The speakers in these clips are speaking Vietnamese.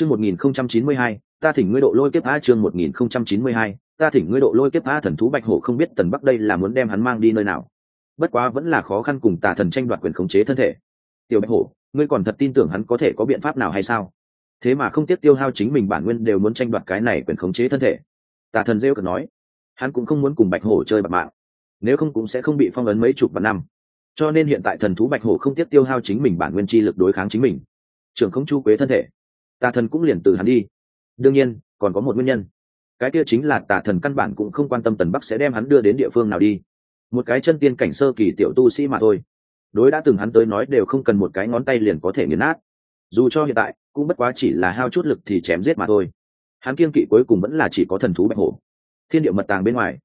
chương một nghìn không trăm chín mươi hai, ta thỉnh ngươi độ lôi kiếp a chương một nghìn không trăm chín mươi hai, ta thỉnh ngươi độ lôi kiếp a thần thú bạch hổ không biết tần bắc đây là muốn đem hắn mang đi nơi nào. Bất quá vẫn là khó khăn cùng tà thần tranh đoạt quyền khống chế thân thể. Tiểu bạch hổ, ngươi còn thật tin tưởng hắn có thể có biện pháp nào hay sao? Thế mà không tiếc tiêu hao chính mình bản nguyên đều muốn tranh đoạt cái này quyền khống chế thân thể. Tà thần rêu cực nói, hắn cũng không muốn cùng bạch hổ chơi bạc mạng. Nếu không cũng sẽ không bị phong ấn mấy chục vạn năm. Cho nên hiện tại thần thú bạch hổ không tiếc tiêu hao chính mình bản nguyên chi lực đối kháng chính mình. Trưởng không chu quế thân thể tà thần cũng liền từ hắn đi. Đương nhiên, còn có một nguyên nhân. Cái kia chính là tà thần căn bản cũng không quan tâm tần bắc sẽ đem hắn đưa đến địa phương nào đi. Một cái chân tiên cảnh sơ kỳ tiểu tu sĩ mà thôi. Đối đã từng hắn tới nói đều không cần một cái ngón tay liền có thể nghiền nát. Dù cho hiện tại, cũng bất quá chỉ là hao chút lực thì chém giết mà thôi. Hắn kiên kỵ cuối cùng vẫn là chỉ có thần thú bạch hổ. Thiên địa mật tàng bên ngoài,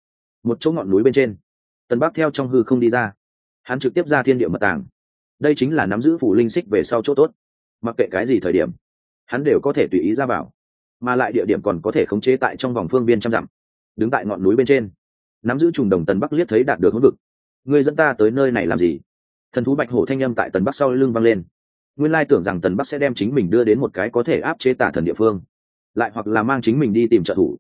một chỗ ngọn núi bên trên, tần bắc theo trong hư không đi ra. Hắn trực tiếp ra thiên địa mật tàng. Đây chính là nắm giữ phủ linh xích về sau chỗ tốt. Mặc kệ cái gì thời điểm hắn đều có thể tùy ý ra vào, mà lại địa điểm còn có thể khống chế tại trong vòng phương viên trăm dặm, đứng tại ngọn núi bên trên. Nắm giữ trùng đồng tần bắc liếc thấy đạt được hỗn vực. Ngươi dẫn ta tới nơi này làm gì? Thần thú bạch hổ thanh â m tại tần bắc sau lưng vang lên. Nguyên lai tưởng rằng tần bắc sẽ đem chính mình đưa đến một cái có thể áp chế tả thần địa phương, lại hoặc là mang chính mình đi tìm trợ thủ.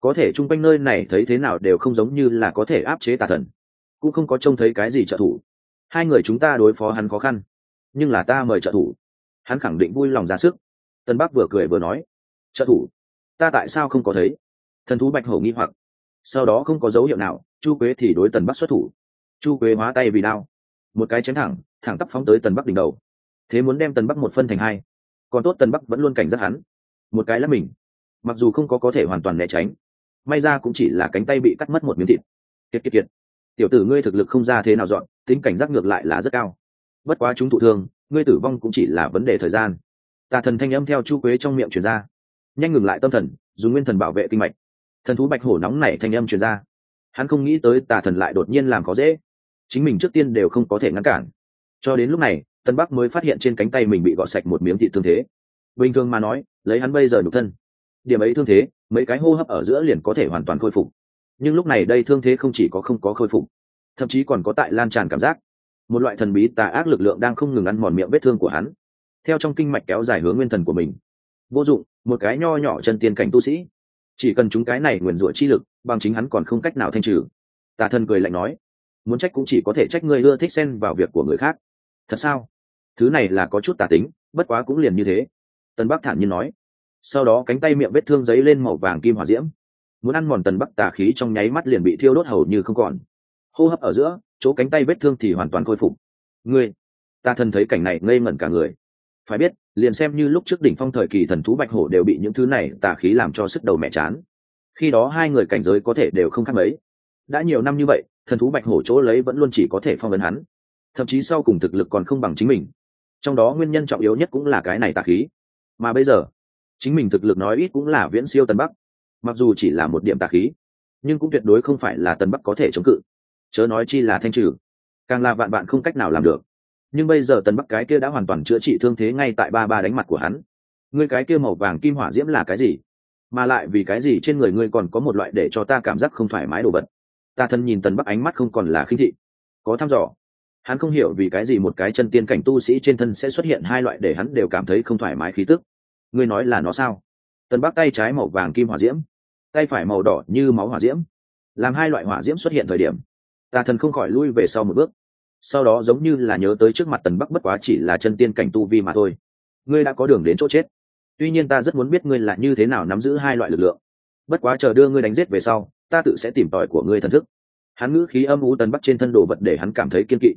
Có thể chung quanh nơi này thấy thế nào đều không giống như là có thể áp chế tà thần, cũng không có trông thấy cái gì trợ thủ. Hai người chúng ta đối phó hắn khó khăn, nhưng là ta mời trợ thủ. Hắn khẳng định vui lòng ra sức tân bắc vừa cười vừa nói, trợ thủ, ta tại sao không có thấy? Thần thú bạch hổ nghi hoặc, sau đó không có dấu hiệu nào, chu quế thì đối tần bắc xuất thủ. Chu quế hóa tay vì đao, một cái chém thẳng thẳng tắp phóng tới tần bắc đỉnh đầu. Thế muốn đem tần bắc một phân thành hai, còn tốt tần bắc vẫn luôn cảnh giác hắn. Một cái là mình, mặc dù không có có thể hoàn toàn né tránh, may ra cũng chỉ là cánh tay bị cắt mất một miếng thịt. Kiệt kiệt kiệt. Tiểu tử ngươi thực lực không ra thế nào dọn, tính cảnh giác ngược lại là rất cao. Bất quá chúng thụ thương, ngươi tử vong cũng chỉ là vấn đề thời gian tà thần thanh âm theo chu quế trong miệng truyền ra. Nhanh ngừng lại tâm thần, dùng nguyên thần bảo vệ kinh mạch. Thần thú bạch hổ nóng nảy thanh âm truyền ra. Hắn không nghĩ tới tà thần lại đột nhiên làm khó dễ. Chính mình trước tiên đều không có thể ngăn cản. Cho đến lúc này, tân bắc mới phát hiện trên cánh tay mình bị gọt sạch một miếng thị thương thế. Bình thường mà nói, lấy hắn bây giờ nhục thân, điểm ấy thương thế, mấy cái hô hấp ở giữa liền có thể hoàn toàn khôi phục. Nhưng lúc này đây thương thế không chỉ có không có khôi phục, thậm chí còn có tại lan tràn cảm giác. Một loại thần bí tà ác lực lượng đang không ngừng ăn mòn miệng vết thương của hắn theo trong kinh mạch kéo dài hướng nguyên thần của mình. Vô dụng, một cái nho nhỏ chân tiên cảnh tu sĩ. Chỉ cần chúng cái này nguyền rủa chi lực, bằng chính hắn còn không cách nào thanh trừ. Tà thần cười lạnh nói, muốn trách cũng chỉ có thể trách ngươi ưa thích xen vào việc của người khác. Thật sao? Thứ này là có chút tà tính, bất quá cũng liền như thế. Tân bắc thản nhiên nói. Sau đó cánh tay miệng vết thương giấy lên màu vàng kim hỏa diễm. Muốn ăn mòn tần bắc tà khí trong nháy mắt liền bị thiêu đốt hầu như không còn. Hô hấp ở giữa, chỗ cánh tay vết thương thì hoàn toàn khôi phục. Ngươi ta thân thấy cảnh này ngây ngẩn cả người phải biết, liền xem như lúc trước đỉnh phong thời kỳ thần thú bạch hổ đều bị những thứ này tà khí làm cho sức đầu mẹ chán. Khi đó hai người cảnh giới có thể đều không khác mấy. Đã nhiều năm như vậy, thần thú bạch hổ chỗ lấy vẫn luôn chỉ có thể phong vấn hắn. Thậm chí sau cùng thực lực còn không bằng chính mình. Trong đó nguyên nhân trọng yếu nhất cũng là cái này tà khí. Mà bây giờ, chính mình thực lực nói ít cũng là viễn siêu tân bắc. Mặc dù chỉ là một điểm tà khí, nhưng cũng tuyệt đối không phải là tân bắc có thể chống cự. Chớ nói chi là thanh trừ. Càng là vạn bạn không cách nào làm được nhưng bây giờ tần bắc cái kia đã hoàn toàn chữa trị thương thế ngay tại ba ba đánh mặt của hắn. Ngươi cái kia màu vàng kim hỏa diễm là cái gì? Mà lại vì cái gì trên người ngươi còn có một loại để cho ta cảm giác không thoải mái đồ vật? Ta thân nhìn tần bắc ánh mắt không còn là khinh thị. Có thăm dò. Hắn không hiểu vì cái gì một cái chân tiên cảnh tu sĩ trên thân sẽ xuất hiện hai loại để hắn đều cảm thấy không thoải mái khí tức. Ngươi nói là nó sao? Tần bắc tay trái màu vàng kim hỏa diễm, tay phải màu đỏ như máu hỏa diễm. Làm hai loại hỏa diễm xuất hiện thời điểm tà thần không khỏi lui về sau một bước sau đó giống như là nhớ tới trước mặt tần bắc bất quá chỉ là chân tiên cảnh tu vi mà thôi. Ngươi đã có đường đến chỗ chết. Tuy nhiên ta rất muốn biết ngươi là như thế nào nắm giữ hai loại lực lượng. Bất quá chờ đưa ngươi đánh giết về sau, ta tự sẽ tìm tòi của ngươi thần thức. Hắn ngữ khí âm u tần bắc trên thân đồ vật để hắn cảm thấy kiên kỵ.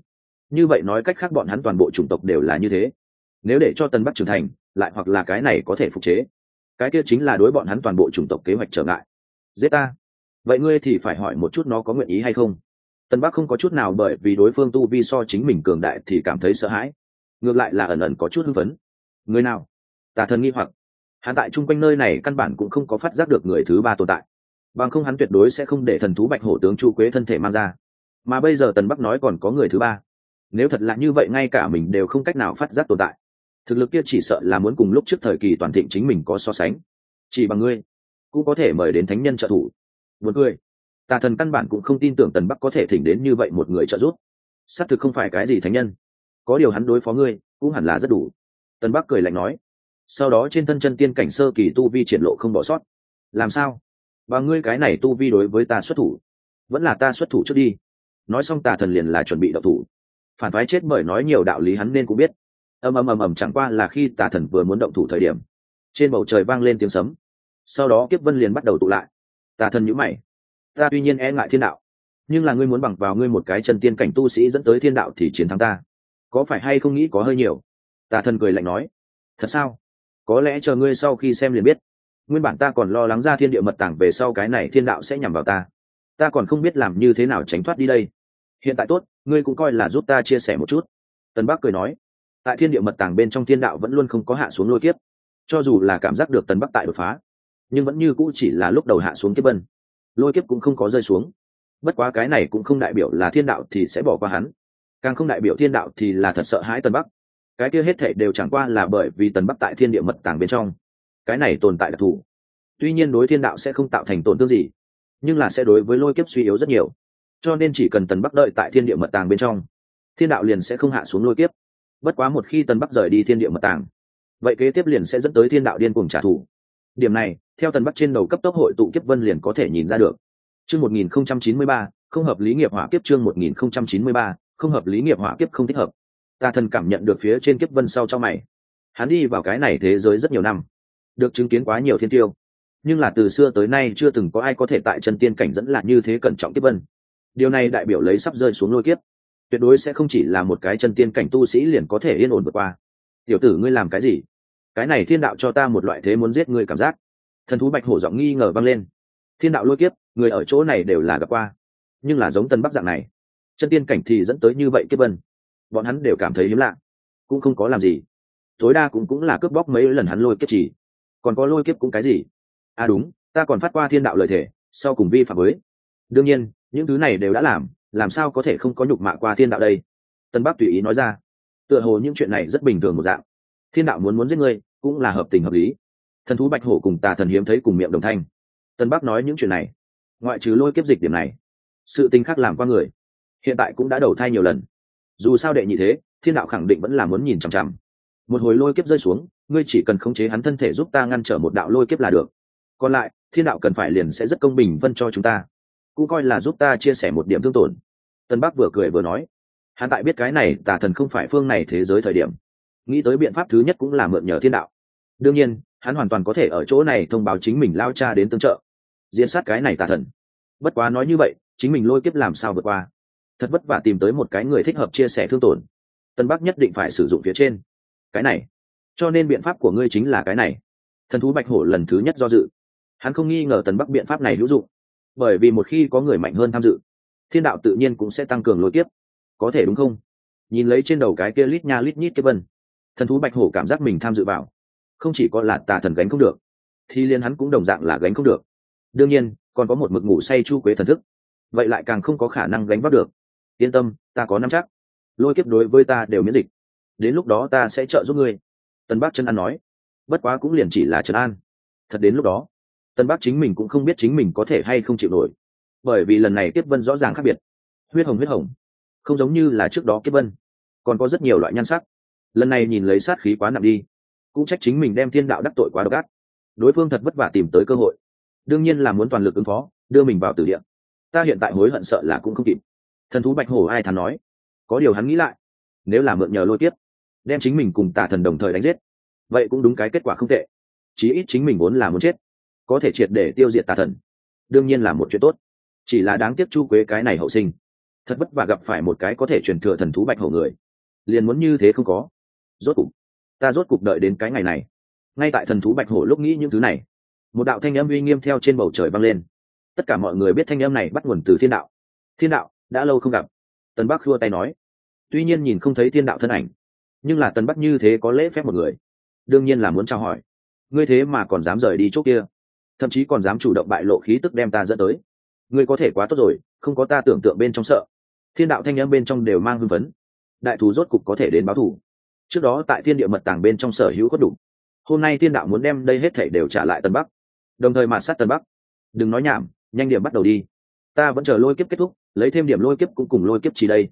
Như vậy nói cách khác bọn hắn toàn bộ chủng tộc đều là như thế. Nếu để cho tần bắc trưởng thành, lại hoặc là cái này có thể phục chế. Cái kia chính là đối bọn hắn toàn bộ chủng tộc kế hoạch trở ngại. Giết ta vậy ngươi thì phải hỏi một chút nó có nguyện ý hay không? Tân bắc không có chút nào bởi vì đối phương tu vi so chính mình cường đại thì cảm thấy sợ hãi. Ngược lại là ẩn ẩn có chút hưng phấn. Người nào? Tà thần nghi hoặc. Hắn tại chung quanh nơi này căn bản cũng không có phát giác được người thứ ba tồn tại. Bằng không hắn tuyệt đối sẽ không để thần thú bạch hổ tướng chu quế thân thể mang ra. Mà bây giờ tần bắc nói còn có người thứ ba. Nếu thật là như vậy ngay cả mình đều không cách nào phát giác tồn tại. Thực lực kia chỉ sợ là muốn cùng lúc trước thời kỳ toàn thịnh chính mình có so sánh. Chỉ bằng ngươi, cũng có thể mời đến thánh nhân trợ thủ. Một người tà thần căn bản cũng không tin tưởng tần bắc có thể thỉnh đến như vậy một người trợ giúp. Xác thực không phải cái gì thánh nhân. Có điều hắn đối phó ngươi, cũng hẳn là rất đủ. Tần bắc cười lạnh nói. Sau đó trên thân chân tiên cảnh sơ kỳ tu vi triển lộ không bỏ sót. Làm sao? Và ngươi cái này tu vi đối với ta xuất thủ, vẫn là ta xuất thủ trước đi. Nói xong tà thần liền là chuẩn bị đậu thủ. Phản phái chết bởi nói nhiều đạo lý hắn nên cũng biết. Ầm ầm ầm ầm chẳng qua là khi tà thần vừa muốn động thủ thời điểm, trên bầu trời vang lên tiếng sấm. Sau đó kiếp vân liền bắt đầu tụ lại. Tà thần nhữ mày ta tuy nhiên e ngại thiên đạo, nhưng là ngươi muốn bằng vào ngươi một cái chân tiên cảnh tu sĩ dẫn tới thiên đạo thì chiến thắng ta. Có phải hay không nghĩ có hơi nhiều? Tà thần cười lạnh nói. Thật sao? Có lẽ chờ ngươi sau khi xem liền biết. Nguyên bản ta còn lo lắng ra thiên địa mật tảng về sau cái này thiên đạo sẽ nhằm vào ta. Ta còn không biết làm như thế nào tránh thoát đi đây. Hiện tại tốt, ngươi cũng coi là giúp ta chia sẻ một chút. Tân bắc cười nói. Tại thiên địa mật tàng bên trong thiên đạo vẫn luôn không có hạ xuống lôi kiếp. Cho dù là cảm giác được tần bắc tại đột phá, nhưng vẫn như cũ chỉ là lúc đầu hạ xuống kiếp bân lôi kiếp cũng không có rơi xuống. Bất quá cái này cũng không đại biểu là thiên đạo thì sẽ bỏ qua hắn. Càng không đại biểu thiên đạo thì là thật sợ hãi tần bắc. Cái kia hết thể đều chẳng qua là bởi vì tần bắc tại thiên địa mật tàng bên trong. Cái này tồn tại đặc thù. Tuy nhiên đối thiên đạo sẽ không tạo thành tổn thương gì, nhưng là sẽ đối với lôi kiếp suy yếu rất nhiều. Cho nên chỉ cần tần bắc đợi tại thiên địa mật tàng bên trong, thiên đạo liền sẽ không hạ xuống lôi kiếp. Bất quá một khi tần bắc rời đi thiên địa mật tàng, vậy kế tiếp liền sẽ dẫn tới thiên đạo điên cuồng trả thù. Điểm này theo tần bắc trên đầu cấp tốc hội tụ kiếp vân liền có thể nhìn ra được. Chương một nghìn không trăm chín mươi ba, không hợp lý nghiệp hỏa kiếp chương một nghìn không trăm chín mươi ba, không hợp lý nghiệp hỏa kiếp không thích hợp. Ta thần cảm nhận được phía trên kiếp vân sau trong mày. Hắn đi vào cái này thế giới rất nhiều năm, được chứng kiến quá nhiều thiên tiêu. Nhưng là từ xưa tới nay chưa từng có ai có thể tại chân tiên cảnh dẫn lại như thế cẩn trọng kiếp vân. Điều này đại biểu lấy sắp rơi xuống lôi kiếp. Tuyệt đối sẽ không chỉ là một cái chân tiên cảnh tu sĩ liền có thể yên ổn vượt qua. Tiểu tử ngươi làm cái gì? Cái này thiên đạo cho ta một loại thế muốn giết ngươi cảm giác thần thú bạch hổ giọng nghi ngờ vang lên. Thiên đạo lôi kiếp, người ở chỗ này đều là gặp qua. Nhưng là giống tân bắc dạng này, chân tiên cảnh thì dẫn tới như vậy kiếp vân. Bọn hắn đều cảm thấy hiếm lạ, cũng không có làm gì. Tối đa cũng cũng là cướp bóc mấy lần hắn lôi kiếp chỉ. Còn có lôi kiếp cũng cái gì? À đúng, ta còn phát qua thiên đạo lời thể sau cùng vi phạm với. Đương nhiên, những thứ này đều đã làm làm sao có thể không có nhục mạ qua thiên đạo đây? Tân bắc tùy ý nói ra. Tựa hồ những chuyện này rất bình thường một dạng. Thiên đạo muốn muốn giết ngươi, cũng là hợp tình hợp lý thần thú bạch hổ cùng tà thần hiếm thấy cùng miệng đồng thanh. Tân bắc nói những chuyện này, ngoại trừ lôi kiếp dịch điểm này, sự tình khác làm qua người, hiện tại cũng đã đầu thai nhiều lần. Dù sao đệ nhị thế, thiên đạo khẳng định vẫn là muốn nhìn chằm chằm. Một hồi lôi kiếp rơi xuống, ngươi chỉ cần khống chế hắn thân thể giúp ta ngăn trở một đạo lôi kiếp là được. Còn lại, thiên đạo cần phải liền sẽ rất công bình vân cho chúng ta, cũng coi là giúp ta chia sẻ một điểm thương tổn. Tân bắc vừa cười vừa nói, hắn tại biết cái này, tà thần không phải phương này thế giới thời điểm, nghĩ tới biện pháp thứ nhất cũng là mượn nhờ thiên đạo. Đương nhiên hắn hoàn toàn có thể ở chỗ này thông báo chính mình lao cha đến tương trợ. Diễn sát cái này tà thần. Bất quá nói như vậy, chính mình lôi kiếp làm sao vượt qua? Thật vất vả tìm tới một cái người thích hợp chia sẻ thương tổn. Tân bắc nhất định phải sử dụng phía trên. Cái này. Cho nên biện pháp của ngươi chính là cái này. Thần thú bạch hổ lần thứ nhất do dự. Hắn không nghi ngờ tần bắc biện pháp này hữu dụng. Bởi vì một khi có người mạnh hơn tham dự, thiên đạo tự nhiên cũng sẽ tăng cường lôi tiếp có thể đúng không? Nhìn lấy trên đầu cái kia lít nha lít nhít cái vân, thần thú bạch hổ cảm giác mình tham dự vào không chỉ có là tà thần gánh không được, thì liên hắn cũng đồng dạng là gánh không được. Đương nhiên, còn có một mực ngủ say chu quế thần thức. Vậy lại càng không có khả năng gánh vác được. Yên tâm, ta có năm chắc. Lôi kiếp đối với ta đều miễn dịch. Đến lúc đó ta sẽ trợ giúp ngươi. Tân bắc chân an nói. Bất quá cũng liền chỉ là trấn an. Thật đến lúc đó, tân bắc chính mình cũng không biết chính mình có thể hay không chịu nổi. Bởi vì lần này kiếp vân rõ ràng khác biệt. Huyết hồng huyết hồng. Không giống như là trước đó kiếp vân. Còn có rất nhiều loại nhan sắc. Lần này nhìn lấy sát khí quá nặng đi cũng trách chính mình đem thiên đạo đắc tội quá độc ác. Đối phương thật vất vả tìm tới cơ hội. Đương nhiên là muốn toàn lực ứng phó, đưa mình vào tử địa. Ta hiện tại hối hận sợ là cũng không kịp. Thần thú bạch hổ ai thắn nói. Có điều hắn nghĩ lại. Nếu là mượn nhờ lôi tiếp đem chính mình cùng tà thần đồng thời đánh giết, vậy cũng đúng cái kết quả không tệ. Chí ít chính mình vốn là muốn chết, có thể triệt để tiêu diệt tà thần. Đương nhiên là một chuyện tốt. Chỉ là đáng tiếc chu quế cái này hậu sinh, thật vất vả gặp phải một cái có thể truyền thừa thần thú bạch hổ người, liền muốn như thế không có. Rốt cục ta rốt cục đợi đến cái ngày này. Ngay tại thần thú bạch hổ lúc nghĩ những thứ này, một đạo thanh âm uy nghiêm theo trên bầu trời vang lên. Tất cả mọi người biết thanh âm này bắt nguồn từ thiên đạo. Thiên đạo đã lâu không gặp. Tần bắc khua tay nói. Tuy nhiên nhìn không thấy thiên đạo thân ảnh, nhưng là tần bắc như thế có lễ phép một người. Đương nhiên là muốn trao hỏi. Ngươi thế mà còn dám rời đi chỗ kia. Thậm chí còn dám chủ động bại lộ khí tức đem ta dẫn tới. Ngươi có thể quá tốt rồi, không có ta tưởng tượng bên trong sợ. Thiên đạo thanh â m bên trong đều mang hưng vấn đại thú rốt cục có thể đến báo thù trước đó tại thiên địa mật tàng bên trong sở hữu có đủ. Hôm nay thiên đạo muốn đem đây hết thể đều trả lại tân bắc. Đồng thời mạt sát tân bắc. Đừng nói nhảm, nhanh điểm bắt đầu đi. Ta vẫn chờ lôi kiếp kết thúc, lấy thêm điểm lôi kiếp cũng cùng lôi kiếp chỉ đây.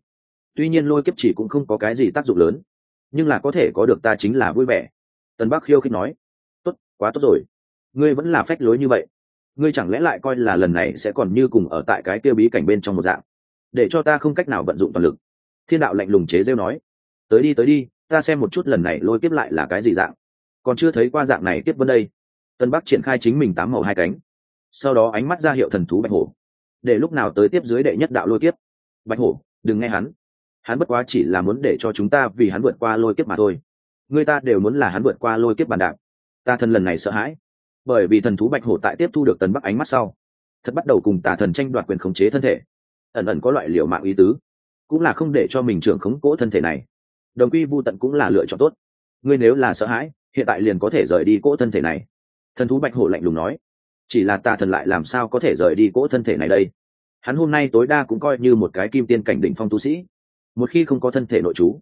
Tuy nhiên lôi kiếp chỉ cũng không có cái gì tác dụng lớn, nhưng là có thể có được ta chính là vui vẻ. Tân bắc khiêu khích nói, tốt, quá tốt rồi. Ngươi vẫn là phách lối như vậy. Ngươi chẳng lẽ lại coi là lần này sẽ còn như cùng ở tại cái kia bí cảnh bên trong một dạng? Để cho ta không cách nào vận dụng toàn lực. Thiên đạo lạnh lùng chế rêu nói, tới đi tới đi ta xem một chút lần này lôi kiếp lại là cái gì dạng. Còn chưa thấy qua dạng này tiếp vân đây. Tân bắc triển khai chính mình tám màu hai cánh. Sau đó ánh mắt ra hiệu thần thú bạch hổ. Để lúc nào tới tiếp dưới đệ nhất đạo lôi kiếp? Bạch hổ, đừng nghe hắn. Hắn bất quá chỉ là muốn để cho chúng ta vì hắn vượt qua lôi kiếp mà thôi. Người ta đều muốn là hắn vượt qua lôi kiếp bàn đạp. Ta thần lần này sợ hãi. Bởi vì thần thú bạch hổ tại tiếp thu được tần bắc ánh mắt sau, thật bắt đầu cùng tà thần tranh đoạt quyền khống chế thân thể. Ẩn ẩn có loại liệu mạng ý tứ. Cũng là không để cho mình trưởng khống cỗ thân thể này đồng quy vô tận cũng là lựa chọn tốt. Ngươi nếu là sợ hãi, hiện tại liền có thể rời đi cỗ thân thể này. Thần thú bạch hổ lạnh lùng nói. Chỉ là tà thần lại làm sao có thể rời đi cỗ thân thể này đây? Hắn hôm nay tối đa cũng coi như một cái kim tiên cảnh đỉnh phong tu sĩ. Một khi không có thân thể nội trú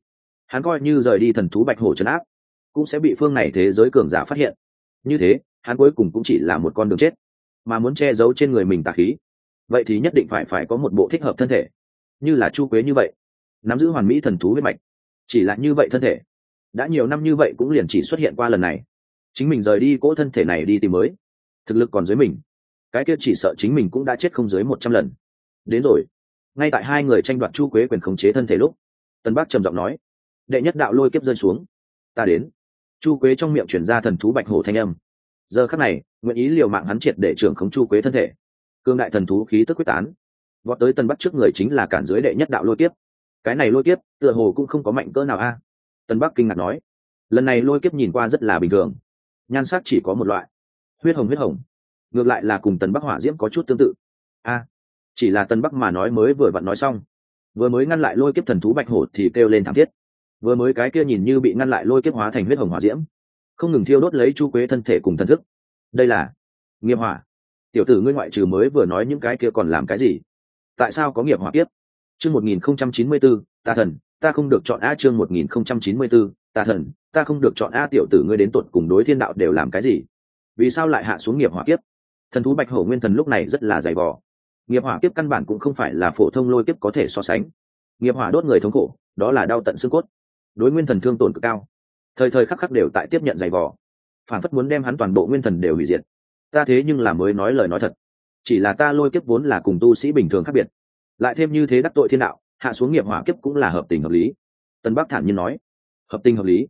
hắn coi như rời đi thần thú bạch hổ trấn áp, cũng sẽ bị phương này thế giới cường giả phát hiện. Như thế, hắn cuối cùng cũng chỉ là một con đường chết, mà muốn che giấu trên người mình tà khí. Vậy thì nhất định phải phải có một bộ thích hợp thân thể. Như là chu quế như vậy, nắm giữ hoàn mỹ thần thú huyết mạch chỉ là như vậy thân thể. Đã nhiều năm như vậy cũng liền chỉ xuất hiện qua lần này. Chính mình rời đi cỗ thân thể này đi tìm mới. Thực lực còn dưới mình. Cái kia chỉ sợ chính mình cũng đã chết không dưới một trăm lần. Đến rồi. Ngay tại hai người tranh đoạt chu quế quyền khống chế thân thể lúc tân bắc trầm giọng nói, đệ nhất đạo lôi kiếp rơi xuống. Ta đến. Chu quế trong miệng chuyển ra thần thú bạch hổ thanh âm. Giờ khắc này, nguyện ý liều mạng hắn triệt để trưởng khống chu quế thân thể. Cương đại thần thú khí tức quyết tán. Vọt tới tân bắc trước người chính là cản dưới đệ nhất đạo lôi kiếp cái này lôi kiếp tựa hồ cũng không có mạnh cỡ nào a. Tân bắc kinh ngạc nói, lần này lôi kiếp nhìn qua rất là bình thường, nhan sắc chỉ có một loại, huyết hồng huyết hồng, ngược lại là cùng tần bắc hỏa diễm có chút tương tự. A, chỉ là tần bắc mà nói mới vừa vặn nói xong, vừa mới ngăn lại lôi kiếp thần thú bạch hổ thì kêu lên thảm thiết. Vừa mới cái kia nhìn như bị ngăn lại lôi kiếp hóa thành huyết hồng hỏa diễm, không ngừng thiêu đốt lấy chu quế thân thể cùng thần thức. Đây là nghiệp hỏa. Tiểu tử ngươi ngoại trừ mới vừa nói những cái kia còn làm cái gì? Tại sao có nghiệp hỏa kiếp? Chương 1094, ta thần ta không được chọn a chương 1094, ta thần ta không được chọn a tiểu tử ngươi đến tuột cùng đối thiên đạo đều làm cái gì? Vì sao lại hạ xuống nghiệp hỏa kiếp? Thần thú bạch hổ nguyên thần lúc này rất là dày vò. Nghiệp hỏa kiếp căn bản cũng không phải là phổ thông lôi kiếp có thể so sánh. Nghiệp hỏa đốt người thống khổ đó là đau tận xương cốt. Đối nguyên thần thương tổn cực cao. Thời thời khắc khắc đều tại tiếp nhận dày vò. Phản phất muốn đem hắn toàn bộ nguyên thần đều hủy diệt. Ta thế nhưng là mới nói lời nói thật. Chỉ là ta lôi kiếp vốn là cùng tu sĩ bình thường khác biệt lại thêm như thế đắc tội thiên đạo, hạ xuống nghiệp hỏa kiếp cũng là hợp tình hợp lý. Tân bắc thản nhiên nói, hợp tình hợp lý?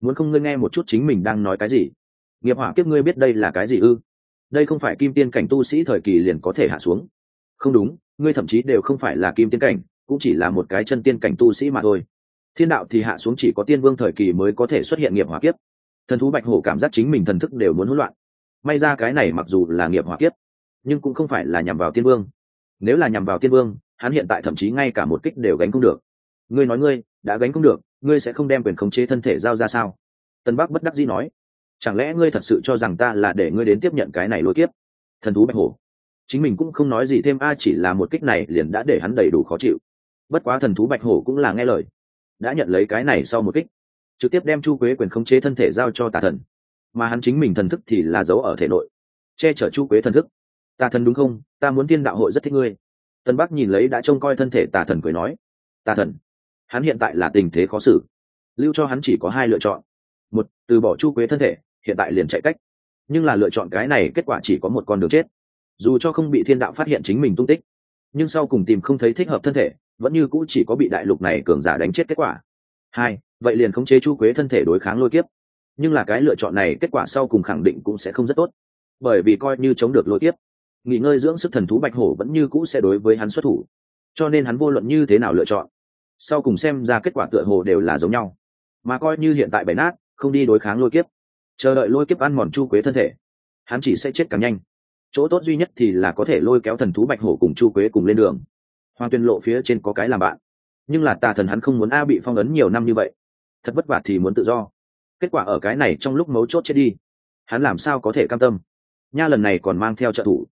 Muốn không ngươi nghe một chút chính mình đang nói cái gì? Nghiệp hỏa kiếp ngươi biết đây là cái gì ư? Đây không phải kim tiên cảnh tu sĩ thời kỳ liền có thể hạ xuống. Không đúng, ngươi thậm chí đều không phải là kim tiên cảnh, cũng chỉ là một cái chân tiên cảnh tu sĩ mà thôi. Thiên đạo thì hạ xuống chỉ có tiên vương thời kỳ mới có thể xuất hiện nghiệp hỏa kiếp. Thần thú bạch hổ cảm giác chính mình thần thức đều muốn hỗn loạn. May ra cái này mặc dù là nghiệp hỏa kiếp, nhưng cũng không phải là nhằm vào tiên vương. Nếu là nhằm vào tiên vương hắn hiện tại thậm chí ngay cả một kích đều gánh không được. Ngươi nói ngươi, đã gánh không được, ngươi sẽ không đem quyền khống chế thân thể giao ra sao? Tân bắc bất đắc dĩ nói. Chẳng lẽ ngươi thật sự cho rằng ta là để ngươi đến tiếp nhận cái này lôi kiếp? Thần thú bạch hổ. Chính mình cũng không nói gì thêm, a, chỉ là một kích này liền đã để hắn đầy đủ khó chịu. Bất quá thần thú bạch hổ cũng là nghe lời. Đã nhận lấy cái này sau một kích, trực tiếp đem chu quế quyền khống chế thân thể giao cho tà thần. Mà hắn chính mình thần thức thì là giấu ở thể nội, che chở chu quế thần thức. Tà thần đúng không? Ta muốn tiên đạo hội rất thích ngươi tân bắc nhìn lấy đã trông coi thân thể tà thần cười nói, tà thần, hắn hiện tại là tình thế khó xử, lưu cho hắn chỉ có hai lựa chọn. Một, từ bỏ chu quế thân thể, hiện tại liền chạy cách. Nhưng là lựa chọn cái này kết quả chỉ có một con đường chết. Dù cho không bị thiên đạo phát hiện chính mình tung tích, nhưng sau cùng tìm không thấy thích hợp thân thể, vẫn như cũ chỉ có bị đại lục này cường giả đánh chết kết quả. Hai, vậy liền khống chế chu quế thân thể đối kháng lôi kiếp. Nhưng là cái lựa chọn này kết quả sau cùng khẳng định cũng sẽ không rất tốt. Bởi vì coi như chống được lôi kiếp nghỉ ngơi dưỡng sức thần thú bạch hổ vẫn như cũ sẽ đối với hắn xuất thủ. Cho nên hắn vô luận như thế nào lựa chọn, sau cùng xem ra kết quả tựa hồ đều là giống nhau. Mà coi như hiện tại bày nát, không đi đối kháng lôi kiếp, chờ đợi lôi kiếp ăn mòn chu quế thân thể, hắn chỉ sẽ chết càng nhanh. Chỗ tốt duy nhất thì là có thể lôi kéo thần thú bạch hổ cùng chu quế cùng lên đường. Hoàng tuyên lộ phía trên có cái làm bạn. Nhưng là tà thần hắn không muốn a bị phong ấn nhiều năm như vậy. Thật vất vả thì muốn tự do. Kết quả ở cái này trong lúc mấu chốt chết đi. Hắn làm sao có thể cam tâm? Nha lần này còn mang theo trợ thủ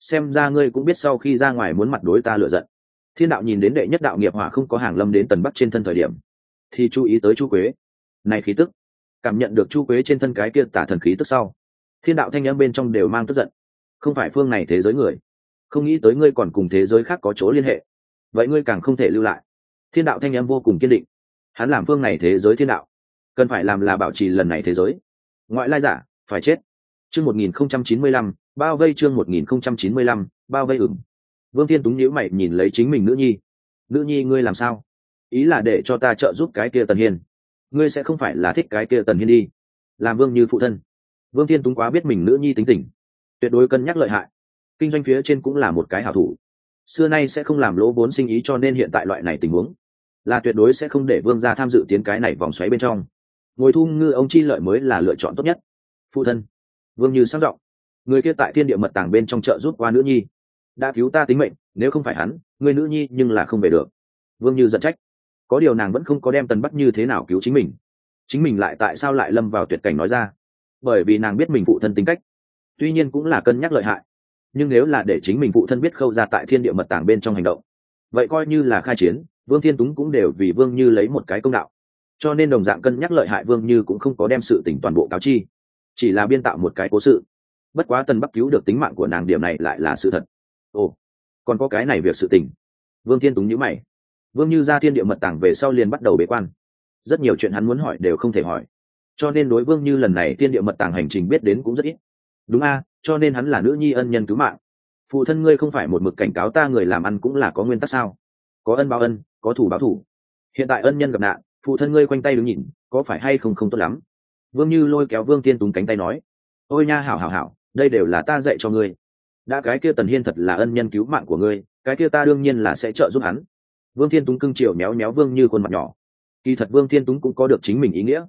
xem ra ngươi cũng biết sau khi ra ngoài muốn mặt đối ta lựa giận. Thiên đạo nhìn đến đệ nhất đạo nghiệp hỏa không có hàng lâm đến tần bắc trên thân thời điểm, thì chú ý tới chu quế. Này khí tức, cảm nhận được chu quế trên thân cái kia tả thần khí tức sau, thiên đạo thanh â m bên trong đều mang tức giận. Không phải phương này thế giới người, không nghĩ tới ngươi còn cùng thế giới khác có chỗ liên hệ. Vậy ngươi càng không thể lưu lại. Thiên đạo thanh â m vô cùng kiên định. Hắn làm phương này thế giới thiên đạo, cần phải làm là bảo trì lần này thế giới. Ngoại lai giả, phải chết. Chương một nghìn không trăm chín mươi lăm bao vây chương một nghìn không trăm chín mươi lăm, bao vây ửng. Vương thiên túng nhíu mày nhìn lấy chính mình nữ nhi. Nữ nhi ngươi làm sao? Ý là để cho ta trợ giúp cái kia tần hiên. Ngươi sẽ không phải là thích cái kia tần hiên đi. Làm vương như phụ thân. Vương thiên túng quá biết mình nữ nhi tính tình. Tuyệt đối cân nhắc lợi hại. Kinh doanh phía trên cũng là một cái hảo thủ. Xưa nay sẽ không làm lỗ vốn sinh ý cho nên hiện tại loại này tình huống là tuyệt đối sẽ không để vương gia tham dự tiến cái này vòng xoáy bên trong. Ngồi thu ngư ông chi lợi mới là lựa chọn tốt nhất. Phụ thân, vương như sang giọng người kia tại thiên địa mật tàng bên trong chợ rút qua nữ nhi. Đã cứu ta tính mệnh, nếu không phải hắn, người nữ nhi nhưng là không về được. Vương như giận trách. Có điều nàng vẫn không có đem tần bắc như thế nào cứu chính mình. Chính mình lại tại sao lại lâm vào tuyệt cảnh nói ra? Bởi vì nàng biết mình phụ thân tính cách. Tuy nhiên cũng là cân nhắc lợi hại. Nhưng nếu là để chính mình phụ thân biết khâu ra tại thiên địa mật tàng bên trong hành động, vậy coi như là khai chiến, vương thiên túng cũng đều vì vương như lấy một cái công đạo. Cho nên đồng dạng cân nhắc lợi hại vương như cũng không có đem sự tỉnh toàn bộ cáo chi, chỉ là biên tạo một cái cố sự bất quá tần bắc cứu được tính mạng của nàng điểm này lại là sự thật. Ồ, còn có cái này việc sự tình. vương thiên túng nhữ mày. Vương như ra thiên địa mật tàng về sau liền bắt đầu bế quan. Rất nhiều chuyện hắn muốn hỏi đều không thể hỏi. Cho nên đối vương như lần này thiên địa mật tàng hành trình biết đến cũng rất ít. Đúng a, cho nên hắn là nữ nhi ân nhân cứu mạng. Phụ thân ngươi không phải một mực cảnh cáo ta người làm ăn cũng là có nguyên tắc sao? Có ân báo ân, có thủ báo thủ. Hiện tại ân nhân gặp nạn, phụ thân ngươi quanh tay đứng nhìn, có phải hay không không tốt lắm? Vương như lôi kéo vương tiên túng cánh tay nói. Ôi nha, hảo hảo hảo đây đều là ta dạy cho ngươi. Đã cái kia tần hiên thật là ân nhân cứu mạng của ngươi, cái kia ta đương nhiên là sẽ trợ giúp hắn. Vương thiên túng cưng chiều méo méo vương như khuôn mặt nhỏ. Kỳ thật vương thiên túng cũng có được chính mình ý nghĩa.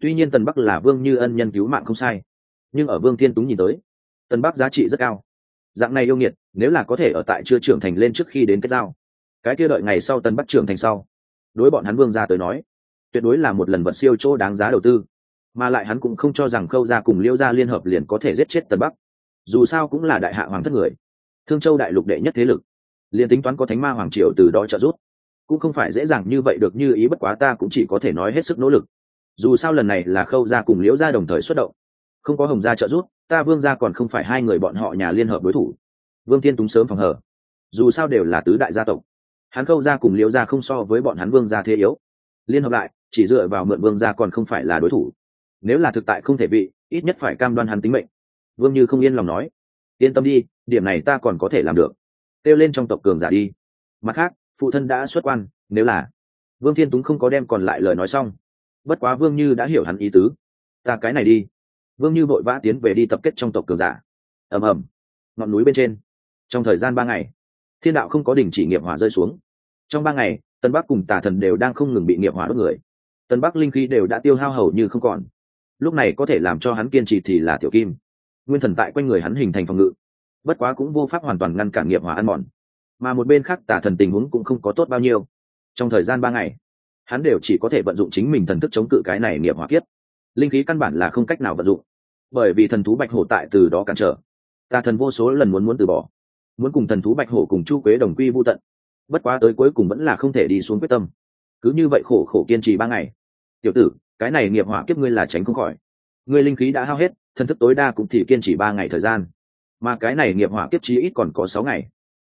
Tuy nhiên tần bắc là vương như ân nhân cứu mạng không sai, nhưng ở vương thiên túng nhìn tới, tần bắc giá trị rất cao. Dạng này yêu nghiệt, nếu là có thể ở tại chưa trưởng thành lên trước khi đến kết giao, cái kia đợi ngày sau tần bắc trưởng thành sau, đối bọn hắn vương ra tới nói, tuyệt đối là một lần vật siêu chỗ đáng giá đầu tư mà lại hắn cũng không cho rằng khâu gia cùng liêu gia liên hợp liền có thể giết chết tần bắc. Dù sao cũng là đại hạ hoàng thất người. Thương châu đại lục đệ nhất thế lực. Liền tính toán có thánh ma hoàng triều từ đó trợ giúp, cũng không phải dễ dàng như vậy được như ý bất quá ta cũng chỉ có thể nói hết sức nỗ lực. Dù sao lần này là khâu gia cùng liễu gia đồng thời xuất động. Không có hồng gia trợ giúp, ta vương gia còn không phải hai người bọn họ nhà liên hợp đối thủ. Vương thiên túng sớm phòng hờ. Dù sao đều là tứ đại gia tộc. Hắn khâu gia cùng liễu gia không so với bọn hắn vương gia thế yếu. Liên hợp lại, chỉ dựa vào mượn vương gia còn không phải là đối thủ nếu là thực tại không thể bị, ít nhất phải cam đoan hắn tính mệnh. Vương như không yên lòng nói yên tâm đi điểm này ta còn có thể làm được. Kêu lên trong tộc cường giả đi. Mặt khác phụ thân đã xuất quan nếu là vương thiên túng không có đem còn lại lời nói xong. Bất quá vương như đã hiểu hắn ý tứ. Ta cái này đi. Vương như vội vã tiến về đi tập kết trong tộc cường giả. Ầm ầm. Ngọn núi bên trên. Trong thời gian ba ngày thiên đạo không có đình chỉ nghiệp hỏa rơi xuống. Trong ba ngày tân bắc cùng tà thần đều đang không ngừng bị nghiệp hỏa đốt người. Tân bắc linh khí đều đã tiêu hao hầu như không còn lúc này có thể làm cho hắn kiên trì thì là tiểu kim. Nguyên thần tại quanh người hắn hình thành phòng ngự. Bất quá cũng vô pháp hoàn toàn ngăn cản nghiệp hỏa ăn mòn. Mà một bên khác, tà thần tình huống cũng không có tốt bao nhiêu. Trong thời gian ba ngày, hắn đều chỉ có thể vận dụng chính mình thần thức chống cự cái này nghiệp hỏa kiếp. Linh khí căn bản là không cách nào vận dụng. Bởi vì thần thú bạch hổ tại từ đó cản trở. Tà thần vô số lần muốn muốn từ bỏ. Muốn cùng thần thú bạch hổ cùng chu quế đồng quy vô tận. Bất quá tới cuối cùng vẫn là không thể đi xuống quyết tâm. Cứ như vậy khổ khổ kiên trì ba ngày. Tiểu tử cái này nghiệp hỏa kiếp ngươi là tránh không khỏi. Ngươi linh khí đã hao hết thần thức tối đa cũng chỉ kiên trì ba ngày thời gian. Mà cái này nghiệp hỏa kiếp chí ít còn có sáu ngày.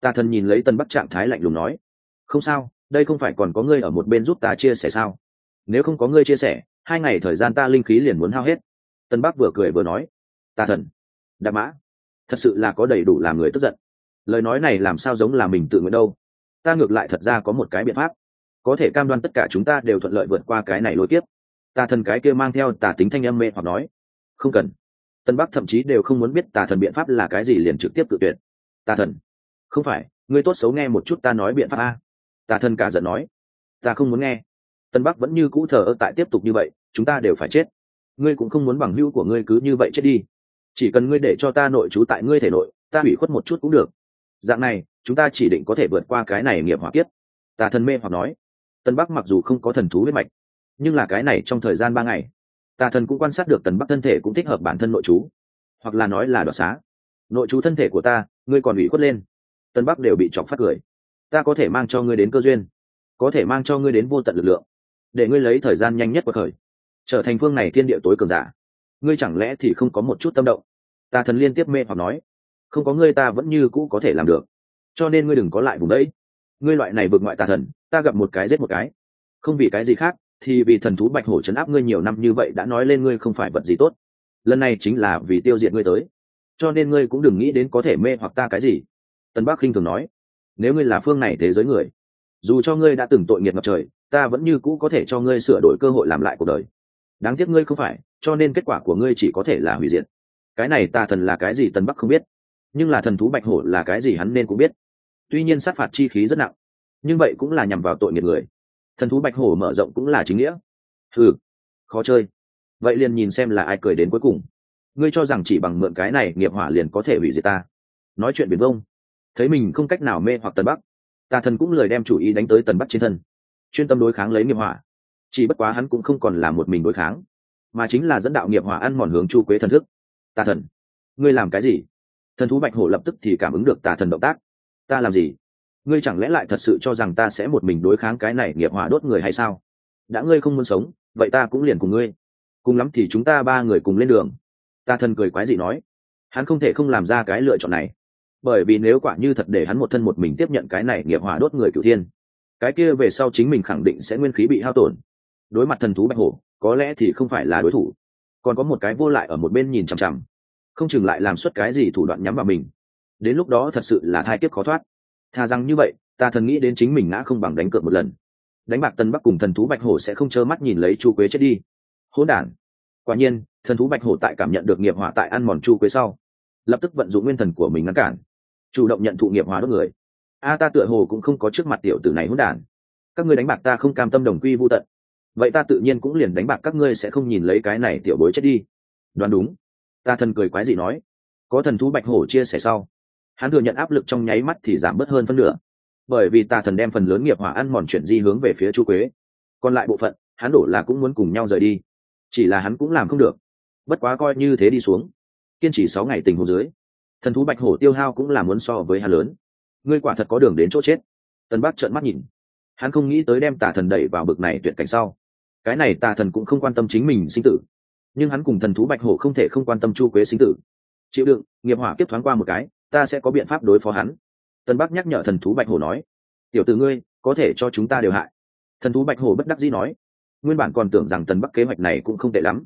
Tà thần nhìn lấy tân bắc trạng thái lạnh lùng nói, không sao, đây không phải còn có ngươi ở một bên giúp ta chia sẻ sao? Nếu không có ngươi chia sẻ, hai ngày thời gian ta linh khí liền muốn hao hết. Tân bắc vừa cười vừa nói tà thần, đạp mã, thật sự là có đầy đủ làm người tức giận. Lời nói này làm sao giống là mình tự nguyện đâu. Ta ngược lại thật ra có một cái biện pháp. Có thể cam đoan tất cả chúng ta đều thuận lợi vượt qua cái này lôi tiếp tà thần cái kia mang theo tà tính thanh âm mê hoặc nói, không cần. Tân bắc thậm chí đều không muốn biết tà thần biện pháp là cái gì liền trực tiếp tự tuyệt. Tà thần, không phải, ngươi tốt xấu nghe một chút ta nói biện pháp a. Tà thần cả giận nói, ta không muốn nghe. Tân bắc vẫn như cũ thờ ơ tại tiếp tục như vậy, chúng ta đều phải chết. Ngươi cũng không muốn bằng hữu của ngươi cứ như vậy chết đi. Chỉ cần ngươi để cho ta nội trú tại ngươi thể nội, ta hủy khuất một chút cũng được. Dạng này, chúng ta chỉ định có thể vượt qua cái này nghiệp hỏa kiếp. Tà thần mê hoặc nói, tân bắc mặc dù không có thần thú huyết mạch nhưng là cái này trong thời gian ba ngày, tà thần cũng quan sát được tần bắc thân thể cũng thích hợp bản thân nội chú, hoặc là nói là đoạt xá. Nội chú thân thể của ta, ngươi còn ủy khuất lên. Tân bắc đều bị chọc phát cười. Ta có thể mang cho ngươi đến cơ duyên, có thể mang cho ngươi đến vô tận lực lượng, để ngươi lấy thời gian nhanh nhất của khởi. Trở thành phương này thiên địa tối cường giả, ngươi chẳng lẽ thì không có một chút tâm động? Tà thần liên tiếp mê hoặc nói, không có ngươi ta vẫn như cũ có thể làm được. Cho nên ngươi đừng có lại vùng đấy. Ngươi loại này vượt ngoại tà thần, ta gặp một cái giết một cái. Không vì cái gì khác thì vì thần thú bạch hổ chấn áp ngươi nhiều năm như vậy đã nói lên ngươi không phải vật gì tốt. Lần này chính là vì tiêu diệt ngươi tới. Cho nên ngươi cũng đừng nghĩ đến có thể mê hoặc ta cái gì. Tân bắc khinh thường nói. Nếu ngươi là phương này thế giới người, dù cho ngươi đã từng tội nghiệt ngập trời, ta vẫn như cũ có thể cho ngươi sửa đổi cơ hội làm lại cuộc đời. Đáng tiếc ngươi không phải, cho nên kết quả của ngươi chỉ có thể là hủy diệt. Cái này tà thần là cái gì tân bắc không biết, nhưng là thần thú bạch hổ là cái gì hắn nên cũng biết. Tuy nhiên sát phạt chi khí rất nặng, nhưng vậy cũng là nhằm vào tội nghiệt người thần thú bạch hổ mở rộng cũng là chính nghĩa. Ừ khó chơi. Vậy liền nhìn xem là ai cười đến cuối cùng. Ngươi cho rằng chỉ bằng mượn cái này nghiệp hỏa liền có thể hủy diệt ta. Nói chuyện biển vông thấy mình không cách nào mê hoặc tần bắc, tà thần cũng lời đem chủ ý đánh tới tần bắc trên thân, chuyên tâm đối kháng lấy nghiệp hỏa. Chỉ bất quá hắn cũng không còn là một mình đối kháng, mà chính là dẫn đạo nghiệp hỏa ăn mòn hướng chu quế thần thức. Tà thần, ngươi làm cái gì? Thần thú bạch hổ lập tức thì cảm ứng được tà thần động tác. Ta làm gì? Ngươi chẳng lẽ lại thật sự cho rằng ta sẽ một mình đối kháng cái này nghiệp hỏa đốt người hay sao? Đã ngươi không muốn sống, vậy ta cũng liền cùng ngươi. Cùng lắm thì chúng ta ba người cùng lên đường. Ta thần cười quái dị nói. Hắn không thể không làm ra cái lựa chọn này. Bởi vì nếu quả như thật để hắn một thân một mình tiếp nhận cái này nghiệp hỏa đốt người cửu thiên, cái kia về sau chính mình khẳng định sẽ nguyên khí bị hao tổn. Đối mặt thần thú bạch hổ, có lẽ thì không phải là đối thủ. Còn có một cái vô lại ở một bên nhìn chằm chằm, không chừng lại làm suất cái gì thủ đoạn nhắm vào mình. Đến lúc đó thật sự là thai kiếp khó thoát thà rằng như vậy, ta thần nghĩ đến chính mình ngã không bằng đánh cược một lần. Đánh bạc tân bắc cùng thần thú bạch hổ sẽ không trơ mắt nhìn lấy chu quế chết đi. Hỗn đản. Quả nhiên, thần thú bạch hổ tại cảm nhận được nghiệp hỏa tại ăn mòn chu quế sau, lập tức vận dụng nguyên thần của mình ngăn cản, chủ động nhận thụ nghiệp hóa đốt người. A, ta tựa hồ cũng không có trước mặt tiểu tử này hỗn đản. Các ngươi đánh bạc ta không cam tâm đồng quy vô tận. Vậy ta tự nhiên cũng liền đánh bạc các ngươi sẽ không nhìn lấy cái này tiểu bối chết đi. Đoán đúng. Ta thần cười quái gì nói. Có thần thú bạch hổ chia sẻ sau hắn thừa nhận áp lực trong nháy mắt thì giảm bớt hơn phân nửa. Bởi vì tà thần đem phần lớn nghiệp hỏa ăn mòn chuyển di hướng về phía chu quế. Còn lại bộ phận, hắn đổ là cũng muốn cùng nhau rời đi. Chỉ là hắn cũng làm không được. Bất quá coi như thế đi xuống, kiên trì sáu ngày tình hồ dưới, thần thú bạch hổ tiêu hao cũng là muốn so với hắn lớn. Ngươi quả thật có đường đến chỗ chết. Tân bắc trợn mắt nhìn. Hắn không nghĩ tới đem tà thần đẩy vào bực này tuyệt cảnh sau. Cái này tà thần cũng không quan tâm chính mình sinh tử. Nhưng hắn cùng thần thú bạch hổ không thể không quan tâm chu quế sinh tử. Chịu đựng, nghiệp hỏa tiếp thoáng qua một cái ta sẽ có biện pháp đối phó hắn. Tân bắc nhắc nhở thần thú bạch hổ nói, tiểu t ử ngươi, có thể cho chúng ta đều hại. Thần thú bạch hổ bất đắc dĩ nói, nguyên bản còn tưởng rằng tần bắc kế hoạch này cũng không tệ lắm.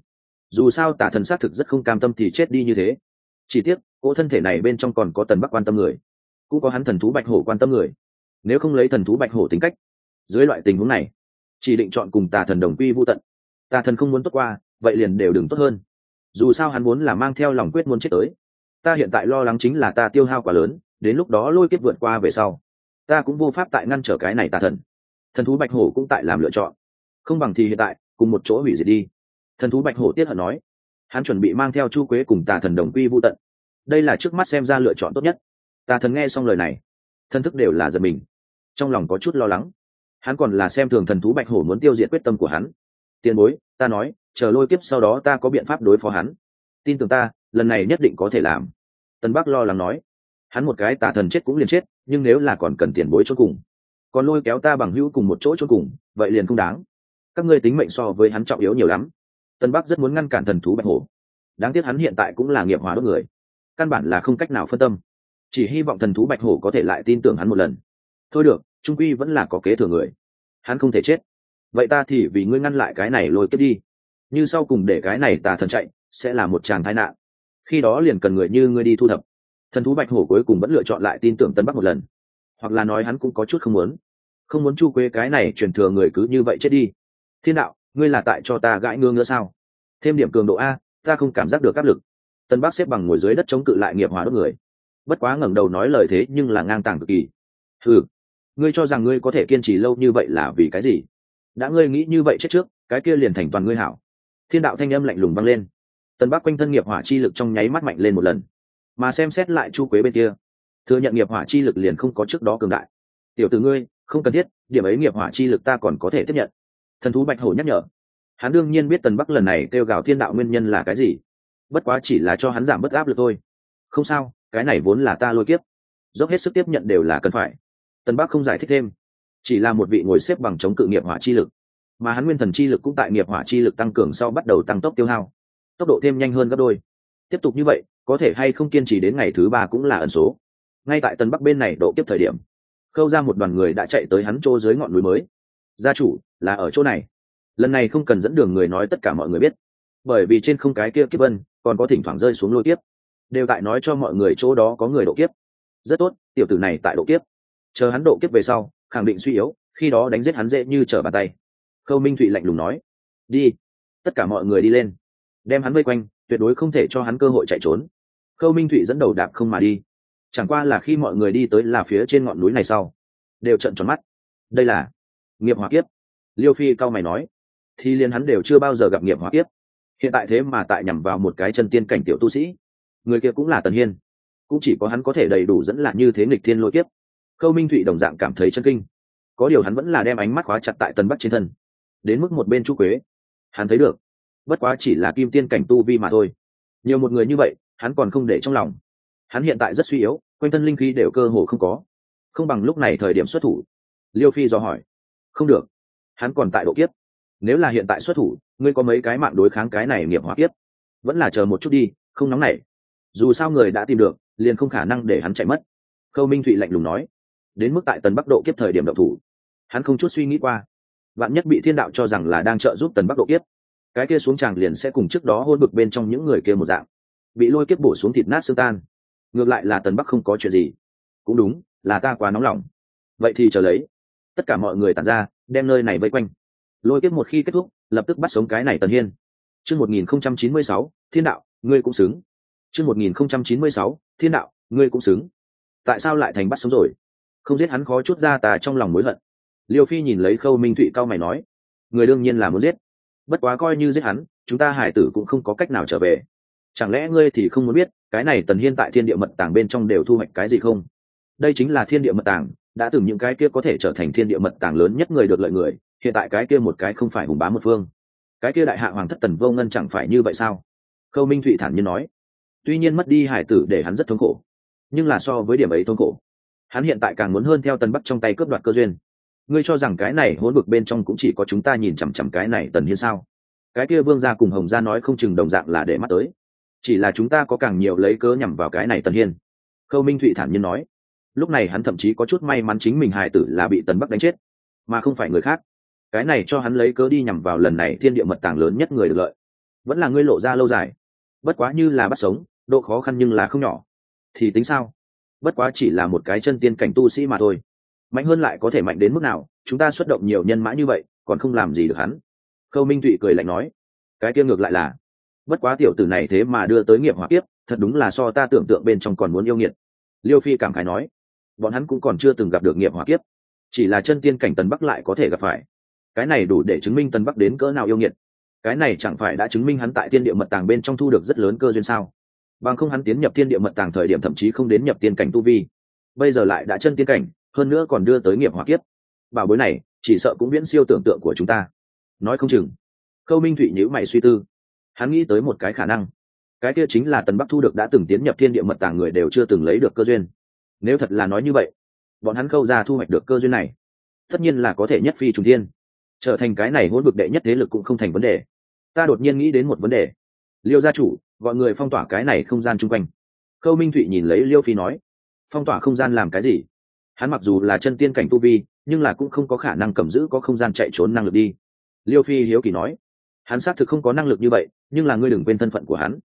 Dù sao tả thần xác thực rất không cam tâm thì chết đi như thế. Chỉ tiếc, cỗ thân thể này bên trong còn có tần bắc quan tâm người. Cũng có hắn thần thú bạch hổ quan tâm người. Nếu không lấy thần thú bạch hổ tính cách, dưới loại tình huống này, chỉ định chọn cùng tà thần đồng quy vô tận. Tà thần không muốn tốt qua, vậy liền đều đừng tốt hơn. Dù sao hắn muốn là mang theo lòng quyết muốn chết tới ta hiện tại lo lắng chính là ta tiêu hao quá lớn, đến lúc đó lôi kiếp vượt qua về sau, ta cũng vô pháp tại ngăn trở cái này tà thần. Thần thú bạch hổ cũng tại làm lựa chọn. Không bằng thì hiện tại, cùng một chỗ hủy diệt đi. Thần thú bạch hổ tiết hận nói. Hắn chuẩn bị mang theo chu quế cùng tà thần đồng quy vô tận. Đây là trước mắt xem ra lựa chọn tốt nhất. Tà thần nghe xong lời này, thân thức đều là giật mình. Trong lòng có chút lo lắng. Hắn còn là xem thường thần thú bạch hổ muốn tiêu diệt quyết tâm của hắn. Tiền bối, ta nói, chờ lôi kiếp sau đó ta có biện pháp đối phó hắn. Tin tưởng ta lần này nhất định có thể làm. Tân bắc lo lắng nói. Hắn một cái tà thần chết cũng liền chết, nhưng nếu là còn cần tiền bối cho cùng, còn lôi kéo ta bằng hữu cùng một chỗ cho cùng, vậy liền không đáng. Các ngươi tính mệnh so với hắn trọng yếu nhiều lắm. Tân bắc rất muốn ngăn cản thần thú bạch hổ. Đáng tiếc hắn hiện tại cũng là nghiệp hóa đốt người. Căn bản là không cách nào phân tâm. Chỉ hy vọng thần thú bạch hổ có thể lại tin tưởng hắn một lần. Thôi được, trung quy vẫn là có kế thừa người. Hắn không thể chết. Vậy ta thì vì ngươi ngăn lại cái này lôi kết đi. Như sau cùng để cái này tà thần chạy, sẽ là một tràng tai nạn khi đó liền cần người như ngươi đi thu thập. Thần thú bạch hổ cuối cùng vẫn lựa chọn lại tin tưởng tân bắc một lần. Hoặc là nói hắn cũng có chút không muốn. Không muốn chu quế cái này truyền thừa người cứ như vậy chết đi. Thiên đạo, ngươi là tại cho ta gãi ngương nữa sao? Thêm điểm cường độ a, ta không cảm giác được áp lực. Tân bắc xếp bằng ngồi dưới đất chống cự lại nghiệp hóa đốt người. Bất quá ngẩng đầu nói lời thế nhưng là ngang tàng cực kỳ. Ừ ngươi cho rằng ngươi có thể kiên trì lâu như vậy là vì cái gì? Đã ngươi nghĩ như vậy chết trước, cái kia liền thành toàn ngươi hảo. Thiên đạo thanh âm lạnh lùng vang lên tân bắc quanh thân nghiệp hỏa chi lực trong nháy mắt mạnh lên một lần. Mà xem xét lại chu quế bên kia, thừa nhận nghiệp hỏa chi lực liền không có trước đó cường đại. Tiểu t ử ngươi, không cần thiết, điểm ấy nghiệp hỏa chi lực ta còn có thể tiếp nhận. Thần thú bạch hổ nhắc nhở. Hắn đương nhiên biết tần bắc lần này kêu gào thiên đạo nguyên nhân là cái gì, bất quá chỉ là cho hắn giảm bớt áp lực thôi. Không sao, cái này vốn là ta lôi kiếp, dốc hết sức tiếp nhận đều là cần phải. Tần bắc không giải thích thêm, chỉ là một vị ngồi xếp bằng chống cự nghiệp hỏa chi lực. Mà hắn nguyên thần chi lực cũng tại nghiệp hỏa chi lực tăng cường sau bắt đầu tăng tốc tiêu hao tốc độ thêm nhanh hơn gấp đôi. Tiếp tục như vậy, có thể hay không kiên trì đến ngày thứ ba cũng là ẩn số. Ngay tại tân bắc bên này độ kiếp thời điểm, khâu ra một đoàn người đã chạy tới hắn chỗ dưới ngọn núi mới. Gia chủ, là ở chỗ này. Lần này không cần dẫn đường người nói tất cả mọi người biết. Bởi vì trên không cái kia kiếp vân, còn có thỉnh thoảng rơi xuống lôi kiếp. Đều tại nói cho mọi người chỗ đó có người độ kiếp. Rất tốt, tiểu tử này tại độ kiếp. Chờ hắn độ kiếp về sau, khẳng định suy yếu, khi đó đánh giết hắn dễ như trở bàn tay. Khâu minh thụy lạnh lùng nói, đi. Tất cả mọi người đi lên đem hắn vây quanh, tuyệt đối không thể cho hắn cơ hội chạy trốn. Khâu minh thụy dẫn đầu đạp không mà đi. Chẳng qua là khi mọi người đi tới là phía trên ngọn núi này sau, đều trận tròn mắt. Đây là nghiệp hỏa kiếp. Liêu phi cao mày nói, thì liền hắn đều chưa bao giờ gặp nghiệp hỏa kiếp. Hiện tại thế mà tại nhằm vào một cái chân tiên cảnh tiểu tu sĩ. Người kia cũng là tần hiên. Cũng chỉ có hắn có thể đầy đủ dẫn lại như thế nghịch thiên lôi kiếp. Khâu minh thụy đồng dạng cảm thấy chân kinh. Có điều hắn vẫn là đem ánh mắt khóa chặt tại tân bắc trên thân. Đến mức một bên chu quế. Hắn thấy được bất quá chỉ là kim tiên cảnh tu vi mà thôi. Nhiều một người như vậy, hắn còn không để trong lòng. Hắn hiện tại rất suy yếu, quanh thân linh khí đều cơ hồ không có. Không bằng lúc này thời điểm xuất thủ. Liêu phi dò hỏi. Không được. Hắn còn tại độ kiếp. Nếu là hiện tại xuất thủ, ngươi có mấy cái mạng đối kháng cái này nghiệp hỏa kiếp? Vẫn là chờ một chút đi, không nóng nảy. Dù sao người đã tìm được, liền không khả năng để hắn chạy mất. Khâu minh thụy lạnh lùng nói. Đến mức tại tần bắc độ kiếp thời điểm đậu thủ. Hắn không chút suy nghĩ qua. Vạn nhất bị thiên đạo cho rằng là đang trợ giúp tần bắc độ kiếp cái kia xuống chàng liền sẽ cùng trước đó hôn bực bên trong những người kia một dạng, bị lôi kiếp bổ xuống thịt nát xương tan. Ngược lại là tần bắc không có chuyện gì. Cũng đúng, là ta quá nóng lòng. Vậy thì chờ lấy. Tất cả mọi người tàn ra, đem nơi này vây quanh. Lôi kiếp một khi kết thúc, lập tức bắt sống cái này tần hiên. Chương một nghìn không trăm chín mươi sáu, thiên đạo, ngươi cũng xứng. Chương một nghìn không trăm chín mươi sáu, thiên đạo, ngươi cũng xứng. Tại sao lại thành bắt sống rồi? Không giết hắn khó chút ra tà trong lòng mối hận. Liêu phi nhìn lấy khâu minh thụy cao mày nói. Người đương nhiên là muốn giết bất quá coi như giết hắn, chúng ta hải tử cũng không có cách nào trở về. Chẳng lẽ ngươi thì không muốn biết, cái này tần hiên tại thiên địa mật tàng bên trong đều thu hoạch cái gì không? Đây chính là thiên địa mật tàng, đã từng những cái kia có thể trở thành thiên địa mật tàng lớn nhất người được lợi người, hiện tại cái kia một cái không phải hùng bá một phương. Cái kia đại hạ hoàng thất tần vô ngân chẳng phải như vậy sao? Khâu minh thụy thản nhiên nói. Tuy nhiên mất đi hải tử để hắn rất thống khổ, nhưng là so với điểm ấy thống khổ. Hắn hiện tại càng muốn hơn theo tần bắc trong tay cướp đoạt cơ duyên ngươi cho rằng cái này hỗn vực bên trong cũng chỉ có chúng ta nhìn chằm chằm cái này tần hiên sao? Cái kia vương gia cùng hồng gia nói không chừng đồng dạng là để mắt tới. Chỉ là chúng ta có càng nhiều lấy cớ nhằm vào cái này tần hiên. Khâu minh thụy thản nhiên nói. Lúc này hắn thậm chí có chút may mắn chính mình hài tử là bị tần bắc đánh chết, mà không phải người khác. Cái này cho hắn lấy cớ đi nhằm vào lần này thiên địa mật tàng lớn nhất người được lợi. Vẫn là ngươi lộ ra lâu dài. Bất quá như là bắt sống, độ khó khăn nhưng là không nhỏ. Thì tính sao? Bất quá chỉ là một cái chân tiên cảnh tu sĩ mà thôi mạnh hơn lại có thể mạnh đến mức nào, chúng ta xuất động nhiều nhân mã như vậy, còn không làm gì được hắn. Khâu minh thụy cười lạnh nói. Cái kia ngược lại là, bất quá tiểu tử này thế mà đưa tới nghiệp hỏa tiếp thật đúng là so ta tưởng tượng bên trong còn muốn yêu nghiệt. Liêu phi cảm khái nói. Bọn hắn cũng còn chưa từng gặp được nghiệp hỏa kiếp, chỉ là chân tiên cảnh tần bắc lại có thể gặp phải. Cái này đủ để chứng minh tần bắc đến cỡ nào yêu nghiệt. Cái này chẳng phải đã chứng minh hắn tại tiên địa mật tàng bên trong thu được rất lớn cơ duyên sao? Bằng không hắn tiến nhập tiên địa mật tàng thời điểm thậm chí không đến nhập tiên cảnh tu vi. Bây giờ lại đã chân tiên cảnh hơn nữa còn đưa tới nghiệp hỏa kiếp. Bảo bối này, chỉ sợ cũng viễn siêu tưởng tượng của chúng ta. Nói không chừng. Khâu minh thụy nhữ mày suy tư. Hắn nghĩ tới một cái khả năng. Cái kia chính là tần bắc thu được đã từng tiến nhập thiên địa mật tàng người đều chưa từng lấy được cơ duyên. Nếu thật là nói như vậy, bọn hắn khâu ra thu hoạch được cơ duyên này, tất nhiên là có thể nhất phi trùng thiên. Trở thành cái này hỗn vực đệ nhất thế lực cũng không thành vấn đề. Ta đột nhiên nghĩ đến một vấn đề. Liêu gia chủ, gọi người phong tỏa cái này không gian chung quanh. Khâu minh thụy nhìn lấy liêu phi nói, phong tỏa không gian làm cái gì? Hắn mặc dù là chân tiên cảnh tu vi, nhưng là cũng không có khả năng cầm giữ có không gian chạy trốn năng lực đi. Liêu phi hiếu kỳ nói, hắn xác thực không có năng lực như vậy, nhưng là ngươi đừng quên thân phận của hắn.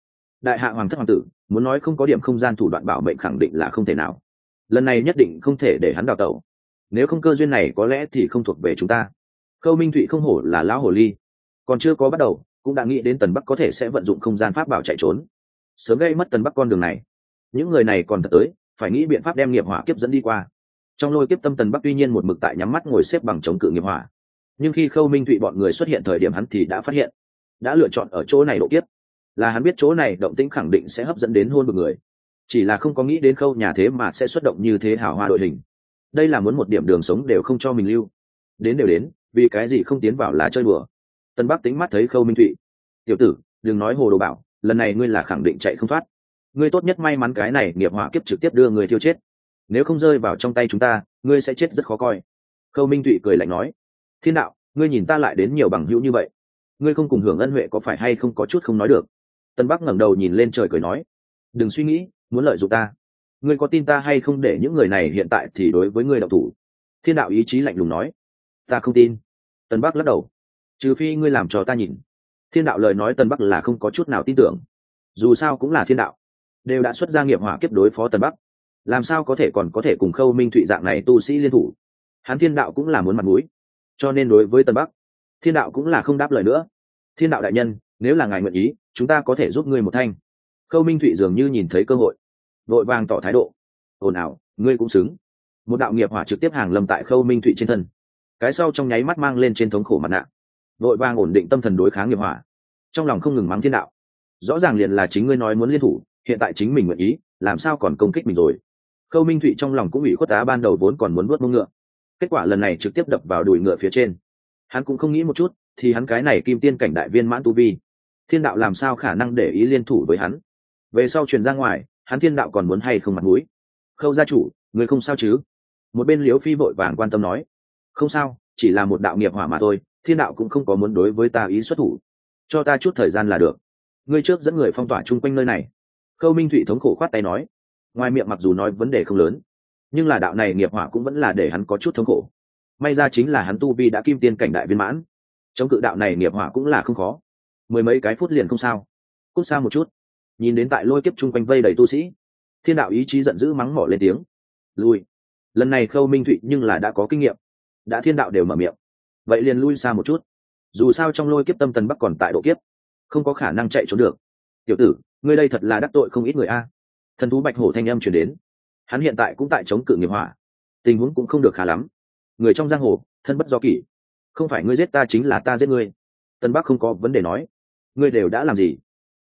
Đại hạ hoàng thất hoàng tử, muốn nói không có điểm không gian thủ đoạn bảo mệnh khẳng định là không thể nào. Lần này nhất định không thể để hắn đào tẩu. Nếu không cơ duyên này có lẽ thì không thuộc về chúng ta. Khâu minh thụy không hổ là lão hồ ly. Còn chưa có bắt đầu, cũng đã nghĩ đến tần bắc có thể sẽ vận dụng không gian pháp bảo chạy trốn. Sớm gây mất tần bắc con đường này. Những người này còn thật tới, phải nghĩ biện pháp đem nghiệp hỏa kiếp dẫn đi qua trong lôi kiếp tâm tần bắc tuy nhiên một mực tại nhắm mắt ngồi xếp bằng chống cự nghiệp hỏa. Nhưng khi khâu minh thụy bọn người xuất hiện thời điểm hắn thì đã phát hiện, đã lựa chọn ở chỗ này độ kiếp. Là hắn biết chỗ này động tĩnh khẳng định sẽ hấp dẫn đến hôn một người. Chỉ là không có nghĩ đến khâu nhà thế mà sẽ xuất động như thế hảo hoa đội hình. Đây là muốn một điểm đường sống đều không cho mình lưu. Đến đều đến, vì cái gì không tiến vào là chơi bừa tân bắc tính mắt thấy khâu minh thụy. Tiểu tử, đừng nói hồ đồ bảo, lần này ngươi là khẳng định chạy không thoát. Ngươi tốt nhất may mắn cái này, nghiệp hỏa kiếp trực tiếp đưa người thiêu chết nếu không rơi vào trong tay chúng ta, ngươi sẽ chết rất khó coi. Khâu minh thụy cười lạnh nói, thiên đạo, ngươi nhìn ta lại đến nhiều bằng hữu như vậy, ngươi không cùng hưởng ân huệ có phải hay không có chút không nói được? Tân bắc ngẩng đầu nhìn lên trời cười nói, đừng suy nghĩ, muốn lợi dụng ta. Ngươi có tin ta hay không để những người này hiện tại thì đối với ngươi đạo thủ? Thiên đạo ý chí lạnh lùng nói, ta không tin. Tân bắc lắc đầu, trừ phi ngươi làm cho ta nhìn. Thiên đạo lời nói tân bắc là không có chút nào tin tưởng. Dù sao cũng là thiên đạo, đều đã xuất ra nghiệp hỏa kiếp đối phó tân bắc làm sao có thể còn có thể cùng khâu minh thụy dạng này tu sĩ liên thủ? Hắn thiên đạo cũng là muốn mặt mũi. Cho nên đối với tần bắc, thiên đạo cũng là không đáp lời nữa. Thiên đạo đại nhân, nếu là ngài nguyện ý, chúng ta có thể giúp ngươi một thanh. Khâu minh thụy dường như nhìn thấy cơ hội, vội vàng tỏ thái độ. Ồn ào, ngươi cũng xứng. Một đạo nghiệp hỏa trực tiếp hàng lầm tại khâu minh thụy trên thân. Cái sau trong nháy mắt mang lên trên thống khổ mặt nạ. Vội vàng ổn định tâm thần đối kháng nghiệp hỏa. Trong lòng không ngừng mắng thiên đạo. Rõ ràng liền là chính ngươi nói muốn liên thủ, hiện tại chính mình nguyện ý, làm sao còn công kích mình rồi? Khâu minh thụy trong lòng cũng bị khuất á ban đầu vốn còn muốn nuốt mông ngựa. Kết quả lần này trực tiếp đập vào đùi ngựa phía trên. Hắn cũng không nghĩ một chút, thì hắn cái này kim tiên cảnh đại viên mãn tu vi. Thiên đạo làm sao khả năng để ý liên thủ với hắn? Về sau truyền ra ngoài, hắn thiên đạo còn muốn hay không mặt mũi? Khâu gia chủ, người không sao chứ? Một bên liễu phi vội vàng quan tâm nói. Không sao, chỉ là một đạo nghiệp hỏa mà thôi, thiên đạo cũng không có muốn đối với ta ý xuất thủ. Cho ta chút thời gian là được. Ngươi trước dẫn người phong tỏa chung quanh nơi này. Khâu minh thụy thống khổ khoát tay nói ngoài miệng mặc dù nói vấn đề không lớn, nhưng là đạo này nghiệp hỏa cũng vẫn là để hắn có chút thống khổ. May ra chính là hắn tu vi đã kim tiên cảnh đại viên mãn, chống cự đạo này nghiệp hỏa cũng là không khó. Mười mấy cái phút liền không sao. Cút xa một chút. Nhìn đến tại lôi kiếp chung quanh vây đầy tu sĩ, thiên đạo ý chí giận dữ mắng mỏ lên tiếng. Lui. Lần này khâu minh thụy nhưng là đã có kinh nghiệm, đã thiên đạo đều mở miệng. Vậy liền lui xa một chút. Dù sao trong lôi kiếp tâm tần bắc còn tại độ kiếp, không có khả năng chạy trốn được. Tiểu tử, ngươi đây thật là đắc tội không ít người a thần thú bạch hổ thanh âm chuyển đến. Hắn hiện tại cũng tại chống cự nghiệp hỏa. Tình huống cũng không được khá lắm. Người trong giang hồ, thân bất do kỷ. Không phải ngươi giết ta chính là ta giết ngươi. Tân bắc không có vấn đề nói. Ngươi đều đã làm gì?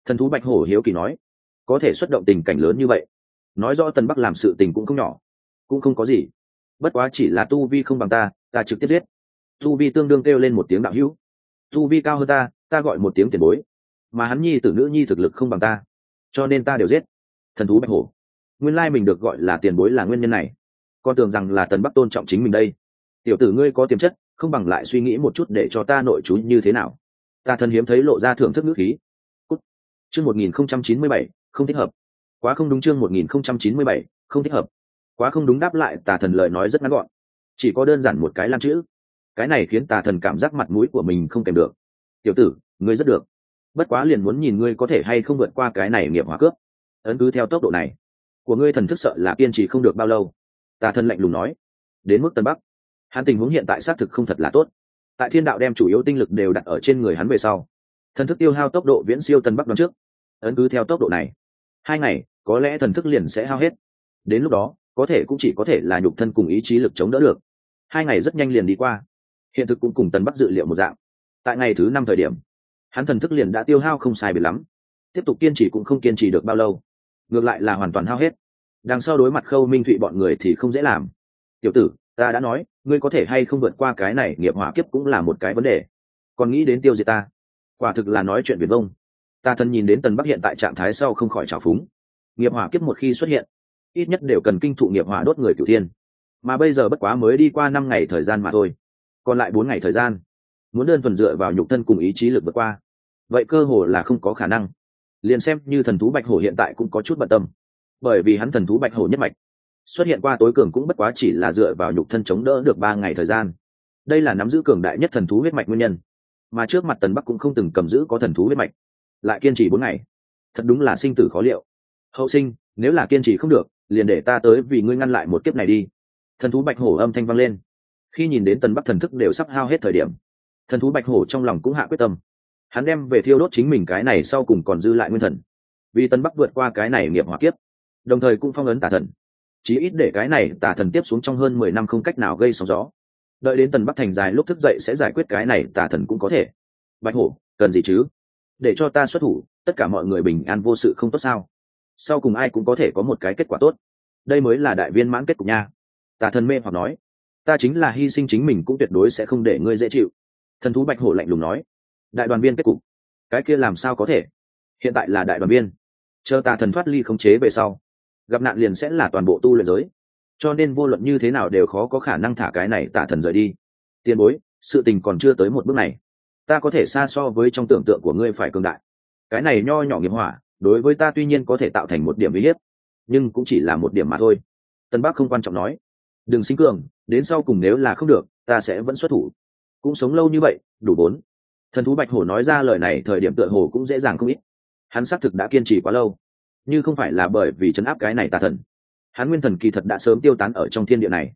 Thần thú bạch hổ hiếu kỳ nói. Có thể xuất động tình cảnh lớn như vậy. Nói rõ tân bắc làm sự tình cũng không nhỏ. Cũng không có gì. Bất quá chỉ là tu vi không bằng ta ta trực tiếp giết. Tu vi tương đương kêu lên một tiếng đạo hữu. Tu vi cao hơn ta ta gọi một tiếng tiền bối. Mà hắn nhi tử nữ nhi thực lực không bằng ta. Cho nên ta đều giết thần thú bạch hổ. Nguyên lai mình được gọi là tiền bối là nguyên nhân này. Con tưởng rằng là tần bắc tôn trọng chính mình đây. Tiểu tử ngươi có tiềm chất, không bằng lại suy nghĩ một chút để cho ta nội chú như thế nào. Ta thần hiếm thấy lộ ra thưởng thức ngữ khí. Cút. chương một nghìn không trăm chín mươi bảy, không thích hợp. Quá không đúng chương một nghìn không trăm chín mươi bảy, không thích hợp. Quá không đúng đáp lại tà thần lời nói rất ngắn gọn. Chỉ có đơn giản một cái lan chữ. Cái này khiến tà thần cảm giác mặt mũi của mình không kèm được. Tiểu tử, ngươi rất được. Bất quá liền muốn nhìn ngươi có thể hay không vượt qua cái này nghiệp hóa cướp ấn cứ theo tốc độ này. Của ngươi thần thức sợ là kiên trì không được bao lâu. Tà thần lạnh lùng nói. Đến mức tân bắc. Hắn tình huống hiện tại xác thực không thật là tốt. Tại thiên đạo đem chủ yếu tinh lực đều đặt ở trên người hắn về sau, thần thức tiêu hao tốc độ viễn siêu tân bắc đón trước. Ấn cứ theo tốc độ này. Hai ngày, có lẽ thần thức liền sẽ hao hết. Đến lúc đó, có thể cũng chỉ có thể là nhục thân cùng ý chí lực chống đỡ được. Hai ngày rất nhanh liền đi qua. Hiện thực cũng cùng tân bắc dự liệu một dạng. Tại ngày thứ năm thời điểm, hắn thần thức liền đã tiêu hao không sai biệt lắm. Tiếp tục kiên trì cũng không kiên trì được bao lâu ngược lại là hoàn toàn hao hết. Đằng sau đối mặt khâu minh thụy bọn người thì không dễ làm. Tiểu tử, ta đã nói, ngươi có thể hay không vượt qua cái này, nghiệp hỏa kiếp cũng là một cái vấn đề. Còn nghĩ đến tiêu diệt ta? Quả thực là nói chuyện việt vông. Ta thân nhìn đến tần bắc hiện tại trạng thái sau không khỏi trào phúng. Nghiệp hỏa kiếp một khi xuất hiện, ít nhất đều cần kinh thụ nghiệp hỏa đốt người cửu thiên. Mà bây giờ bất quá mới đi qua năm ngày thời gian mà thôi. Còn lại bốn ngày thời gian, muốn đơn thuần dựa vào nhục thân cùng ý chí lực vượt qua, vậy cơ hồ là không có khả năng liền xem như thần thú bạch hổ hiện tại cũng có chút bận tâm. Bởi vì hắn thần thú bạch hổ nhất mạch, xuất hiện qua tối cường cũng bất quá chỉ là dựa vào nhục thân chống đỡ được ba ngày thời gian. Đây là nắm giữ cường đại nhất thần thú huyết mạch nguyên nhân, mà trước mặt tần bắc cũng không từng cầm giữ có thần thú huyết mạch, lại kiên trì bốn ngày. Thật đúng là sinh tử khó liệu. Hậu sinh, nếu là kiên trì không được, liền để ta tới vì ngươi ngăn lại một kiếp này đi. Thần thú bạch hổ âm thanh vang lên. Khi nhìn đến tần bắc thần thức đều sắp hao hết thời điểm, thần thú bạch hổ trong lòng cũng hạ quyết tâm hắn đem về thiêu đốt chính mình cái này sau cùng còn dư lại nguyên thần. Vì tân bắc vượt qua cái này nghiệp hỏa kiếp, đồng thời cũng phong ấn tà thần. Chí ít để cái này tà thần tiếp xuống trong hơn mười năm không cách nào gây sóng gió. Đợi đến tần bắc thành dài lúc thức dậy sẽ giải quyết cái này, tà thần cũng có thể. Bạch hổ, cần gì chứ? Để cho ta xuất thủ, tất cả mọi người bình an vô sự không tốt sao? Sau cùng ai cũng có thể có một cái kết quả tốt. Đây mới là đại viên mãn kết cục nha. Tà thần mê hoặc nói, ta chính là hy sinh chính mình cũng tuyệt đối sẽ không để ngươi dễ chịu. Thần thú bạch hổ lạnh lùng nói đại đoàn viên kết cục. Cái kia làm sao có thể? Hiện tại là đại đoàn viên. Chờ tà thần thoát ly khống chế về sau, gặp nạn liền sẽ là toàn bộ tu luyện giới. Cho nên vô luận như thế nào đều khó có khả năng thả cái này tà thần rời đi. Tiền bối, sự tình còn chưa tới một bước này. Ta có thể xa so với trong tưởng tượng của ngươi phải cường đại. Cái này nho nhỏ nghiệp hỏa, đối với ta tuy nhiên có thể tạo thành một điểm uy hiếp, nhưng cũng chỉ là một điểm mà thôi. Tân bắc không quan trọng nói. Đừng sinh cường, đến sau cùng nếu là không được, ta sẽ vẫn xuất thủ. Cũng sống lâu như vậy, đủ bốn thần thú bạch hổ nói ra lời này thời điểm tựa hồ cũng dễ dàng không ít. Hắn xác thực đã kiên trì quá lâu nhưng không phải là bởi vì chấn áp cái này tà thần. Hắn nguyên thần kỳ thật đã sớm tiêu tán ở trong thiên địa này.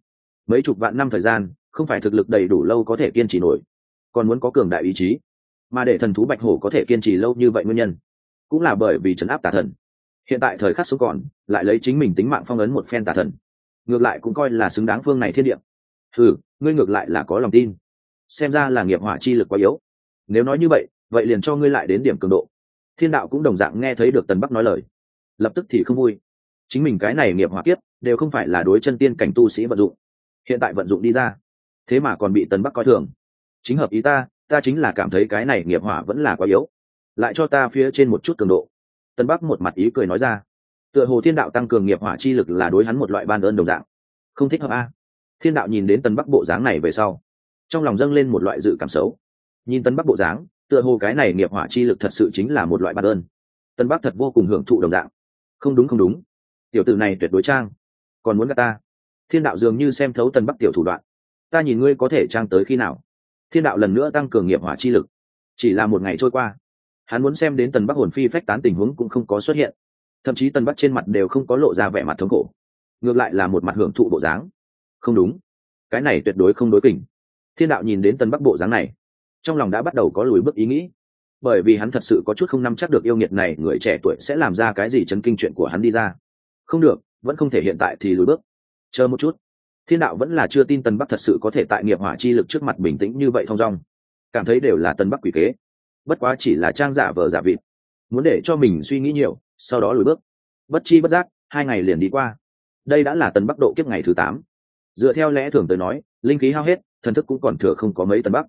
Mấy chục vạn năm thời gian, không phải thực lực đầy đủ lâu có thể kiên trì nổi, còn muốn có cường đại ý chí. Mà để thần thú bạch hổ có thể kiên trì lâu như vậy nguyên nhân, cũng là bởi vì chấn áp tà thần. Hiện tại thời khắc số còn, lại lấy chính mình tính mạng phong ấn một phen tà thần. Ngược lại cũng coi là xứng đáng phương này thiên địa. Ừ ngươi ngược lại là có lòng tin. Xem ra là nghiệp hỏa chi lực quá yếu nếu nói như vậy vậy liền cho ngươi lại đến điểm cường độ. Thiên đạo cũng đồng dạng nghe thấy được tần bắc nói lời. Lập tức thì không vui. Chính mình cái này nghiệp hỏa kiếp, đều không phải là đối chân tiên cảnh tu sĩ vận dụng. Hiện tại vận dụng đi ra, thế mà còn bị tần bắc coi thường. Chính hợp ý ta ta chính là cảm thấy cái này nghiệp hỏa vẫn là quá yếu. Lại cho ta phía trên một chút cường độ. Tân bắc một mặt ý cười nói ra. Tựa hồ thiên đạo tăng cường nghiệp hỏa chi lực là đối hắn một loại ban ơn đồng dạng. Không thích hợp a. Thiên đạo nhìn đến tân bắc bộ dáng này về sau, trong lòng dâng lên một loại dự cảm xấu nhìn tân bắc bộ dáng, tựa hồ cái này nghiệp hỏa chi lực thật sự chính là một loại ban ơn. Tân bắc thật vô cùng hưởng thụ đồng dạng không đúng không đúng. Tiểu tử này tuyệt đối trang. Còn muốn gặp ta? Thiên đạo dường như xem thấu tân bắc tiểu thủ đoạn. Ta nhìn ngươi có thể trang tới khi nào? Thiên đạo lần nữa tăng cường nghiệp hỏa chi lực. Chỉ là một ngày trôi qua. Hắn muốn xem đến tần bắc hồn phi phách tán tình huống cũng không có xuất hiện. Thậm chí tần bắc trên mặt đều không có lộ ra vẻ mặt thống khổ. Ngược lại là một mặt hưởng thụ bộ dáng. Không đúng. Cái này tuyệt đối không đối kình. Thiên đạo nhìn đến tần bắc bộ dáng này trong lòng đã bắt đầu có lùi bước ý nghĩ. Bởi vì hắn thật sự có chút không nắm chắc được yêu nghiệt này, người trẻ tuổi sẽ làm ra cái gì chấn kinh chuyện của hắn đi ra. Không được, vẫn không thể hiện tại thì lùi bước. Chờ một chút. Thiên đạo vẫn là chưa tin tần bắc thật sự có thể tại nghiệp hỏa chi lực trước mặt bình tĩnh như vậy thong dong. Cảm thấy đều là tần bắc quỷ kế. Bất quá chỉ là trang giả vờ giả vịt. Muốn để cho mình suy nghĩ nhiều, sau đó lùi bước. Bất chi bất giác, hai ngày liền đi qua. Đây đã là tần bắc độ kiếp ngày thứ tám. Dựa theo lẽ thường tới nói, linh khí hao hết, thần thức cũng còn thừa không có mấy tần bắc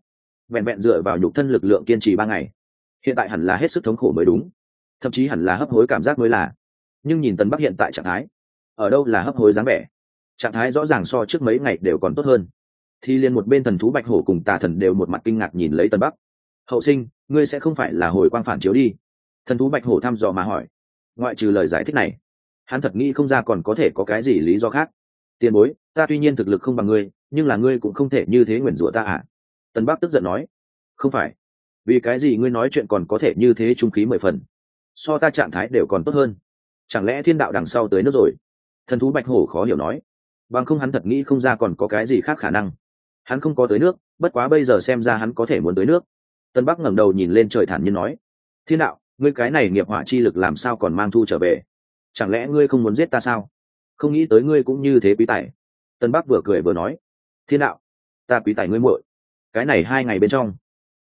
vẹn vẹn dựa vào nhục thân lực lượng kiên trì ba ngày. Hiện tại hẳn là hết sức thống khổ mới đúng. Thậm chí hẳn là hấp hối cảm giác mới là. Nhưng nhìn tần bắc hiện tại trạng thái, ở đâu là hấp hối dáng vẻ? Trạng thái rõ ràng so trước mấy ngày đều còn tốt hơn. Thì liền một bên thần thú bạch hổ cùng tà thần đều một mặt kinh ngạc nhìn lấy tần bắc. Hậu sinh, ngươi sẽ không phải là hồi quang phản chiếu đi? Thần thú bạch hổ thăm dò mà hỏi. Ngoại trừ lời giải thích này, hắn thật nghĩ không ra còn có thể có cái gì lý do khác. Tiền bối, ta tuy nhiên thực lực không bằng ngươi, nhưng là ngươi cũng không thể như thế nguyền rủa ta à? Tân bắc tức giận nói, không phải, vì cái gì ngươi nói chuyện còn có thể như thế trung khí mười phần? So ta trạng thái đều còn tốt hơn. Chẳng lẽ thiên đạo đằng sau tới nước rồi? Thần thú bạch hổ khó hiểu nói, bằng không hắn thật nghĩ không ra còn có cái gì khác khả năng. Hắn không có tới nước, bất quá bây giờ xem ra hắn có thể muốn tới nước. Tân bắc ngẩng đầu nhìn lên trời thản nhiên nói, thiên đạo, ngươi cái này nghiệp hỏa chi lực làm sao còn mang thu trở về? Chẳng lẽ ngươi không muốn giết ta sao? Không nghĩ tới ngươi cũng như thế quý tài. Tân bắc vừa cười vừa nói, thiên đạo, ta quý tài ngươi muội cái này hai ngày bên trong,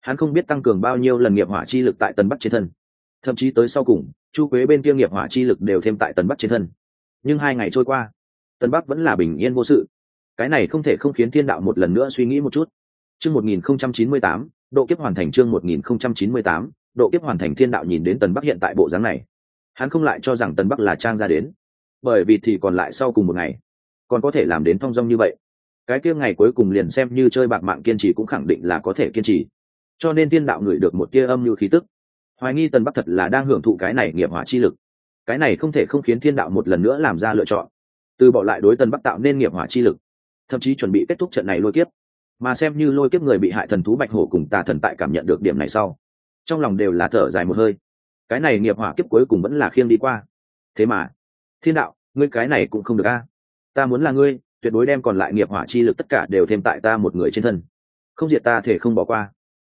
hắn không biết tăng cường bao nhiêu lần nghiệp hỏa chi lực tại tân bắc trên thân. Thậm chí tới sau cùng, chu quế bên kia nghiệp hỏa chi lực đều thêm tại tân bắc trên thân. Nhưng hai ngày trôi qua tân bắc vẫn là bình yên vô sự. Cái này không thể không khiến thiên đạo một lần nữa suy nghĩ một chút. Chương một nghìn không trăm chín mươi tám, độ kiếp hoàn thành chương một nghìn không trăm chín mươi tám, độ kiếp hoàn thành thiên đạo nhìn đến tần bắc hiện tại bộ dáng này. Hắn không lại cho rằng tần bắc là trang ra đến. Bởi vì thì còn lại sau cùng một ngày, còn có thể làm đến thong dong như vậy cái kia ngày cuối cùng liền xem như chơi bạc mạng kiên trì cũng khẳng định là có thể kiên trì. Cho nên thiên đạo ngửi được một tia âm như khí tức. Hoài nghi tần bắc thật là đang hưởng thụ cái này nghiệp hỏa chi lực. Cái này không thể không khiến thiên đạo một lần nữa làm ra lựa chọn. Từ bỏ lại đối tần bắc tạo nên nghiệp hỏa chi lực, thậm chí chuẩn bị kết thúc trận này lôi kiếp. Mà xem như lôi kiếp người bị hại thần thú bạch hổ cùng tà thần tại cảm nhận được điểm này sau, trong lòng đều là thở dài một hơi. Cái này nghiệp hỏa kiếp cuối cùng vẫn là khiêng đi qua. Thế mà thiên đạo, ngươi cái này cũng không được a. Ta muốn là ngươi tuyệt đối đem còn lại nghiệp hỏa chi lực tất cả đều thêm tại ta một người trên thân. Không diệt ta thể không bỏ qua.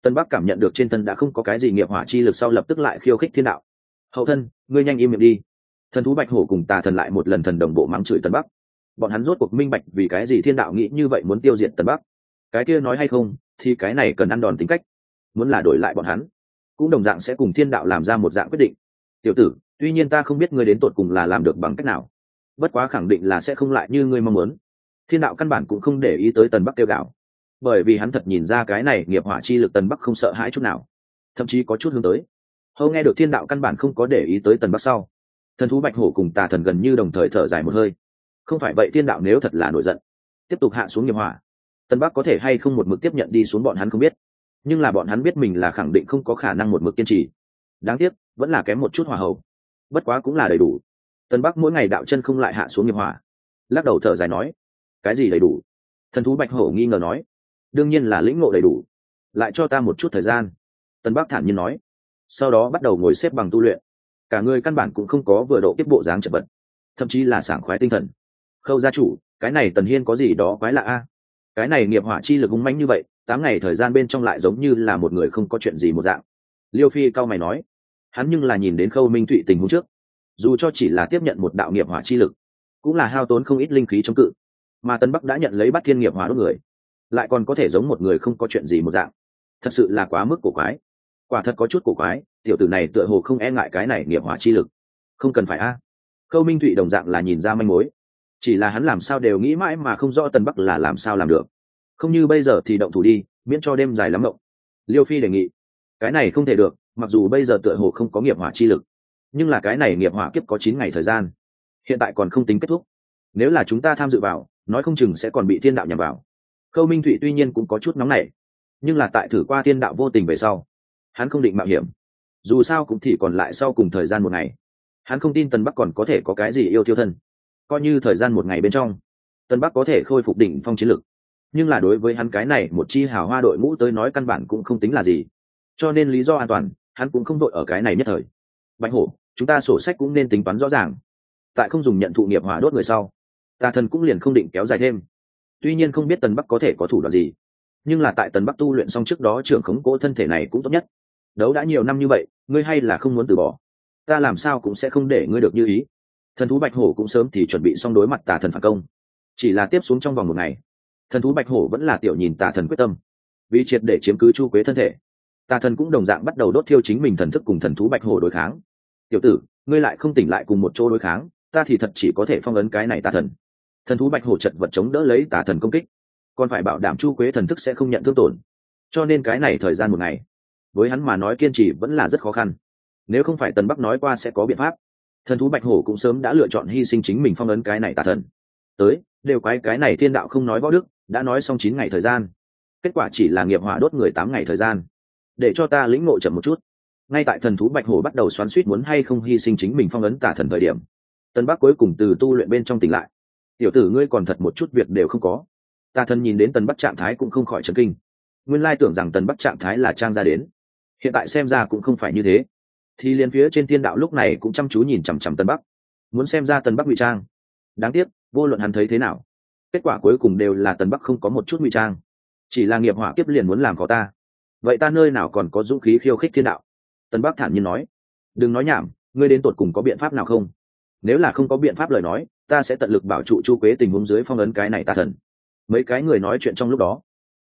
Tân bắc cảm nhận được trên thân đã không có cái gì nghiệp hỏa chi lực sau lập tức lại khiêu khích thiên đạo. Hậu thân, ngươi nhanh im miệng đi. Thần thú bạch hổ cùng tà thần lại một lần thần đồng bộ mắng chửi tân bắc. Bọn hắn rốt cuộc minh bạch vì cái gì thiên đạo nghĩ như vậy muốn tiêu diệt tân bắc. Cái kia nói hay không, thì cái này cần ăn đòn tính cách. Muốn là đổi lại bọn hắn, cũng đồng dạng sẽ cùng thiên đạo làm ra một dạng quyết định. Tiểu tử, tuy nhiên ta không biết ngươi đến tột cùng là làm được bằng cách nào. Bất quá khẳng định là sẽ không lại như ngươi mong muốn thiên đạo căn bản cũng không để ý tới tần bắc kêu gạo bởi vì hắn thật nhìn ra cái này nghiệp hỏa chi lực tần bắc không sợ hãi chút nào. Thậm chí có chút hướng tới. Hầu nghe được thiên đạo căn bản không có để ý tới tần bắc sau. Thần thú bạch hổ cùng tà thần gần như đồng thời thở dài một hơi. Không phải vậy thiên đạo nếu thật là nổi giận, tiếp tục hạ xuống nghiệp hỏa, tần bắc có thể hay không một mực tiếp nhận đi xuống bọn hắn không biết. Nhưng là bọn hắn biết mình là khẳng định không có khả năng một mực kiên trì. Đáng tiếc, vẫn là kém một chút hỏa hậu bất quá cũng là đầy đủ. Tần bắc mỗi ngày đạo chân không lại hạ xuống nghiệp hỏa. Lắc đầu thở dài nói cái gì đầy đủ? Thần thú bạch hổ nghi ngờ nói. Đương nhiên là lĩnh ngộ đầy đủ. Lại cho ta một chút thời gian. Tân bắc thản nhiên nói. Sau đó bắt đầu ngồi xếp bằng tu luyện. Cả người căn bản cũng không có vừa độ tiếp bộ dáng chật vật. Thậm chí là sảng khoái tinh thần. Khâu gia chủ, cái này tần hiên có gì đó quái lạ a? Cái này nghiệp hỏa chi lực hung manh như vậy, tám ngày thời gian bên trong lại giống như là một người không có chuyện gì một dạng. Liêu phi cao mày nói. Hắn nhưng là nhìn đến khâu minh thụy tình huống trước. Dù cho chỉ là tiếp nhận một đạo nghiệp hỏa chi lực, cũng là hao tốn không ít linh khí chống cự mà tân bắc đã nhận lấy bắt thiên nghiệp hỏa đốt người lại còn có thể giống một người không có chuyện gì một dạng thật sự là quá mức cổ quái quả thật có chút cổ quái tiểu tử này tựa hồ không e ngại cái này nghiệp hỏa chi lực không cần phải a khâu minh thụy đồng dạng là nhìn ra manh mối chỉ là hắn làm sao đều nghĩ mãi mà không rõ tân bắc là làm sao làm được không như bây giờ thì động thủ đi miễn cho đêm dài lắm động liêu phi đề nghị cái này không thể được mặc dù bây giờ tựa hồ không có nghiệp hỏa chi lực nhưng là cái này nghiệp hỏa kiếp có chín ngày thời gian hiện tại còn không tính kết thúc nếu là chúng ta tham dự vào, nói không chừng sẽ còn bị thiên đạo nhằm vào. Khâu minh thụy tuy nhiên cũng có chút nóng nảy, nhưng là tại thử qua thiên đạo vô tình về sau, hắn không định mạo hiểm. Dù sao cũng thì còn lại sau cùng thời gian một ngày. Hắn không tin tân bắc còn có thể có cái gì yêu thiêu thân. Coi như thời gian một ngày bên trong tân bắc có thể khôi phục đỉnh phong chiến lực. Nhưng là đối với hắn cái này một chi hào hoa đội ngũ tới nói căn bản cũng không tính là gì. Cho nên lý do an toàn, hắn cũng không đội ở cái này nhất thời. Bạch hổ, chúng ta sổ sách cũng nên tính toán rõ ràng. Tại không dùng nhận thụ nghiệp hỏa đốt người sau tà thần cũng liền không định kéo dài thêm. Tuy nhiên không biết tần bắc có thể có thủ đoạn gì, nhưng là tại tần bắc tu luyện xong trước đó trưởng khống cố thân thể này cũng tốt nhất. Đấu đã nhiều năm như vậy, ngươi hay là không muốn từ bỏ. Ta làm sao cũng sẽ không để ngươi được như ý. Thần thú bạch hổ cũng sớm thì chuẩn bị xong đối mặt tà thần phản công. Chỉ là tiếp xuống trong vòng một ngày, thần thú bạch hổ vẫn là tiểu nhìn tà thần quyết tâm. Vì triệt để chiếm cứ chu quế thân thể, tà thần cũng đồng dạng bắt đầu đốt thiêu chính mình thần thức cùng thần thú bạch hổ đối kháng. Tiểu tử, ngươi lại không tỉnh lại cùng một chỗ đối kháng, ta thì thật chỉ có thể phong ấn cái này tà thần thần thú bạch hổ chật vật chống đỡ lấy tà thần công kích. Còn phải bảo đảm chu quế thần thức sẽ không nhận thương tổn. Cho nên cái này thời gian một ngày, với hắn mà nói kiên trì vẫn là rất khó khăn. Nếu không phải tần bắc nói qua sẽ có biện pháp, thần thú bạch hổ cũng sớm đã lựa chọn hy sinh chính mình phong ấn cái này tà thần. Tới, đều quái cái này thiên đạo không nói võ đức, đã nói xong chín ngày thời gian. Kết quả chỉ là nghiệp hỏa đốt người tám ngày thời gian. Để cho ta lĩnh ngộ chậm một chút. Ngay tại thần thú bạch hổ bắt đầu xoắn suýt muốn hay không hy sinh chính mình phong ấn tả thần thời điểm tân bắc cuối cùng từ tu luyện bên trong tỉnh lại tiểu tử ngươi còn thật một chút việc đều không có. Tà thần nhìn đến tần bắc trạng thái cũng không khỏi trấn kinh. Nguyên lai tưởng rằng tần bắc trạng thái là trang ra đến. Hiện tại xem ra cũng không phải như thế. Thì liền phía trên thiên đạo lúc này cũng chăm chú nhìn chằm chằm tân bắc. Muốn xem ra tần bắc ngụy trang. Đáng tiếc, vô luận hắn thấy thế nào, kết quả cuối cùng đều là tần bắc không có một chút ngụy trang. Chỉ là nghiệp hỏa kiếp liền muốn làm có ta. Vậy ta nơi nào còn có dũng khí khiêu khích thiên đạo? Tân bắc thản nhiên nói. Đừng nói nhảm, ngươi đến tột cùng có biện pháp nào không? Nếu là không có biện pháp lời nói, ta sẽ tận lực bảo trụ chu quế tình huống dưới phong ấn cái này tà thần. Mấy cái người nói chuyện trong lúc đó,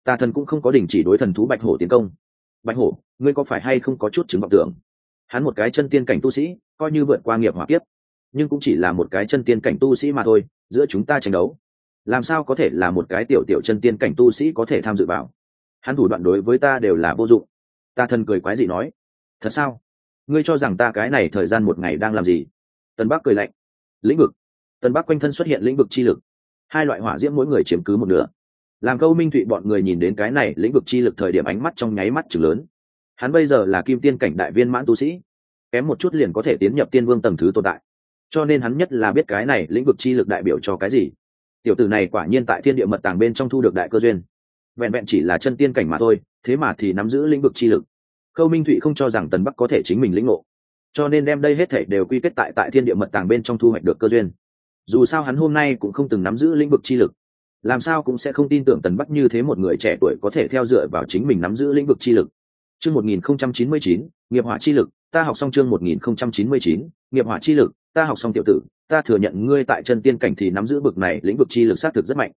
tà thần cũng không có đình chỉ đối thần thú bạch hổ tiến công. Bạch hổ, ngươi có phải hay không có chút chứng vọng tưởng? Hắn một cái chân tiên cảnh tu sĩ, coi như vượt qua nghiệp hỏa kiếp, nhưng cũng chỉ là một cái chân tiên cảnh tu sĩ mà thôi, giữa chúng ta tranh đấu, làm sao có thể là một cái tiểu tiểu chân tiên cảnh tu sĩ có thể tham dự vào? Hắn thủ đoạn đối với ta đều là vô dụng. Ta thần cười quái gì nói, thật sao? Ngươi cho rằng ta cái này thời gian một ngày đang làm gì? Tân bắc cười lạnh. Lĩnh vực. Tân bắc quanh thân xuất hiện lĩnh vực chi lực. Hai loại hỏa diễm mỗi người chiếm cứ một nửa. Làm câu minh thụy bọn người nhìn đến cái này lĩnh vực chi lực thời điểm ánh mắt trong nháy mắt chừng lớn. Hắn bây giờ là kim tiên cảnh đại viên mãn tu sĩ, kém một chút liền có thể tiến nhập tiên vương tầng thứ tồn tại. Cho nên hắn nhất là biết cái này lĩnh vực chi lực đại biểu cho cái gì. Tiểu tử này quả nhiên tại thiên địa mật tàng bên trong thu được đại cơ duyên. Vẹn vẹn chỉ là chân tiên cảnh mà thôi, thế mà thì nắm giữ lĩnh vực chi lực. Khâu minh thụy không cho rằng tần bắc có thể chính mình lĩnh ngộ cho nên đem đây hết thể đều quy kết tại tại thiên địa mật tàng bên trong thu hoạch được cơ duyên. Dù sao hắn hôm nay cũng không từng nắm giữ lĩnh vực chi lực. Làm sao cũng sẽ không tin tưởng tần bắc như thế một người trẻ tuổi có thể theo dựa vào chính mình nắm giữ lĩnh vực chi lực. Chương một nghìn không trăm chín mươi chín, nghiệp hỏa chi lực, ta học xong chương một nghìn không trăm chín mươi chín, nghiệp hỏa chi lực, ta học xong tiểu tử, ta thừa nhận ngươi tại chân tiên cảnh thì nắm giữ bực này lĩnh vực chi lực xác thực rất mạnh.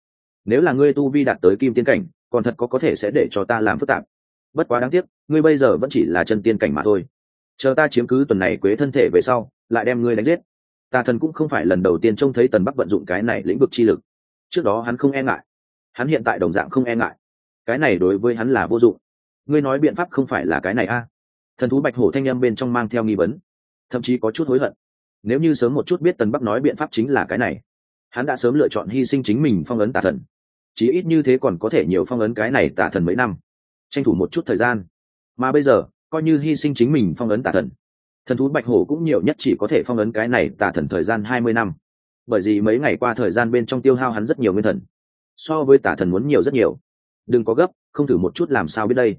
Nếu là ngươi tu vi đạt tới kim tiên cảnh, còn thật có có thể sẽ để cho ta làm phức tạp. Bất quá đáng tiếc, ngươi bây giờ vẫn chỉ là chân tiên cảnh mà thôi chờ ta chiếm cứ tuần này quế thân thể về sau, lại đem ngươi đánh giết. Tà thần cũng không phải lần đầu tiên trông thấy tần bắc vận dụng cái này lĩnh vực chi lực. Trước đó hắn không e ngại. Hắn hiện tại đồng dạng không e ngại. Cái này đối với hắn là vô dụng. Ngươi nói biện pháp không phải là cái này a? À? thần thú bạch hổ thanh â m bên trong mang theo nghi vấn, thậm chí có chút hối hận. Nếu như sớm một chút biết tần bắc nói biện pháp chính là cái này, hắn đã sớm lựa chọn hy sinh chính mình phong ấn tà thần. Chí ít như thế còn có thể nhiều phong ấn cái này tà thần mấy năm. Tranh thủ một chút thời gian. Mà bây giờ coi như hy sinh chính mình phong ấn tà thần. Thần thú bạch hổ cũng nhiều nhất chỉ có thể phong ấn cái này tà thần thời gian hai mươi năm. Bởi vì mấy ngày qua thời gian bên trong tiêu hao hắn rất nhiều nguyên thần. So với tà thần muốn nhiều rất nhiều. Đừng có gấp, không thử một chút làm sao biết đây.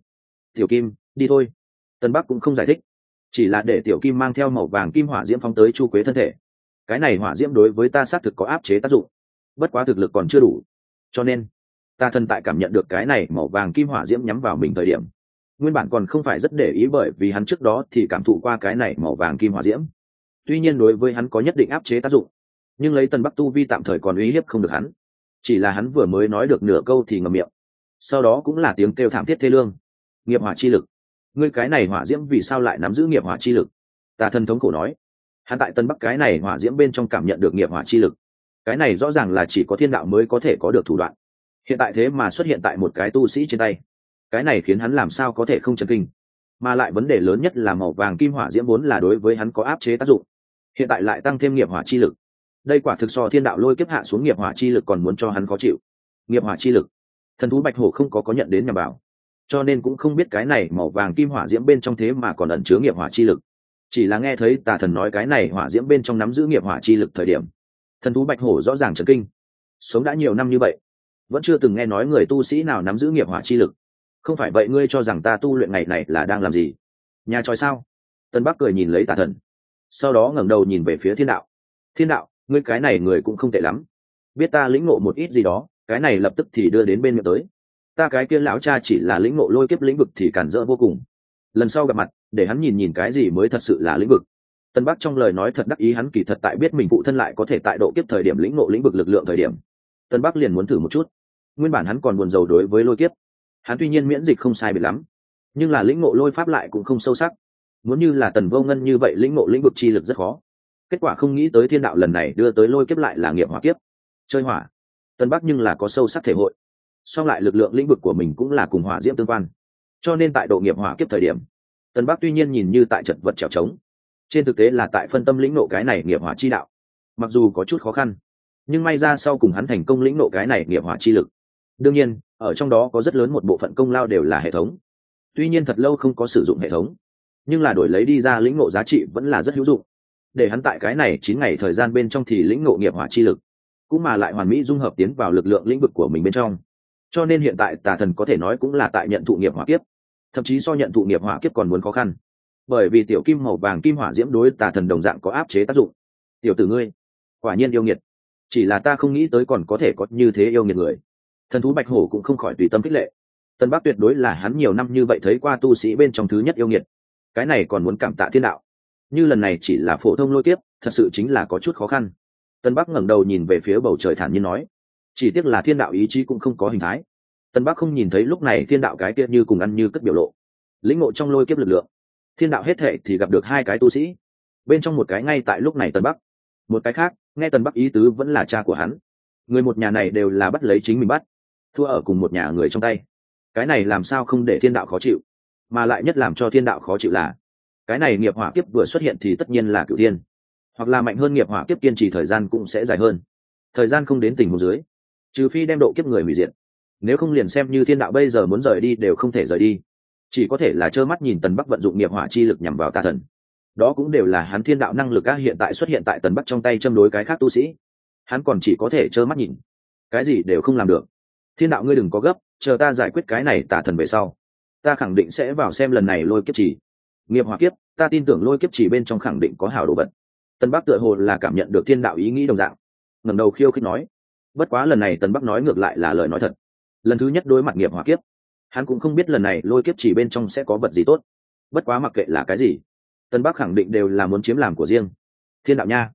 Tiểu kim, đi thôi. Tân bắc cũng không giải thích. Chỉ là để tiểu kim mang theo màu vàng kim hỏa diễm phóng tới chu quế thân thể. Cái này hỏa diễm đối với ta xác thực có áp chế tác dụng. Bất quá thực lực còn chưa đủ. Cho nên, ta thân tại cảm nhận được cái này màu vàng kim hỏa diễm nhắm vào mình thời điểm nguyên bản còn không phải rất để ý bởi vì hắn trước đó thì cảm thụ qua cái này màu vàng kim hỏa diễm. Tuy nhiên đối với hắn có nhất định áp chế tác dụng. Nhưng lấy tần bắc tu vi tạm thời còn uy hiếp không được hắn. Chỉ là hắn vừa mới nói được nửa câu thì ngầm miệng. Sau đó cũng là tiếng kêu thảm thiết thê lương. Nghiệp hỏa chi lực. Ngươi cái này hỏa diễm vì sao lại nắm giữ nghiệp hỏa chi lực? Ta thần thống khổ nói. Hắn tại tân bắc cái này hỏa diễm bên trong cảm nhận được nghiệp hỏa chi lực. Cái này rõ ràng là chỉ có thiên đạo mới có thể có được thủ đoạn. Hiện tại thế mà xuất hiện tại một cái tu sĩ trên tay cái này khiến hắn làm sao có thể không chấn kinh? Mà lại vấn đề lớn nhất là màu vàng kim hỏa diễm vốn là đối với hắn có áp chế tác dụng. Hiện tại lại tăng thêm nghiệp hỏa chi lực. Đây quả thực so thiên đạo lôi kiếp hạ xuống nghiệp hỏa chi lực còn muốn cho hắn khó chịu. Nghiệp hỏa chi lực. Thần thú bạch hổ không có có nhận đến nhà bảo. Cho nên cũng không biết cái này màu vàng kim hỏa diễm bên trong thế mà còn ẩn chứa nghiệp hỏa chi lực. Chỉ là nghe thấy tà thần nói cái này hỏa diễm bên trong nắm giữ nghiệp hỏa chi lực thời điểm, thần thú bạch hổ rõ ràng chấn kinh. Sống đã nhiều năm như vậy, vẫn chưa từng nghe nói người tu sĩ nào nắm giữ nghiệp hỏa chi lực không phải vậy ngươi cho rằng ta tu luyện ngày này là đang làm gì? Nhà tròi sao? Tân bắc cười nhìn lấy tà thần, sau đó ngẩng đầu nhìn về phía thiên đạo. Thiên đạo, ngươi cái này người cũng không tệ lắm. Biết ta lĩnh ngộ một ít gì đó, cái này lập tức thì đưa đến bên miệng tới. Ta cái kia lão cha chỉ là lĩnh ngộ lôi kiếp lĩnh vực thì cản rỡ vô cùng. Lần sau gặp mặt, để hắn nhìn nhìn cái gì mới thật sự là lĩnh vực. Tân bắc trong lời nói thật đắc ý hắn kỳ thật tại biết mình phụ thân lại có thể tại độ kiếp thời điểm lĩnh ngộ lĩnh vực lực lượng thời điểm. Tân bắc liền muốn thử một chút. Nguyên bản hắn còn buồn rầu đối với lôi kiếp hắn tuy nhiên miễn dịch không sai biệt lắm, nhưng là lĩnh ngộ lôi pháp lại cũng không sâu sắc. Muốn như là tần vô ngân như vậy lĩnh ngộ lĩnh vực chi lực rất khó. Kết quả không nghĩ tới thiên đạo lần này đưa tới lôi kiếp lại là nghiệp hỏa kiếp. Chơi hỏa. Tân bắc nhưng là có sâu sắc thể hội. Song lại lực lượng lĩnh vực của mình cũng là cùng hỏa diễm tương quan. Cho nên tại độ nghiệp hỏa kiếp thời điểm tân bắc tuy nhiên nhìn như tại trận vật trèo trống. Trên thực tế là tại phân tâm lĩnh nộ cái này nghiệp hỏa chi đạo. Mặc dù có chút khó khăn, nhưng may ra sau cùng hắn thành công lĩnh nộ cái này nghiệp hỏa chi lực đương nhiên, ở trong đó có rất lớn một bộ phận công lao đều là hệ thống. Tuy nhiên thật lâu không có sử dụng hệ thống, nhưng là đổi lấy đi ra lĩnh ngộ giá trị vẫn là rất hữu dụng. Để hắn tại cái này chín ngày thời gian bên trong thì lĩnh ngộ nghiệp hỏa chi lực, cũng mà lại hoàn mỹ dung hợp tiến vào lực lượng lĩnh vực của mình bên trong. Cho nên hiện tại tà thần có thể nói cũng là tại nhận thụ nghiệp hỏa kiếp, thậm chí so nhận thụ nghiệp hỏa kiếp còn muốn khó khăn. Bởi vì tiểu kim màu vàng kim hỏa diễm đối tà thần đồng dạng có áp chế tác dụng. Tiểu tử ngươi, quả nhiên yêu nghiệt. Chỉ là ta không nghĩ tới còn có thể có như thế yêu nghiệt người thần thú bạch hổ cũng không khỏi tùy tâm khích lệ. Tân bắc tuyệt đối là hắn nhiều năm như vậy thấy qua tu sĩ bên trong thứ nhất yêu nghiệt. Cái này còn muốn cảm tạ thiên đạo. Như lần này chỉ là phổ thông lôi kiếp, thật sự chính là có chút khó khăn. Tân bắc ngẩng đầu nhìn về phía bầu trời thản nhiên nói, chỉ tiếc là thiên đạo ý chí cũng không có hình thái. Tân bắc không nhìn thấy lúc này thiên đạo cái kia như cùng ăn như cất biểu lộ. Lĩnh ngộ trong lôi kiếp lực lượng, thiên đạo hết thệ thì gặp được hai cái tu sĩ. Bên trong một cái ngay tại lúc này tân bắc, một cái khác, nghe tân bắc ý tứ vẫn là cha của hắn. Người một nhà này đều là bắt lấy chính mình bắt thua ở cùng một nhà người trong tay. Cái này làm sao không để thiên đạo khó chịu, mà lại nhất làm cho thiên đạo khó chịu là, cái này nghiệp hỏa kiếp vừa xuất hiện thì tất nhiên là cựu thiên, hoặc là mạnh hơn nghiệp hỏa kiếp kiên trì thời gian cũng sẽ dài hơn. Thời gian không đến tình huống dưới, trừ phi đem độ kiếp người hủy diệt. Nếu không liền xem như thiên đạo bây giờ muốn rời đi đều không thể rời đi. Chỉ có thể là trơ mắt nhìn tần bắc vận dụng nghiệp hỏa chi lực nhằm vào tà thần. Đó cũng đều là hắn thiên đạo năng lực các hiện tại xuất hiện tại tần bắc trong tay châm đối cái khác tu sĩ. Hắn còn chỉ có thể trơ mắt nhìn. Cái gì đều không làm được thiên đạo ngươi đừng có gấp, chờ ta giải quyết cái này tả thần về sau. Ta khẳng định sẽ vào xem lần này lôi kiếp chỉ. Nghiệp hỏa kiếp, ta tin tưởng lôi kiếp chỉ bên trong khẳng định có hảo đồ vật. Tân bắc tựa hồ là cảm nhận được thiên đạo ý nghĩ đồng dạng. Ngẩng đầu khiêu khích nói, bất quá lần này tân bắc nói ngược lại là lời nói thật. Lần thứ nhất đối mặt nghiệp hỏa kiếp, hắn cũng không biết lần này lôi kiếp chỉ bên trong sẽ có vật gì tốt. Bất quá mặc kệ là cái gì tân bắc khẳng định đều là muốn chiếm làm của riêng. Thiên đạo nha,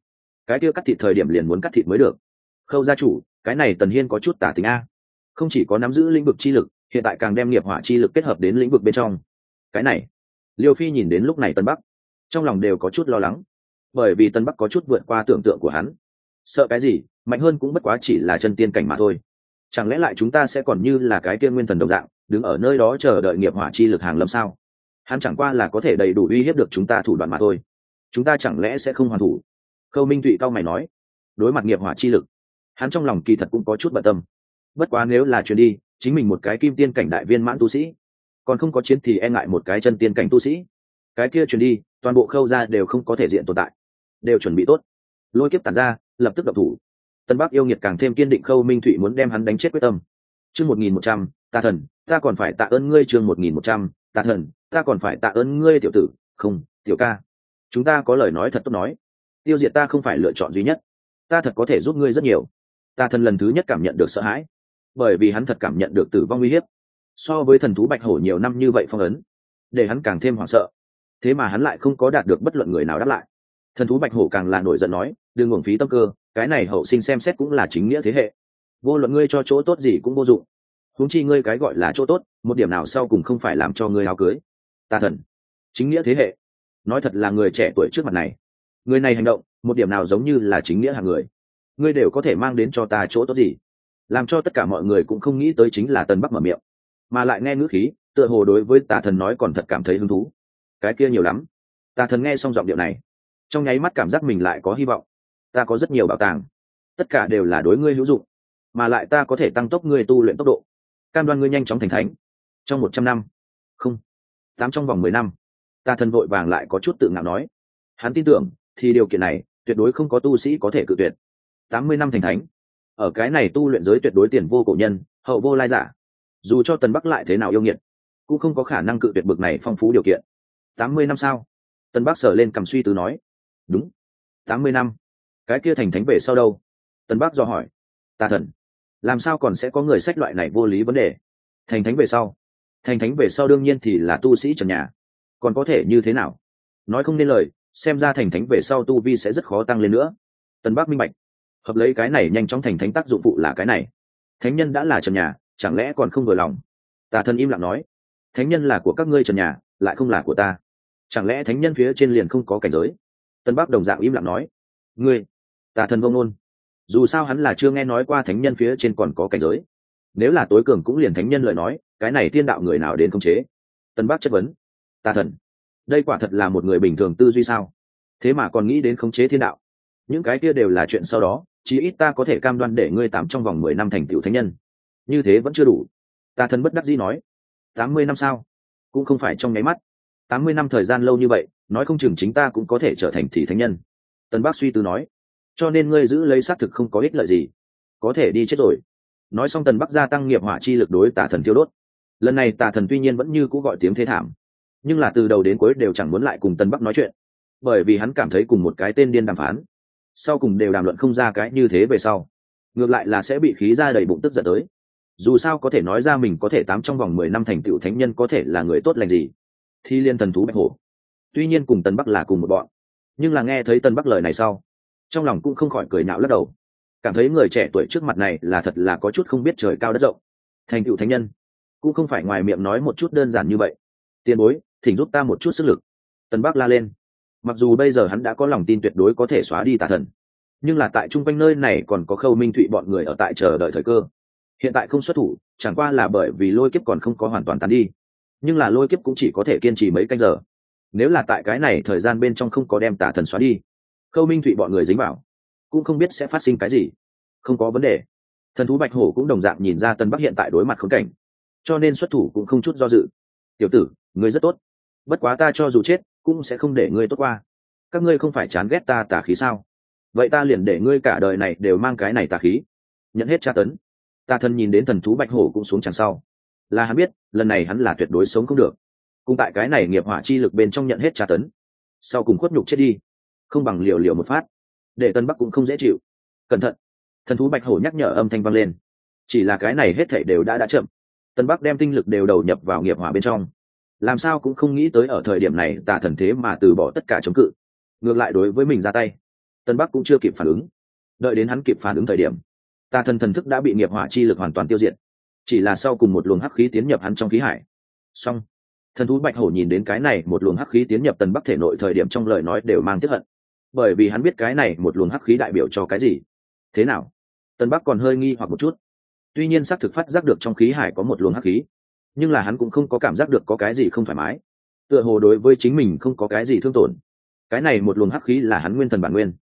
cái kia cắt thịt thời điểm liền muốn cắt thịt mới được. Khâu gia chủ, cái này tần hiên có chút tả tính a không chỉ có nắm giữ lĩnh vực chi lực, hiện tại càng đem nghiệp hỏa chi lực kết hợp đến lĩnh vực bên trong. Cái này, liêu phi nhìn đến lúc này tân bắc, trong lòng đều có chút lo lắng. Bởi vì tân bắc có chút vượt qua tưởng tượng của hắn. Sợ cái gì, mạnh hơn cũng bất quá chỉ là chân tiên cảnh mà thôi. Chẳng lẽ lại chúng ta sẽ còn như là cái tiên nguyên thần đồng dạng, đứng ở nơi đó chờ đợi nghiệp hỏa chi lực hàng lâm sao? Hắn chẳng qua là có thể đầy đủ uy hiếp được chúng ta thủ đoạn mà thôi. Chúng ta chẳng lẽ sẽ không hoàn thủ? Khâu minh thụy cao mày nói. Đối mặt nghiệp hỏa chi lực, hắn trong lòng kỳ thật cũng có chút bận tâm bất quá nếu là chuyến đi, chính mình một cái kim tiên cảnh đại viên mãn tu sĩ, còn không có chiến thì e ngại một cái chân tiên cảnh tu sĩ. Cái kia chuyển đi, toàn bộ khâu ra đều không có thể diện tồn tại, đều chuẩn bị tốt. Lôi kiếp tàn ra, lập tức đập thủ. Tân bắc yêu nghiệt càng thêm kiên định khâu minh thụy muốn đem hắn đánh chết quyết tâm. Chương một nghìn một trăm ta thần, ta còn phải tạ ơn ngươi chương một nghìn một trăm ta thần, ta còn phải tạ ơn ngươi tiểu tử. Không, tiểu ca. Chúng ta có lời nói thật tốt nói. Tiêu diệt ta không phải lựa chọn duy nhất. Ta thật có thể giúp ngươi rất nhiều. Ta thần lần thứ nhất cảm nhận được sợ hãi bởi vì hắn thật cảm nhận được tử vong uy hiếp. So với thần thú bạch hổ nhiều năm như vậy phong ấn, để hắn càng thêm hoảng sợ. Thế mà hắn lại không có đạt được bất luận người nào đáp lại. Thần thú bạch hổ càng là nổi giận nói, đừng uổng phí tâm cơ, cái này hậu sinh xem xét cũng là chính nghĩa thế hệ. Vô luận ngươi cho chỗ tốt gì cũng vô dụng. Huống chi ngươi cái gọi là chỗ tốt, một điểm nào sau cùng không phải làm cho ngươi áo cưới. Tà thần, chính nghĩa thế hệ. Nói thật là người trẻ tuổi trước mặt này. Người này hành động, một điểm nào giống như là chính nghĩa hàng người. Ngươi đều có thể mang đến cho ta chỗ tốt gì? Làm cho tất cả mọi người cũng không nghĩ tới chính là tân bắc mở miệng. Mà lại nghe ngữ khí, tựa hồ đối với tà thần nói còn thật cảm thấy hứng thú. Cái kia nhiều lắm. Tà thần nghe xong giọng điệu này, trong nháy mắt cảm giác mình lại có hy vọng. Ta có rất nhiều bảo tàng. Tất cả đều là đối ngươi hữu dụng. Mà lại ta có thể tăng tốc ngươi tu luyện tốc độ. Cam đoan ngươi nhanh chóng thành thánh. Trong một trăm năm. Không. Tám trong vòng mười năm. Ta thần vội vàng lại có chút tự ngạo nói. Hắn tin tưởng, thì điều kiện này, tuyệt đối không có tu sĩ có thể cự tuyệt. Tám mươi năm thành thánh ở cái này tu luyện giới tuyệt đối tiền vô cổ nhân, hậu vô lai giả. Dù cho tần bắc lại thế nào yêu nghiệt, cũng không có khả năng cự tuyệt bực này phong phú điều kiện. Tám mươi năm sao tần bắc sở lên cầm suy tư nói, đúng, tám mươi năm. Cái kia thành thánh về sau đâu? Tần bắc do hỏi tà thần, làm sao còn sẽ có người sách loại này vô lý vấn đề? Thành thánh về sau, thành thánh về sau đương nhiên thì là tu sĩ trần nhà. Còn có thể như thế nào? Nói không nên lời, xem ra thành thánh về sau tu vi sẽ rất khó tăng lên nữa. Tân bắc minh bạch hợp lấy cái này nhanh chóng thành thánh tác dụng phụ là cái này. Thánh nhân đã là trần nhà, chẳng lẽ còn không vừa lòng? Tà thần im lặng nói. Thánh nhân là của các ngươi trần nhà, lại không là của ta. Chẳng lẽ thánh nhân phía trên liền không có cảnh giới? Tân bắc đồng dạng im lặng nói. Ngươi, tà thần vông ôn dù sao hắn là chưa nghe nói qua thánh nhân phía trên còn có cảnh giới. Nếu là tối cường cũng liền thánh nhân lời nói, cái này tiên đạo người nào đến khống chế? Tân bắc chất vấn. Tà thần, đây quả thật là một người bình thường tư duy sao? Thế mà còn nghĩ đến khống chế thiên đạo những cái kia đều là chuyện sau đó, chí ít ta có thể cam đoan để ngươi tám trong vòng mười năm thành tựu thánh nhân. Như thế vẫn chưa đủ. Ta thần bất đắc dĩ nói. Tám mươi năm sao? Cũng không phải trong nháy mắt. Tám mươi năm thời gian lâu như vậy, nói không chừng chính ta cũng có thể trở thành thì thánh nhân. Tân bác suy tư nói. Cho nên ngươi giữ lấy xác thực không có ích lợi gì. Có thể đi chết rồi. Nói xong tần bắc gia tăng nghiệp hỏa chi lực đối tà thần tiêu đốt. Lần này tà thần tuy nhiên vẫn như cũ gọi tiếng thế thảm, nhưng là từ đầu đến cuối đều chẳng muốn lại cùng tần bắc nói chuyện, bởi vì hắn cảm thấy cùng một cái tên điên đàm phán sau cùng đều đàm luận không ra cái như thế về sau. Ngược lại là sẽ bị khí ra đầy bụng tức giận tới. Dù sao có thể nói ra mình có thể tám trong vòng mười năm thành tựu thánh nhân có thể là người tốt lành gì. Thi liên thần thú bạch hổ. Tuy nhiên cùng tân bắc là cùng một bọn, nhưng là nghe thấy tân bắc lời này sau, trong lòng cũng không khỏi cười nạo lắc đầu. Cảm thấy người trẻ tuổi trước mặt này là thật là có chút không biết trời cao đất rộng. Thành tựu thánh nhân, cũng không phải ngoài miệng nói một chút đơn giản như vậy. Tiền bối, thỉnh giúp ta một chút sức lực. Tân bắc la lên mặc dù bây giờ hắn đã có lòng tin tuyệt đối có thể xóa đi tà thần, nhưng là tại chung quanh nơi này còn có khâu minh thụy bọn người ở tại chờ đợi thời cơ. Hiện tại không xuất thủ, chẳng qua là bởi vì lôi kiếp còn không có hoàn toàn tàn đi. Nhưng là lôi kiếp cũng chỉ có thể kiên trì mấy canh giờ. Nếu là tại cái này thời gian bên trong không có đem tà thần xóa đi, khâu minh thụy bọn người dính vào, cũng không biết sẽ phát sinh cái gì. Không có vấn đề. Thần thú bạch hổ cũng đồng dạng nhìn ra tân bắc hiện tại đối mặt khốn cảnh, cho nên xuất thủ cũng không chút do dự. Tiểu tử, ngươi rất tốt. Bất quá ta cho dù chết cũng sẽ không để ngươi tốt qua. Các ngươi không phải chán ghét ta tà khí sao? Vậy ta liền để ngươi cả đời này đều mang cái này tà khí. Nhận hết tra tấn. Tà thần nhìn đến thần thú bạch hổ cũng xuống chẳng sau. Là hắn biết, lần này hắn là tuyệt đối sống không được. Cùng tại cái này nghiệp hỏa chi lực bên trong nhận hết tra tấn. Sau cùng khuất nhục chết đi. Không bằng liều liều một phát. Để tân bắc cũng không dễ chịu. Cẩn thận. Thần thú bạch hổ nhắc nhở âm thanh vang lên. Chỉ là cái này hết thảy đều đã đã chậm. Tân bắc đem tinh lực đều đầu nhập vào nghiệp hỏa bên trong làm sao cũng không nghĩ tới ở thời điểm này tà thần thế mà từ bỏ tất cả chống cự. Ngược lại đối với mình ra tay, tân bắc cũng chưa kịp phản ứng. Đợi đến hắn kịp phản ứng thời điểm, tà thần thần thức đã bị nghiệp hỏa chi lực hoàn toàn tiêu diệt. Chỉ là sau cùng một luồng hắc khí tiến nhập hắn trong khí hải. Xong, thần thú bạch hổ nhìn đến cái này một luồng hắc khí tiến nhập tần bắc thể nội thời điểm trong lời nói đều mang tiếp hận. Bởi vì hắn biết cái này một luồng hắc khí đại biểu cho cái gì. Thế nào? Tần bắc còn hơi nghi hoặc một chút. Tuy nhiên xác thực phát giác được trong khí hải có một luồng hắc khí nhưng là hắn cũng không có cảm giác được có cái gì không thoải mái. Tựa hồ đối với chính mình không có cái gì thương tổn. Cái này một luồng hắc khí là hắn nguyên thần bản nguyên.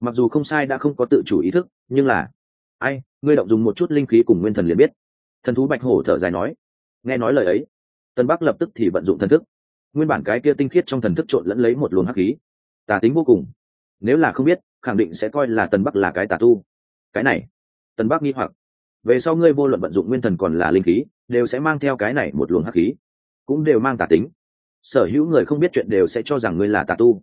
Mặc dù không sai đã không có tự chủ ý thức, nhưng là, ai, ngươi động dùng một chút linh khí cùng nguyên thần liền biết. Thần thú bạch hổ thở dài nói. Nghe nói lời ấy, tân bắc lập tức thì vận dụng thần thức. Nguyên bản cái kia tinh khiết trong thần thức trộn lẫn lấy một luồng hắc khí. Tà tính vô cùng. Nếu là không biết, khẳng định sẽ coi là tân bắc là cái tà tu. Cái này, tân bắc nghi hoặc về sau ngươi vô luận vận dụng nguyên thần còn là linh khí, đều sẽ mang theo cái này một luồng hắc khí. Cũng đều mang tà tính. Sở hữu người không biết chuyện đều sẽ cho rằng ngươi là tà tu.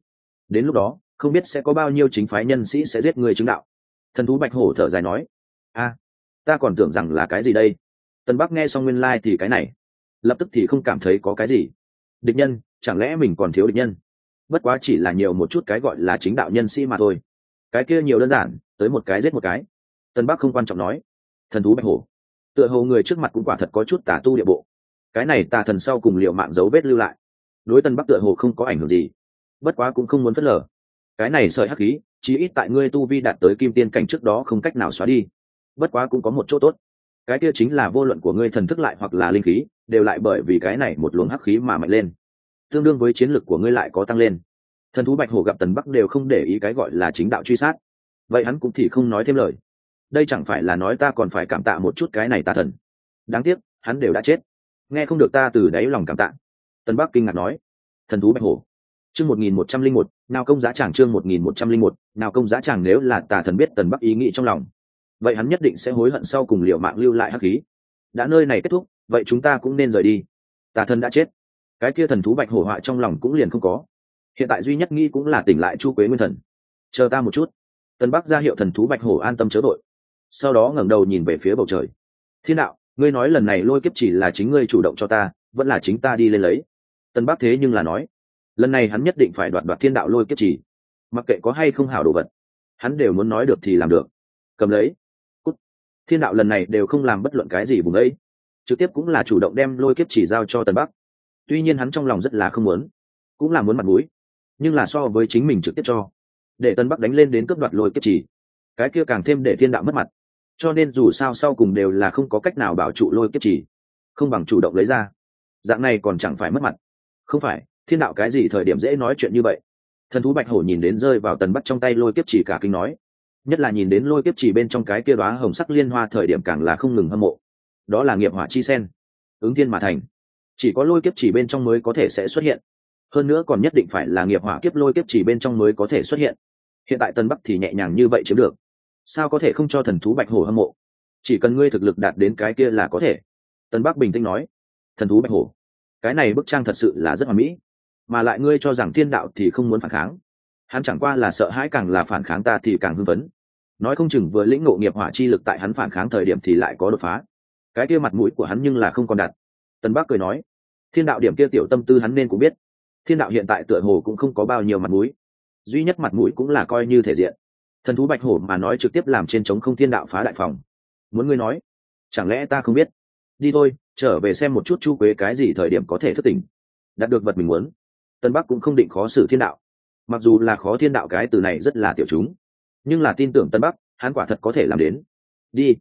Đến lúc đó, không biết sẽ có bao nhiêu chính phái nhân sĩ sẽ giết người chứng đạo. Thần thú bạch hổ thở dài nói, a, ta còn tưởng rằng là cái gì đây? Tân bắc nghe xong nguyên lai、like、thì cái này, lập tức thì không cảm thấy có cái gì. Địch nhân, chẳng lẽ mình còn thiếu địch nhân? Bất quá chỉ là nhiều một chút cái gọi là chính đạo nhân sĩ mà thôi. Cái kia nhiều đơn giản, tới một cái giết một cái. Tân bắc không quan trọng nói thần thú bạch hổ. Tựa hồ người trước mặt cũng quả thật có chút tà tu địa bộ. Cái này tà thần sau cùng liệu mạng dấu vết lưu lại. Đối tân bắc tựa hồ không có ảnh hưởng gì. Bất quá cũng không muốn phớt lờ. Cái này sợi hắc khí, chí ít tại ngươi tu vi đạt tới kim tiên cảnh trước đó không cách nào xóa đi. Bất quá cũng có một chỗ tốt. Cái kia chính là vô luận của ngươi thần thức lại hoặc là linh khí, đều lại bởi vì cái này một luồng hắc khí mà mạnh lên. Tương đương với chiến lực của ngươi lại có tăng lên. Thần thú bạch hổ gặp tần bắc đều không để ý cái gọi là chính đạo truy sát. Vậy hắn cũng thì không nói thêm lời đây chẳng phải là nói ta còn phải cảm tạ một chút cái này tà thần. Đáng tiếc, hắn đều đã chết. Nghe không được ta từ đáy lòng cảm tạ. Tần bắc kinh ngạc nói, thần thú bạch hổ. Chương một nghìn một trăm linh một nào công giá tràng chương một nghìn một trăm linh một nào công giá tràng nếu là tà thần biết tần bắc ý nghĩ trong lòng, vậy hắn nhất định sẽ hối hận sau cùng liệu mạng lưu lại hắc khí. Đã nơi này kết thúc, vậy chúng ta cũng nên rời đi. Tà thần đã chết. Cái kia thần thú bạch hổ họa trong lòng cũng liền không có. Hiện tại duy nhất nghĩ cũng là tỉnh lại chu quế nguyên thần. Chờ ta một chút. Tân bắc ra hiệu thần thú bạch hổ an tâm chớ đội sau đó ngẩng đầu nhìn về phía bầu trời. Thiên đạo, ngươi nói lần này lôi kiếp chỉ là chính ngươi chủ động cho ta, vẫn là chính ta đi lên lấy. Tân bắc thế nhưng là nói, lần này hắn nhất định phải đoạt đoạt thiên đạo lôi kiếp chỉ. Mặc kệ có hay không hảo đồ vật, hắn đều muốn nói được thì làm được. Cầm lấy, cút. Thiên đạo lần này đều không làm bất luận cái gì vùng ấy. Trực tiếp cũng là chủ động đem lôi kiếp chỉ giao cho tân bắc. Tuy nhiên hắn trong lòng rất là không muốn, cũng là muốn mặt mũi, nhưng là so với chính mình trực tiếp cho, để tân bắc đánh lên đến cướp đoạt lôi kiếp chỉ. Cái kia càng thêm để thiên đạo mất mặt cho nên dù sao sau cùng đều là không có cách nào bảo trụ lôi kiếp chỉ không bằng chủ động lấy ra. Dạng này còn chẳng phải mất mặt. Không phải, thiên đạo cái gì thời điểm dễ nói chuyện như vậy? Thần thú bạch hổ nhìn đến rơi vào tần bắt trong tay lôi kiếp chỉ cả kinh nói. Nhất là nhìn đến lôi kiếp chỉ bên trong cái kia đoá hồng sắc liên hoa thời điểm càng là không ngừng hâm mộ. Đó là nghiệp hỏa chi sen. Ứng thiên mà thành. Chỉ có lôi kiếp chỉ bên trong mới có thể sẽ xuất hiện. Hơn nữa còn nhất định phải là nghiệp hỏa kiếp lôi kiếp chỉ bên trong mới có thể xuất hiện. Hiện tại tân bắc thì nhẹ nhàng như vậy chiếm được sao có thể không cho thần thú bạch hổ hâm mộ? Chỉ cần ngươi thực lực đạt đến cái kia là có thể. Tân bắc bình tĩnh nói. Thần thú bạch hổ, cái này bức trang thật sự là rất hoà mỹ, mà lại ngươi cho rằng thiên đạo thì không muốn phản kháng. Hắn chẳng qua là sợ hãi càng là phản kháng ta thì càng hưng phấn. Nói không chừng vừa lĩnh ngộ nghiệp hỏa chi lực tại hắn phản kháng thời điểm thì lại có đột phá. Cái kia mặt mũi của hắn nhưng là không còn đặt. Tân bắc cười nói. Thiên đạo điểm kia tiểu tâm tư hắn nên cũng biết. Thiên đạo hiện tại tựa hồ cũng không có bao nhiêu mặt mũi. Duy nhất mặt mũi cũng là coi như thể diện thần thú bạch hổ mà nói trực tiếp làm trên trống không thiên đạo phá đại phòng. Muốn ngươi nói, chẳng lẽ ta không biết? Đi thôi, trở về xem một chút chu quế cái gì thời điểm có thể thất tình đạt được vật mình muốn, tân bắc cũng không định khó xử thiên đạo. Mặc dù là khó thiên đạo cái từ này rất là tiểu chúng, nhưng là tin tưởng tân bắc, hắn quả thật có thể làm đến. Đi,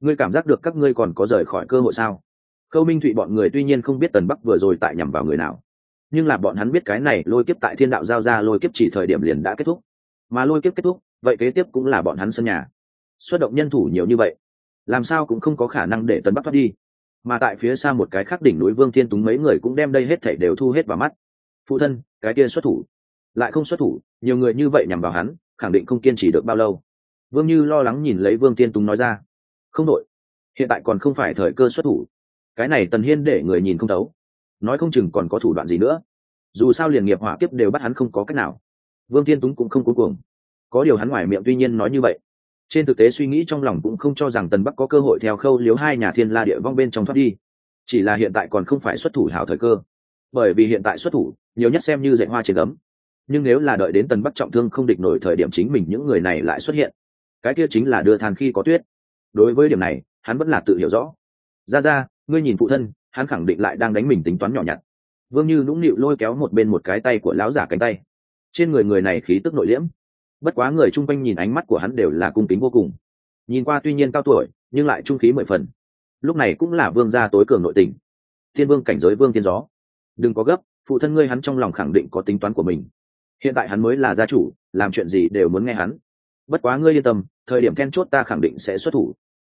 ngươi cảm giác được các ngươi còn có rời khỏi cơ hội sao? Khâu minh thụy bọn người tuy nhiên không biết tần bắc vừa rồi tại nhằm vào người nào, nhưng là bọn hắn biết cái này lôi kiếp tại thiên đạo giao ra lôi kiếp chỉ thời điểm liền đã kết thúc. Mà lôi kiếp kết thúc vậy kế tiếp cũng là bọn hắn sân nhà. Xuất động nhân thủ nhiều như vậy, làm sao cũng không có khả năng để tấn bắc thoát đi. Mà tại phía xa một cái khác đỉnh núi vương thiên túng mấy người cũng đem đây hết thảy đều thu hết vào mắt. Phụ thân, cái kia xuất thủ. Lại không xuất thủ, nhiều người như vậy nhằm vào hắn, khẳng định không kiên trì được bao lâu. Vương như lo lắng nhìn lấy vương thiên túng nói ra. Không đội. Hiện tại còn không phải thời cơ xuất thủ. Cái này tần hiên để người nhìn không thấu. Nói không chừng còn có thủ đoạn gì nữa. Dù sao liền nghiệp hỏa kiếp đều bắt hắn không có cách nào. Vương thiên túng cũng không cuối cùng có điều hắn ngoài miệng tuy nhiên nói như vậy. Trên thực tế suy nghĩ trong lòng cũng không cho rằng tần bắc có cơ hội theo khâu liếu hai nhà thiên la địa vong bên trong thoát đi. Chỉ là hiện tại còn không phải xuất thủ hảo thời cơ. Bởi vì hiện tại xuất thủ, nhiều nhất xem như dạy hoa trên ấm nhưng nếu là đợi đến tần bắc trọng thương không địch nổi thời điểm chính mình những người này lại xuất hiện, cái kia chính là đưa than khi có tuyết. Đối với điểm này, hắn vẫn là tự hiểu rõ. Ra ra, ngươi nhìn phụ thân, hắn khẳng định lại đang đánh mình tính toán nhỏ nhặt. Vương như nũng nịu lôi kéo một bên một cái tay của lão giả cánh tay. Trên người người này khí tức nội liễm bất quá người chung quanh nhìn ánh mắt của hắn đều là cung kính vô cùng. Nhìn qua tuy nhiên cao tuổi, nhưng lại trung khí mười phần. Lúc này cũng là vương gia tối cường nội tình. Thiên vương cảnh giới vương thiên gió. Đừng có gấp, phụ thân ngươi hắn trong lòng khẳng định có tính toán của mình. Hiện tại hắn mới là gia chủ, làm chuyện gì đều muốn nghe hắn. Bất quá ngươi yên tâm, thời điểm then chốt ta khẳng định sẽ xuất thủ.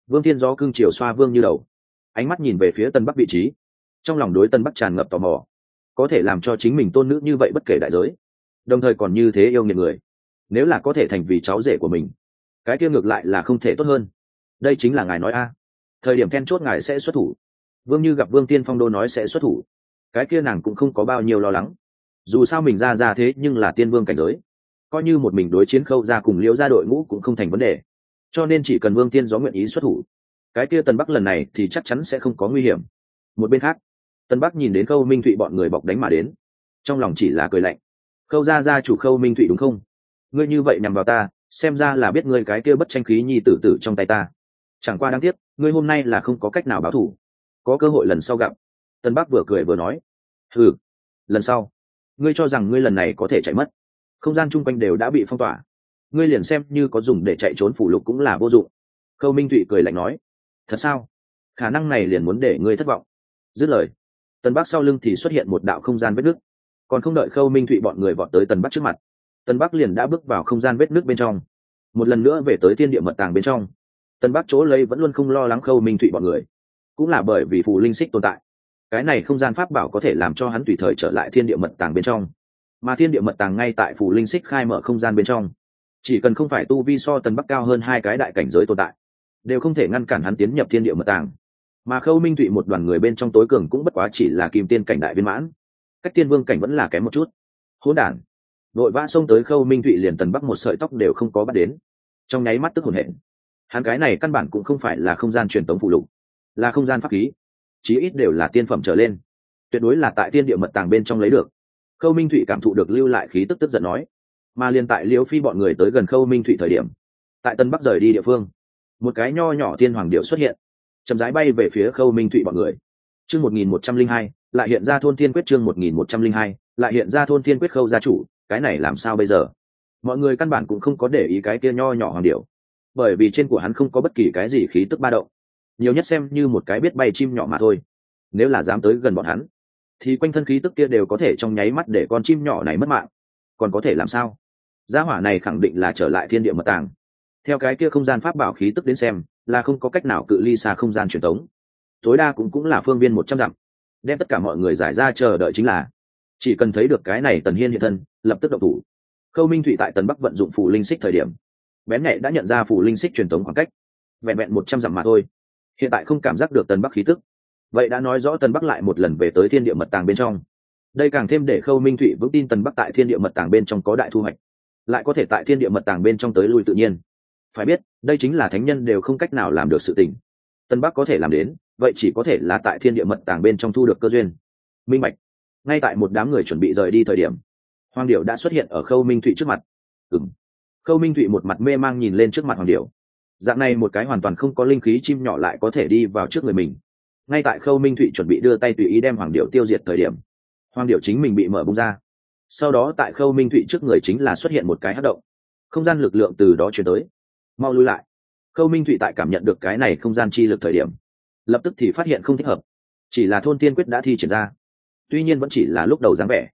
Vương thiên gió cưng chiều xoa vương như đầu. Ánh mắt nhìn về phía tân bắc vị trí. Trong lòng đối tân bắc tràn ngập tò mò. Có thể làm cho chính mình tôn nữ như vậy bất kể đại giới. Đồng thời còn như thế yêu nghiệt người nếu là có thể thành vì cháu rể của mình, cái kia ngược lại là không thể tốt hơn. Đây chính là ngài nói a. Thời điểm then chốt ngài sẽ xuất thủ. Vương như gặp vương tiên phong đô nói sẽ xuất thủ. Cái kia nàng cũng không có bao nhiêu lo lắng. Dù sao mình ra ra thế nhưng là tiên vương cảnh giới. Coi như một mình đối chiến khâu ra cùng liễu ra đội ngũ cũng không thành vấn đề. Cho nên chỉ cần vương tiên gió nguyện ý xuất thủ, cái kia tân bắc lần này thì chắc chắn sẽ không có nguy hiểm. Một bên khác tân bắc nhìn đến khâu minh thụy bọn người bọc đánh mà đến. Trong lòng chỉ là cười lạnh. Khâu ra ra chủ khâu minh thụy đúng không? Ngươi như vậy nhằm vào ta, xem ra là biết ngươi cái kia bất tranh khí nhi tử tử trong tay ta. Chẳng qua đáng tiếc, ngươi hôm nay là không có cách nào báo thủ có cơ hội lần sau gặp. Tân bắc vừa cười vừa nói. Ừ lần sau, ngươi cho rằng ngươi lần này có thể chạy mất. Không gian chung quanh đều đã bị phong tỏa. Ngươi liền xem như có dùng để chạy trốn phủ lục cũng là vô dụng. Khâu minh thụy cười lạnh nói. Thật sao? Khả năng này liền muốn để ngươi thất vọng. Dứt lời, tân bắc sau lưng thì xuất hiện một đạo không gian vết nứt. Còn không đợi khâu minh thụy bọn người vọt tới Tần bắc trước mặt tân bắc liền đã bước vào không gian vết nước bên trong. Một lần nữa về tới thiên địa mật tàng bên trong, tân bắc chỗ lấy vẫn luôn không lo lắng khâu minh thụy bọn người. Cũng là bởi vì phù linh xích tồn tại. Cái này không gian pháp bảo có thể làm cho hắn tùy thời trở lại thiên địa mật tàng bên trong. Mà thiên địa mật tàng ngay tại phù linh xích khai mở không gian bên trong. Chỉ cần không phải tu vi so tần bắc cao hơn hai cái đại cảnh giới tồn tại, đều không thể ngăn cản hắn tiến nhập thiên địa mật tàng. Mà khâu minh thụy một đoàn người bên trong tối cường cũng bất quá chỉ là kim tiên cảnh đại viên mãn. Cách tiên vương cảnh vẫn là kém một chút. Hỗn đản vội vã xông tới khâu minh thụy liền tần bắc một sợi tóc đều không có bắt đến. Trong nháy mắt tức hồn hển. Hắn cái này căn bản cũng không phải là không gian truyền tống phụ lục, là không gian pháp khí. Chí ít đều là tiên phẩm trở lên. Tuyệt đối là tại tiên địa mật tàng bên trong lấy được. Khâu minh thụy cảm thụ được lưu lại khí tức tức giận nói. Mà liền tại liễu phi bọn người tới gần khâu minh thụy thời điểm, tại tân bắc rời đi địa phương, một cái nho nhỏ tiên hoàng điệu xuất hiện, chậm rãi bay về phía khâu minh thụy bọn người. Chương một nghìn một trăm linh hai, lại hiện ra thôn thiên quyết chương một nghìn một trăm linh hai, lại hiện ra thôn thiên quyết khâu gia chủ cái này làm sao bây giờ? Mọi người căn bản cũng không có để ý cái kia nho nhỏ hoàng điệu bởi vì trên của hắn không có bất kỳ cái gì khí tức ba động. Nhiều nhất xem như một cái biết bay chim nhỏ mà thôi. Nếu là dám tới gần bọn hắn, thì quanh thân khí tức kia đều có thể trong nháy mắt để con chim nhỏ này mất mạng. Còn có thể làm sao? Gia hỏa này khẳng định là trở lại thiên địa mật tàng. Theo cái kia không gian pháp bảo khí tức đến xem, là không có cách nào cự ly xa không gian truyền thống. Tối đa cũng cũng là phương viên một trăm dặm. Đem tất cả mọi người giải ra chờ đợi chính là chỉ cần thấy được cái này tần hiên hiện thân, lập tức độc thủ. Khâu minh thụy tại tần bắc vận dụng phủ linh xích thời điểm, bén nhẹ đã nhận ra phủ linh xích truyền thống khoảng cách, vẹn vẹn một trăm dặm mà thôi. Hiện tại không cảm giác được tần bắc khí tức. Vậy đã nói rõ tần bắc lại một lần về tới thiên địa mật tàng bên trong. Đây càng thêm để khâu minh thụy vững tin tần bắc tại thiên địa mật tàng bên trong có đại thu hoạch, lại có thể tại thiên địa mật tàng bên trong tới lui tự nhiên. Phải biết, đây chính là thánh nhân đều không cách nào làm được sự tình. Tân bắc có thể làm đến, vậy chỉ có thể là tại thiên địa mật tàng bên trong thu được cơ duyên. Minh bạch ngay tại một đám người chuẩn bị rời đi thời điểm, hoàng điệu đã xuất hiện ở khâu minh thụy trước mặt. Ừng khâu minh thụy một mặt mê mang nhìn lên trước mặt hoàng điệu dạng này một cái hoàn toàn không có linh khí chim nhỏ lại có thể đi vào trước người mình. Ngay tại khâu minh thụy chuẩn bị đưa tay tùy ý đem hoàng điệu tiêu diệt thời điểm, hoàng điệu chính mình bị mở bung ra. Sau đó tại khâu minh thụy trước người chính là xuất hiện một cái hát động. Không gian lực lượng từ đó chuyển tới. Mau lui lại. Khâu minh thụy tại cảm nhận được cái này không gian chi lực thời điểm, lập tức thì phát hiện không thích hợp. Chỉ là thôn tiên quyết đã thi triển ra tuy nhiên vẫn chỉ là lúc đầu dáng vẻ,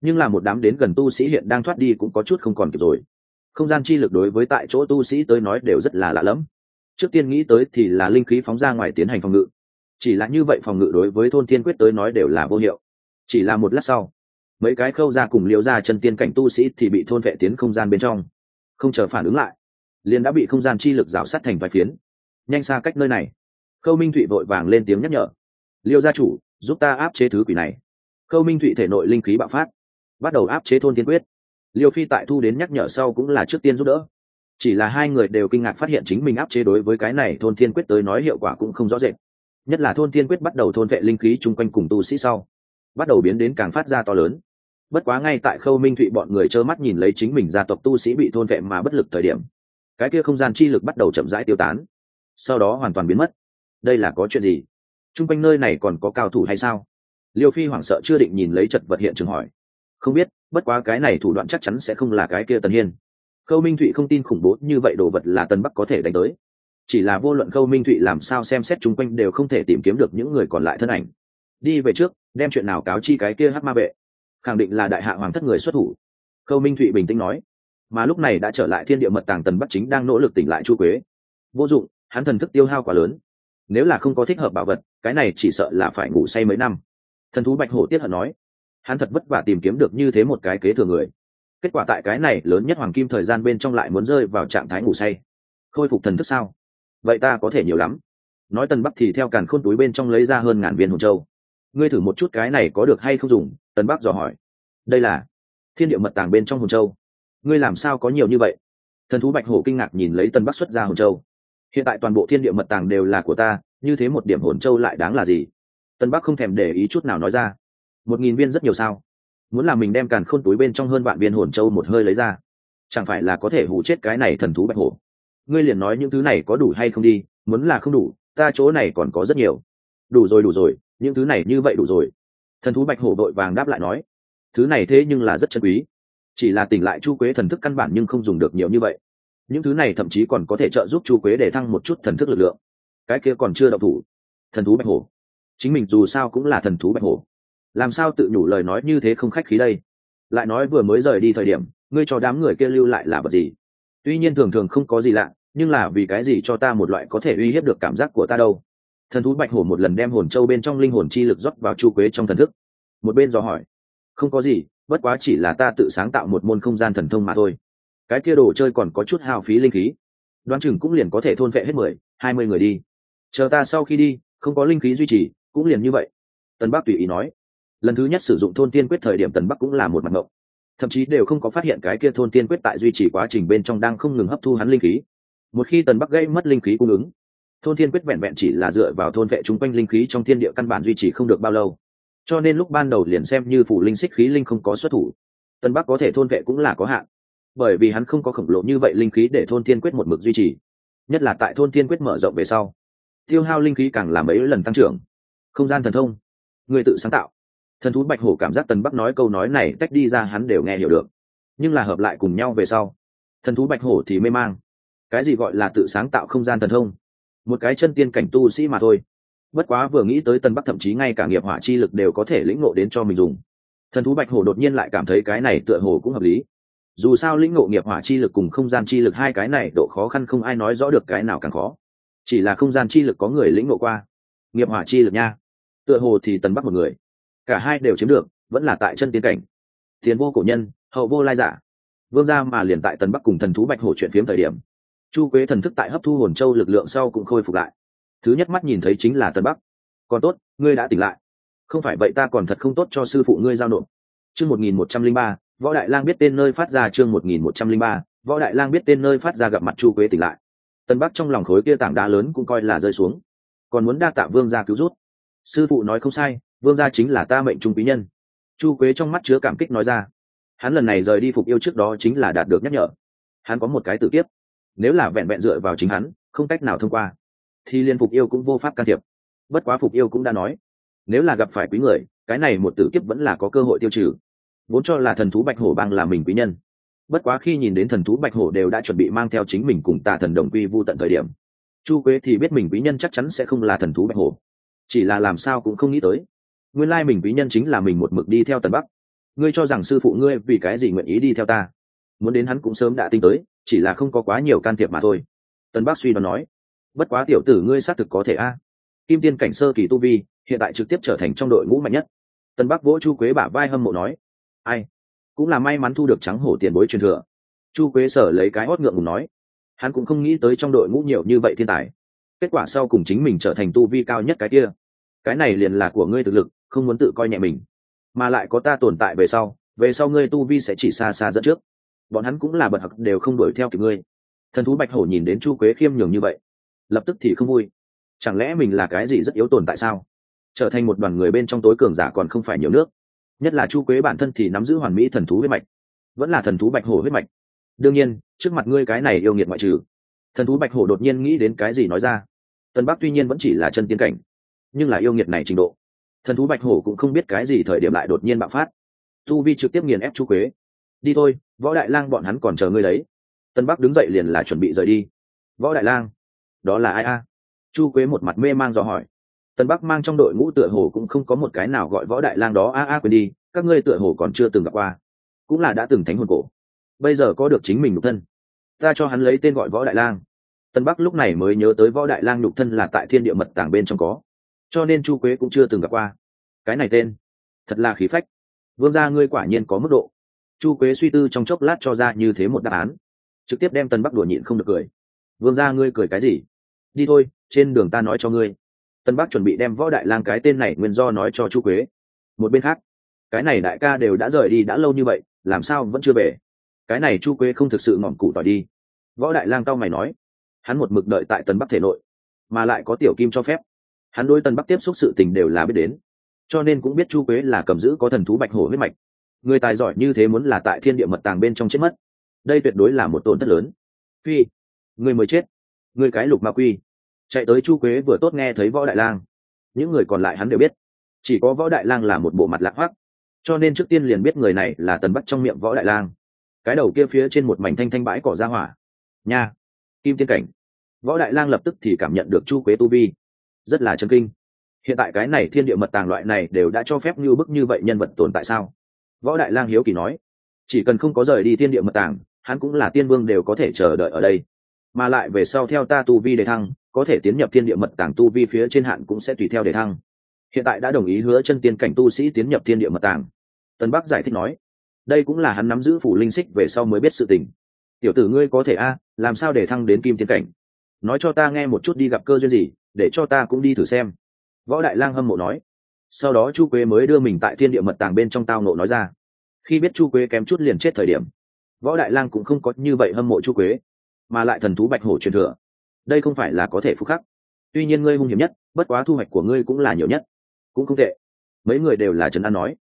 nhưng là một đám đến gần tu sĩ hiện đang thoát đi cũng có chút không còn kịp rồi. Không gian chi lực đối với tại chỗ tu sĩ tới nói đều rất là lạ lẫm. Trước tiên nghĩ tới thì là linh khí phóng ra ngoài tiến hành phòng ngự. Chỉ là như vậy phòng ngự đối với thôn tiên quyết tới nói đều là vô hiệu. Chỉ là một lát sau, mấy cái khâu ra cùng liễu ra chân tiên cảnh tu sĩ thì bị thôn vệ tiến không gian bên trong. Không chờ phản ứng lại, liền đã bị không gian chi lực rào sát thành vài phiến. Nhanh xa cách nơi này. Khâu minh thụy vội vàng lên tiếng nhắc nhở. Liêu gia chủ, giúp ta áp chế thứ quỷ này khâu minh thụy thể nội linh khí bạo phát, bắt đầu áp chế thôn tiên quyết. Liêu phi tại thu đến nhắc nhở sau cũng là trước tiên giúp đỡ. Chỉ là hai người đều kinh ngạc phát hiện chính mình áp chế đối với cái này thôn thiên quyết tới nói hiệu quả cũng không rõ rệt. Nhất là thôn thiên quyết bắt đầu thôn vệ linh khí chung quanh cùng tu sĩ sau, bắt đầu biến đến càng phát ra to lớn. Bất quá ngay tại khâu minh thụy bọn người trơ mắt nhìn lấy chính mình gia tộc tu sĩ bị thôn vệ mà bất lực thời điểm, cái kia không gian chi lực bắt đầu chậm rãi tiêu tán, sau đó hoàn toàn biến mất. Đây là có chuyện gì? Chung quanh nơi này còn có cao thủ hay sao? Liêu phi hoảng sợ chưa định nhìn lấy chật vật hiện trường hỏi. Không biết, bất quá cái này thủ đoạn chắc chắn sẽ không là cái kia tần hiên. Khâu minh thụy không tin khủng bố như vậy đồ vật là tân bắc có thể đánh tới. Chỉ là vô luận khâu minh thụy làm sao xem xét chung quanh đều không thể tìm kiếm được những người còn lại thân ảnh. Đi về trước, đem chuyện nào cáo chi cái kia hát ma vệ. Khẳng định là đại hạ hoàng thất người xuất thủ. Khâu minh thụy bình tĩnh nói. Mà lúc này đã trở lại thiên địa mật tàng tần bắc chính đang nỗ lực tỉnh lại chu quế. Vô dụng, hắn thần thức tiêu hao quá lớn. Nếu là không có thích hợp bảo vật, cái này chỉ sợ là phải ngủ say mấy năm thần thú bạch hổ tiết hận nói, hắn thật vất vả tìm kiếm được như thế một cái kế thừa người. Kết quả tại cái này lớn nhất hoàng kim thời gian bên trong lại muốn rơi vào trạng thái ngủ say. Khôi phục thần thức sao? Vậy ta có thể nhiều lắm. Nói tần bắc thì theo càn khôn túi bên trong lấy ra hơn ngàn viên hồn châu. Ngươi thử một chút cái này có được hay không dùng? Tần bắc dò hỏi. Đây là thiên địa mật tàng bên trong hồn châu. Ngươi làm sao có nhiều như vậy? Thần thú bạch hổ kinh ngạc nhìn lấy tần bắc xuất ra hồn châu. Hiện tại toàn bộ thiên địa mật tàng đều là của ta, như thế một điểm hồn châu lại đáng là gì? Tân bắc không thèm để ý chút nào nói ra. Một nghìn viên rất nhiều sao? Muốn làm mình đem càn khôn túi bên trong hơn vạn viên hồn châu một hơi lấy ra, chẳng phải là có thể hủ chết cái này thần thú bạch hổ? Ngươi liền nói những thứ này có đủ hay không đi, muốn là không đủ, ta chỗ này còn có rất nhiều. Đủ rồi đủ rồi, những thứ này như vậy đủ rồi. Thần thú bạch hổ đội vàng đáp lại nói, thứ này thế nhưng là rất chân quý. Chỉ là tỉnh lại chu quế thần thức căn bản nhưng không dùng được nhiều như vậy. Những thứ này thậm chí còn có thể trợ giúp chu quế để thăng một chút thần thức lực lượng. Cái kia còn chưa đậu thủ. Thần thú bạch hổ chính mình dù sao cũng là thần thú bạch hổ. Làm sao tự nhủ lời nói như thế không khách khí đây? Lại nói vừa mới rời đi thời điểm, ngươi cho đám người kia lưu lại là vật gì? Tuy nhiên thường thường không có gì lạ, nhưng là vì cái gì cho ta một loại có thể uy hiếp được cảm giác của ta đâu? Thần thú bạch hổ một lần đem hồn châu bên trong linh hồn chi lực rót vào chu quế trong thần thức. Một bên dò hỏi, không có gì, bất quá chỉ là ta tự sáng tạo một môn không gian thần thông mà thôi. Cái kia đồ chơi còn có chút hao phí linh khí. Đoán chừng cũng liền có thể thôn vệ hết mười, hai mươi người đi. Chờ ta sau khi đi, không có linh khí duy trì cũng liền như vậy. Tân bắc tùy ý nói, lần thứ nhất sử dụng thôn tiên quyết thời điểm tần bắc cũng là một mặt ngộng. Thậm chí đều không có phát hiện cái kia thôn tiên quyết tại duy trì quá trình bên trong đang không ngừng hấp thu hắn linh khí. Một khi tần bắc gây mất linh khí cung ứng, thôn tiên quyết vẹn vẹn chỉ là dựa vào thôn vệ chung quanh linh khí trong thiên địa căn bản duy trì không được bao lâu. Cho nên lúc ban đầu liền xem như phủ linh xích khí linh không có xuất thủ tân bắc có thể thôn vệ cũng là có hạn. Bởi vì hắn không có khổng lồ như vậy linh khí để thôn thiên quyết một mực duy trì, nhất là tại thôn thiên quyết mở rộng về sau, tiêu hao linh khí càng làm mấy lần tăng trưởng không gian thần thông. Người tự sáng tạo. Thần thú bạch hổ cảm giác tần bắc nói câu nói này tách đi ra hắn đều nghe hiểu được. Nhưng là hợp lại cùng nhau về sau, thần thú bạch hổ thì mê mang. Cái gì gọi là tự sáng tạo không gian thần thông? Một cái chân tiên cảnh tu sĩ mà thôi. Bất quá vừa nghĩ tới tần bắc thậm chí ngay cả nghiệp hỏa chi lực đều có thể lĩnh ngộ đến cho mình dùng. Thần thú bạch hổ đột nhiên lại cảm thấy cái này tựa hồ cũng hợp lý. Dù sao lĩnh ngộ nghiệp hỏa chi lực cùng không gian chi lực hai cái này độ khó khăn không ai nói rõ được cái nào càng khó. Chỉ là không gian chi lực có người lĩnh ngộ qua. Nghiệp hỏa chi lực nha tựa hồ thì tần bắc một người. Cả hai đều chiếm được, vẫn là tại chân tiến cảnh. Tiền vô cổ nhân, hậu vô lai giả. Vương gia mà liền tại tần bắc cùng thần thú bạch hổ chuyện phiếm thời điểm. Chu quế thần thức tại hấp thu hồn châu lực lượng sau cũng khôi phục lại. Thứ nhất mắt nhìn thấy chính là tần bắc. Còn tốt, ngươi đã tỉnh lại. Không phải vậy ta còn thật không tốt cho sư phụ ngươi giao nộp. Chương một nghìn một trăm linh ba, võ đại lang biết tên nơi phát ra chương một nghìn một trăm linh ba, võ đại lang biết tên nơi phát ra gặp mặt chu quế tỉnh lại. Tân bắc trong lòng khối kia tảng đá lớn cũng coi là rơi xuống. Còn muốn đa tạ vương gia cứu rút sư phụ nói không sai, vương gia chính là ta mệnh trung quý nhân. Chu quế trong mắt chứa cảm kích nói ra. Hắn lần này rời đi phục yêu trước đó chính là đạt được nhắc nhở. Hắn có một cái tự tiếp nếu là vẹn vẹn dựa vào chính hắn, không cách nào thông qua, thì liên phục yêu cũng vô pháp can thiệp. Bất quá phục yêu cũng đã nói, nếu là gặp phải quý người, cái này một tử kiếp vẫn là có cơ hội tiêu trừ. Vốn cho là thần thú bạch hổ bang là mình quý nhân. Bất quá khi nhìn đến thần thú bạch hổ đều đã chuẩn bị mang theo chính mình cùng tà thần đồng quy vô tận thời điểm, chu quế thì biết mình quý nhân chắc chắn sẽ không là thần thú bạch hổ chỉ là làm sao cũng không nghĩ tới. Nguyên lai mình quý nhân chính là mình một mực đi theo tần bắc. Ngươi cho rằng sư phụ ngươi vì cái gì nguyện ý đi theo ta? Muốn đến hắn cũng sớm đã tính tới, chỉ là không có quá nhiều can thiệp mà thôi. Tần bắc suy đoán nói, bất quá tiểu tử ngươi xác thực có thể a. Kim tiên cảnh sơ kỳ tu vi, hiện tại trực tiếp trở thành trong đội ngũ mạnh nhất. Tần bắc vỗ chu quế bả vai hâm mộ nói, ai? Cũng là may mắn thu được trắng hổ tiền bối truyền thừa. Chu quế sở lấy cái hót ngượng ngùng nói, hắn cũng không nghĩ tới trong đội ngũ nhiều như vậy thiên tài kết quả sau cùng chính mình trở thành tu vi cao nhất cái kia. Cái này liền là của ngươi thực lực, không muốn tự coi nhẹ mình. Mà lại có ta tồn tại về sau về sau ngươi tu vi sẽ chỉ xa xa dẫn trước. Bọn hắn cũng là bật học, đều không đuổi theo kịp ngươi. Thần thú bạch hổ nhìn đến chu quế khiêm nhường như vậy, lập tức thì không vui. Chẳng lẽ mình là cái gì rất yếu tồn tại sao? Trở thành một đoàn người bên trong tối cường giả còn không phải nhiều nước. Nhất là chu quế bản thân thì nắm giữ hoàn mỹ thần thú huyết mạch, vẫn là thần thú bạch hổ huyết mạch. Đương nhiên, trước mặt ngươi cái này yêu nghiệt ngoại trừ thần thú bạch hổ đột nhiên nghĩ đến cái gì nói ra. Tân bắc tuy nhiên vẫn chỉ là chân tiến cảnh, nhưng là yêu nghiệt này trình độ. Thần thú bạch hổ cũng không biết cái gì thời điểm lại đột nhiên bạo phát. Tu vi trực tiếp nghiền ép chu quế. Đi thôi, võ đại lang bọn hắn còn chờ ngươi đấy. Tân bắc đứng dậy liền là chuẩn bị rời đi. Võ đại lang, đó là ai a? Chu quế một mặt mê mang dò hỏi. Tân bắc mang trong đội ngũ tựa hồ cũng không có một cái nào gọi võ đại lang đó, a a, quên đi, các ngươi tựa hồ còn chưa từng gặp qua, cũng là đã từng thánh hồn cổ. Bây giờ có được chính mình nhục thân ta cho hắn lấy tên gọi võ đại lang. Tân bắc lúc này mới nhớ tới võ đại lang nhục thân là tại thiên địa mật tàng bên trong có. Cho nên chu quế cũng chưa từng gặp qua. Cái này tên, thật là khí phách. Vương gia ngươi quả nhiên có mức độ. Chu quế suy tư trong chốc lát cho ra như thế một đáp án. Trực tiếp đem tân bắc đùa nhịn không được cười. Vương gia ngươi cười cái gì? Đi thôi, trên đường ta nói cho ngươi. Tân bắc chuẩn bị đem võ đại lang cái tên này nguyên do nói cho chu quế. Một bên khác, cái này đại ca đều đã rời đi đã lâu như vậy, làm sao vẫn chưa về? Cái này chu quế không thực sự ngỏm cụ tỏi đi. Võ đại lang cao mày nói, hắn một mực đợi tại tân bắc thể nội, mà lại có tiểu kim cho phép. Hắn đôi tân bắc tiếp xúc sự tình đều là biết đến, cho nên cũng biết chu quế là cầm giữ có thần thú bạch hổ huyết mạch. Người tài giỏi như thế muốn là tại thiên địa mật tàng bên trong chết mất, đây tuyệt đối là một tổn thất lớn. Phi, người mới chết, người cái lục ma quy. Chạy tới chu quế vừa tốt nghe thấy võ đại lang, những người còn lại hắn đều biết. Chỉ có võ đại lang là một bộ mặt lạc hoác cho nên trước tiên liền biết người này là tần bắc trong miệng võ đại lang cái đầu kia phía trên một mảnh thanh thanh bãi cỏ ra hỏa. Nha, kim tiên cảnh. Võ đại lang lập tức thì cảm nhận được chu quế tu vi. Rất là chân kinh. Hiện tại cái này thiên địa mật tàng loại này đều đã cho phép như bức như vậy nhân vật tồn tại sao? Võ đại lang hiếu kỳ nói. Chỉ cần không có rời đi thiên địa mật tàng, hắn cũng là tiên vương đều có thể chờ đợi ở đây. Mà lại về sau theo ta tu vi đề thăng, có thể tiến nhập thiên địa mật tàng tu vi phía trên hạn cũng sẽ tùy theo đề thăng. Hiện tại đã đồng ý hứa chân tiên cảnh tu sĩ tiến nhập thiên địa mật tàng. Tân bắc giải thích nói đây cũng là hắn nắm giữ phủ linh xích về sau mới biết sự tình. Tiểu tử ngươi có thể a, làm sao để thăng đến kim tiến cảnh? Nói cho ta nghe một chút đi gặp cơ duyên gì, để cho ta cũng đi thử xem. Võ đại lang hâm mộ nói. Sau đó chu quế mới đưa mình tại thiên địa mật tàng bên trong tao nộ nói ra. Khi biết chu quế kém chút liền chết thời điểm, võ đại lang cũng không có như vậy hâm mộ chu quế, mà lại thần thú bạch hổ truyền thừa. Đây không phải là có thể phúc khắc. Tuy nhiên ngươi hung hiểm nhất, bất quá thu hoạch của ngươi cũng là nhiều nhất. Cũng không tệ. Mấy người đều là trần an nói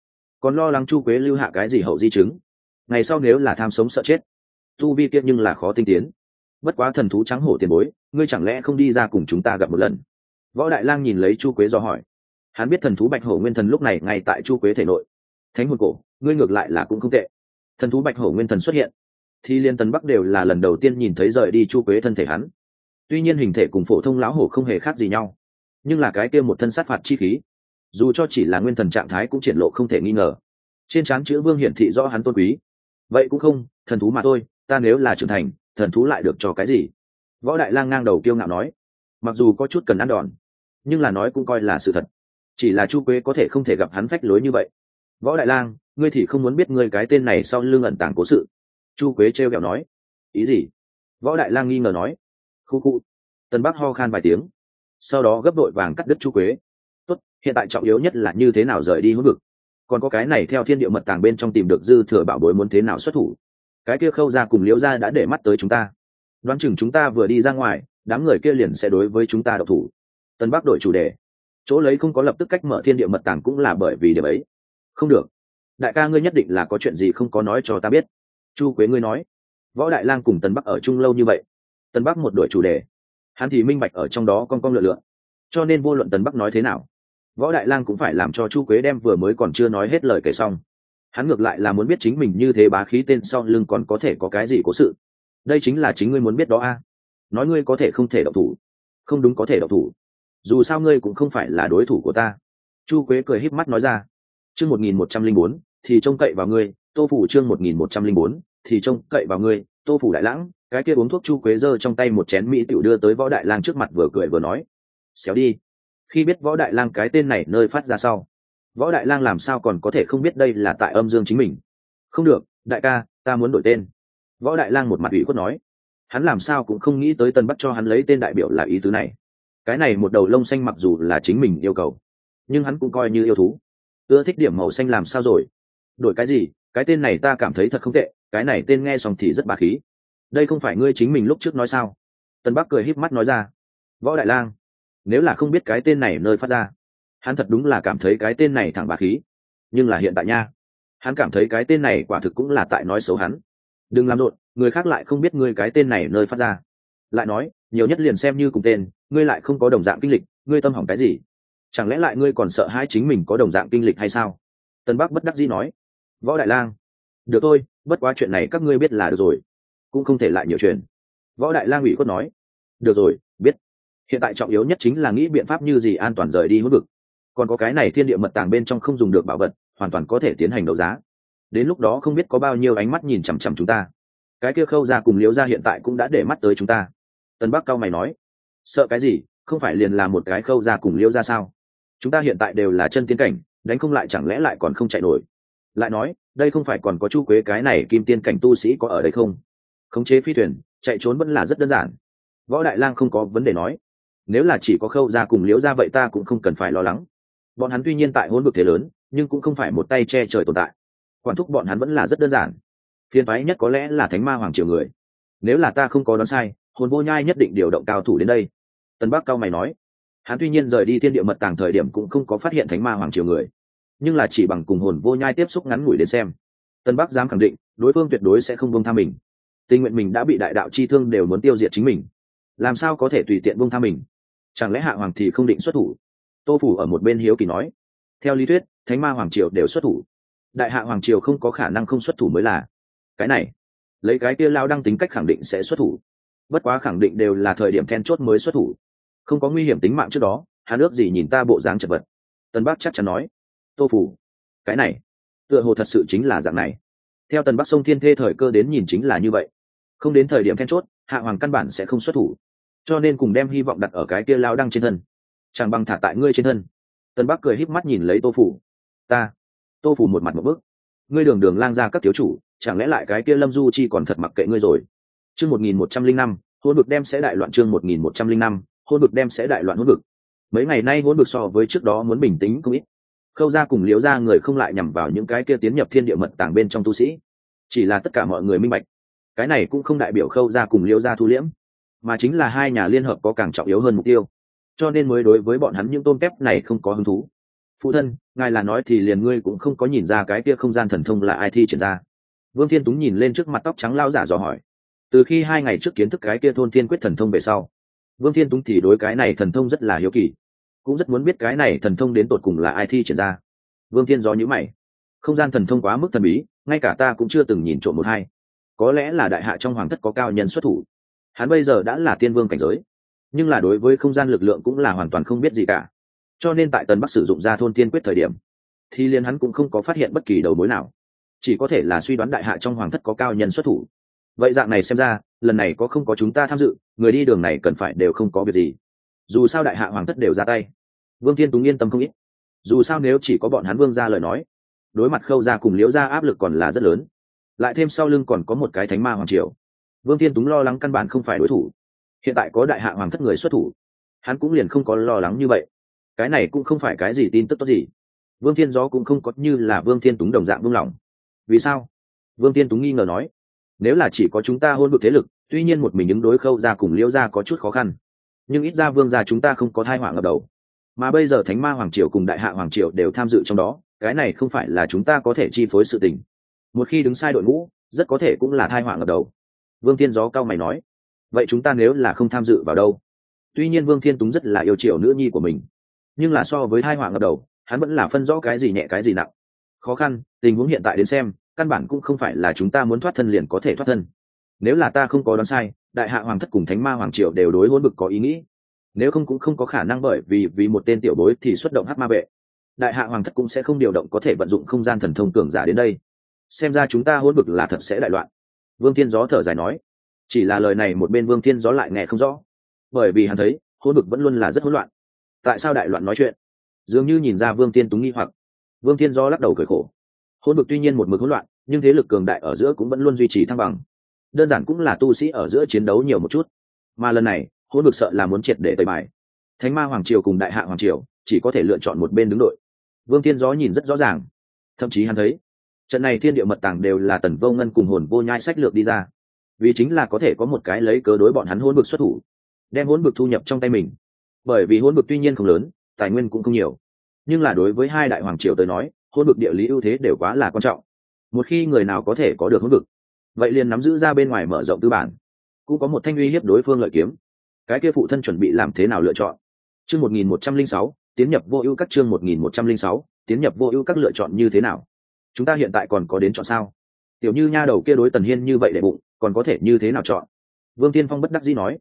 còn lo lắng chu quế lưu hạ cái gì hậu di chứng. Ngày sau nếu là tham sống sợ chết, tu vi kiệt nhưng là khó tinh tiến. Bất quá thần thú trắng hổ tiền bối, ngươi chẳng lẽ không đi ra cùng chúng ta gặp một lần? Võ đại lang nhìn lấy chu quế do hỏi. Hắn biết thần thú bạch hổ nguyên thần lúc này ngay tại chu quế thể nội. Thánh hồn cổ, ngươi ngược lại là cũng không tệ. Thần thú bạch hổ nguyên thần xuất hiện, thì liên tần bắc đều là lần đầu tiên nhìn thấy rời đi chu quế thân thể hắn. Tuy nhiên hình thể cùng phổ thông lão hổ không hề khác gì nhau, nhưng là cái kia một thân sát phạt chi khí dù cho chỉ là nguyên thần trạng thái cũng triển lộ không thể nghi ngờ. Trên trán chữ vương hiển thị rõ hắn tôn quý. Vậy cũng không, thần thú mà thôi, ta nếu là trưởng thành, thần thú lại được cho cái gì? Võ đại lang ngang đầu kiêu ngạo nói. Mặc dù có chút cần ăn đòn, nhưng là nói cũng coi là sự thật. Chỉ là chu quế có thể không thể gặp hắn phách lối như vậy. Võ đại lang, ngươi thì không muốn biết ngươi cái tên này sau lưng ẩn tàng cố sự. Chu quế trêu kẹo nói. Ý gì? Võ đại lang nghi ngờ nói. Khu khu. Tân bắc ho khan vài tiếng. Sau đó gấp đội vàng cắt đứt chu quế hiện tại trọng yếu nhất là như thế nào rời đi hữu vực. Còn có cái này theo thiên địa mật tàng bên trong tìm được dư thừa bảo bối muốn thế nào xuất thủ. Cái kia khâu ra cùng liễu ra đã để mắt tới chúng ta. Đoán chừng chúng ta vừa đi ra ngoài, đám người kia liền sẽ đối với chúng ta độc thủ. Tân bắc đổi chủ đề. Chỗ lấy không có lập tức cách mở thiên địa mật tàng cũng là bởi vì điểm ấy. Không được. Đại ca ngươi nhất định là có chuyện gì không có nói cho ta biết. Chu quế ngươi nói. Võ đại lang cùng tân bắc ở chung lâu như vậy. Tân bắc một đổi chủ đề. Hắn thì minh bạch ở trong đó con con lựa lựa cho nên vô luận tân bắc nói thế nào võ đại lang cũng phải làm cho chu quế đem vừa mới còn chưa nói hết lời kể xong. Hắn ngược lại là muốn biết chính mình như thế bá khí tên sau lưng còn có thể có cái gì cố sự. Đây chính là chính ngươi muốn biết đó a. Nói ngươi có thể không thể độc thủ. Không đúng có thể độc thủ. Dù sao ngươi cũng không phải là đối thủ của ta. Chu quế cười híp mắt nói ra. Chương một nghìn một trăm linh bốn, thì trông cậy vào ngươi, tô phủ chương một nghìn một trăm linh bốn, thì trông cậy vào ngươi, tô phủ đại lãng. Cái kia uống thuốc chu quế giơ trong tay một chén mỹ tiểu đưa tới võ đại lang trước mặt vừa cười vừa nói. Xéo đi khi biết võ đại lang cái tên này nơi phát ra sau. Võ đại lang làm sao còn có thể không biết đây là tại âm dương chính mình? Không được, đại ca, ta muốn đổi tên. Võ đại lang một mặt ủy khuất nói. Hắn làm sao cũng không nghĩ tới tân bắc cho hắn lấy tên đại biểu là ý tứ này. Cái này một đầu lông xanh mặc dù là chính mình yêu cầu, nhưng hắn cũng coi như yêu thú. Ưa thích điểm màu xanh làm sao rồi? Đổi cái gì? Cái tên này ta cảm thấy thật không tệ, cái này tên nghe xong thì rất bà khí. Đây không phải ngươi chính mình lúc trước nói sao? Tân bắc cười híp mắt nói ra. Võ đại lang nếu là không biết cái tên này nơi phát ra, hắn thật đúng là cảm thấy cái tên này thẳng bà khí. Nhưng là hiện tại nha, hắn cảm thấy cái tên này quả thực cũng là tại nói xấu hắn. Đừng làm rộn, người khác lại không biết ngươi cái tên này nơi phát ra. Lại nói, nhiều nhất liền xem như cùng tên, ngươi lại không có đồng dạng kinh lịch, ngươi tâm hỏng cái gì? Chẳng lẽ lại ngươi còn sợ hai chính mình có đồng dạng kinh lịch hay sao? Tân bắc bất đắc dĩ nói, võ đại lang, được thôi, bất quá chuyện này các ngươi biết là được rồi, cũng không thể lại nhiều chuyện. Võ đại lang ủy khuất nói, được rồi, biết hiện tại trọng yếu nhất chính là nghĩ biện pháp như gì an toàn rời đi hút vực. Còn có cái này thiên địa mật tàng bên trong không dùng được bảo vật, hoàn toàn có thể tiến hành đấu giá. Đến lúc đó không biết có bao nhiêu ánh mắt nhìn chằm chằm chúng ta. Cái kia khâu ra cùng liếu ra hiện tại cũng đã để mắt tới chúng ta. Tân bắc cao mày nói, sợ cái gì? Không phải liền là một cái khâu ra cùng liêu ra sao? Chúng ta hiện tại đều là chân tiến cảnh, đánh không lại chẳng lẽ lại còn không chạy nổi? Lại nói, đây không phải còn có chu quế cái này kim tiên cảnh tu sĩ có ở đây không? Khống chế phi thuyền, chạy trốn vẫn là rất đơn giản. Võ đại lang không có vấn đề nói nếu là chỉ có khâu ra cùng liễu ra vậy ta cũng không cần phải lo lắng. Bọn hắn tuy nhiên tại hôn vực thế lớn, nhưng cũng không phải một tay che trời tồn tại. Quản thúc bọn hắn vẫn là rất đơn giản. Phiền thoái nhất có lẽ là thánh ma hoàng triều người. Nếu là ta không có đoán sai, hồn vô nhai nhất định điều động cao thủ đến đây. Tân bắc cao mày nói. Hắn tuy nhiên rời đi thiên địa mật tàng thời điểm cũng không có phát hiện thánh ma hoàng triều người, nhưng là chỉ bằng cùng hồn vô nhai tiếp xúc ngắn ngủi đến xem. Tân bắc dám khẳng định, đối phương tuyệt đối sẽ không vương tha mình. Tình nguyện mình đã bị đại đạo chi thương đều muốn tiêu diệt chính mình. Làm sao có thể tùy tiện vương tha mình? Chẳng lẽ hạ hoàng thì không định xuất thủ? Tô phủ ở một bên hiếu kỳ nói. Theo lý thuyết, thánh ma hoàng triều đều xuất thủ. Đại hạ hoàng triều không có khả năng không xuất thủ mới là. Cái này, lấy cái kia lao đăng tính cách khẳng định sẽ xuất thủ. Bất quá khẳng định đều là thời điểm then chốt mới xuất thủ. Không có nguy hiểm tính mạng trước đó hà nước gì nhìn ta bộ dáng chật vật. Tân bắc chắc chắn nói. Tô phủ, cái này, tựa hồ thật sự chính là dạng này. Theo tần bắc sông thiên thê thời cơ đến nhìn chính là như vậy. Không đến thời điểm then chốt, hạ hoàng căn bản sẽ không xuất thủ cho nên cùng đem hy vọng đặt ở cái kia lao đăng trên thân. Chàng băng thả tại ngươi trên thân. Tân bắc cười híp mắt nhìn lấy tô phủ. Ta, tô phủ một mặt một bước. Ngươi đường đường lang ra các thiếu chủ, chẳng lẽ lại cái kia lâm du chi còn thật mặc kệ ngươi rồi? Chương một nghìn một trăm linh năm hôn vực đem sẽ đại loạn chương một nghìn một trăm linh năm hôn vực đem sẽ đại loạn hôn vực. Mấy ngày nay hôn vực so với trước đó muốn bình tĩnh không ít. Khâu ra cùng liếu ra người không lại nhằm vào những cái kia tiến nhập thiên địa mật tàng bên trong tu sĩ. Chỉ là tất cả mọi người minh bạch. Cái này cũng không đại biểu khâu ra cùng liếu ra thu liễm mà chính là hai nhà liên hợp có càng trọng yếu hơn mục tiêu. Cho nên mới đối với bọn hắn những tôn kép này không có hứng thú. Phụ thân, ngài là nói thì liền ngươi cũng không có nhìn ra cái kia không gian thần thông là ai thi triển ra. Vương thiên túng nhìn lên trước mặt tóc trắng lao giả dò hỏi. Từ khi hai ngày trước kiến thức cái kia thôn thiên quyết thần thông về sau, vương thiên túng thì đối cái này thần thông rất là hiếu kỳ, cũng rất muốn biết cái này thần thông đến tột cùng là ai thi triển ra. Vương thiên gió nhữ mày. Không gian thần thông quá mức thần bí, ngay cả ta cũng chưa từng nhìn trộm một hai. Có lẽ là đại hạ trong hoàng thất có cao nhân xuất thủ hắn bây giờ đã là tiên vương cảnh giới, nhưng là đối với không gian lực lượng cũng là hoàn toàn không biết gì cả. Cho nên tại tần bắc sử dụng ra thôn tiên quyết thời điểm, thì liền hắn cũng không có phát hiện bất kỳ đầu mối nào. Chỉ có thể là suy đoán đại hạ trong hoàng thất có cao nhân xuất thủ. Vậy dạng này xem ra, lần này có không có chúng ta tham dự, người đi đường này cần phải đều không có việc gì. Dù sao đại hạ hoàng thất đều ra tay. Vương thiên túng yên tâm không ít. Dù sao nếu chỉ có bọn hắn vương ra lời nói, đối mặt khâu ra cùng liễu ra áp lực còn là rất lớn. Lại thêm sau lưng còn có một cái thánh ma hoàng triều vương thiên túng lo lắng căn bản không phải đối thủ. Hiện tại có đại hạ hoàng thất người xuất thủ, hắn cũng liền không có lo lắng như vậy. Cái này cũng không phải cái gì tin tức tốt gì. Vương thiên gió cũng không có như là vương thiên túng đồng dạng vương lòng vì sao? Vương thiên túng nghi ngờ nói. Nếu là chỉ có chúng ta hôn được thế lực, tuy nhiên một mình ứng đối khâu ra cùng liễu ra có chút khó khăn, nhưng ít ra vương gia chúng ta không có thai hoàng ngập đầu. Mà bây giờ thánh ma hoàng triều cùng đại hạ hoàng triều đều tham dự trong đó, cái này không phải là chúng ta có thể chi phối sự tình. Một khi đứng sai đội ngũ, rất có thể cũng là thai hoàng ngập đầu vương thiên gió cao mày nói, vậy chúng ta nếu là không tham dự vào đâu? Tuy nhiên vương thiên túng rất là yêu triệu nữ nhi của mình, nhưng là so với hai họa ngập đầu, hắn vẫn là phân rõ cái gì nhẹ cái gì nặng. Khó khăn, tình huống hiện tại đến xem, căn bản cũng không phải là chúng ta muốn thoát thân liền có thể thoát thân. Nếu là ta không có đoán sai, đại hạ hoàng thất cùng thánh ma hoàng triều đều đối hôn bực có ý nghĩ. Nếu không cũng không có khả năng bởi vì vì một tên tiểu bối thì xuất động hát ma vệ. Đại hạ hoàng thất cũng sẽ không điều động có thể vận dụng không gian thần thông cường giả đến đây. Xem ra chúng ta hôn bực là thật sẽ đại loạn vương thiên gió thở dài nói, chỉ là lời này một bên vương thiên gió lại nghe không rõ. Bởi vì hắn thấy hôn bực vẫn luôn là rất hỗn loạn. Tại sao đại loạn nói chuyện? Dường như nhìn ra vương thiên túng nghi hoặc. Vương thiên gió lắc đầu cười khổ. Hôn bực tuy nhiên một mực hỗn loạn, nhưng thế lực cường đại ở giữa cũng vẫn luôn duy trì thăng bằng. Đơn giản cũng là tu sĩ ở giữa chiến đấu nhiều một chút. Mà lần này hôn bực sợ là muốn triệt để tẩy bài. Thánh ma hoàng triều cùng đại hạ hoàng triều chỉ có thể lựa chọn một bên đứng đội. Vương thiên gió nhìn rất rõ ràng. Thậm chí hắn thấy trận này thiên địa mật tàng đều là tần vô ngân cùng hồn vô nhai sách lược đi ra. Vì chính là có thể có một cái lấy cớ đối bọn hắn hôn bực xuất thủ, đem hôn bực thu nhập trong tay mình. Bởi vì hôn bực tuy nhiên không lớn, tài nguyên cũng không nhiều. Nhưng là đối với hai đại hoàng triều tới nói hôn bực địa lý ưu thế đều quá là quan trọng. Một khi người nào có thể có được hôn bực, vậy liền nắm giữ ra bên ngoài mở rộng tư bản. Cũng có một thanh uy hiếp đối phương lợi kiếm. Cái kia phụ thân chuẩn bị làm thế nào lựa chọn? Chương một nghìn một trăm linh sáu, tiến nhập vô ưu các chương một nghìn một trăm linh sáu, tiến nhập vô ưu các lựa chọn như thế nào? Chúng ta hiện tại còn có đến chọn sao? Tiểu như nha đầu kia đối tần hiên như vậy để bụng, còn có thể như thế nào chọn? Vương tiên phong bất đắc dĩ nói,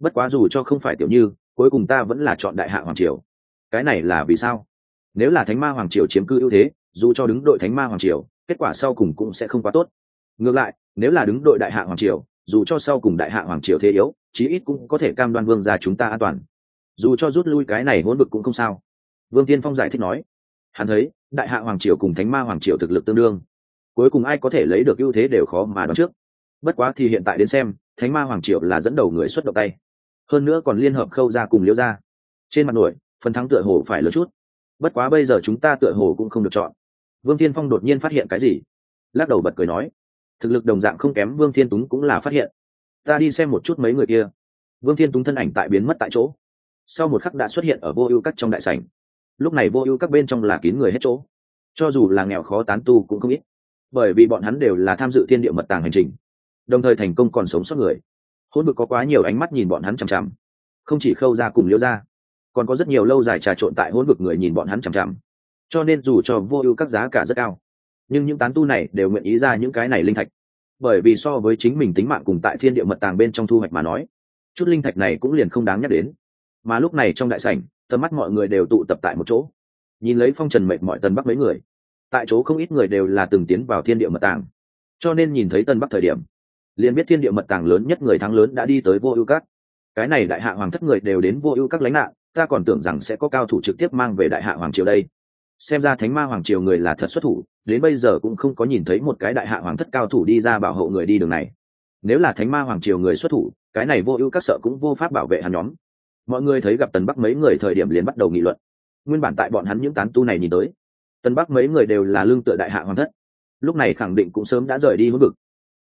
bất quá dù cho không phải tiểu như, cuối cùng ta vẫn là chọn đại hạ hoàng triều. Cái này là vì sao? Nếu là thánh ma hoàng triều chiếm cư ưu thế, dù cho đứng đội thánh ma hoàng triều, kết quả sau cùng cũng sẽ không quá tốt. Ngược lại, nếu là đứng đội đại hạ hoàng triều, dù cho sau cùng đại hạ hoàng triều thế yếu, chí ít cũng có thể cam đoan vương ra chúng ta an toàn. Dù cho rút lui cái này hỗn bực cũng không sao. Vương tiên phong giải thích nói hắn thấy, đại hạ hoàng triều cùng thánh ma hoàng triều thực lực tương đương. Cuối cùng ai có thể lấy được ưu thế đều khó mà đoán trước. Bất quá thì hiện tại đến xem, thánh ma hoàng triều là dẫn đầu người xuất động tay. Hơn nữa còn liên hợp khâu ra cùng liễu ra trên mặt nổi, phần thắng tựa hồ phải lớn chút. Bất quá bây giờ chúng ta tựa hồ cũng không được chọn. Vương thiên phong đột nhiên phát hiện cái gì? Lắc đầu bật cười nói, thực lực đồng dạng không kém vương thiên túng cũng là phát hiện. Ta đi xem một chút mấy người kia. Vương thiên túng thân ảnh tại biến mất tại chỗ. Sau một khắc đã xuất hiện ở vô ưu cắt trong đại sảnh lúc này vô ưu các bên trong là kín người hết chỗ. Cho dù là nghèo khó tán tu cũng không ít, bởi vì bọn hắn đều là tham dự thiên địa mật tàng hành trình, đồng thời thành công còn sống sót người. Hôn vực có quá nhiều ánh mắt nhìn bọn hắn chằm chằm, không chỉ khâu ra cùng liêu ra còn có rất nhiều lâu dài trà trộn tại hôn vực người nhìn bọn hắn chằm chằm. Cho nên dù cho vô ưu các giá cả rất cao, nhưng những tán tu này đều nguyện ý ra những cái này linh thạch. Bởi vì so với chính mình tính mạng cùng tại thiên địa mật tàng bên trong thu hoạch mà nói, chút linh thạch này cũng liền không đáng nhắc đến. Mà lúc này trong đại sảnh tầm mắt mọi người đều tụ tập tại một chỗ. Nhìn lấy phong trần mệt mọi tân bắc mấy người, tại chỗ không ít người đều là từng tiến vào thiên địa mật tàng. Cho nên nhìn thấy tân bắc thời điểm, liền biết thiên địa mật tàng lớn nhất người thắng lớn đã đi tới vô ưu các. Cái này đại hạ hoàng thất người đều đến vô ưu các lánh nạn, ta còn tưởng rằng sẽ có cao thủ trực tiếp mang về đại hạ hoàng triều đây. Xem ra thánh ma hoàng triều người là thật xuất thủ, đến bây giờ cũng không có nhìn thấy một cái đại hạ hoàng thất cao thủ đi ra bảo hộ người đi đường này. Nếu là thánh ma hoàng triều người xuất thủ, cái này vô ưu các sợ cũng vô pháp bảo vệ hắn nhóm mọi người thấy gặp tần bắc mấy người thời điểm liền bắt đầu nghị luận. Nguyên bản tại bọn hắn những tán tu này nhìn tới, tần bắc mấy người đều là lương tựa đại hạ hoàng thất. Lúc này khẳng định cũng sớm đã rời đi hướng vực.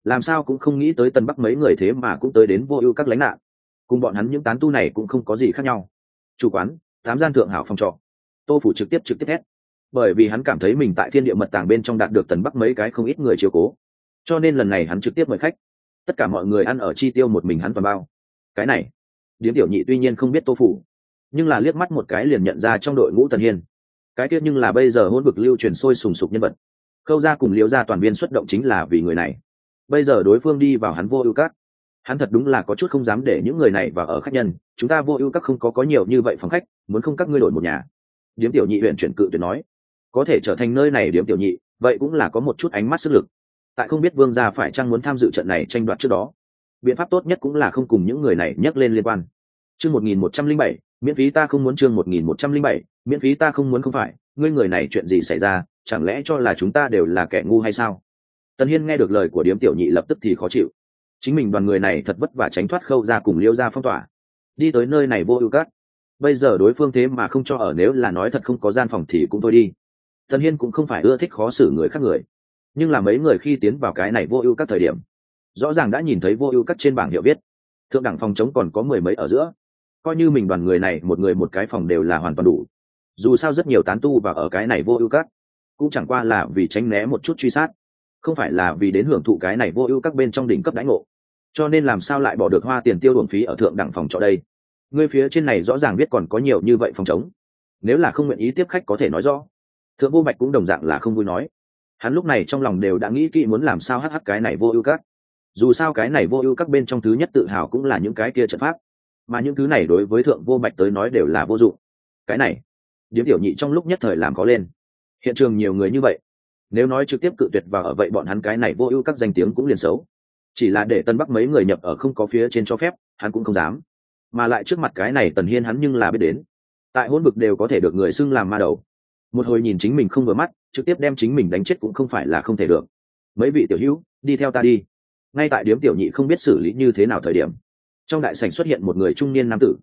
Làm sao cũng không nghĩ tới tần bắc mấy người thế mà cũng tới đến vô ưu các lánh nạn. Cùng bọn hắn những tán tu này cũng không có gì khác nhau. Chủ quán, tám gian thượng hảo phòng trọ. Tô phủ trực tiếp trực tiếp hết bởi vì hắn cảm thấy mình tại thiên địa mật tàng bên trong đạt được tần bắc mấy cái không ít người chiều cố. Cho nên lần này hắn trực tiếp mời khách. Tất cả mọi người ăn ở chi tiêu một mình hắn toàn bao. Cái này điếm tiểu nhị tuy nhiên không biết tô phủ, nhưng là liếc mắt một cái liền nhận ra trong đội ngũ tần hiên. Cái kia nhưng là bây giờ hôn vực lưu truyền sôi sùng sục nhân vật. Khâu ra cùng liễu ra toàn viên xuất động chính là vì người này. Bây giờ đối phương đi vào hắn vô ưu các. Hắn thật đúng là có chút không dám để những người này vào ở khách nhân. Chúng ta vô ưu các không có có nhiều như vậy phòng khách, muốn không các ngươi đổi một nhà. Điếm tiểu nhị huyện chuyển cự tuyệt nói. Có thể trở thành nơi này điếm tiểu nhị, vậy cũng là có một chút ánh mắt sức lực. Tại không biết vương gia phải chăng muốn tham dự trận này tranh đoạt trước đó. Biện pháp tốt nhất cũng là không cùng những người này nhắc lên liên quan chương một nghìn một trăm linh bảy, miễn phí ta không muốn chương một nghìn một trăm linh bảy, miễn phí ta không muốn không phải, ngươi người này chuyện gì xảy ra, chẳng lẽ cho là chúng ta đều là kẻ ngu hay sao? Tần hiên nghe được lời của điếm tiểu nhị lập tức thì khó chịu. Chính mình đoàn người này thật vất vả tránh thoát khâu ra cùng liêu ra phong tỏa. Đi tới nơi này vô ưu cát. Bây giờ đối phương thế mà không cho ở, nếu là nói thật không có gian phòng thì cũng thôi đi. Tần hiên cũng không phải ưa thích khó xử người khác người. Nhưng là mấy người khi tiến vào cái này vô ưu các thời điểm, rõ ràng đã nhìn thấy vô ưu các trên bảng hiệu viết. Thượng đẳng phòng chống còn có mười mấy ở giữa coi như mình đoàn người này một người một cái phòng đều là hoàn toàn đủ. Dù sao rất nhiều tán tu và ở cái này vô ưu các cũng chẳng qua là vì tránh né một chút truy sát, không phải là vì đến hưởng thụ cái này vô ưu các bên trong đỉnh cấp đãi ngộ. Cho nên làm sao lại bỏ được hoa tiền tiêu đồn phí ở thượng đẳng phòng trọ đây? Ngươi phía trên này rõ ràng biết còn có nhiều như vậy phòng chống nếu là không nguyện ý tiếp khách có thể nói rõ. Thượng vô bạch cũng đồng dạng là không vui nói. Hắn lúc này trong lòng đều đã nghĩ kỹ muốn làm sao hh cái này vô ưu các. Dù sao cái này vô ưu các bên trong thứ nhất tự hào cũng là những cái kia trận pháp mà những thứ này đối với thượng vô bạch tới nói đều là vô dụng. Cái này, điếm tiểu nhị trong lúc nhất thời làm có lên. Hiện trường nhiều người như vậy, nếu nói trực tiếp cự tuyệt và ở vậy bọn hắn cái này vô ưu các danh tiếng cũng liền xấu. Chỉ là để tân bắc mấy người nhập ở không có phía trên cho phép, hắn cũng không dám. Mà lại trước mặt cái này tần hiên hắn nhưng là biết đến. Tại hôn bực đều có thể được người xưng làm ma đầu. Một hồi nhìn chính mình không vừa mắt, trực tiếp đem chính mình đánh chết cũng không phải là không thể được. Mấy vị tiểu hữu, đi theo ta đi. Ngay tại điếm tiểu nhị không biết xử lý như thế nào thời điểm trong đại sảnh xuất hiện một người trung niên nam tử.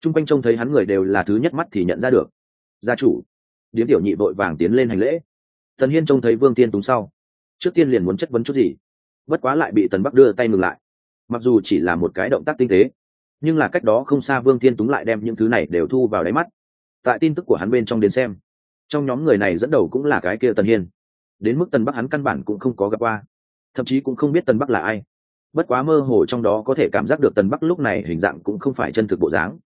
Trung quanh trông thấy hắn người đều là thứ nhất mắt thì nhận ra được. Gia chủ. Điếm tiểu nhị vội vàng tiến lên hành lễ. Tần hiên trông thấy vương tiên túng sau. Trước tiên liền muốn chất vấn chút gì. Bất quá lại bị tần bắc đưa tay ngừng lại. Mặc dù chỉ là một cái động tác tinh tế, nhưng là cách đó không xa vương tiên túng lại đem những thứ này đều thu vào đáy mắt. Tại tin tức của hắn bên trong đến xem, trong nhóm người này dẫn đầu cũng là cái kia tần hiên. Đến mức tần bắc hắn căn bản cũng không có gặp qua. Thậm chí cũng không biết tần bắc là ai bất quá mơ hồ trong đó có thể cảm giác được tần bắc lúc này hình dạng cũng không phải chân thực bộ dáng.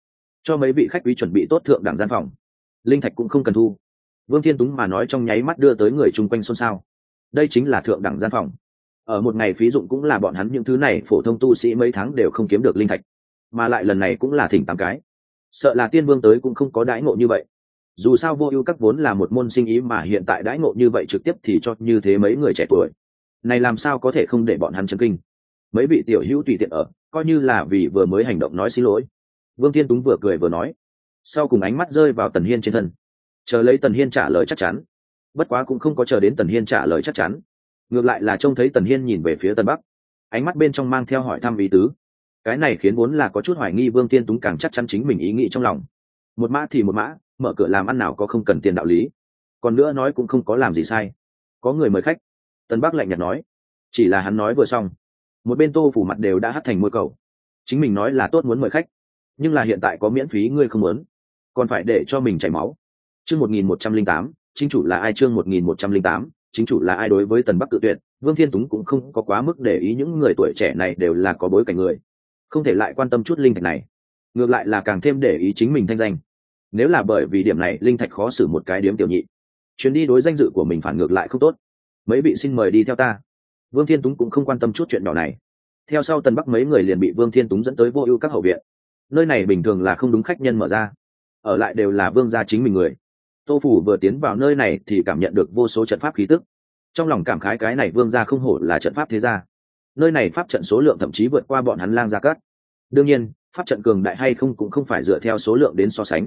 Cho mấy vị khách quý chuẩn bị tốt thượng đẳng gian phòng, linh thạch cũng không cần thu. Vương thiên túng mà nói trong nháy mắt đưa tới người chung quanh xôn xao. Đây chính là thượng đẳng gian phòng. Ở một ngày phí dụng cũng là bọn hắn những thứ này, phổ thông tu sĩ mấy tháng đều không kiếm được linh thạch. Mà lại lần này cũng là thỉnh tám cái. Sợ là tiên vương tới cũng không có đãi ngộ như vậy. Dù sao vô ưu các vốn là một môn sinh ý mà hiện tại đãi ngộ như vậy trực tiếp thì cho như thế mấy người trẻ tuổi. Này làm sao có thể không để bọn hắn chấn kinh? Mấy vị tiểu hữu tùy tiện ở, coi như là vì vừa mới hành động nói xin lỗi. Vương thiên túng vừa cười vừa nói, sau cùng ánh mắt rơi vào tần hiên trên thân. Chờ lấy tần hiên trả lời chắc chắn. Bất quá cũng không có chờ đến tần hiên trả lời chắc chắn. Ngược lại là trông thấy tần hiên nhìn về phía tần bắc. Ánh mắt bên trong mang theo hỏi thăm ý tứ. Cái này khiến vốn là có chút hoài nghi vương thiên túng càng chắc chắn chính mình ý nghĩ trong lòng. Một mã thì một mã, mở cửa làm ăn nào có không cần tiền đạo lý. Còn nữa nói cũng không có làm gì sai. Có người mời khách. Tân bắc lạnh nhạt nói. Chỉ là hắn nói vừa xong một bên tô phủ mặt đều đã hắt thành môi cầu. Chính mình nói là tốt muốn mời khách, nhưng là hiện tại có miễn phí ngươi không muốn. Còn phải để cho mình chảy máu. Chương một nghìn một trăm linh tám, chính chủ là ai? Chương một nghìn một trăm linh tám, chính chủ là ai đối với tần bắc tự tuyệt? Vương thiên túng cũng không có quá mức để ý những người tuổi trẻ này đều là có bối cảnh người. Không thể lại quan tâm chút linh thạch này. Ngược lại là càng thêm để ý chính mình thanh danh. Nếu là bởi vì điểm này, linh thạch khó xử một cái điếm tiểu nhị. Chuyến đi đối danh dự của mình phản ngược lại không tốt. Mấy vị xin mời đi theo ta vương thiên túng cũng không quan tâm chút chuyện nhỏ này. Theo sau tần bắc mấy người liền bị vương thiên túng dẫn tới vô ưu các hậu viện. Nơi này bình thường là không đúng khách nhân mở ra. Ở lại đều là vương gia chính mình người. Tô phủ vừa tiến vào nơi này thì cảm nhận được vô số trận pháp khí tức. Trong lòng cảm khái cái này vương gia không hổ là trận pháp thế gia. Nơi này pháp trận số lượng thậm chí vượt qua bọn hắn lang gia cát. Đương nhiên, pháp trận cường đại hay không cũng không phải dựa theo số lượng đến so sánh.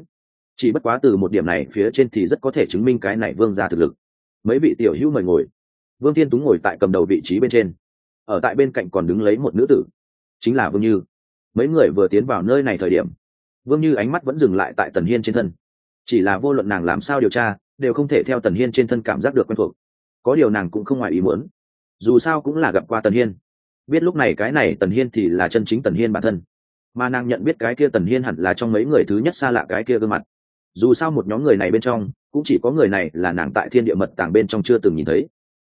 Chỉ bất quá từ một điểm này phía trên thì rất có thể chứng minh cái này vương gia thực lực. Mấy vị tiểu hữu mời ngồi vương thiên túng ngồi tại cầm đầu vị trí bên trên. Ở tại bên cạnh còn đứng lấy một nữ tử. Chính là vương như. Mấy người vừa tiến vào nơi này thời điểm, vương như ánh mắt vẫn dừng lại tại tần hiên trên thân. Chỉ là vô luận nàng làm sao điều tra, đều không thể theo tần hiên trên thân cảm giác được quen thuộc. Có điều nàng cũng không ngoài ý muốn. Dù sao cũng là gặp qua tần hiên. Biết lúc này cái này tần hiên thì là chân chính tần hiên bản thân. Mà nàng nhận biết cái kia tần hiên hẳn là trong mấy người thứ nhất xa lạ cái kia gương mặt. Dù sao một nhóm người này bên trong, cũng chỉ có người này là nàng tại thiên địa mật tàng bên trong chưa từng nhìn thấy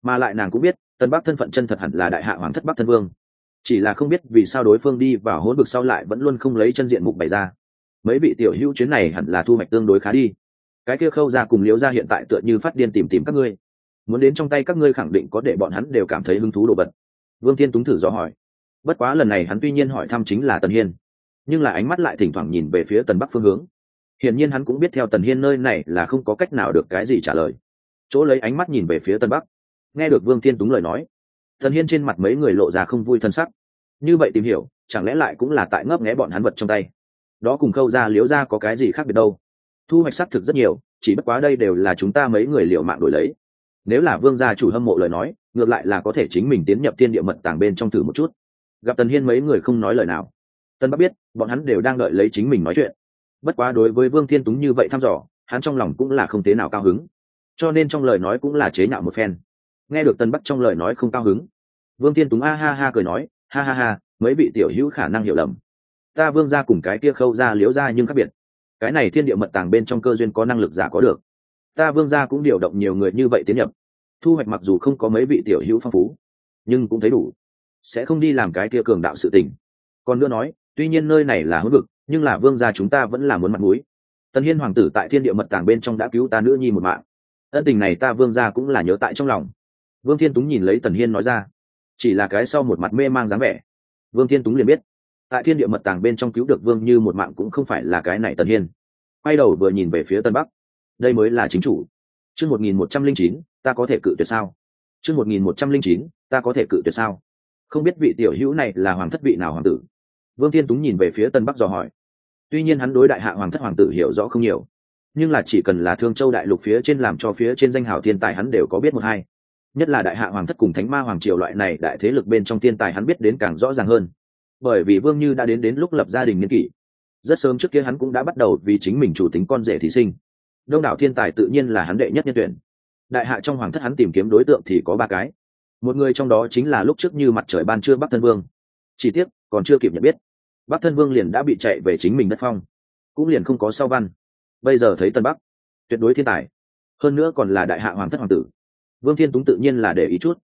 mà lại nàng cũng biết, tân bắc thân phận chân thật hẳn là đại hạ hoàng thất bắc thân vương. Chỉ là không biết vì sao đối phương đi vào hỗn vực sau lại vẫn luôn không lấy chân diện mục bày ra. Mấy vị tiểu hữu chuyến này hẳn là thu hoạch tương đối khá đi. Cái kia khâu ra cùng liễu ra hiện tại tựa như phát điên tìm tìm các ngươi. Muốn đến trong tay các ngươi khẳng định có để bọn hắn đều cảm thấy hứng thú đồ vật. Vương tiên túng thử dò hỏi. Bất quá lần này hắn tuy nhiên hỏi thăm chính là tần hiên, nhưng là ánh mắt lại thỉnh thoảng nhìn về phía tần bắc phương hướng. Hiển nhiên hắn cũng biết theo tần hiên nơi này là không có cách nào được cái gì trả lời. Chỗ lấy ánh mắt nhìn về phía tân bắc nghe được vương thiên túng lời nói, thần hiên trên mặt mấy người lộ ra không vui thân sắc. Như vậy tìm hiểu, chẳng lẽ lại cũng là tại ngấp nghé bọn hắn vật trong tay? Đó cùng khâu ra liếu ra có cái gì khác biệt đâu? Thu hoạch xác thực rất nhiều, chỉ bất quá đây đều là chúng ta mấy người liệu mạng đổi lấy. Nếu là vương gia chủ hâm mộ lời nói, ngược lại là có thể chính mình tiến nhập thiên địa mật tàng bên trong thử một chút. Gặp tần hiên mấy người không nói lời nào. Tân bắc biết, bọn hắn đều đang đợi lấy chính mình nói chuyện. Bất quá đối với vương thiên túng như vậy thăm dò, hắn trong lòng cũng là không thế nào cao hứng. Cho nên trong lời nói cũng là chế nhạo một phen nghe được tân bắc trong lời nói không cao hứng. Vương thiên túng a ha ha cười nói, ha ha ha, mấy vị tiểu hữu khả năng hiểu lầm. Ta vương ra cùng cái kia khâu ra liếu ra nhưng khác biệt. Cái này thiên địa mật tàng bên trong cơ duyên có năng lực giả có được. Ta vương ra cũng điều động nhiều người như vậy tiến nhập. Thu hoạch mặc dù không có mấy vị tiểu hữu phong phú, nhưng cũng thấy đủ. Sẽ không đi làm cái kia cường đạo sự tình. Còn nữa nói, tuy nhiên nơi này là hữu vực, nhưng là vương gia chúng ta vẫn là muốn mặt mũi. Tần hiên hoàng tử tại thiên địa mật tàng bên trong đã cứu ta nữ nhi một mạng. Ân tình này ta vương gia cũng là nhớ tại trong lòng vương thiên túng nhìn lấy tần hiên nói ra. Chỉ là cái sau một mặt mê mang dáng vẻ. Vương thiên túng liền biết, tại thiên địa mật tàng bên trong cứu được vương như một mạng cũng không phải là cái này tần hiên. Quay đầu vừa nhìn về phía tân bắc. Đây mới là chính chủ. Chương một nghìn một trăm linh chín, ta có thể cự tuyệt sao? Chương một nghìn một trăm linh chín, ta có thể cự tuyệt sao? Không biết vị tiểu hữu này là hoàng thất vị nào hoàng tử? Vương thiên túng nhìn về phía tân bắc dò hỏi. Tuy nhiên hắn đối đại hạ hoàng thất hoàng tử hiểu rõ không nhiều, nhưng là chỉ cần là thương châu đại lục phía trên làm cho phía trên danh hào thiên tài hắn đều có biết một hai nhất là đại hạ hoàng thất cùng thánh ma hoàng triều loại này đại thế lực bên trong thiên tài hắn biết đến càng rõ ràng hơn. Bởi vì vương như đã đến đến lúc lập gia đình niên kỷ, rất sớm trước kia hắn cũng đã bắt đầu vì chính mình chủ tính con rể thí sinh. Đông đảo thiên tài tự nhiên là hắn đệ nhất nhân tuyển. Đại hạ trong hoàng thất hắn tìm kiếm đối tượng thì có ba cái. Một người trong đó chính là lúc trước như mặt trời ban trưa bắc thân vương. Chỉ tiếc, còn chưa kịp nhận biết. Bắc thân vương liền đã bị chạy về chính mình đất phong. Cũng liền không có sau văn. Bây giờ thấy tân bắc, tuyệt đối thiên tài. Hơn nữa còn là đại hạ hoàng thất hoàng tử vương thiên túng tự nhiên là để ý chút.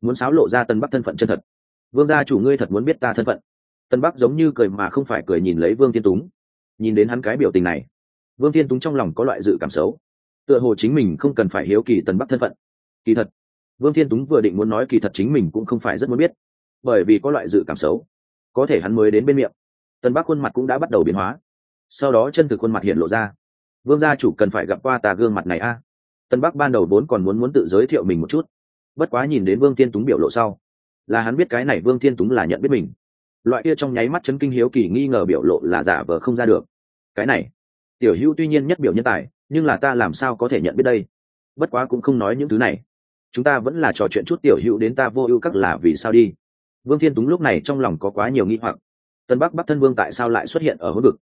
Muốn xáo lộ ra tân bắc thân phận chân thật. Vương gia chủ ngươi thật muốn biết ta thân phận. Tân bắc giống như cười mà không phải cười nhìn lấy vương thiên túng. Nhìn đến hắn cái biểu tình này, vương thiên túng trong lòng có loại dự cảm xấu. Tựa hồ chính mình không cần phải hiếu kỳ tân bắc thân phận. Kỳ thật, vương thiên túng vừa định muốn nói kỳ thật chính mình cũng không phải rất muốn biết. Bởi vì có loại dự cảm xấu, có thể hắn mới đến bên miệng. Tân bắc khuôn mặt cũng đã bắt đầu biến hóa. Sau đó chân từ khuôn mặt hiện lộ ra. Vương gia chủ cần phải gặp qua tà gương mặt này a tân bắc ban đầu vốn còn muốn muốn tự giới thiệu mình một chút. Bất quá nhìn đến vương thiên túng biểu lộ sau, là hắn biết cái này vương thiên túng là nhận biết mình. Loại kia trong nháy mắt chấn kinh hiếu kỳ nghi ngờ biểu lộ là giả vờ không ra được. Cái này, tiểu hữu tuy nhiên nhất biểu nhân tài, nhưng là ta làm sao có thể nhận biết đây? Bất quá cũng không nói những thứ này. Chúng ta vẫn là trò chuyện chút tiểu hữu đến ta vô ưu các là vì sao đi? Vương thiên túng lúc này trong lòng có quá nhiều nghi hoặc. Tân bắc bắc thân vương tại sao lại xuất hiện ở hữu vực?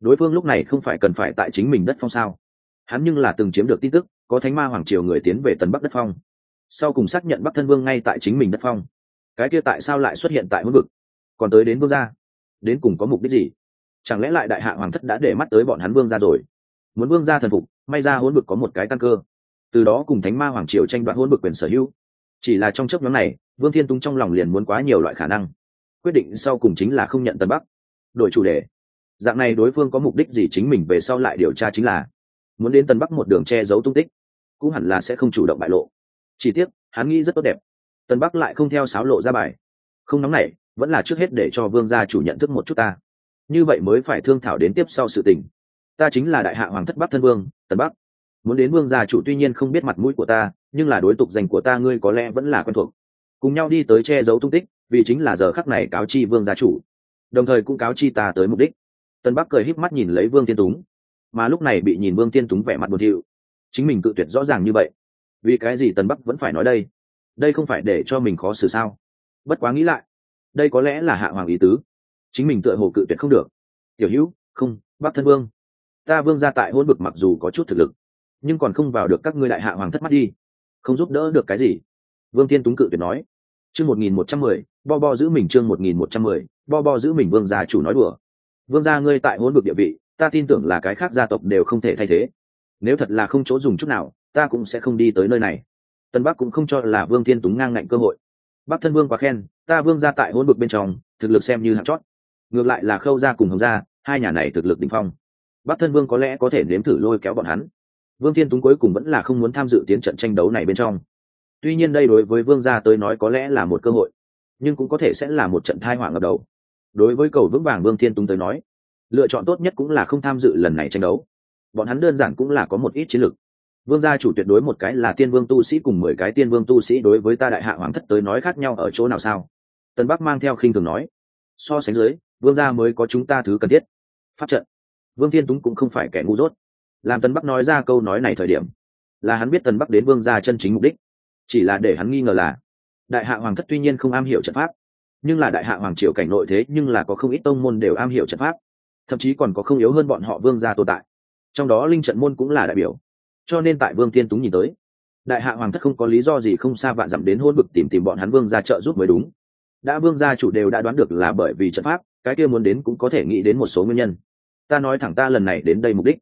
Đối phương lúc này không phải cần phải tại chính mình đất phong sao? Hắn nhưng là từng chiếm được tin tức, có thánh ma hoàng triều người tiến về tần bắc đất phong. Sau cùng xác nhận bắc thân vương ngay tại chính mình đất phong. Cái kia tại sao lại xuất hiện tại hỗn vực? Còn tới đến vương gia. Đến cùng có mục đích gì? Chẳng lẽ lại đại hạ hoàng thất đã để mắt tới bọn hắn vương gia rồi? Muốn vương gia thần phục, may ra hôn vực có một cái căn cơ. Từ đó cùng thánh ma hoàng triều tranh đoạt hôn vực quyền sở hữu. Chỉ là trong chấp nhóm này, vương thiên tung trong lòng liền muốn quá nhiều loại khả năng. Quyết định sau cùng chính là không nhận tân bắc. Đổi chủ đề. Dạng này đối phương có mục đích gì chính mình về sau lại điều tra chính là muốn đến tân bắc một đường che giấu tung tích, cũng hẳn là sẽ không chủ động bại lộ. Chỉ tiếc, hắn nghĩ rất tốt đẹp. Tân bắc lại không theo sáo lộ ra bài. Không nóng này vẫn là trước hết để cho vương gia chủ nhận thức một chút ta. Như vậy mới phải thương thảo đến tiếp sau sự tình. Ta chính là đại hạ hoàng thất bắc thân vương, tân bắc. Muốn đến vương gia chủ tuy nhiên không biết mặt mũi của ta, nhưng là đối tục dành của ta ngươi có lẽ vẫn là quen thuộc. Cùng nhau đi tới che giấu tung tích, vì chính là giờ khắc này cáo chi vương gia chủ. Đồng thời cũng cáo chi ta tới mục đích. Tân bắc cười híp mắt nhìn lấy vương thiên túng mà lúc này bị nhìn vương tiên túng vẻ mặt buồn thiu. Chính mình tự tuyệt rõ ràng như vậy. Vì cái gì tần bắc vẫn phải nói đây? Đây không phải để cho mình khó xử sao? Bất quá nghĩ lại, đây có lẽ là hạ hoàng ý tứ. Chính mình tựa hồ cự tuyệt không được. Tiểu hữu, không, bắc thân vương. Ta vương ra tại hôn vực mặc dù có chút thực lực, nhưng còn không vào được các ngươi đại hạ hoàng thất mắt đi. Không giúp đỡ được cái gì? Vương tiên túng cự tuyệt nói. Chương một nghìn một trăm mười, bo bo giữ mình chương một nghìn một trăm mười, bo bo giữ mình vương gia chủ nói đùa. Vương gia ngươi tại hôn vực địa vị ta tin tưởng là cái khác gia tộc đều không thể thay thế. Nếu thật là không chỗ dùng chút nào, ta cũng sẽ không đi tới nơi này. Tân bắc cũng không cho là vương thiên túng ngang ngạnh cơ hội. Bắc thân vương quá khen, ta vương gia tại hôn vực bên trong, thực lực xem như hạng chót. Ngược lại là khâu gia cùng hồng gia, hai nhà này thực lực đ ỉ n h phong. Bắc thân vương có lẽ có thể nếm thử lôi kéo bọn hắn. Vương thiên túng cuối cùng vẫn là không muốn tham dự tiến trận tranh đấu này bên trong. Tuy nhiên đây đối với vương gia tới nói có lẽ là một cơ hội, nhưng cũng có thể sẽ là một trận thai họa ngập đầu. Đối với cầu vững vàng vương thiên túng tới nói lựa chọn tốt nhất cũng là không tham dự lần này tranh đấu. Bọn hắn đơn giản cũng là có một ít chiến lược. Vương gia chủ tuyệt đối một cái là tiên vương tu sĩ cùng mười cái tiên vương tu sĩ đối với ta đại hạ hoàng thất tới nói khác nhau ở chỗ nào sao? Tân bắc mang theo khinh thường nói. So sánh dưới, vương gia mới có chúng ta thứ cần thiết. Pháp trận. Vương thiên túng cũng không phải kẻ ngu dốt. Làm tân bắc nói ra câu nói này thời điểm, là hắn biết tân bắc đến vương gia chân chính mục đích. Chỉ là để hắn nghi ngờ là, đại hạ hoàng thất tuy nhiên không am hiểu trận pháp, nhưng là đại hạ hoàng triều cảnh nội thế nhưng là có không ít tông môn đều am hiểu trận pháp thậm chí còn có không yếu hơn bọn họ vương gia tồn tại. Trong đó linh trận môn cũng là đại biểu. Cho nên tại vương thiên túng nhìn tới, đại hạ hoàng thất không có lý do gì không xa vạn dặm đến hôn bực tìm tìm bọn hắn vương ra trợ giúp mới đúng. Đã vương gia chủ đều đã đoán được là bởi vì trận pháp, cái kia muốn đến cũng có thể nghĩ đến một số nguyên nhân. Ta nói thẳng ta lần này đến đây mục đích,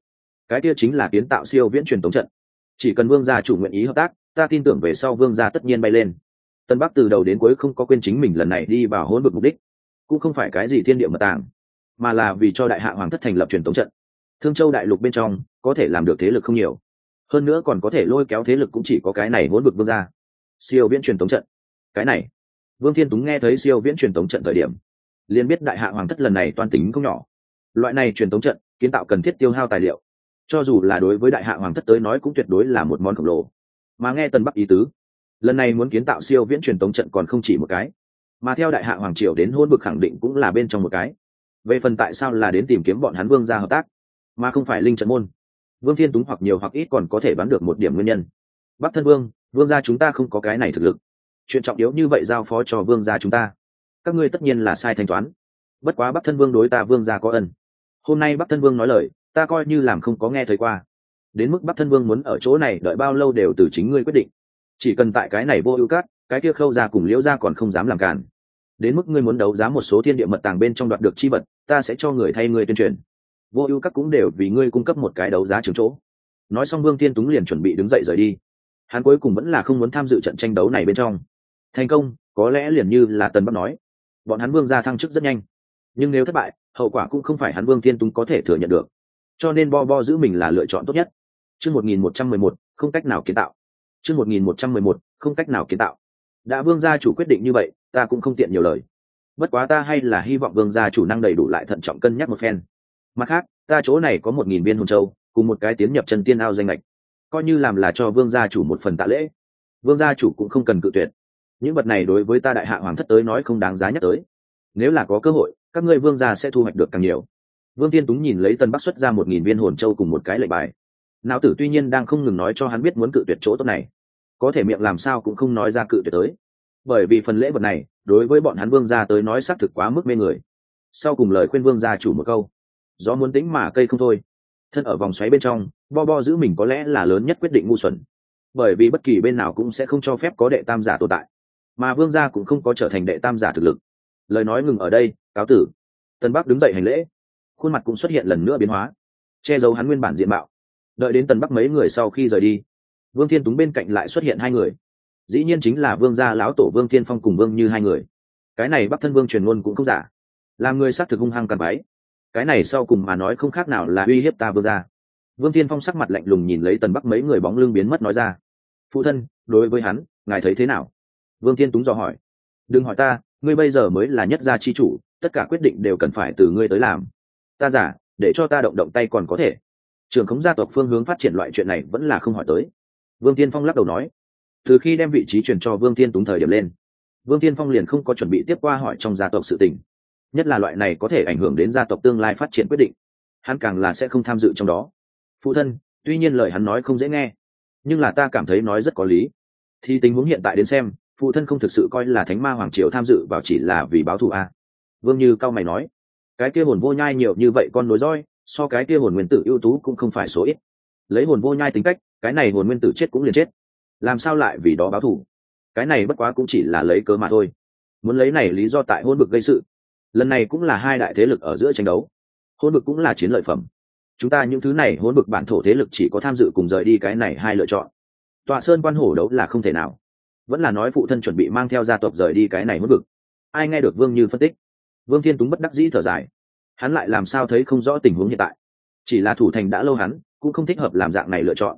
cái kia chính là kiến tạo siêu viễn truyền tống trận. Chỉ cần vương gia chủ nguyện ý hợp tác, ta tin tưởng về sau vương gia tất nhiên bay lên. Tân bắc từ đầu đến cuối không có quên chính mình lần này đi vào hôn bực mục đích. Cũng không phải cái gì thiên địa mật tàng mà là vì cho đại hạ hoàng thất thành lập truyền thống trận. Thương châu đại lục bên trong, có thể làm được thế lực không nhiều. Hơn nữa còn có thể lôi kéo thế lực cũng chỉ có cái này hỗn vực vương ra siêu viễn truyền thống trận. Cái này, vương thiên túng nghe thấy siêu viễn truyền thống trận thời điểm, liền biết đại hạ hoàng thất lần này toan tính không nhỏ. Loại này truyền thống trận, kiến tạo cần thiết tiêu hao tài liệu. Cho dù là đối với đại hạ hoàng thất tới nói cũng tuyệt đối là một món khổng lồ. Mà nghe tần bắc ý tứ, lần này muốn kiến tạo siêu viễn truyền thống trận còn không chỉ một cái. Mà theo đại hạ hoàng triều đến hôn vực khẳng định cũng là bên trong một cái về phần tại sao là đến tìm kiếm bọn hắn vương ra hợp tác, mà không phải linh trận môn. Vương thiên túng hoặc nhiều hoặc ít còn có thể đoán được một điểm nguyên nhân. Bắc thân vương vương gia chúng ta không có cái này thực lực. Chuyện trọng yếu như vậy giao phó cho vương gia chúng ta. Các ngươi tất nhiên là sai thanh toán. Bất quá bắc thân vương đối ta vương gia có ân. Hôm nay bắc thân vương nói lời, ta coi như làm không có nghe thấy qua. Đến mức bắc thân vương muốn ở chỗ này đợi bao lâu đều từ chính ngươi quyết định. Chỉ cần tại cái này vô ưu cát, cái kia khâu ra cùng liễu ra còn không dám làm cản đến mức ngươi muốn đấu giá một số thiên địa mật tàng bên trong đoạt được chi vật, ta sẽ cho người thay ngươi tuyên truyền. Vô ưu các cũng đều vì ngươi cung cấp một cái đấu giá trường chỗ. Nói xong vương thiên túng liền chuẩn bị đứng dậy rời đi. Hắn cuối cùng vẫn là không muốn tham dự trận tranh đấu này bên trong. Thành công, có lẽ liền như là tần bắc nói, bọn hắn vương ra thăng chức rất nhanh. Nhưng nếu thất bại, hậu quả cũng không phải hắn vương thiên túng có thể thừa nhận được. Cho nên bo bo giữ mình là lựa chọn tốt nhất. Chương một nghìn một trăm mười một, không cách nào kiến tạo. Chương một nghìn một trăm mười một, không cách nào kiến tạo. Đã vương gia chủ quyết định như vậy ta cũng không tiện nhiều lời. Bất quá ta hay là hy vọng vương gia chủ năng đầy đủ lại thận trọng cân nhắc một phen. Mặt khác, ta chỗ này có một nghìn viên hồn châu, cùng một cái tiến nhập chân tiên ao danh lệch coi như làm là cho vương gia chủ một phần tạ lễ, vương gia chủ cũng không cần cự tuyệt. Những vật này đối với ta đại hạ hoàng thất tới nói không đáng giá nhắc tới. Nếu là có cơ hội, các ngươi vương gia sẽ thu hoạch được càng nhiều. Vương tiên túng nhìn lấy tân bắc xuất ra một nghìn viên hồn châu cùng một cái lệnh bài. Não tử tuy nhiên đang không ngừng nói cho hắn biết muốn cự tuyệt chỗ tốt này. Có thể miệng làm sao cũng không nói ra cự tuyệt tới bởi vì phần lễ vật này, đối với bọn hắn vương gia tới nói xác thực quá mức mê người. Sau cùng lời khuyên vương gia chủ một câu, gió muốn tính mà cây không thôi. Thân ở vòng xoáy bên trong, bo bo giữ mình có lẽ là lớn nhất quyết định ngu xuẩn. Bởi vì bất kỳ bên nào cũng sẽ không cho phép có đệ tam giả tồn tại, mà vương gia cũng không có trở thành đệ tam giả thực lực. Lời nói ngừng ở đây, cáo tử. Tân bắc đứng dậy hành lễ. Khuôn mặt cũng xuất hiện lần nữa biến hóa. Che giấu hắn nguyên bản diện mạo. Đợi đến tần bắc mấy người sau khi rời đi, vương thiên túng bên cạnh lại xuất hiện hai người dĩ nhiên chính là vương gia lão tổ vương thiên phong cùng vương như hai người. Cái này bắc thân vương truyền ngôn cũng không giả. Làm người xác thực hung hăng cằn váy cái này sau cùng mà nói không khác nào là uy hiếp ta vương gia. Vương thiên phong sắc mặt lạnh lùng nhìn lấy tần bắc mấy người bóng lưng biến mất nói ra. Phụ thân, đối với hắn, ngài thấy thế nào? Vương thiên túng dò hỏi. Đừng hỏi ta, ngươi bây giờ mới là nhất gia chi chủ, tất cả quyết định đều cần phải từ ngươi tới làm. Ta giả, để cho ta động động tay còn có thể. Trường khống gia tộc phương hướng phát triển loại chuyện này vẫn là không hỏi tới. Vương tiên phong lắc đầu nói từ khi đem vị trí truyền cho vương Thiên túng thời điểm lên, vương Thiên phong liền không có chuẩn bị tiếp qua hỏi trong gia tộc sự tình. Nhất là loại này có thể ảnh hưởng đến gia tộc tương lai phát triển quyết định, hắn càng là sẽ không tham dự trong đó. Phụ thân, tuy nhiên lời hắn nói không dễ nghe, nhưng là ta cảm thấy nói rất có lý. Thì tình huống hiện tại đến xem, phụ thân không thực sự coi là thánh ma hoàng triều tham dự vào chỉ là vì báo thù a. Vương như cao mày nói, cái kia hồn vô nhai nhiều như vậy con nối roi, so cái kia hồn nguyên tử ưu tú cũng không phải số ít. Lấy hồn vô nhai tính cách, cái này hồn nguyên tử chết cũng liền chết làm sao lại vì đó báo thù? Cái này bất quá cũng chỉ là lấy cớ mà thôi. Muốn lấy này lý do tại hôn bực gây sự. Lần này cũng là hai đại thế lực ở giữa tranh đấu. Hôn bực cũng là chiến lợi phẩm. Chúng ta những thứ này hôn bực bản thổ thế lực chỉ có tham dự cùng rời đi cái này hai lựa chọn. Tọa sơn quan hổ đấu là không thể nào. Vẫn là nói phụ thân chuẩn bị mang theo gia tộc rời đi cái này hôn bực. Ai nghe được vương như phân tích? Vương thiên túng bất đắc dĩ thở dài. Hắn lại làm sao thấy không rõ tình huống hiện tại? Chỉ là thủ thành đã lâu hắn, cũng không thích hợp làm dạng này lựa chọn.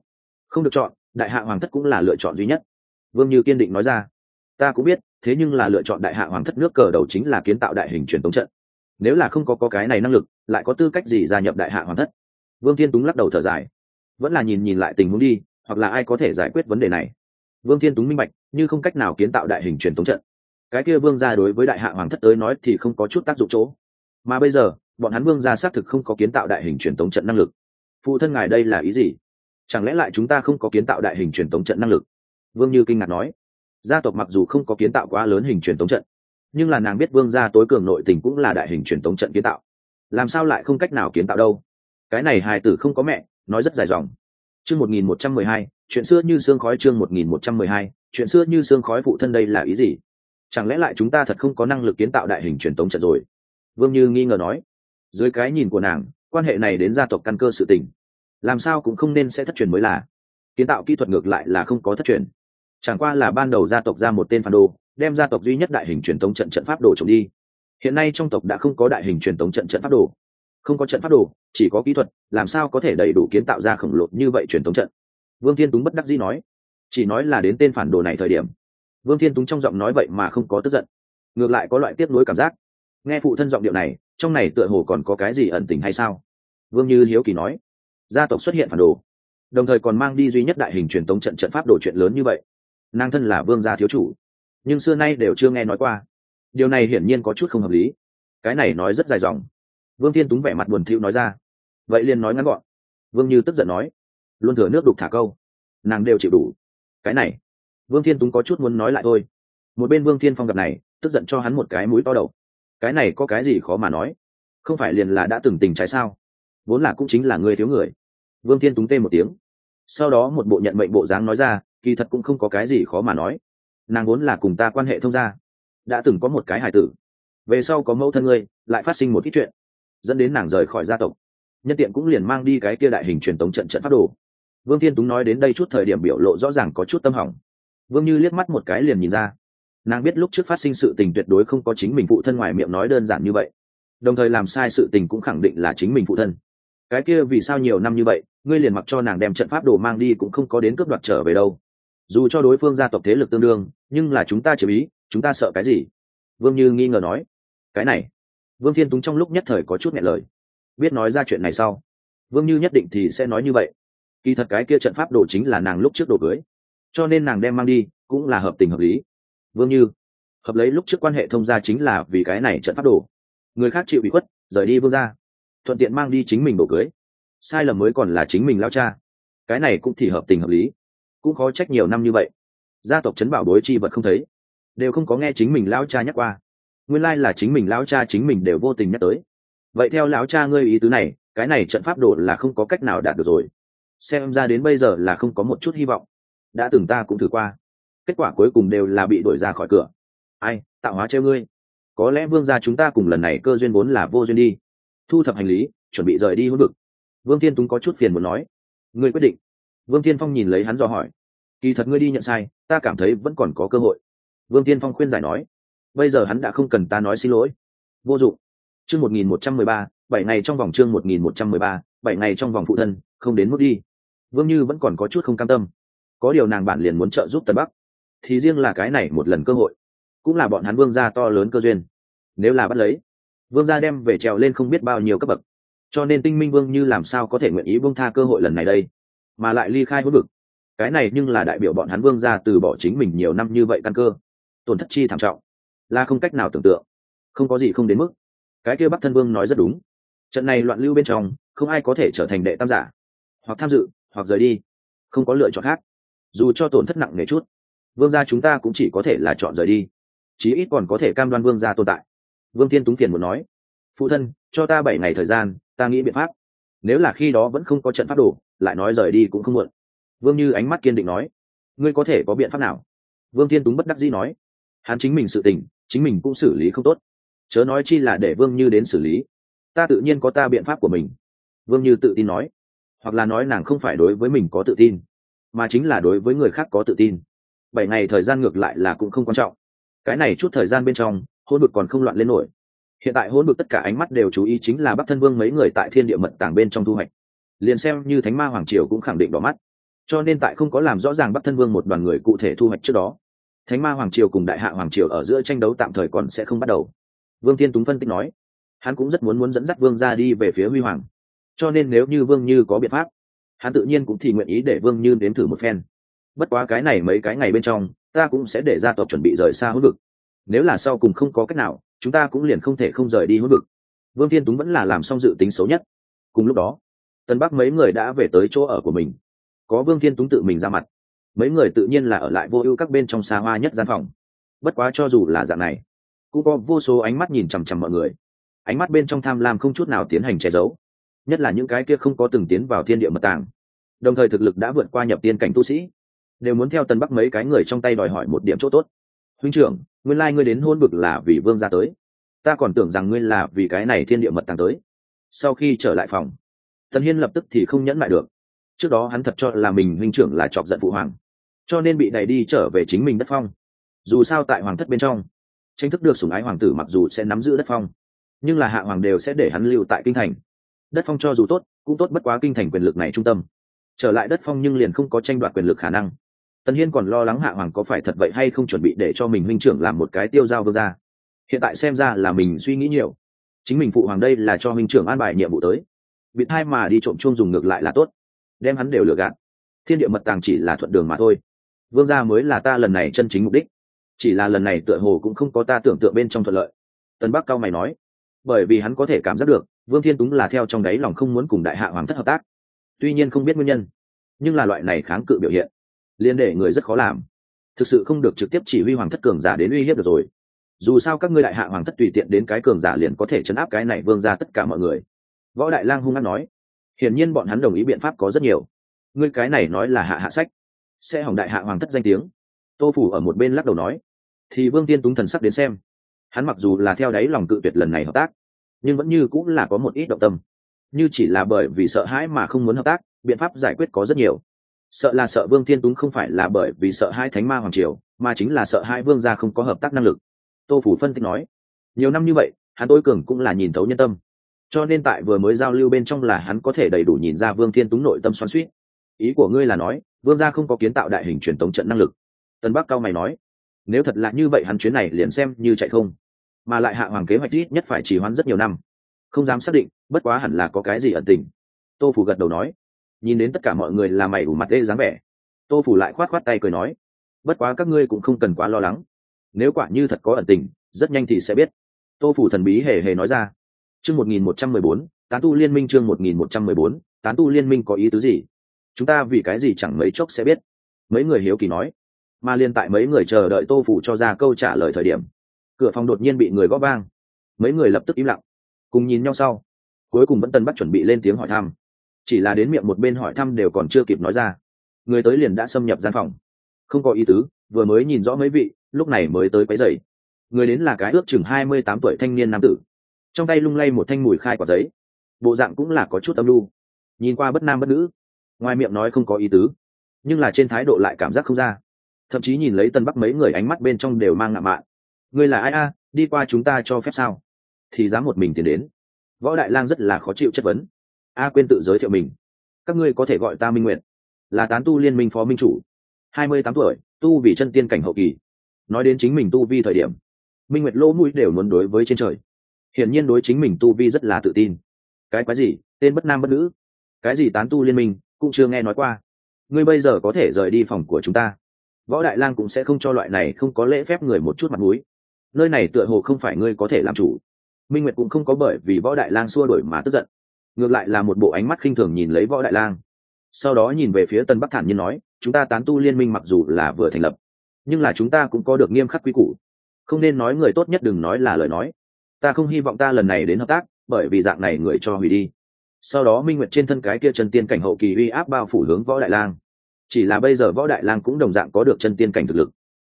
Không được chọn đại hạ hoàng thất cũng là lựa chọn duy nhất. Vương như kiên định nói ra. Ta cũng biết thế nhưng là lựa chọn đại hạ hoàng thất nước cờ đầu chính là kiến tạo đại hình truyền tống trận. Nếu là không có, có cái này năng lực lại có tư cách gì gia nhập đại hạ hoàng thất? Vương thiên túng lắc đầu thở dài. Vẫn là nhìn nhìn lại tình huống đi hoặc là ai có thể giải quyết vấn đề này? Vương thiên túng minh bạch như không cách nào kiến tạo đại hình truyền tống trận. Cái kia vương gia đối với đại hạ hoàng thất tới nói thì không có chút tác dụng chỗ. Mà bây giờ bọn hắn vương gia xác thực không có kiến tạo đại hình truyền tống trận năng lực. Phụ thân ngài đây là ý gì? Chẳng lẽ lại chúng ta không có kiến tạo đại hình truyền tống trận năng lực? Vương như kinh ngạc nói. Gia tộc mặc dù không có kiến tạo quá lớn hình truyền tống trận, nhưng là nàng biết vương gia tối cường nội tình cũng là đại hình truyền tống trận kiến tạo. Làm sao lại không cách nào kiến tạo đâu? Cái này hài tử không có mẹ, nói rất dài dòng. Chương một nghìn một trăm mười hai, chuyện xưa như xương khói chương một nghìn một trăm mười hai, chuyện xưa như xương khói phụ thân đây là ý gì? Chẳng lẽ lại chúng ta thật không có năng lực kiến tạo đại hình truyền tống trận rồi? Vương như nghi ngờ nói. Dưới cái nhìn của nàng, quan hệ này đến gia tộc căn cơ sự tình làm sao cũng không nên sẽ thất truyền mới là. Kiến tạo kỹ thuật ngược lại là không có thất truyền. Chẳng qua là ban đầu gia tộc ra một tên phản đồ, đem gia tộc duy nhất đại hình truyền thống trận trận pháp đồ trộm đi. Hiện nay trong tộc đã không có đại hình truyền thống trận trận pháp đồ. Không có trận pháp đồ, chỉ có kỹ thuật, làm sao có thể đầy đủ kiến tạo ra khổng lồ như vậy truyền thống trận? Vương thiên túng bất đắc dĩ nói. Chỉ nói là đến tên phản đồ này thời điểm. Vương thiên túng trong giọng nói vậy mà không có tức giận. Ngược lại có loại tiếp nối cảm giác. Nghe phụ thân giọng điệu này, trong này tựa hồ còn có cái gì ẩn tình hay sao? Vương như hiếu kỳ nói gia tộc xuất hiện phản đồ, đồng thời còn mang đi duy nhất đại hình truyền tống trận trận pháp đồ chuyện lớn như vậy. Nàng thân là vương gia thiếu chủ, nhưng xưa nay đều chưa nghe nói qua. Điều này hiển nhiên có chút không hợp lý. Cái này nói rất dài dòng. Vương thiên túng vẻ mặt buồn thiu nói ra. Vậy liền nói ngắn gọn. Vương như tức giận nói. Luôn thừa nước đục thả câu. Nàng đều chịu đủ. Cái này, vương thiên túng có chút muốn nói lại thôi. Một bên vương thiên phong gặp này, tức giận cho hắn một cái mũi to đầu. Cái này có cái gì khó mà nói? Không phải liền là đã từng tình trái sao? Vốn là cũng chính là người thiếu người vương thiên túng tê một tiếng. Sau đó một bộ nhận mệnh bộ dáng nói ra, kỳ thật cũng không có cái gì khó mà nói. Nàng vốn là cùng ta quan hệ thông gia. Đã từng có một cái hài tử. Về sau có mẫu thân ngươi, lại phát sinh một ít chuyện, dẫn đến nàng rời khỏi gia tộc. Nhân tiện cũng liền mang đi cái kia đại hình truyền tống trận trận pháp đồ. Vương thiên túng nói đến đây chút thời điểm biểu lộ rõ ràng có chút tâm hỏng. Vương như liếc mắt một cái liền nhìn ra. Nàng biết lúc trước phát sinh sự tình tuyệt đối không có chính mình phụ thân ngoài miệng nói đơn giản như vậy. Đồng thời làm sai sự tình cũng khẳng định là chính mình phụ thân cái kia vì sao nhiều năm như vậy, ngươi liền mặc cho nàng đem trận pháp đồ mang đi cũng không có đến cướp đoạt trở về đâu. Dù cho đối phương gia tộc thế lực tương đương, nhưng là chúng ta chỉ ý, chúng ta sợ cái gì? Vương như nghi ngờ nói. Cái này, vương thiên túng trong lúc nhất thời có chút nghẹn lời. Biết nói ra chuyện này sau, vương như nhất định thì sẽ nói như vậy. Kỳ thật cái kia trận pháp đồ chính là nàng lúc trước đồ cưới, cho nên nàng đem mang đi cũng là hợp tình hợp lý. Vương như, hợp lấy lúc trước quan hệ thông gia chính là vì cái này trận pháp đồ. Người khác chịu bị khuất, rời đi vương ra thuận tiện mang đi chính mình đồ cưới. Sai lầm mới còn là chính mình lao cha. Cái này cũng thì hợp tình hợp lý. Cũng khó trách nhiều năm như vậy. Gia tộc trấn bảo bối chi vật không thấy. Đều không có nghe chính mình lao cha nhắc qua. Nguyên lai là chính mình lão cha chính mình đều vô tình nhắc tới. Vậy theo lão cha ngươi ý tứ này, cái này trận pháp đồ là không có cách nào đạt được rồi. Xem ra đến bây giờ là không có một chút hy vọng. Đã từng ta cũng thử qua. Kết quả cuối cùng đều là bị đuổi ra khỏi cửa. Ai, tạo hóa treo ngươi. Có lẽ vương gia chúng ta cùng lần này cơ duyên vốn là vô duyên đi thu thập hành lý, chuẩn bị rời đi hỗn vực. Vương thiên túng có chút phiền muốn nói, ngươi quyết định. Vương thiên phong nhìn lấy hắn do hỏi, kỳ thật ngươi đi nhận sai, ta cảm thấy vẫn còn có cơ hội. Vương tiên phong khuyên giải nói, bây giờ hắn đã không cần ta nói xin lỗi. Vô dụng. Chương một nghìn một trăm mười ba, bảy ngày trong vòng chương một nghìn một trăm mười ba, bảy ngày trong vòng phụ thân, không đến mức đi. Vương như vẫn còn có chút không cam tâm. Có điều nàng bản liền muốn trợ giúp tần bắc, thì riêng là cái này một lần cơ hội, cũng là bọn hắn vương gia to lớn cơ duyên. Nếu là bắt lấy vương gia đem về trèo lên không biết bao nhiêu cấp bậc. Cho nên tinh minh vương như làm sao có thể nguyện ý vương tha cơ hội lần này đây? Mà lại ly khai hối vực. Cái này nhưng là đại biểu bọn hắn vương gia từ bỏ chính mình nhiều năm như vậy căn cơ. Tổn thất chi thảm trọng. Là không cách nào tưởng tượng. Không có gì không đến mức. Cái kia bắc thân vương nói rất đúng. Trận này loạn lưu bên trong, không ai có thể trở thành đệ tam giả. Hoặc tham dự, hoặc rời đi. Không có lựa chọn khác. Dù cho tổn thất nặng nề chút, vương gia chúng ta cũng chỉ có thể là chọn rời đi. Chí ít còn có thể cam đoan vương gia tồn tại vương thiên túng phiền muốn nói, phụ thân, cho ta bảy ngày thời gian, ta nghĩ biện pháp. Nếu là khi đó vẫn không có trận pháp đủ, lại nói rời đi cũng không muộn. Vương như ánh mắt kiên định nói, ngươi có thể có biện pháp nào? Vương thiên túng bất đắc dĩ nói, hắn chính mình sự tình, chính mình cũng xử lý không tốt. Chớ nói chi là để vương như đến xử lý. Ta tự nhiên có ta biện pháp của mình. Vương như tự tin nói, hoặc là nói nàng không phải đối với mình có tự tin, mà chính là đối với người khác có tự tin. Bảy ngày thời gian ngược lại là cũng không quan trọng. Cái này chút thời gian bên trong hôn bực còn không loạn lên nổi. Hiện tại hôn bực tất cả ánh mắt đều chú ý chính là bắc thân vương mấy người tại thiên địa mật tàng bên trong thu hoạch. Liền xem như thánh ma hoàng triều cũng khẳng định đỏ mắt. Cho nên tại không có làm rõ ràng bắc thân vương một đoàn người cụ thể thu hoạch trước đó, thánh ma hoàng triều cùng đại hạ hoàng triều ở giữa tranh đấu tạm thời còn sẽ không bắt đầu. Vương thiên túng phân tích nói, hắn cũng rất muốn muốn dẫn dắt vương ra đi về phía huy hoàng. Cho nên nếu như vương như có biện pháp, hắn tự nhiên cũng thì nguyện ý để vương như đến thử một phen. Bất quá cái này mấy cái ngày bên trong, ta cũng sẽ để gia tộc chuẩn bị rời xa hữu vực nếu là sau cùng không có cách nào, chúng ta cũng liền không thể không rời đi hỗn vực. Vương thiên túng vẫn là làm xong dự tính xấu nhất. Cùng lúc đó, tân bắc mấy người đã về tới chỗ ở của mình. Có vương thiên túng tự mình ra mặt. Mấy người tự nhiên là ở lại vô ưu các bên trong xa hoa nhất gian phòng. Bất quá cho dù là dạng này, cũng có vô số ánh mắt nhìn chằm chằm mọi người. Ánh mắt bên trong tham lam không chút nào tiến hành che giấu. Nhất là những cái kia không có từng tiến vào thiên địa mật tàng. Đồng thời thực lực đã vượt qua nhập tiên cảnh tu sĩ. Đều muốn theo tân bắc mấy cái người trong tay đòi hỏi một điểm chỗ tốt huynh trưởng, nguyên lai ngươi đến hôn bực là vì vương gia tới. Ta còn tưởng rằng ngươi là vì cái này thiên địa mật tàng tới. Sau khi trở lại phòng, tần hiên lập tức thì không nhẫn lại được. Trước đó hắn thật cho là mình huynh trưởng là chọc giận phụ hoàng, cho nên bị đẩy đi trở về chính mình đất phong. Dù sao tại hoàng thất bên trong, tranh thức được sủng ái hoàng tử mặc dù sẽ nắm giữ đất phong, nhưng là hạ hoàng đều sẽ để hắn lưu tại kinh thành. Đất phong cho dù tốt, cũng tốt bất quá kinh thành quyền lực này trung tâm. Trở lại đất phong nhưng liền không có tranh đoạt quyền lực khả năng tần hiên còn lo lắng hạ hoàng có phải thật vậy hay không chuẩn bị để cho mình huynh trưởng làm một cái tiêu giao vương ra hiện tại xem ra là mình suy nghĩ nhiều. Chính mình phụ hoàng đây là cho huynh trưởng an bài nhiệm vụ tới. Bị hai mà đi trộm chuông dùng ngược lại là tốt. Đem hắn đều lừa gạt. Thiên địa mật tàng chỉ là thuận đường mà thôi. Vương gia mới là ta lần này chân chính mục đích. Chỉ là lần này tựa hồ cũng không có ta tưởng tượng bên trong thuận lợi. Tân bắc cao mày nói. Bởi vì hắn có thể cảm giác được, vương thiên túng là theo trong đáy lòng không muốn cùng đại hạ hoàng thất hợp tác. Tuy nhiên không biết nguyên nhân, nhưng là loại này kháng cự biểu hiện liên để người rất khó làm. Thực sự không được trực tiếp chỉ huy hoàng thất cường giả đến uy hiếp được rồi. Dù sao các ngươi đại hạ hoàng thất tùy tiện đến cái cường giả liền có thể chấn áp cái này vương ra tất cả mọi người. Võ đại lang hung hăng nói, hiển nhiên bọn hắn đồng ý biện pháp có rất nhiều. Ngươi cái này nói là hạ hạ sách, sẽ hỏng đại hạ hoàng thất danh tiếng. Tô phủ ở một bên lắc đầu nói, thì vương tiên túng thần sắc đến xem. Hắn mặc dù là theo đáy lòng cự tuyệt lần này hợp tác, nhưng vẫn như cũng là có một ít động tâm. Như chỉ là bởi vì sợ hãi mà không muốn hợp tác, biện pháp giải quyết có rất nhiều sợ là sợ vương thiên túng không phải là bởi vì sợ hai thánh ma hoàng triều, mà chính là sợ hai vương gia không có hợp tác năng lực. Tô phủ phân tích nói, nhiều năm như vậy, hắn tối cường cũng là nhìn thấu nhân tâm. Cho nên tại vừa mới giao lưu bên trong là hắn có thể đầy đủ nhìn ra vương thiên túng nội tâm xoắn suýt ý của ngươi là nói, vương gia không có kiến tạo đại hình truyền tống trận năng lực. Tân bắc cao mày nói, nếu thật là như vậy hắn chuyến này liền xem như chạy không. Mà lại hạ hoàng kế hoạch ít nhất phải trì hoãn rất nhiều năm. Không dám xác định, bất quá hẳn là có cái gì ẩn tình. Tô phủ gật đầu nói nhìn đến tất cả mọi người là mày ủ mặt đê dáng vẻ. Tô phủ lại khoát khoát tay cười nói, bất quá các ngươi cũng không cần quá lo lắng. Nếu quả như thật có ẩn tình, rất nhanh thì sẽ biết. Tô phủ thần bí hề hề nói ra. Chương một nghìn một trăm mười bốn, tán tu liên minh chương một nghìn một trăm mười bốn, tán tu liên minh có ý tứ gì? Chúng ta vì cái gì chẳng mấy chốc sẽ biết. Mấy người hiếu kỳ nói. Mà liên tại mấy người chờ đợi tô phủ cho ra câu trả lời thời điểm, cửa phòng đột nhiên bị người gõ vang. Mấy người lập tức im lặng, cùng nhìn nhau sau. Cuối cùng vẫn tân bắt chuẩn bị lên tiếng hỏi thăm chỉ là đến miệng một bên hỏi thăm đều còn chưa kịp nói ra. Người tới liền đã xâm nhập gian phòng. Không có ý tứ, vừa mới nhìn rõ mấy vị, lúc này mới tới quấy dày người đến là cái ước chừng hai mươi tám tuổi thanh niên nam tử. Trong tay lung lay một thanh mùi khai quả giấy. Bộ dạng cũng là có chút âm lưu nhìn qua bất nam bất nữ. Ngoài miệng nói không có ý tứ. Nhưng là trên thái độ lại cảm giác không ra. Thậm chí nhìn lấy tân bắc mấy người ánh mắt bên trong đều mang ngạo mạn. Ngươi là ai a? Đi qua chúng ta cho phép sao? Thì dám một mình tiến đến. Võ đại lang rất là khó chịu chất vấn a quên tự giới thiệu mình. Các ngươi có thể gọi ta minh nguyện là tán tu liên minh phó minh chủ. Hai mươi tám tuổi, tu vì chân tiên cảnh hậu kỳ. Nói đến chính mình tu vi thời điểm, minh nguyệt lỗ mũi đều muốn đối với trên trời. Hiển nhiên đối chính mình tu vi rất là tự tin. Cái quái gì? Tên bất nam bất nữ. Cái gì tán tu liên minh, cũng chưa nghe nói qua. Ngươi bây giờ có thể rời đi phòng của chúng ta. Võ đại lang cũng sẽ không cho loại này không có lễ phép người một chút mặt mũi. Nơi này tựa hồ không phải ngươi có thể làm chủ. Minh nguyệt cũng không có bởi vì võ đại lang xua đổi mà tức giận ngược lại là một bộ ánh mắt khinh thường nhìn lấy võ đại lang. Sau đó nhìn về phía tân bắc thản nhiên nói, chúng ta tán tu liên minh mặc dù là vừa thành lập, nhưng là chúng ta cũng có được nghiêm khắc quy củ. Không nên nói người tốt nhất đừng nói là lời nói. Ta không hy vọng ta lần này đến hợp tác, bởi vì dạng này người cho hủy đi. Sau đó minh nguyệt trên thân cái kia chân tiên cảnh hậu kỳ uy áp bao phủ hướng võ đại lang. Chỉ là bây giờ võ đại lang cũng đồng dạng có được chân tiên cảnh thực lực,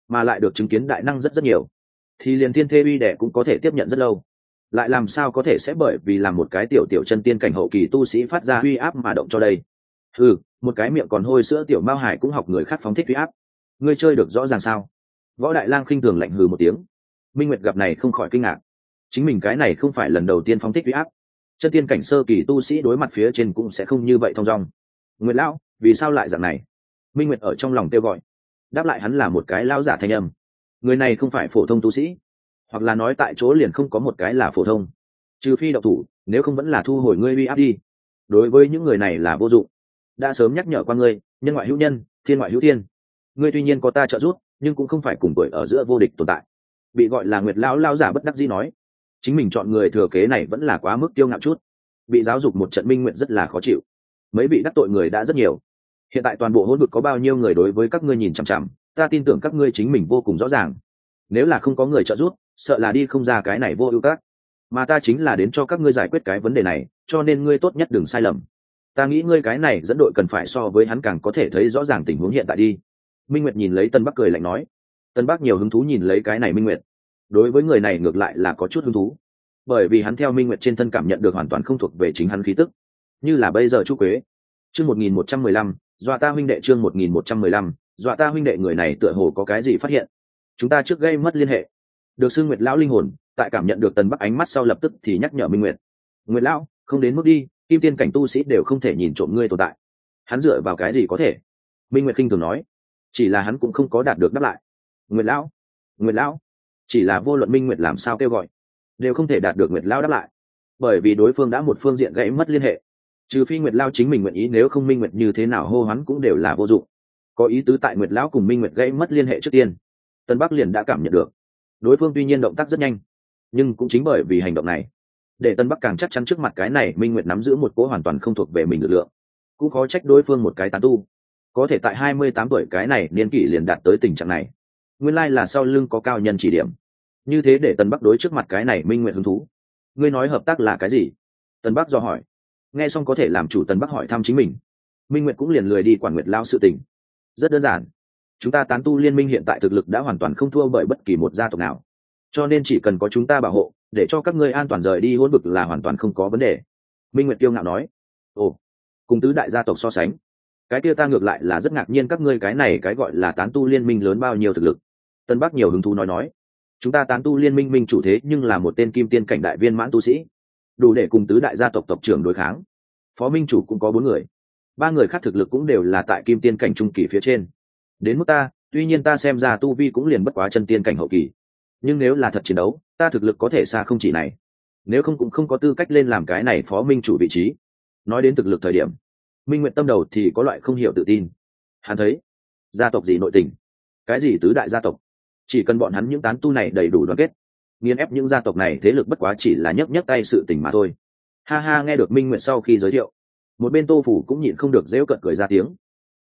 mà lại được chứng kiến đại năng rất rất nhiều. Thì liền thiên thê uy đệ cũng có thể tiếp nhận rất lâu lại làm sao có thể sẽ bởi vì làm một cái tiểu tiểu chân tiên cảnh hậu kỳ tu sĩ phát ra uy áp mà động cho đây? Ừ một cái miệng còn hôi sữa tiểu mao hải cũng học người khác phóng thích uy áp. Ngươi chơi được rõ ràng sao? Võ đại lang khinh thường lạnh hừ một tiếng. Minh nguyệt gặp này không khỏi kinh ngạc. Chính mình cái này không phải lần đầu tiên phóng thích uy áp. Chân tiên cảnh sơ kỳ tu sĩ đối mặt phía trên cũng sẽ không như vậy thong dong. Nguyệt lão, vì sao lại dạng này? Minh nguyệt ở trong lòng kêu gọi. Đáp lại hắn là một cái lão giả thanh âm. Người này không phải phổ thông tu sĩ hoặc là nói tại chỗ liền không có một cái là phổ thông. Trừ phi độc thủ, nếu không vẫn là thu hồi ngươi uy áp đi. Đối với những người này là vô dụng. Đã sớm nhắc nhở qua ngươi, nhân ngoại hữu nhân, thiên ngoại hữu thiên. Ngươi tuy nhiên có ta trợ giúp, nhưng cũng không phải cùng tuổi ở giữa vô địch tồn tại. Bị gọi là nguyệt lão lao giả bất đắc dĩ nói, chính mình chọn người thừa kế này vẫn là quá mức tiêu ngạo chút. Bị giáo dục một trận minh nguyện rất là khó chịu. Mấy bị đắc tội người đã rất nhiều. Hiện tại toàn bộ hôn vực có bao nhiêu người đối với các ngươi nhìn chằm chằm, ta tin tưởng các ngươi chính mình vô cùng rõ ràng. Nếu là không có người trợ giúp sợ là đi không ra cái này vô ưu các. Mà ta chính là đến cho các ngươi giải quyết cái vấn đề này, cho nên ngươi tốt nhất đừng sai lầm. Ta nghĩ ngươi cái này dẫn đội cần phải so với hắn càng có thể thấy rõ ràng tình huống hiện tại đi. Minh nguyệt nhìn lấy tân bắc cười lạnh nói. Tân bắc nhiều hứng thú nhìn lấy cái này minh nguyệt. Đối với người này ngược lại là có chút hứng thú. Bởi vì hắn theo minh nguyệt trên thân cảm nhận được hoàn toàn không thuộc về chính hắn khí tức. Như là bây giờ chu quế. Chương một nghìn một trăm mười lăm, dọa ta huynh đệ chương một nghìn một trăm mười lăm, dọa ta huynh đệ người này tựa hồ có cái gì phát hiện. Chúng ta trước gây mất liên hệ được sư nguyệt lão linh hồn, tại cảm nhận được tần bắc ánh mắt sau lập tức thì nhắc nhở minh nguyệt. Nguyệt lão, không đến mức đi, kim tiên cảnh tu sĩ đều không thể nhìn trộm ngươi tồn tại. Hắn dựa vào cái gì có thể? Minh nguyệt kinh thường nói. Chỉ là hắn cũng không có đạt được đáp lại. Nguyệt lão nguyệt lão, chỉ là vô luận minh nguyệt làm sao kêu gọi, đều không thể đạt được nguyệt lão đáp lại. Bởi vì đối phương đã một phương diện gãy mất liên hệ. Trừ phi nguyệt lao chính mình nguyện ý, nếu không minh nguyệt như thế nào hô hoán cũng đều là vô dụng. Có ý tứ tại nguyệt lão cùng minh nguyệt gãy mất liên hệ trước tiên tân bắc liền đã cảm nhận được đối phương tuy nhiên động tác rất nhanh, nhưng cũng chính bởi vì hành động này, để tân bắc càng chắc chắn trước mặt cái này minh nguyệt nắm giữ một cỗ hoàn toàn không thuộc về mình lực lượng. Cũng khó trách đối phương một cái tán tu, có thể tại hai mươi tám tuổi cái này niên kỷ liền đạt tới tình trạng này. Nguyên lai là sau lưng có cao nhân chỉ điểm. Như thế để tân bắc đối trước mặt cái này minh nguyện hứng thú. Ngươi nói hợp tác là cái gì? Tân bắc do hỏi. Nghe xong có thể làm chủ tân bắc hỏi thăm chính mình. Minh nguyệt cũng liền lười đi quản nguyệt lao sự tình. Rất đơn giản chúng ta tán tu liên minh hiện tại thực lực đã hoàn toàn không thua bởi bất kỳ một gia tộc nào. Cho nên chỉ cần có chúng ta bảo hộ, để cho các ngươi an toàn rời đi hôn vực là hoàn toàn không có vấn đề. Minh nguyệt kiêu ngạo nói. Ồ, cùng tứ đại gia tộc so sánh, cái kia ta ngược lại là rất ngạc nhiên các ngươi cái này cái gọi là tán tu liên minh lớn bao nhiêu thực lực. Tân bắc nhiều hứng thú nói nói. Chúng ta tán tu liên minh minh chủ thế nhưng là một tên kim tiên cảnh đại viên mãn tu sĩ, đủ để cùng tứ đại gia tộc tộc trưởng đối kháng. Phó minh chủ cũng có bốn người, ba người khác thực lực cũng đều là tại kim tiên cảnh trung kỳ phía trên đến mức ta, tuy nhiên ta xem ra tu vi cũng liền bất quá chân tiên cảnh hậu kỳ. Nhưng nếu là thật chiến đấu, ta thực lực có thể xa không chỉ này. Nếu không cũng không có tư cách lên làm cái này phó minh chủ vị trí. Nói đến thực lực thời điểm, minh nguyện tâm đầu thì có loại không hiểu tự tin. Hắn thấy, gia tộc gì nội tình? Cái gì tứ đại gia tộc? Chỉ cần bọn hắn những tán tu này đầy đủ đoàn kết nghiên ép những gia tộc này thế lực bất quá chỉ là nhấc nhấc tay sự tình mà thôi. Ha ha, nghe được minh nguyện sau khi giới thiệu, một bên tô phủ cũng nhịn không được dễu cận cười ra tiếng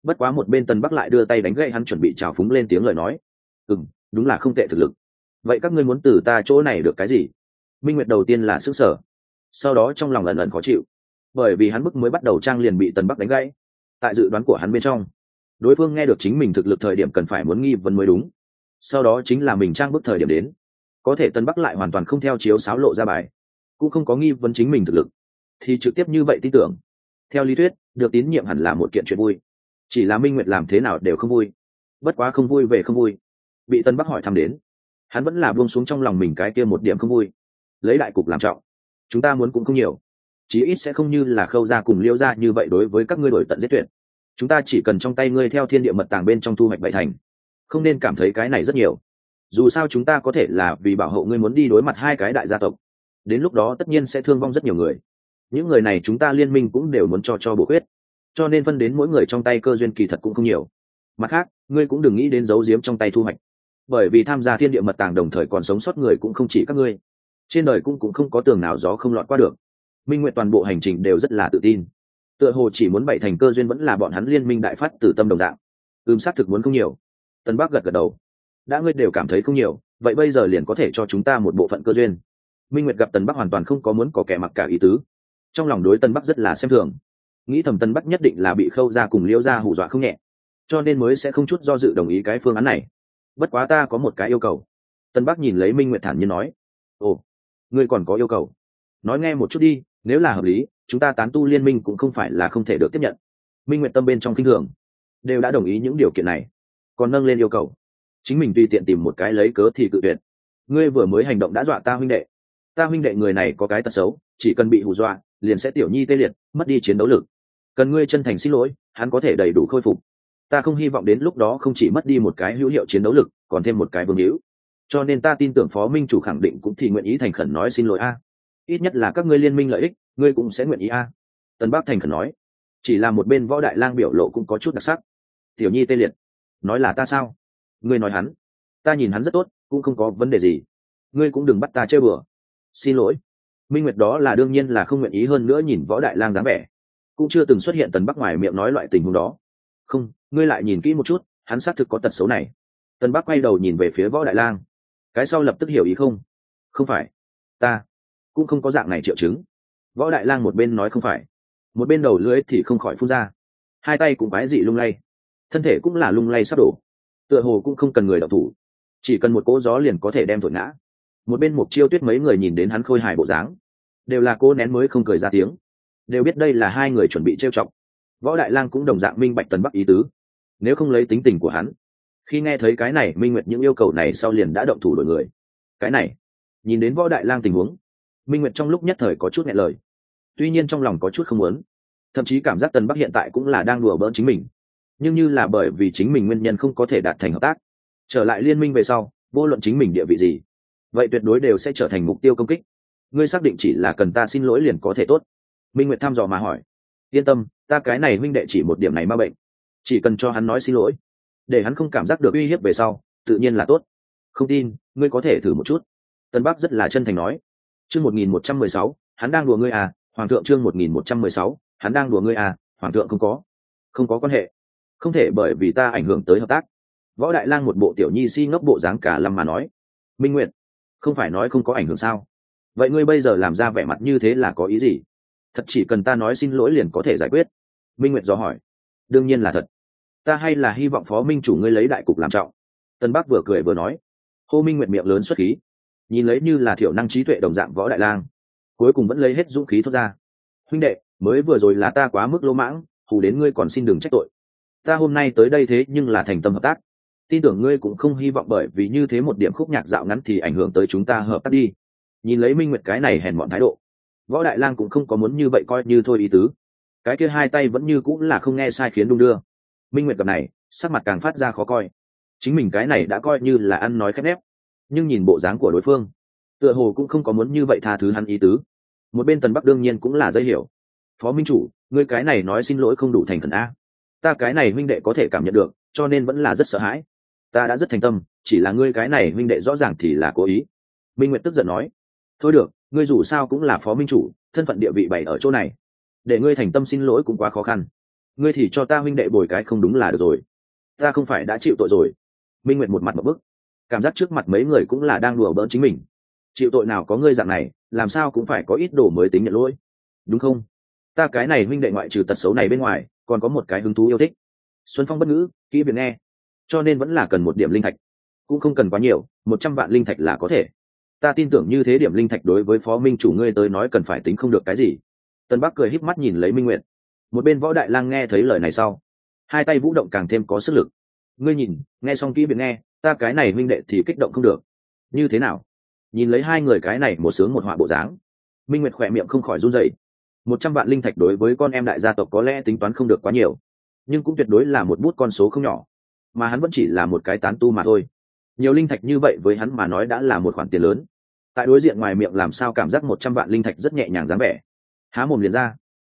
bất quá một bên tân bắc lại đưa tay đánh gậy hắn chuẩn bị trào phúng lên tiếng lời nói. Ừ m đúng là không tệ thực lực. Vậy các ngươi muốn từ ta chỗ này được cái gì? Minh nguyệt đầu tiên là sức sở sau đó trong lòng lần lần khó chịu. Bởi vì hắn bức mới bắt đầu trang liền bị tần bắc đánh gãy. Tại dự đoán của hắn bên trong, đối phương nghe được chính mình thực lực thời điểm cần phải muốn nghi vấn mới đúng. Sau đó chính là mình trang bức thời điểm đến. Có thể tân bắc lại hoàn toàn không theo chiếu sáo lộ ra bài, cũng không có nghi vấn chính mình thực lực, thì trực tiếp như vậy tin tưởng. Theo lý thuyết, được tín nhiệm hẳn là một kiện chuyện vui chỉ là minh nguyệt làm thế nào đều không vui. Bất quá không vui về không vui. Bị tân bắc hỏi thăm đến, hắn vẫn là buông xuống trong lòng mình cái kia một điểm không vui. Lấy đại cục làm trọng. Chúng ta muốn cũng không nhiều. Chí ít sẽ không như là khâu ra cùng liêu ra như vậy đối với các ngươi đổi tận giết tuyệt. Chúng ta chỉ cần trong tay ngươi theo thiên địa mật tàng bên trong thu hoạch bảy thành. Không nên cảm thấy cái này rất nhiều. Dù sao chúng ta có thể là vì bảo hộ ngươi muốn đi đối mặt hai cái đại gia tộc. Đến lúc đó tất nhiên sẽ thương vong rất nhiều người. Những người này chúng ta liên minh cũng đều muốn cho cho bổ khuyết cho nên phân đến mỗi người trong tay cơ duyên kỳ thật cũng không nhiều. Mặt khác, ngươi cũng đừng nghĩ đến giấu giếm trong tay thu hoạch. Bởi vì tham gia thiên địa mật tàng đồng thời còn sống sót người cũng không chỉ các ngươi. Trên đời cũng cũng không có tường nào gió không lọt qua được. Minh nguyện toàn bộ hành trình đều rất là tự tin. Tựa hồ chỉ muốn bảy thành cơ duyên vẫn là bọn hắn liên minh đại phát từ tâm đồng dạng. Ưm xác thực muốn không nhiều. Tân bắc gật gật đầu. Đã ngươi đều cảm thấy không nhiều, vậy bây giờ liền có thể cho chúng ta một bộ phận cơ duyên. Minh nguyệt gặp tần bắc hoàn toàn không có muốn có kẻ mặc cả ý tứ. Trong lòng đối tân bắc rất là xem thường nghĩ thẩm tân bắc nhất định là bị khâu ra cùng liễu ra hù dọa không nhẹ, cho nên mới sẽ không chút do dự đồng ý cái phương án này. Bất quá ta có một cái yêu cầu. Tân bắc nhìn lấy minh nguyệt thản nhiên nói, ồ, ngươi còn có yêu cầu. Nói nghe một chút đi, nếu là hợp lý, chúng ta tán tu liên minh cũng không phải là không thể được tiếp nhận. Minh nguyện tâm bên trong kinh thường, đều đã đồng ý những điều kiện này, còn nâng lên yêu cầu. Chính mình tùy tiện tìm một cái lấy cớ thì cự tuyệt. Ngươi vừa mới hành động đã dọa ta huynh đệ. Ta huynh đệ người này có cái tật xấu, chỉ cần bị hù dọa, liền sẽ tiểu nhi tê liệt, mất đi chiến đấu lực cần ngươi chân thành xin lỗi, hắn có thể đầy đủ khôi phục. Ta không hy vọng đến lúc đó không chỉ mất đi một cái hữu hiệu chiến đấu lực, còn thêm một cái vương hữu. Cho nên ta tin tưởng phó minh chủ khẳng định cũng thì nguyện ý thành khẩn nói xin lỗi a. Ít nhất là các ngươi liên minh lợi ích, ngươi cũng sẽ nguyện ý a. Tân bắc thành khẩn nói. Chỉ là một bên võ đại lang biểu lộ cũng có chút đặc sắc. Tiểu nhi tê liệt, nói là ta sao? Ngươi nói hắn, ta nhìn hắn rất tốt, cũng không có vấn đề gì. Ngươi cũng đừng bắt ta chơi bừa. Xin lỗi. Minh nguyệt đó là đương nhiên là không nguyện ý hơn nữa nhìn võ đại lang dáng vẻ cũng chưa từng xuất hiện tần bắc ngoài miệng nói loại tình huống đó. Không, ngươi lại nhìn kỹ một chút, hắn xác thực có tật xấu này. Tần bắc quay đầu nhìn về phía võ đại lang. Cái sau lập tức hiểu ý không? Không phải. Ta cũng không có dạng này triệu chứng. Võ đại lang một bên nói không phải. Một bên đầu lưỡi thì không khỏi phun ra. Hai tay cũng quái dị lung lay. Thân thể cũng là lung lay sắp đổ. Tựa hồ cũng không cần người đọc thủ. Chỉ cần một cỗ gió liền có thể đem thổi ngã. Một bên mục chiêu tuyết mấy người nhìn đến hắn khôi hài bộ dáng. Đều là cô nén mới không cười ra tiếng đều biết đây là hai người chuẩn bị trêu chọc. Võ đại lang cũng đồng dạng minh bạch tần bắc ý tứ. Nếu không lấy tính tình của hắn, khi nghe thấy cái này, minh nguyệt những yêu cầu này sau liền đã động thủ đổi người. Cái này, nhìn đến võ đại lang tình huống, minh nguyệt trong lúc nhất thời có chút nghẹn lời. Tuy nhiên trong lòng có chút không muốn, thậm chí cảm giác tần bắc hiện tại cũng là đang đùa bỡn chính mình. Nhưng như là bởi vì chính mình nguyên nhân không có thể đạt thành hợp tác, trở lại liên minh về sau, vô luận chính mình địa vị gì, vậy tuyệt đối đều sẽ trở thành mục tiêu công kích. Ngươi xác định chỉ là cần ta xin lỗi liền có thể tốt minh nguyệt thăm dò mà hỏi. Yên tâm, ta cái này minh đệ chỉ một điểm này ma bệnh. Chỉ cần cho hắn nói xin lỗi. Để hắn không cảm giác được uy hiếp về sau, tự nhiên là tốt. Không tin, ngươi có thể thử một chút. Tân bắc rất là chân thành nói. Chương một nghìn một trăm mười sáu, hắn đang đùa ngươi à hoàng thượng chương một nghìn một trăm mười sáu, hắn đang đùa ngươi à hoàng thượng không có. Không có quan hệ. Không thể bởi vì ta ảnh hưởng tới hợp tác. Võ đại lang một bộ tiểu nhi si ngốc bộ dáng cả lâm mà nói. Minh nguyện không phải nói không có ảnh hưởng sao? Vậy ngươi bây giờ làm ra vẻ mặt như thế là có ý gì? Thật chỉ cần ta nói xin lỗi liền có thể giải quyết. Minh nguyệt do hỏi. Đương nhiên là thật. Ta hay là hy vọng phó minh chủ ngươi lấy đại cục làm trọng. Tân bắc vừa cười vừa nói. Hô minh nguyệt miệng lớn xuất khí. Nhìn lấy như là thiểu năng trí tuệ đồng dạng võ đại lang. Cuối cùng vẫn lấy hết dũng khí thoát ra. Huynh đệ, mới vừa rồi là ta quá mức lỗ mãng hù đến ngươi còn xin đừng trách tội. Ta hôm nay tới đây thế nhưng là thành tâm hợp tác. Tin tưởng ngươi cũng không hy vọng bởi vì như thế một điểm khúc nhạc dạo ngắn thì ảnh hưởng tới chúng ta hợp tác đi. Nhìn lấy minh nguyệt cái này hèn mọn thái độ võ đại lang cũng không có muốn như vậy coi như thôi ý tứ. Cái kia hai tay vẫn như cũng là không nghe sai khiến đung đưa. Minh nguyệt gặp này, sắc mặt càng phát ra khó coi. Chính mình cái này đã coi như là ăn nói khép nép. Nhưng nhìn bộ dáng của đối phương, tựa hồ cũng không có muốn như vậy tha thứ hắn ý tứ. Một bên tần bắc đương nhiên cũng là dây hiểu. Phó minh chủ, ngươi cái này nói xin lỗi không đủ thành khẩn a. Ta cái này huynh đệ có thể cảm nhận được, cho nên vẫn là rất sợ hãi. Ta đã rất thành tâm, chỉ là ngươi cái này huynh đệ rõ ràng thì là cố ý. Minh nguyệt tức giận nói thôi được, ngươi dù sao cũng là phó minh chủ, thân phận địa vị bày ở chỗ này. Để ngươi thành tâm xin lỗi cũng quá khó khăn. Ngươi thì cho ta huynh đệ bồi cái không đúng là được rồi. Ta không phải đã chịu tội rồi. Minh nguyệt một mặt một bức. Cảm giác trước mặt mấy người cũng là đang đùa bỡn chính mình. Chịu tội nào có ngươi dạng này, làm sao cũng phải có ít đồ mới tính nhận lỗi. Đúng không? Ta cái này huynh đệ ngoại trừ tật xấu này bên ngoài, còn có một cái hứng thú yêu thích. Xuân phong bất ngữ, kỹ việc nghe. Cho nên vẫn là cần một điểm linh thạch. Cũng không cần quá nhiều, một trăm vạn linh thạch là có thể ta tin tưởng như thế điểm linh thạch đối với phó minh chủ ngươi tới nói cần phải tính không được cái gì. Tân bắc cười híp mắt nhìn lấy minh nguyện một bên võ đại lang nghe thấy lời này sau, hai tay vũ động càng thêm có sức lực. Ngươi nhìn, nghe xong kỹ biệt nghe, ta cái này minh đệ thì kích động không được. Như thế nào? Nhìn lấy hai người cái này một sướng một họa bộ dáng, minh nguyệt khỏe miệng không khỏi run dậy một trăm vạn linh thạch đối với con em đại gia tộc có lẽ tính toán không được quá nhiều, nhưng cũng tuyệt đối là một bút con số không nhỏ, mà hắn vẫn chỉ là một cái tán tu mà thôi nhiều linh thạch như vậy với hắn mà nói đã là một khoản tiền lớn. Tại đối diện ngoài miệng làm sao cảm giác một trăm vạn linh thạch rất nhẹ nhàng dáng vẻ. Há mồm liền ra.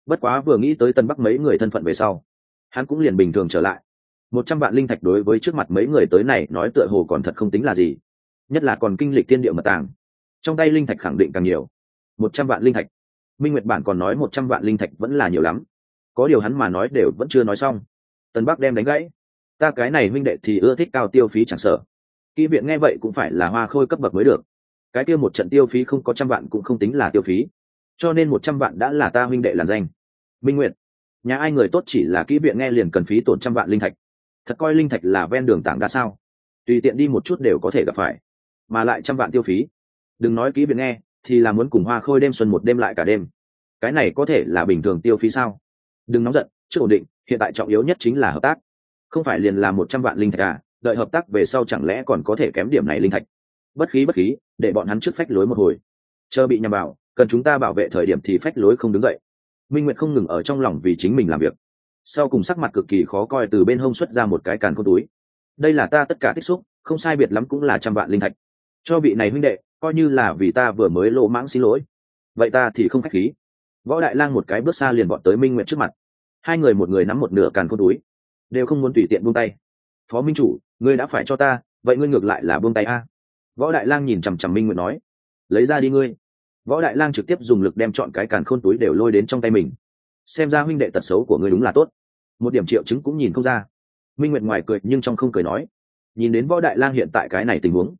Bất quá vừa nghĩ tới tân bắc mấy người thân phận về sau, hắn cũng liền bình thường trở lại. Một trăm vạn linh thạch đối với trước mặt mấy người tới này nói tựa hồ còn thật không tính là gì, nhất là còn kinh lịch tiên địa mật tàng. Trong tay linh thạch khẳng định càng nhiều. Một trăm vạn linh thạch. Minh nguyệt bản còn nói một trăm vạn linh thạch vẫn là nhiều lắm. Có điều hắn mà nói đều vẫn chưa nói xong. Tân bắc đem đánh gãy. Ta cái này minh đệ thì ưa thích cao tiêu phí chẳng sợ kỹ viện nghe vậy cũng phải là hoa khôi cấp bậc mới được. Cái kia một trận tiêu phí không có trăm vạn cũng không tính là tiêu phí. Cho nên một trăm vạn đã là ta huynh đệ làn danh. Minh nguyện. nhà ai người tốt chỉ là kỹ viện nghe liền cần phí tổn trăm vạn linh thạch. Thật coi linh thạch là ven đường tảng đã sao? Tùy tiện đi một chút đều có thể gặp phải. Mà lại trăm vạn tiêu phí. Đừng nói kỹ viện nghe, thì là muốn cùng hoa khôi đêm xuân một đêm lại cả đêm. Cái này có thể là bình thường tiêu phí sao? Đừng nóng giận, chưa ổn định, hiện tại trọng yếu nhất chính là hợp tác. Không phải liền là một trăm vạn linh thạch à? Đợi hợp tác về sau chẳng lẽ còn có thể kém điểm này linh thạch? Bất khí bất khí, để bọn hắn trước phách lối một hồi. Chờ bị nhầm vào, cần chúng ta bảo vệ thời điểm thì phách lối không đứng dậy. Minh nguyệt không ngừng ở trong lòng vì chính mình làm việc. Sau cùng sắc mặt cực kỳ khó coi từ bên hông xuất ra một cái càn con túi. Đây là ta tất cả tích xúc, không sai biệt lắm cũng là trăm vạn linh thạch. Cho vị này huynh đệ, coi như là vì ta vừa mới lộ mãng xin lỗi. Vậy ta thì không khách khí. Võ đại lang một cái bước xa liền bọn tới minh nguyệt trước mặt. Hai người một người nắm một nửa càn con túi. Đều không muốn tùy tiện buông tay. Phó minh chủ ngươi đã phải cho ta, vậy ngươi ngược lại là buông tay a. Võ đại lang nhìn chằm chằm minh nguyệt nói, lấy ra đi ngươi. Võ đại lang trực tiếp dùng lực đem chọn cái càn khôn túi đều lôi đến trong tay mình. Xem ra huynh đệ tật xấu của ngươi đúng là tốt. Một điểm triệu chứng cũng nhìn không ra. Minh nguyệt ngoài cười nhưng trong không cười nói, nhìn đến võ đại lang hiện tại cái này tình huống,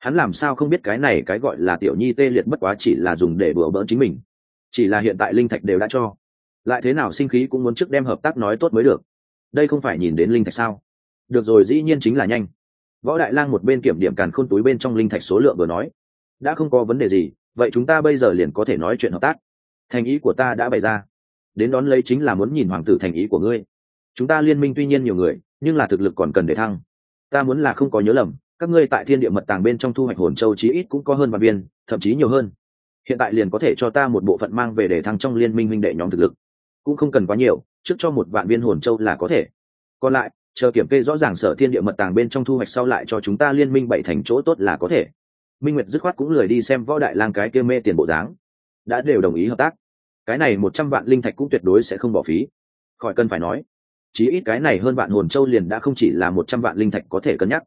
hắn làm sao không biết cái này cái gọi là tiểu nhi tê liệt bất quá chỉ là dùng để bừa bỡn chính mình. Chỉ là hiện tại linh thạch đều đã cho. Lại thế nào sinh khí cũng muốn trước đem hợp tác nói tốt mới được. Đây không phải nhìn đến linh thạch sao? Được rồi, dĩ nhiên chính là nhanh. Võ đại lang một bên kiểm điểm càn khôn túi bên trong linh thạch số lượng vừa nói. Đã không có vấn đề gì, vậy chúng ta bây giờ liền có thể nói chuyện hợp tác. Thành ý của ta đã bày ra. Đến đón lấy chính là muốn nhìn hoàng tử thành ý của ngươi. Chúng ta liên minh tuy nhiên nhiều người, nhưng là thực lực còn cần để thăng. Ta muốn là không có nhớ lầm, các ngươi tại thiên địa mật tàng bên trong thu hoạch hồn châu chí ít cũng có hơn vạn viên, thậm chí nhiều hơn. Hiện tại liền có thể cho ta một bộ phận mang về để thăng trong liên minh minh đệ nhóm thực lực. Cũng không cần quá nhiều, trước cho một vạn viên hồn châu là có thể. Còn lại chờ kiểm kê rõ ràng sở thiên địa mật tàng bên trong thu hoạch sau lại cho chúng ta liên minh bảy thành chỗ tốt là có thể. Minh nguyệt dứt khoát cũng lười đi xem võ đại lang cái kia mê tiền bộ dáng. Đã đều đồng ý hợp tác. Cái này một trăm vạn linh thạch cũng tuyệt đối sẽ không bỏ phí. Khỏi cần phải nói, chí ít cái này hơn vạn hồn châu liền đã không chỉ là một trăm vạn linh thạch có thể cân nhắc.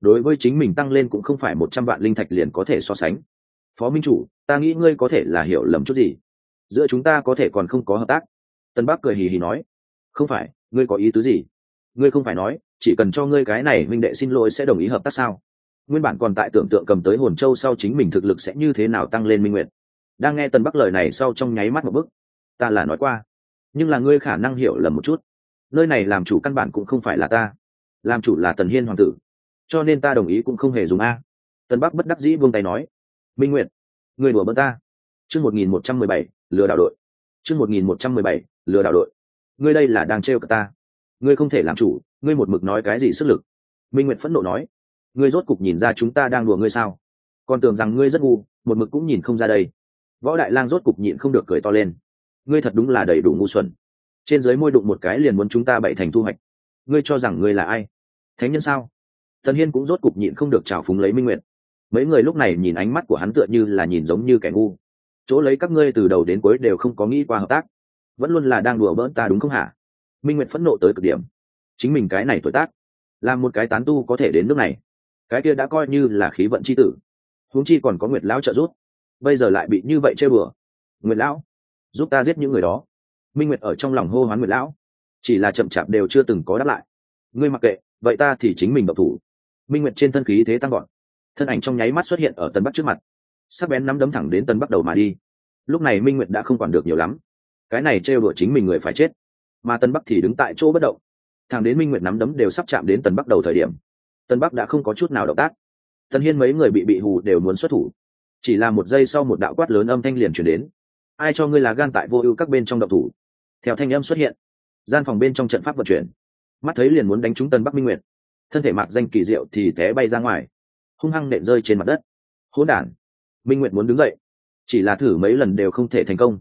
Đối với chính mình tăng lên cũng không phải một trăm vạn linh thạch liền có thể so sánh. Phó minh chủ, ta nghĩ ngươi có thể là hiểu lầm chút gì? Giữa chúng ta có thể còn không có hợp tác. Tân bắc cười hì hì nói, không phải, ngươi có ý tứ gì? Ngươi không phải nói, chỉ cần cho ngươi cái này minh đệ xin lỗi sẽ đồng ý hợp tác sao? Nguyên bản còn tại tưởng tượng cầm tới hồn châu sau chính mình thực lực sẽ như thế nào tăng lên minh nguyện đang nghe Tần bắc lời này sau trong nháy mắt một bức ta là nói qua, nhưng là ngươi khả năng hiểu lầm một chút. Nơi này làm chủ căn bản cũng không phải là ta, làm chủ là tần hiên hoàng tử. Cho nên ta đồng ý cũng không hề dùng a. Tần bắc bất đắc dĩ vương tay nói, minh nguyện người đùa bơ ta. Chương một nghìn một trăm mười bảy, lừa đảo đội. Chương một nghìn một trăm mười bảy, lừa đảo đội. Ngươi đây là đang trêu cả ta ngươi không thể làm chủ, ngươi một mực nói cái gì sức lực? Minh Nguyệt phẫn nộ nói, ngươi rốt cục nhìn ra chúng ta đang đùa ngươi sao? Còn tưởng rằng ngươi rất ngu, một mực cũng nhìn không ra đây. Võ đại lang rốt cục nhịn không được cười to lên. Ngươi thật đúng là đầy đủ ngu xuẩn. Trên dưới môi đụng một cái liền muốn chúng ta bậy thành thu hoạch. Ngươi cho rằng ngươi là ai? Thánh nhân sao? Thần hiên cũng rốt cục nhịn không được trào phúng lấy minh Nguyệt. mấy người lúc này nhìn ánh mắt của hắn tựa như là nhìn giống như kẻ ngu. Chỗ lấy các ngươi từ đầu đến cuối đều không có nghĩ qua hợp tác. Vẫn luôn là đang đùa bỡn ta đúng không hả? Minh nguyện phẫn nộ tới cực điểm. Chính mình cái này tuổi tác làm một cái tán tu có thể đến nước này. Cái kia đã coi như là khí vận c h i tử. Huống chi còn có nguyệt lão trợ giúp. Bây giờ lại bị như vậy chơi bừa. Nguyệt lão, giúp ta giết những người đó. Minh nguyệt ở trong lòng hô hoán nguyệt lão. Chỉ là chậm chạp đều chưa từng có đáp lại. Ngươi mặc kệ, vậy ta thì chính mình độc thủ. Minh nguyệt trên thân khí thế tăng gọn thân ảnh trong nháy mắt xuất hiện ở tân bắc trước mặt. Sắc bén nắm đấm thẳng đến tân bắc đầu mà đi. Lúc này minh nguyệt đã không quản được nhiều lắm. Cái này trêu đùa chính mình người phải chết mà tân bắc thì đứng tại chỗ bất động. Thằng đến minh nguyệt nắm đấm đều sắp chạm đến tân bắc đầu thời điểm, tân bắc đã không có chút nào động tác. Tân hiên mấy người bị bị hù đều muốn xuất thủ. Chỉ là một giây sau một đạo quát lớn âm thanh liền chuyển đến. Ai cho ngươi là gan tại vô ưu các bên trong động thủ? Theo thanh âm xuất hiện, gian phòng bên trong trận pháp vận chuyển. Mắt thấy liền muốn đánh trúng tân bắc minh nguyệt. Thân thể mạc danh kỳ diệu thì té bay ra ngoài, hung hăng nện rơi trên mặt đất. Hỗn đản, minh nguyệt muốn đứng dậy. Chỉ là thử mấy lần đều không thể thành công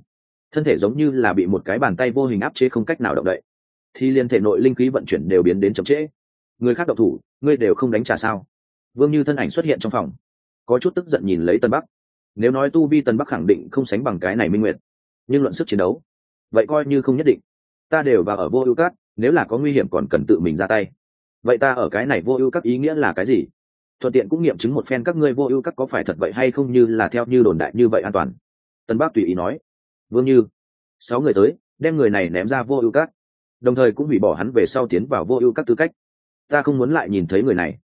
thân thể giống như là bị một cái bàn tay vô hình áp chế không cách nào động đậy. Thì liên thể nội linh khí vận chuyển đều biến đến chậm trễ. Người khác độc thủ, ngươi đều không đánh trả sao? Vương như thân ảnh xuất hiện trong phòng, có chút tức giận nhìn lấy tân bắc. Nếu nói tu vi tân bắc khẳng định không sánh bằng cái này minh nguyệt, nhưng luận sức chiến đấu, vậy coi như không nhất định. Ta đều vào ở vô ưu cát, nếu là có nguy hiểm còn cần tự mình ra tay. Vậy ta ở cái này vô ưu các ý nghĩa là cái gì? Thuận tiện cũng nghiệm chứng một phen các ngươi vô ưu các có phải thật vậy hay không như là theo như đồn đại như vậy an toàn. Tân Bắc tùy ý nói vương như, sáu người tới, đem người này ném ra vô ưu các đồng thời cũng hủy bỏ hắn về sau tiến vào vô ưu các tư cách. Ta không muốn lại nhìn thấy người này.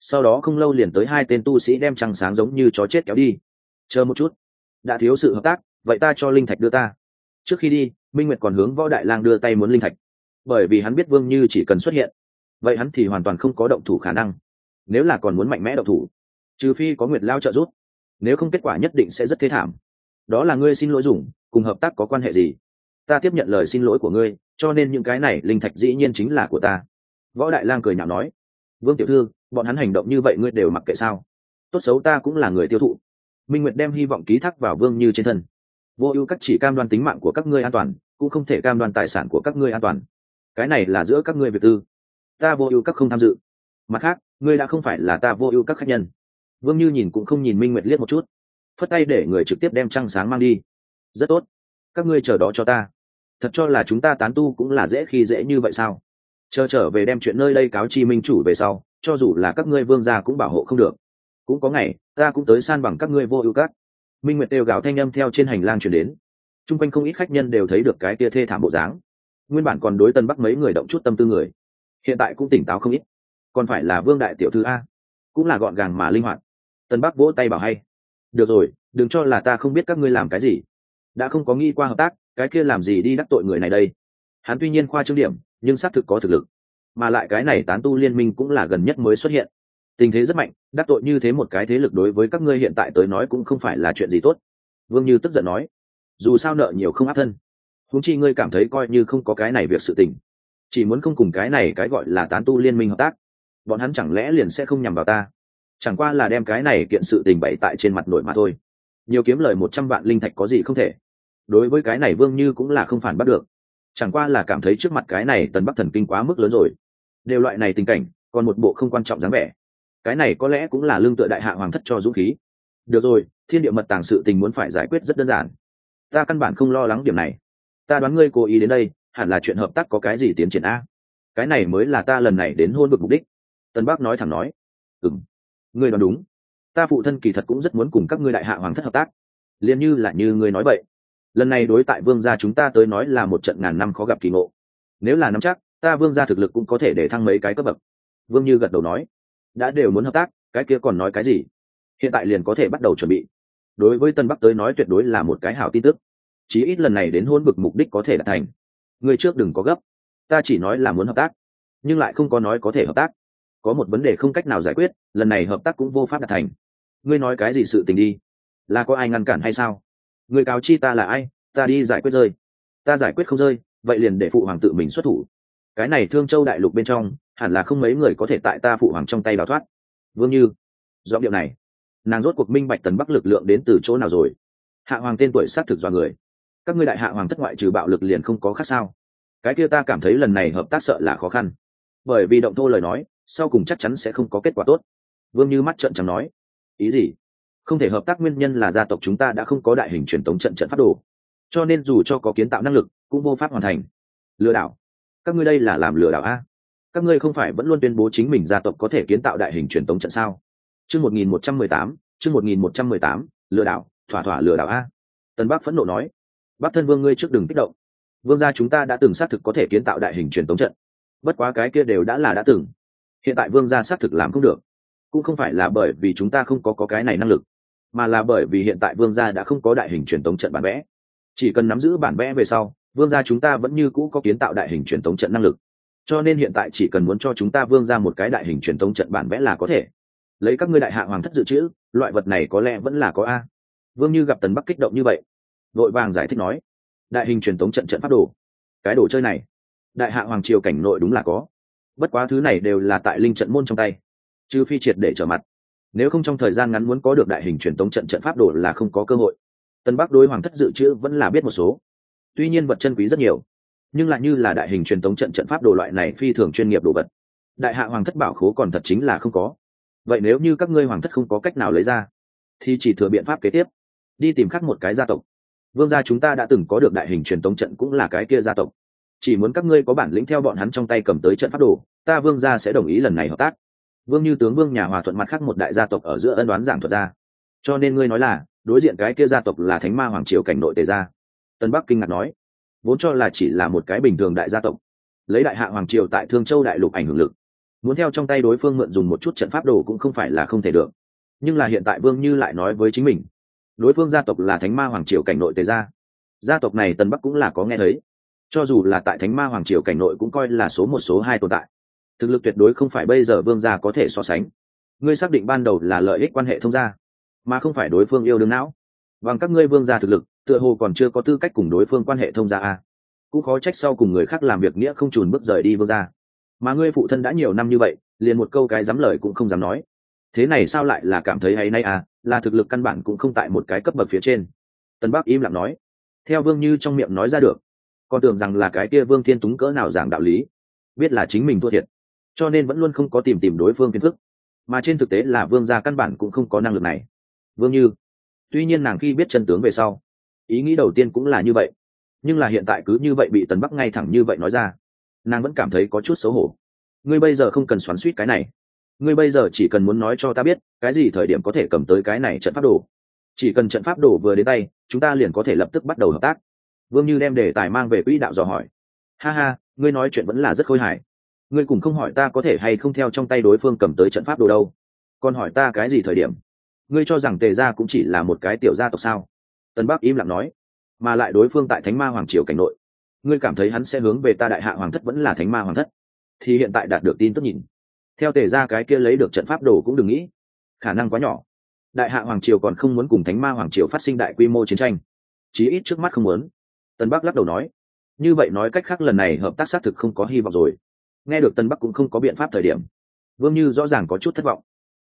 Sau đó không lâu liền tới hai tên tu sĩ đem trăng sáng giống như chó chết kéo đi. Chờ một chút. Đã thiếu sự hợp tác, vậy ta cho linh thạch đưa ta. Trước khi đi, minh nguyệt còn hướng võ đại lang đưa tay muốn linh thạch. Bởi vì hắn biết vương như chỉ cần xuất hiện, vậy hắn thì hoàn toàn không có động thủ khả năng. Nếu là còn muốn mạnh mẽ động thủ, trừ phi có nguyệt lao trợ giúp, nếu không kết quả nhất định sẽ rất thế thảm đó là ngươi xin lỗi dùng, cùng hợp tác có quan hệ gì? Ta tiếp nhận lời xin lỗi của ngươi, cho nên những cái này linh thạch dĩ nhiên chính là của ta. Võ đại lang cười nhạo nói, vương tiểu thư, bọn hắn hành động như vậy ngươi đều mặc kệ sao? Tốt xấu ta cũng là người tiêu thụ. Minh nguyệt đem hy vọng ký thác vào vương như trên thân. Vô ưu các chỉ cam đoan tính mạng của các ngươi an toàn, cũng không thể cam đoan tài sản của các ngươi an toàn. Cái này là giữa các ngươi việc tư. Ta vô ưu các không tham dự. Mặt khác, ngươi đã không phải là ta vô ưu các khách nhân. Vương như nhìn cũng không nhìn minh nguyệt liếc một chút phất tay để người trực tiếp đem trăng sáng mang đi. Rất tốt. Các ngươi chờ đó cho ta. Thật cho là chúng ta tán tu cũng là dễ khi dễ như vậy sao? Chờ trở về đem chuyện nơi đây cáo chi minh chủ về sau, cho dù là các ngươi vương gia cũng bảo hộ không được. Cũng có ngày, ta cũng tới san bằng các ngươi vô ưu các. Minh nguyệt đều gào thanh âm theo trên hành lang chuyển đến. T r u n g quanh không ít khách nhân đều thấy được cái tia thê thảm bộ dáng. Nguyên bản còn đối tân bắc mấy người động chút tâm tư người, hiện tại cũng tỉnh táo không ít. Còn phải là vương đại tiểu thư a, cũng là gọn gàng mà linh hoạt. Tân bắc vỗ tay bảo hay được rồi, đừng cho là ta không biết các ngươi làm cái gì. Đã không có nghi qua hợp tác, cái kia làm gì đi đắc tội người này đây. Hắn tuy nhiên khoa trương điểm, nhưng xác thực có thực lực. Mà lại cái này tán tu liên minh cũng là gần nhất mới xuất hiện. Tình thế rất mạnh, đắc tội như thế một cái thế lực đối với các ngươi hiện tại tới nói cũng không phải là chuyện gì tốt. Vương như tức giận nói, dù sao nợ nhiều không áp thân. Húng chi ngươi cảm thấy coi như không có cái này việc sự tình. Chỉ muốn không cùng cái này cái gọi là tán tu liên minh hợp tác. Bọn hắn chẳng lẽ liền sẽ không nhằm vào ta? Chẳng qua là đem cái này kiện sự tình bậy tại trên mặt nổi mà thôi. Nhiều kiếm lời một trăm vạn linh thạch có gì không thể. Đối với cái này vương như cũng là không phản bắt được. Chẳng qua là cảm thấy trước mặt cái này tần bắc thần kinh quá mức lớn rồi. Đều loại này tình cảnh, còn một bộ không quan trọng dáng vẻ. Cái này có lẽ cũng là lương tựa đại hạ hoàng thất cho dũng khí. Được rồi, thiên địa mật tàng sự tình muốn phải giải quyết rất đơn giản. Ta căn bản không lo lắng điểm này. Ta đoán ngươi cố ý đến đây, hẳn là chuyện hợp tác có cái gì tiến triển a? Cái này mới là ta lần này đến hôn vực mục đích. Tân bắc nói thẳng nói. Ừng ngươi nói đúng. Ta phụ thân kỳ thật cũng rất muốn cùng các ngươi đại hạ hoàng thất hợp tác. Liền như là như ngươi nói vậy. Lần này đối tại vương gia chúng ta tới nói là một trận ngàn năm khó gặp kỳ ngộ. Nếu là nắm chắc, ta vương gia thực lực cũng có thể để thăng mấy cái cấp bậc. Vương như gật đầu nói, đã đều muốn hợp tác, cái kia còn nói cái gì? Hiện tại liền có thể bắt đầu chuẩn bị. Đối với tân bắc tới nói tuyệt đối là một cái hảo tin tức. Chí ít lần này đến hôn bực mục đích có thể đạt thành. Người trước đừng có gấp. Ta chỉ nói là muốn hợp tác, nhưng lại không có nói có thể hợp tác có một vấn đề không cách nào giải quyết, lần này hợp tác cũng vô pháp đạt thành. Ngươi nói cái gì sự tình đi? Là có ai ngăn cản hay sao? Người cáo chi ta là ai? Ta đi giải quyết rơi. Ta giải quyết không rơi, vậy liền để phụ hoàng tự mình xuất thủ. Cái này thương châu đại lục bên trong, hẳn là không mấy người có thể tại ta phụ hoàng trong tay đào thoát. Vương như, giọng điệu này, nàng rốt cuộc minh bạch tần bắc lực lượng đến từ chỗ nào rồi. Hạ hoàng tên tuổi xác thực do người. Các ngươi đại hạ hoàng thất ngoại trừ bạo lực liền không có khác sao. Cái kia ta cảm thấy lần này hợp tác sợ là khó khăn. Bởi vì động thô lời nói sau cùng chắc chắn sẽ không có kết quả tốt. Vương như mắt trận chẳng nói, ý gì? Không thể hợp tác nguyên nhân là gia tộc chúng ta đã không có đại hình truyền thống trận trận phát đồ. Cho nên dù cho có kiến tạo năng lực, cũng vô pháp hoàn thành. Lừa đảo? Các ngươi đây là làm lừa đảo a? Các ngươi không phải vẫn luôn tuyên bố chính mình gia tộc có thể kiến tạo đại hình truyền thống trận sao? Chương một nghìn một trăm mười tám, chương một nghìn một trăm mười tám, lừa đảo, thỏa thỏa lừa đảo a. Tân bắc phẫn nộ nói, bắc thân vương ngươi trước đừng kích động. Vương gia chúng ta đã từng xác thực có thể kiến tạo đại hình truyền thống trận. Bất quá cái kia đều đã là đã từng hiện tại vương gia xác thực làm không được. Cũng không phải là bởi vì chúng ta không có, có cái này năng lực mà là bởi vì hiện tại vương gia đã không có đại hình truyền tống trận bản vẽ. Chỉ cần nắm giữ bản vẽ về sau vương gia chúng ta vẫn như cũ có kiến tạo đại hình truyền tống trận năng lực. Cho nên hiện tại chỉ cần muốn cho chúng ta vương ra một cái đại hình truyền tống trận bản vẽ là có thể. Lấy các ngươi đại hạ hoàng thất dự trữ loại vật này có lẽ vẫn là có a. Vương như gặp tần bắc kích động như vậy vội vàng giải thích nói đại hình truyền tống trận trận pháp đồ cái đồ chơi này đại hạ hoàng triều cảnh nội đúng là có bất quá thứ này đều là tại linh trận môn trong tay chứ phi triệt để trở mặt. Nếu không trong thời gian ngắn muốn có được đại hình truyền tống trận trận pháp đồ là không có cơ hội. Tân bắc đối hoàng thất dự trữ vẫn là biết một số. Tuy nhiên vật chân quý rất nhiều, nhưng lại như là đại hình truyền tống trận trận pháp đồ loại này phi thường chuyên nghiệp đồ vật. Đại hạ hoàng thất bảo khố còn thật chính là không có. Vậy nếu như các ngươi hoàng thất không có cách nào lấy ra, thì chỉ thừa biện pháp kế tiếp. Đi tìm khắc một cái gia tộc. Vương gia chúng ta đã từng có được đại hình truyền tống trận cũng là cái kia gia tộc chỉ muốn các ngươi có bản lĩnh theo bọn hắn trong tay cầm tới trận pháp đồ, ta vương gia sẽ đồng ý lần này hợp tác. Vương như tướng, vương nhà hòa thuận mặt khác một đại gia tộc ở giữa ân đoán giảng thuật ra. Cho nên ngươi nói là, đối diện cái kia gia tộc là thánh ma hoàng triều cảnh nội tề gia. Tân bắc kinh ngạc nói, vốn cho là chỉ là một cái bình thường đại gia tộc. Lấy đại hạ hoàng triều tại thương châu đại lục ảnh hưởng lực. Muốn theo trong tay đối phương mượn dùng một chút trận pháp đồ cũng không phải là không thể được. Nhưng là hiện tại vương như lại nói với chính mình, đối phương gia tộc là thánh ma hoàng triều cảnh nội tề gia. Gia tộc này tân bắc cũng là có nghe thấy cho dù là tại thánh ma hoàng triều cảnh nội cũng coi là số một, số hai tồn tại. Thực lực tuyệt đối không phải bây giờ vương gia có thể so sánh. Ngươi xác định ban đầu là lợi ích quan hệ thông gia, mà không phải đối phương yêu đương não. Bằng các ngươi vương gia thực lực, tựa hồ còn chưa có tư cách cùng đối phương quan hệ thông gia à? cũng khó trách sau cùng người khác làm việc nghĩa không trùn bước rời đi vương gia. Mà ngươi phụ thân đã nhiều năm như vậy, liền một câu cái dám lời cũng không dám nói. Thế này sao lại là cảm thấy hay nay à là thực lực căn bản cũng không tại một cái cấp bậc phía trên. Tân bắc im lặng nói. Theo vương như trong miệng nói ra được con tưởng rằng là cái kia vương thiên túng cỡ nào giảng đạo lý, biết là chính mình thua thiệt, cho nên vẫn luôn không có tìm tìm đối phương kiến thức. Mà trên thực tế là vương gia căn bản cũng không có năng lực này. Vương như, tuy nhiên nàng khi biết chân tướng về sau, ý nghĩ đầu tiên cũng là như vậy, nhưng là hiện tại cứ như vậy bị tần bắc ngay thẳng như vậy nói ra, nàng vẫn cảm thấy có chút xấu hổ. Ngươi bây giờ không cần xoắn suýt cái này. Ngươi bây giờ chỉ cần muốn nói cho ta biết, cái gì thời điểm có thể cầm tới cái này trận pháp đồ. Chỉ cần trận pháp đồ vừa đến tay, chúng ta liền có thể lập tức bắt đầu hợp tác vương như đem đề tài mang về quỹ đạo dò hỏi. Ha ha, ngươi nói chuyện vẫn là rất khôi hài. Ngươi cùng không hỏi ta có thể hay không theo trong tay đối phương cầm tới trận pháp đồ đâu. Còn hỏi ta cái gì thời điểm? Ngươi cho rằng tề gia cũng chỉ là một cái tiểu gia tộc sao? Tân bắc im lặng nói. Mà lại đối phương tại thánh ma hoàng triều cảnh nội. Ngươi cảm thấy hắn sẽ hướng về ta đại hạ hoàng thất vẫn là thánh ma hoàng thất? Thì hiện tại đạt được tin tức nhìn. Theo tề gia cái kia lấy được trận pháp đồ cũng đừng nghĩ. Khả năng quá nhỏ. Đại hạ hoàng triều còn không muốn cùng thánh ma hoàng triều phát sinh đại quy mô chiến tranh. Chí ít trước mắt không muốn tân bắc lắc đầu nói, như vậy nói cách khác lần này hợp tác xác thực không có hy vọng rồi. Nghe được tân bắc cũng không có biện pháp thời điểm, vương như rõ ràng có chút thất vọng.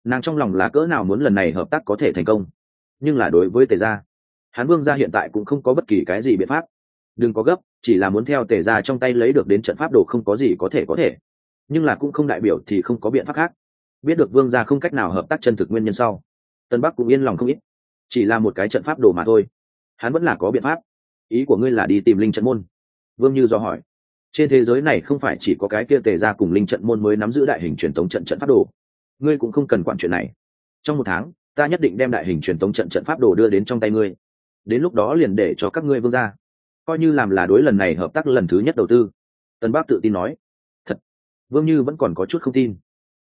Nàng trong lòng là cỡ nào muốn lần này hợp tác có thể thành công, nhưng là đối với tề gia, hán vương gia hiện tại cũng không có bất kỳ cái gì biện pháp. Đừng có gấp, chỉ là muốn theo tề gia trong tay lấy được đến trận pháp đồ không có gì có thể có thể. Nhưng là cũng không đại biểu thì không có biện pháp khác. Biết được vương gia không cách nào hợp tác chân thực nguyên nhân sau, tân bắc cũng yên lòng không ít. Chỉ là một cái trận pháp đồ mà thôi. Hắn vẫn là có biện pháp ý của ngươi là đi tìm linh trận môn. Vương như do hỏi. Trên thế giới này không phải chỉ có cái kia tề ra cùng linh trận môn mới nắm giữ đại hình truyền thống trận trận pháp đồ. Ngươi cũng không cần quản chuyện này. Trong một tháng, ta nhất định đem đại hình truyền thống trận trận pháp đồ đưa đến trong tay ngươi. Đến lúc đó liền để cho các ngươi vương ra coi như làm là đối lần này hợp tác lần thứ nhất đầu tư. Tân Bác tự tin nói. Thật. Vương như vẫn còn có chút không tin.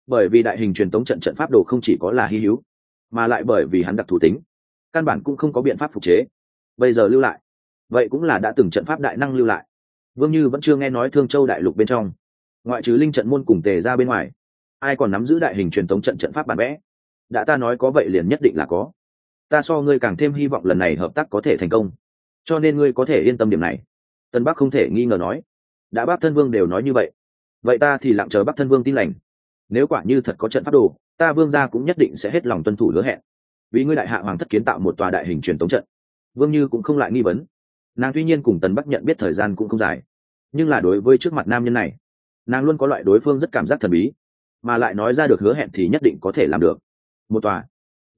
Bởi vì đại hình truyền thống trận trận pháp đồ không chỉ có là hy hữu, mà lại bởi vì hắn đặc thủ tính, căn bản cũng không có biện pháp phục chế. Bây giờ lưu lại vậy cũng là đã từng trận pháp đại năng lưu lại. Vương như vẫn chưa nghe nói thương châu đại lục bên trong. Ngoại trừ linh trận môn cùng tề ra bên ngoài, ai còn nắm giữ đại hình truyền thống trận trận pháp bản vẽ? Đã ta nói có vậy liền nhất định là có. Ta so ngươi càng thêm hy vọng lần này hợp tác có thể thành công. Cho nên ngươi có thể yên tâm điểm này. Tân bắc không thể nghi ngờ nói. Đã bác thân vương đều nói như vậy. Vậy ta thì lặng chờ bác thân vương tin lành. Nếu quả như thật có trận pháp đồ, ta vương gia cũng nhất định sẽ hết lòng tuân thủ hứa hẹn. Vì ngươi đại hạ hoàng thất kiến tạo một tòa đại hình truyền tống trận. Vương như cũng không lại nghi vấn nàng tuy nhiên cùng tần bắc nhận biết thời gian cũng không dài, nhưng là đối với trước mặt nam nhân này, nàng luôn có loại đối phương rất cảm giác thần bí, mà lại nói ra được hứa hẹn thì nhất định có thể làm được. Một tòa.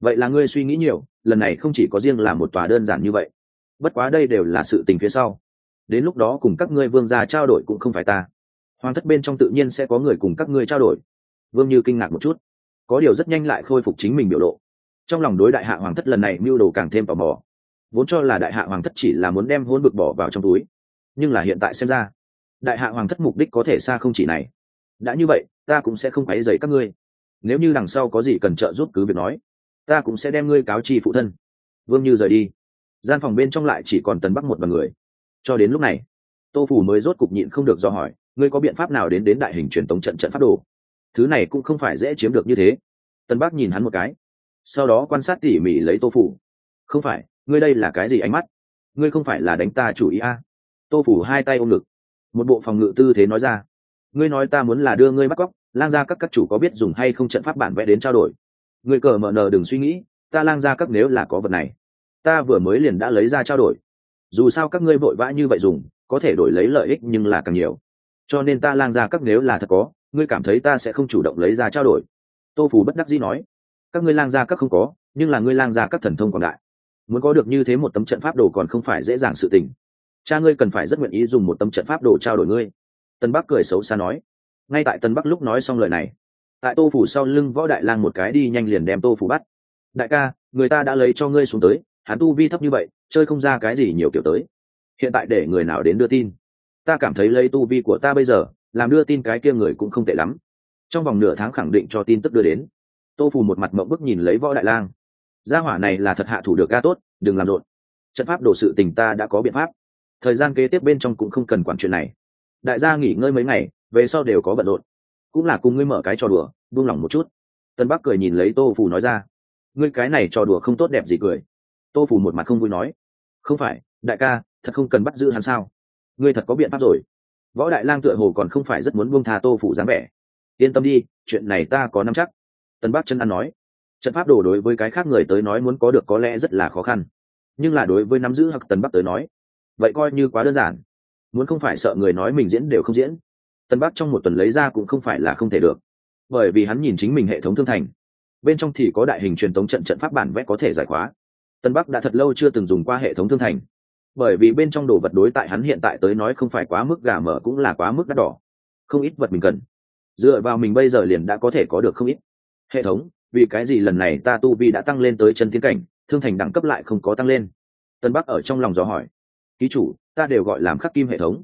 Vậy là ngươi suy nghĩ nhiều, lần này không chỉ có riêng là một tòa đơn giản như vậy. Bất quá đây đều là sự tình phía sau. Đến lúc đó cùng các ngươi vương gia trao đổi cũng không phải ta. Hoàng thất bên trong tự nhiên sẽ có người cùng các ngươi trao đổi. Vương như kinh ngạc một chút. Có điều rất nhanh lại khôi phục chính mình biểu lộ trong lòng đối đại hạ hoàng thất lần này mưu đồ càng thêm tò mò vốn cho là đại hạ hoàng thất chỉ là muốn đem hôn bực bỏ vào trong túi. Nhưng là hiện tại xem ra, đại hạ hoàng thất mục đích có thể xa không chỉ này. Đã như vậy, ta cũng sẽ không quấy dày các ngươi. Nếu như đằng sau có gì cần trợ giúp cứ việc nói, ta cũng sẽ đem ngươi cáo chi phụ thân. Vương như rời đi. Gian phòng bên trong lại chỉ còn tần bắc một bằng người. Cho đến lúc này, tô phủ mới rốt cục nhịn không được do hỏi, ngươi có biện pháp nào đến đến đại hình truyền tống trận trận pháp đồ? Thứ này cũng không phải dễ chiếm được như thế. Tân bắc nhìn hắn một cái, sau đó quan sát tỉ mỉ lấy tô phủ. Không phải ngươi đây là cái gì ánh mắt? Ngươi không phải là đánh ta chủ ý a? À? tô phủ hai tay ôm ngực. Một bộ phòng ngự tư thế nói ra. Ngươi nói ta muốn là đưa ngươi bắt cóc, lang gia các các chủ có biết dùng hay không trận pháp bản vẽ đến trao đổi? Ngươi cờ mở nờ đừng suy nghĩ, ta lang gia các nếu là có vật này, ta vừa mới liền đã lấy ra trao đổi. Dù sao các ngươi vội vã như vậy dùng, có thể đổi lấy lợi ích nhưng là càng nhiều. Cho nên ta lang gia các nếu là thật có, ngươi cảm thấy ta sẽ không chủ động lấy ra trao đổi? Tô phủ bất đắc dĩ nói. Các ngươi lang gia các không có, nhưng là ngươi lang gia các thần thông quảng đại muốn có được như thế một tấm trận pháp đồ còn không phải dễ dàng sự tình. Cha ngươi cần phải rất nguyện ý dùng một tấm trận pháp đồ trao đổi ngươi. Tân bắc cười xấu xa nói. Ngay tại tân bắc lúc nói xong lời này, tại tô phủ sau lưng võ đại lang một cái đi nhanh liền đem tô phủ bắt. Đại ca, người ta đã lấy cho ngươi xuống tới, hắn tu vi thấp như vậy, chơi không ra cái gì nhiều kiểu tới. Hiện tại để người nào đến đưa tin? Ta cảm thấy lấy tu vi của ta bây giờ, làm đưa tin cái kia người cũng không tệ lắm. Trong vòng nửa tháng khẳng định cho tin tức đưa đến. Tô phủ một mặt mộng bức nhìn lấy võ đại lang gia hỏa này là thật hạ thủ được ga tốt, đừng làm rộn. Trận pháp đồ sự tình ta đã có biện pháp. Thời gian kế tiếp bên trong cũng không cần quản chuyện này. Đại gia nghỉ ngơi mấy ngày, về sau đều có bận rộn. Cũng là cùng ngươi mở cái trò đùa, buông lỏng một chút. Tân bắc cười nhìn lấy tô phủ nói ra. Ngươi cái này trò đùa không tốt đẹp gì cười. Tô phủ một mặt không vui nói. Không phải, đại ca, thật không cần bắt giữ hắn sao? Ngươi thật có biện pháp rồi. Võ đại lang tựa hồ còn không phải rất muốn buông tha tô phủ dáng vẻ. Yên tâm đi, chuyện này ta có nắm chắc. Tân bắc chân ăn nói trận pháp đồ đối với cái khác người tới nói muốn có được có lẽ rất là khó khăn. Nhưng là đối với nắm giữ hặc tần bắc tới nói, vậy coi như quá đơn giản. Muốn không phải sợ người nói mình diễn đều không diễn tân bắc trong một tuần lấy ra cũng không phải là không thể được. Bởi vì hắn nhìn chính mình hệ thống thương thành, bên trong thì có đại hình truyền thống trận trận pháp bản vẽ có thể giải khóa. Tân bắc đã thật lâu chưa từng dùng qua hệ thống thương thành, bởi vì bên trong đồ vật đối tại hắn hiện tại tới nói không phải quá mức gà mở cũng là quá mức đắt đỏ. Không ít vật mình cần, dựa vào mình bây giờ liền đã có thể có được không ít. Hệ thống vì cái gì lần này ta tu vi đã tăng lên tới chân tiến cảnh, thương thành đẳng cấp lại không có tăng lên? Tân bắc ở trong lòng dò hỏi. Ký chủ, ta đều gọi làm khắc kim hệ thống.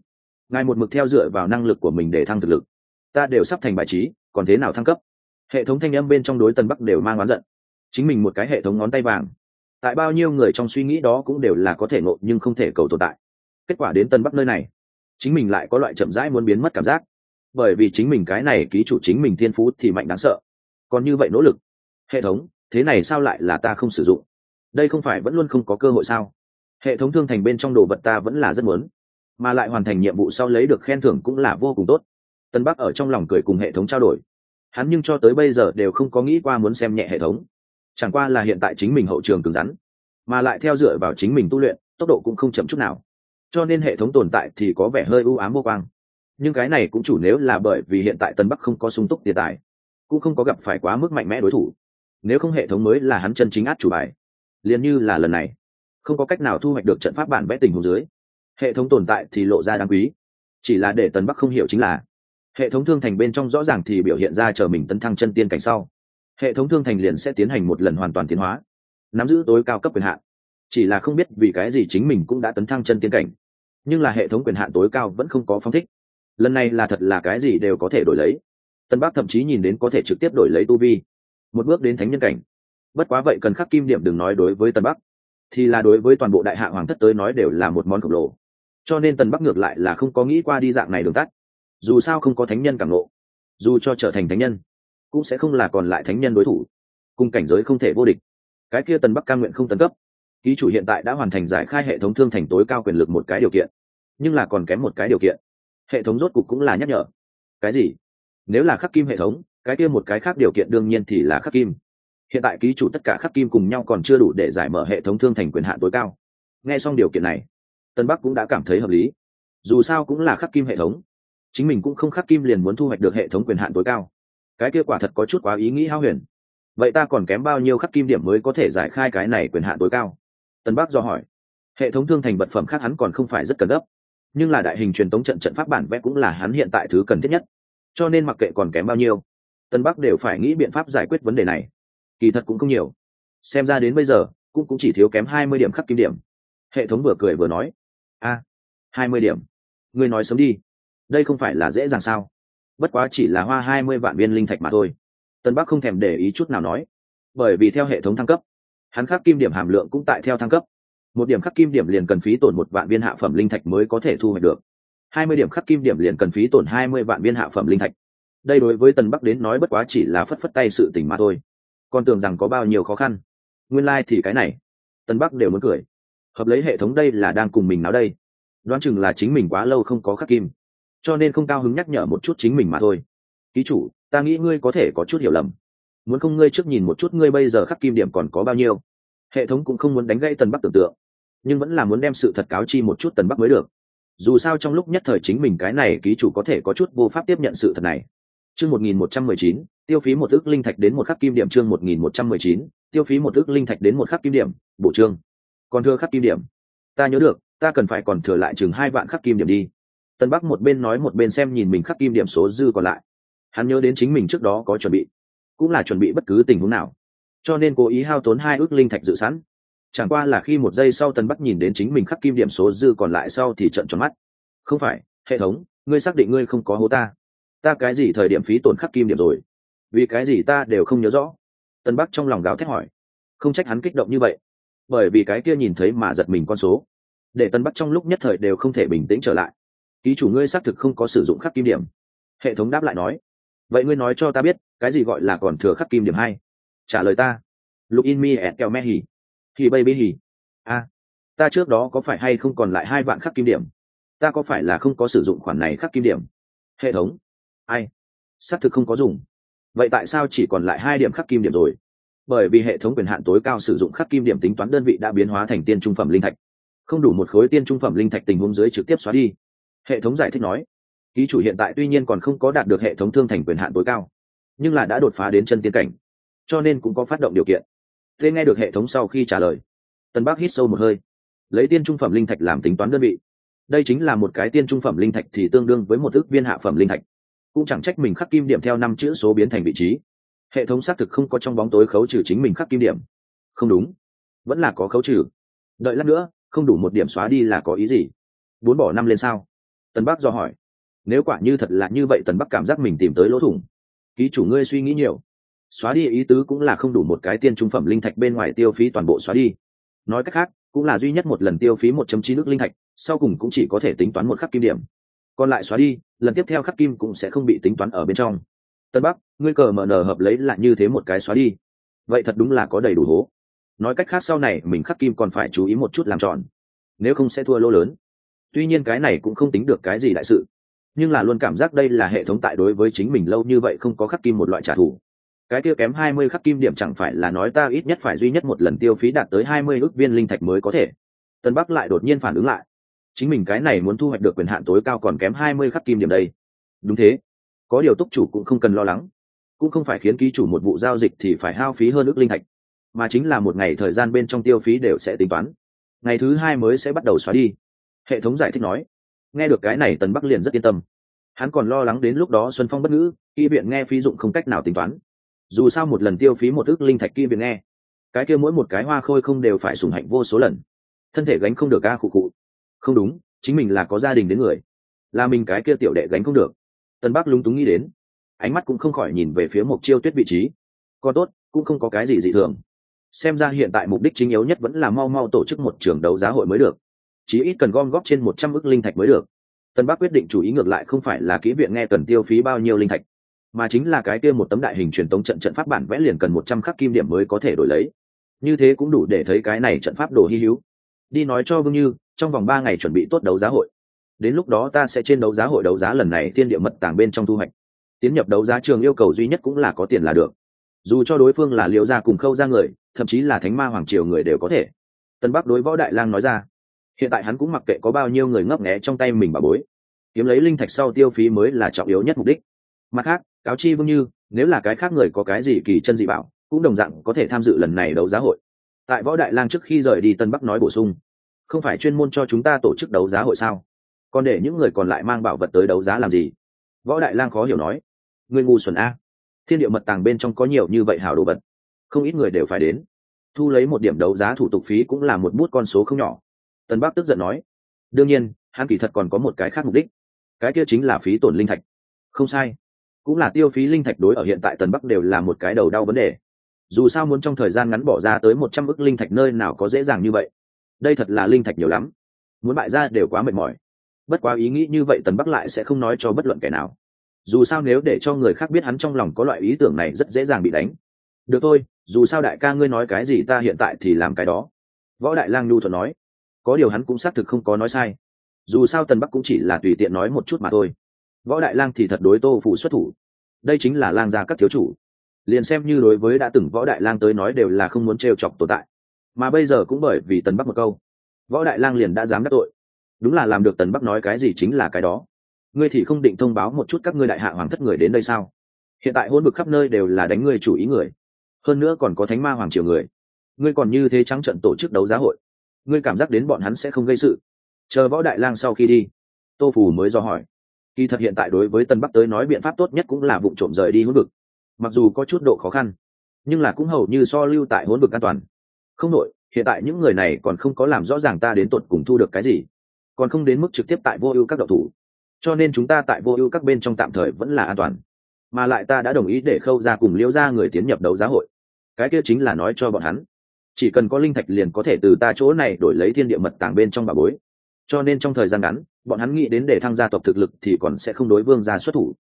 Ngài một mực theo dựa vào năng lực của mình để thăng thực lực. Ta đều sắp thành bài trí, còn thế nào thăng cấp? Hệ thống thanh âm bên trong đối tân bắc đều mang oán giận. Chính mình một cái hệ thống ngón tay vàng. Tại bao nhiêu người trong suy nghĩ đó cũng đều là có thể ngộ nhưng không thể cầu tồn tại. Kết quả đến tân bắc nơi này, chính mình lại có loại chậm rãi muốn biến mất cảm giác. Bởi vì chính mình cái này ký chủ chính mình thiên phú thì mạnh đáng sợ. Còn như vậy nỗ lực hệ thống, thế này sao lại là ta không sử dụng? Đây không phải vẫn luôn không có cơ hội sao? Hệ thống thương thành bên trong đồ vật ta vẫn là rất muốn, mà lại hoàn thành nhiệm vụ sau lấy được khen thưởng cũng là vô cùng tốt. Tân bắc ở trong lòng cười cùng hệ thống trao đổi. Hắn nhưng cho tới bây giờ đều không có nghĩ qua muốn xem nhẹ hệ thống. Chẳng qua là hiện tại chính mình hậu trường cứng rắn, mà lại theo dựa vào chính mình tu luyện, tốc độ cũng không chậm chút nào. Cho nên hệ thống tồn tại thì có vẻ hơi ưu ám vô quang. Nhưng cái này cũng chủ nếu là bởi vì hiện tại tân bắc không có sung túc tiền tài, cũng không có gặp phải quá mức mạnh mẽ đối thủ nếu không hệ thống mới là hắn chân chính át chủ bài. Liền như là lần này, không có cách nào thu hoạch được trận pháp bản vẽ tình hồ dưới. Hệ thống tồn tại thì lộ ra đáng quý. Chỉ là để tần bắc không hiểu chính là, hệ thống thương thành bên trong rõ ràng thì biểu hiện ra chờ mình tấn thăng chân tiên cảnh sau. Hệ thống thương thành liền sẽ tiến hành một lần hoàn toàn tiến hóa, nắm giữ tối cao cấp quyền hạn. Chỉ là không biết vì cái gì chính mình cũng đã tấn thăng chân tiên cảnh, nhưng là hệ thống quyền hạn tối cao vẫn không có phong thích. Lần này là thật là cái gì đều có thể đổi lấy. Tân bắc thậm chí nhìn đến có thể trực tiếp đổi lấy tu vi một bước đến thánh nhân cảnh. Bất quá vậy cần khắc kim điểm đừng nói đối với tân bắc, thì là đối với toàn bộ đại hạ hoàng thất tới nói đều là một món khổng lồ. Cho nên tân bắc ngược lại là không có nghĩ qua đi dạng này đường tắt. Dù sao không có thánh nhân cảm lộ dù cho trở thành thánh nhân, cũng sẽ không là còn lại thánh nhân đối thủ, cùng cảnh giới không thể vô địch. Cái kia tân bắc cam nguyện không tấn cấp, ký chủ hiện tại đã hoàn thành giải khai hệ thống thương thành tối cao quyền lực một cái điều kiện, nhưng là còn kém một cái điều kiện. Hệ thống rốt cục cũng là nhắc nhở. Cái gì? Nếu là khắc kim hệ thống cái kia một cái khác điều kiện đương nhiên thì là khắc kim. Hiện tại ký chủ tất cả khắc kim cùng nhau còn chưa đủ để giải mở hệ thống thương thành quyền hạn tối cao. Nghe xong điều kiện này, tân bắc cũng đã cảm thấy hợp lý. Dù sao cũng là khắc kim hệ thống. Chính mình cũng không khắc kim liền muốn thu hoạch được hệ thống quyền hạn tối cao. Cái kia quả thật có chút quá ý nghĩ hao huyền. Vậy ta còn kém bao nhiêu khắc kim điểm mới có thể giải khai cái này quyền hạn tối cao? Tân bắc do hỏi. Hệ thống thương thành vật phẩm khác hắn còn không phải rất cần gấp. Nhưng là đại hình truyền tống trận trận pháp bản vẽ cũng là hắn hiện tại thứ cần thiết nhất. Cho nên mặc kệ còn kém bao nhiêu tân bắc đều phải nghĩ biện pháp giải quyết vấn đề này. Kỳ thật cũng không nhiều. Xem ra đến bây giờ, cũng cũng chỉ thiếu kém hai mươi điểm khắc kim điểm. Hệ thống vừa cười vừa nói. A, hai mươi điểm. Ngươi nói sớm đi. Đây không phải là dễ dàng sao? Bất quá chỉ là hoa hai mươi vạn viên linh thạch mà thôi. Tân bắc không thèm để ý chút nào nói. Bởi vì theo hệ thống thăng cấp, hắn khắc kim điểm hàm lượng cũng tại theo thăng cấp. Một điểm khắc kim điểm liền cần phí tổn một vạn viên hạ phẩm linh thạch mới có thể thu hoạch được. hai mươi điểm khắc kim điểm liền cần phí tổn hai mươi vạn viên hạ phẩm linh thạch đây đối với tần bắc đến nói bất quá chỉ là phất phất tay sự tỉnh mà thôi. Còn tưởng rằng có bao nhiêu khó khăn. Nguyên lai、like、thì cái này. Tần bắc đều muốn cười. Hợp lấy hệ thống đây là đang cùng mình nào đây. Đoán chừng là chính mình quá lâu không có khắc kim. Cho nên không cao hứng nhắc nhở một chút chính mình mà thôi. Ký chủ, ta nghĩ ngươi có thể có chút hiểu lầm. Muốn không ngươi trước nhìn một chút ngươi bây giờ khắc kim điểm còn có bao nhiêu. Hệ thống cũng không muốn đánh gãy tần bắc tưởng tượng. Nhưng vẫn là muốn đem sự thật cáo chi một chút tần bắc mới được. Dù sao trong lúc nhất thời chính mình cái này ký chủ có thể có chút vô pháp tiếp nhận sự thật này chương một nghìn một trăm mười chín, tiêu phí một ước linh thạch đến một khắc kim điểm. Chương một nghìn một trăm mười chín, tiêu phí một ước linh thạch đến một khắc kim điểm. Bổ trương còn thừa khắc kim điểm. Ta nhớ được, ta cần phải còn thừa lại chừng hai vạn khắc kim điểm đi. Tân bắc một bên nói một bên xem nhìn mình khắc kim điểm số dư còn lại. Hắn nhớ đến chính mình trước đó có chuẩn bị, cũng là chuẩn bị bất cứ tình huống nào. Cho nên cố ý hao tốn hai ước linh thạch dự sẵn. Chẳng qua là khi một giây sau tân bắc nhìn đến chính mình khắc kim điểm số dư còn lại sau thì trợn tròn mắt. Không phải, hệ thống, ngươi xác định ngươi không có hố ta ta cái gì thời điểm phí tổn khắc kim điểm rồi? Vì cái gì ta đều không nhớ rõ? Tân bắc trong lòng gào thét hỏi. Không trách hắn kích động như vậy. Bởi vì cái kia nhìn thấy mà giật mình con số. Để tân bắc trong lúc nhất thời đều không thể bình tĩnh trở lại. Ký chủ ngươi xác thực không có sử dụng khắc kim điểm. Hệ thống đáp lại nói. Vậy ngươi nói cho ta biết, cái gì gọi là còn thừa khắc kim điểm hay trả lời ta. Look in me at keo me hì. Hì baby hỉ a. Ta trước đó có phải hay không còn lại hai vạn khắc kim điểm? Ta có phải là không có sử dụng khoản này khắc kim điểm? Hệ thống ai? Xác thực không có dùng. Vậy tại sao chỉ còn lại hai điểm khắc kim điểm rồi? Bởi vì hệ thống quyền hạn tối cao sử dụng khắc kim điểm tính toán đơn vị đã biến hóa thành tiên trung phẩm linh thạch. Không đủ một khối tiên trung phẩm linh thạch tình huống dưới trực tiếp xóa đi. Hệ thống giải thích nói, ký chủ hiện tại tuy nhiên còn không có đạt được hệ thống thương thành quyền hạn tối cao, nhưng là đã đột phá đến chân tiên cảnh, cho nên cũng có phát động điều kiện. Thế nghe được hệ thống sau khi trả lời tân bắc hít sâu một hơi, lấy tiên trung phẩm linh thạch làm tính toán đơn vị. Đây chính là một cái tiên trung phẩm linh thạch thì tương đương với một ước viên hạ phẩm linh thạch cũng chẳng trách mình khắc kim điểm theo năm chữ số biến thành vị trí. Hệ thống xác thực không có trong bóng tối khấu trừ chính mình khắc kim điểm. Không đúng. Vẫn là có khấu trừ. Đợi lát nữa, không đủ một điểm xóa đi là có ý gì? Bốn bỏ năm lên sao? Tần bắc do hỏi. Nếu quả như thật là như vậy, tần bắc cảm giác mình tìm tới lỗ thủng. Ký chủ ngươi suy nghĩ nhiều. Xóa đi ý tứ cũng là không đủ một cái tiên trung phẩm linh thạch bên ngoài tiêu phí toàn bộ xóa đi. Nói cách khác, cũng là duy nhất một lần tiêu phí một chấm chín nước linh thạch, sau cùng cũng chỉ có thể tính toán một khắc kim điểm. Còn lại xóa đi lần tiếp theo khắc kim cũng sẽ không bị tính toán ở bên trong. Tân bắc, ngươi cờ mở nở hợp lấy lại như thế một cái xóa đi. Vậy thật đúng là có đầy đủ hố. Nói cách khác sau này mình khắc kim còn phải chú ý một chút làm tròn. Nếu không sẽ thua lỗ lớn. Tuy nhiên cái này cũng không tính được cái gì đại sự. Nhưng là luôn cảm giác đây là hệ thống tại đối với chính mình lâu như vậy không có khắc kim một loại trả thù. Cái kia kém hai mươi khắc kim điểm chẳng phải là nói ta ít nhất phải duy nhất một lần tiêu phí đạt tới hai mươi ước viên linh thạch mới có thể. Tân bắc lại đột nhiên phản ứng lại chính mình cái này muốn thu hoạch được quyền hạn tối cao còn kém hai mươi khắc kim điểm đây. Đúng thế. Có điều túc chủ cũng không cần lo lắng. Cũng không phải khiến ký chủ một vụ giao dịch thì phải hao phí hơn ước linh thạch, mà chính là một ngày thời gian bên trong tiêu phí đều sẽ tính toán. Ngày thứ hai mới sẽ bắt đầu xóa đi. Hệ thống giải thích nói. Nghe được cái này, tần bắc liền rất yên tâm. Hắn còn lo lắng đến lúc đó xuân phong bất ngữ kỹ viện nghe phí dụng không cách nào tính toán. Dù sao một lần tiêu phí một ước linh thạch kỹ viện nghe, cái kia mỗi một cái hoa khôi không đều phải sủng hạnh vô số lần. Thân thể gánh không được ca khụ cụ không đúng, chính mình là có gia đình đến người. Là mình cái kia tiểu đệ gánh không được. Tân bắc lúng túng nghĩ đến. Ánh mắt cũng không khỏi nhìn về phía mục chiêu tuyết vị trí. Còn tốt, cũng không có cái gì dị thường. Xem ra hiện tại mục đích chính yếu nhất vẫn là mau mau tổ chức một trường đấu giá hội mới được. Chí ít cần gom góp trên một trăm ước linh thạch mới được. Tân bắc quyết định chủ ý ngược lại không phải là kỹ viện nghe cần tiêu phí bao nhiêu linh thạch, mà chính là cái kia một tấm đại hình truyền tống trận trận pháp bản vẽ liền cần một trăm khắc kim điểm mới có thể đổi lấy. Như thế cũng đủ để thấy cái này trận pháp đồ hy hữu. Đi nói cho vương như trong vòng ba ngày chuẩn bị tốt đấu giá hội. Đến lúc đó ta sẽ trên đấu giá hội đấu giá lần này thiên địa mật tàng bên trong thu hoạch. Tiến nhập đấu giá trường yêu cầu duy nhất cũng là có tiền là được. Dù cho đối phương là liệu ra cùng khâu ra người, thậm chí là thánh ma hoàng triều người đều có thể. Tân bắc đối võ đại lang nói ra. Hiện tại hắn cũng mặc kệ có bao nhiêu người ngấp nghé trong tay mình bà bối. Kiếm lấy linh thạch sau tiêu phí mới là trọng yếu nhất mục đích. Mặt khác, cáo chi vương như, nếu là cái khác người có cái gì kỳ chân dị bảo, cũng đồng dạng có thể tham dự lần này đấu giá hội. Tại võ đại lang trước khi rời đi tân bắc nói bổ sung không phải chuyên môn cho chúng ta tổ chức đấu giá hội sao? Còn để những người còn lại mang bảo vật tới đấu giá làm gì? Võ đại lang khó hiểu nói. Người ngu xuẩn a. Thiên địa mật tàng bên trong có nhiều như vậy hảo đồ vật. Không ít người đều phải đến. Thu lấy một điểm đấu giá thủ tục phí cũng là một bút con số không nhỏ. Tân bắc tức giận nói. Đương nhiên, hắn kỳ thật còn có một cái khác mục đích. Cái kia chính là phí tổn linh thạch. Không sai. Cũng là tiêu phí linh thạch đối ở hiện tại tần bắc đều là một cái đầu đau vấn đề. Dù sao muốn trong thời gian ngắn bỏ ra tới một trăm ức linh thạch nơi nào có dễ dàng như vậy đây thật là linh thạch nhiều lắm. Muốn bại ra đều quá mệt mỏi. Bất quá ý nghĩ như vậy tần bắc lại sẽ không nói cho bất luận kẻ nào. Dù sao nếu để cho người khác biết hắn trong lòng có loại ý tưởng này rất dễ dàng bị đánh. Được thôi, dù sao đại ca ngươi nói cái gì ta hiện tại thì làm cái đó. Võ đại lang nhu thuật nói. Có điều hắn cũng xác thực không có nói sai. Dù sao tần bắc cũng chỉ là tùy tiện nói một chút mà thôi. Võ đại lang thì thật đối tô phủ xuất thủ. Đây chính là lang gia các thiếu chủ. Liền xem như đối với đã từng võ đại lang tới nói đều là không muốn t chọc tồn tại mà bây giờ cũng bởi vì tần bắc một câu. Võ đại lang liền đã dám đắc tội. Đúng là làm được tần bắc nói cái gì chính là cái đó. Ngươi thì không định thông báo một chút các ngươi đại hạ hoàng thất người đến đây sao? Hiện tại hôn bực khắp nơi đều là đánh ngươi chủ ý người. Hơn nữa còn có thánh ma hoàng triều người. Ngươi còn như thế trắng trận tổ chức đấu giá hội. Ngươi cảm giác đến bọn hắn sẽ không gây sự. Chờ võ đại lang sau khi đi, tô phủ mới do hỏi. Kỳ thật hiện tại đối với tân bắc tới nói biện pháp tốt nhất cũng là vụ trộm rời đi hỗn vực mặc dù có chút độ khó khăn, nhưng là cũng hầu như so lưu tại hỗn vực an toàn không nội hiện tại những người này còn không có làm rõ ràng ta đến tột cùng thu được cái gì, còn không đến mức trực tiếp tại vô ưu các độc thủ. Cho nên chúng ta tại vô ưu các bên trong tạm thời vẫn là an toàn. Mà lại ta đã đồng ý để khâu ra cùng liễu ra người tiến nhập đấu giá hội. Cái kia chính là nói cho bọn hắn. Chỉ cần có linh thạch liền có thể từ ta chỗ này đổi lấy thiên địa mật tàng bên trong bà bối. Cho nên trong thời gian ngắn, bọn hắn nghĩ đến để thăng gia tộc thực lực thì còn sẽ không đối vương gia xuất thủ.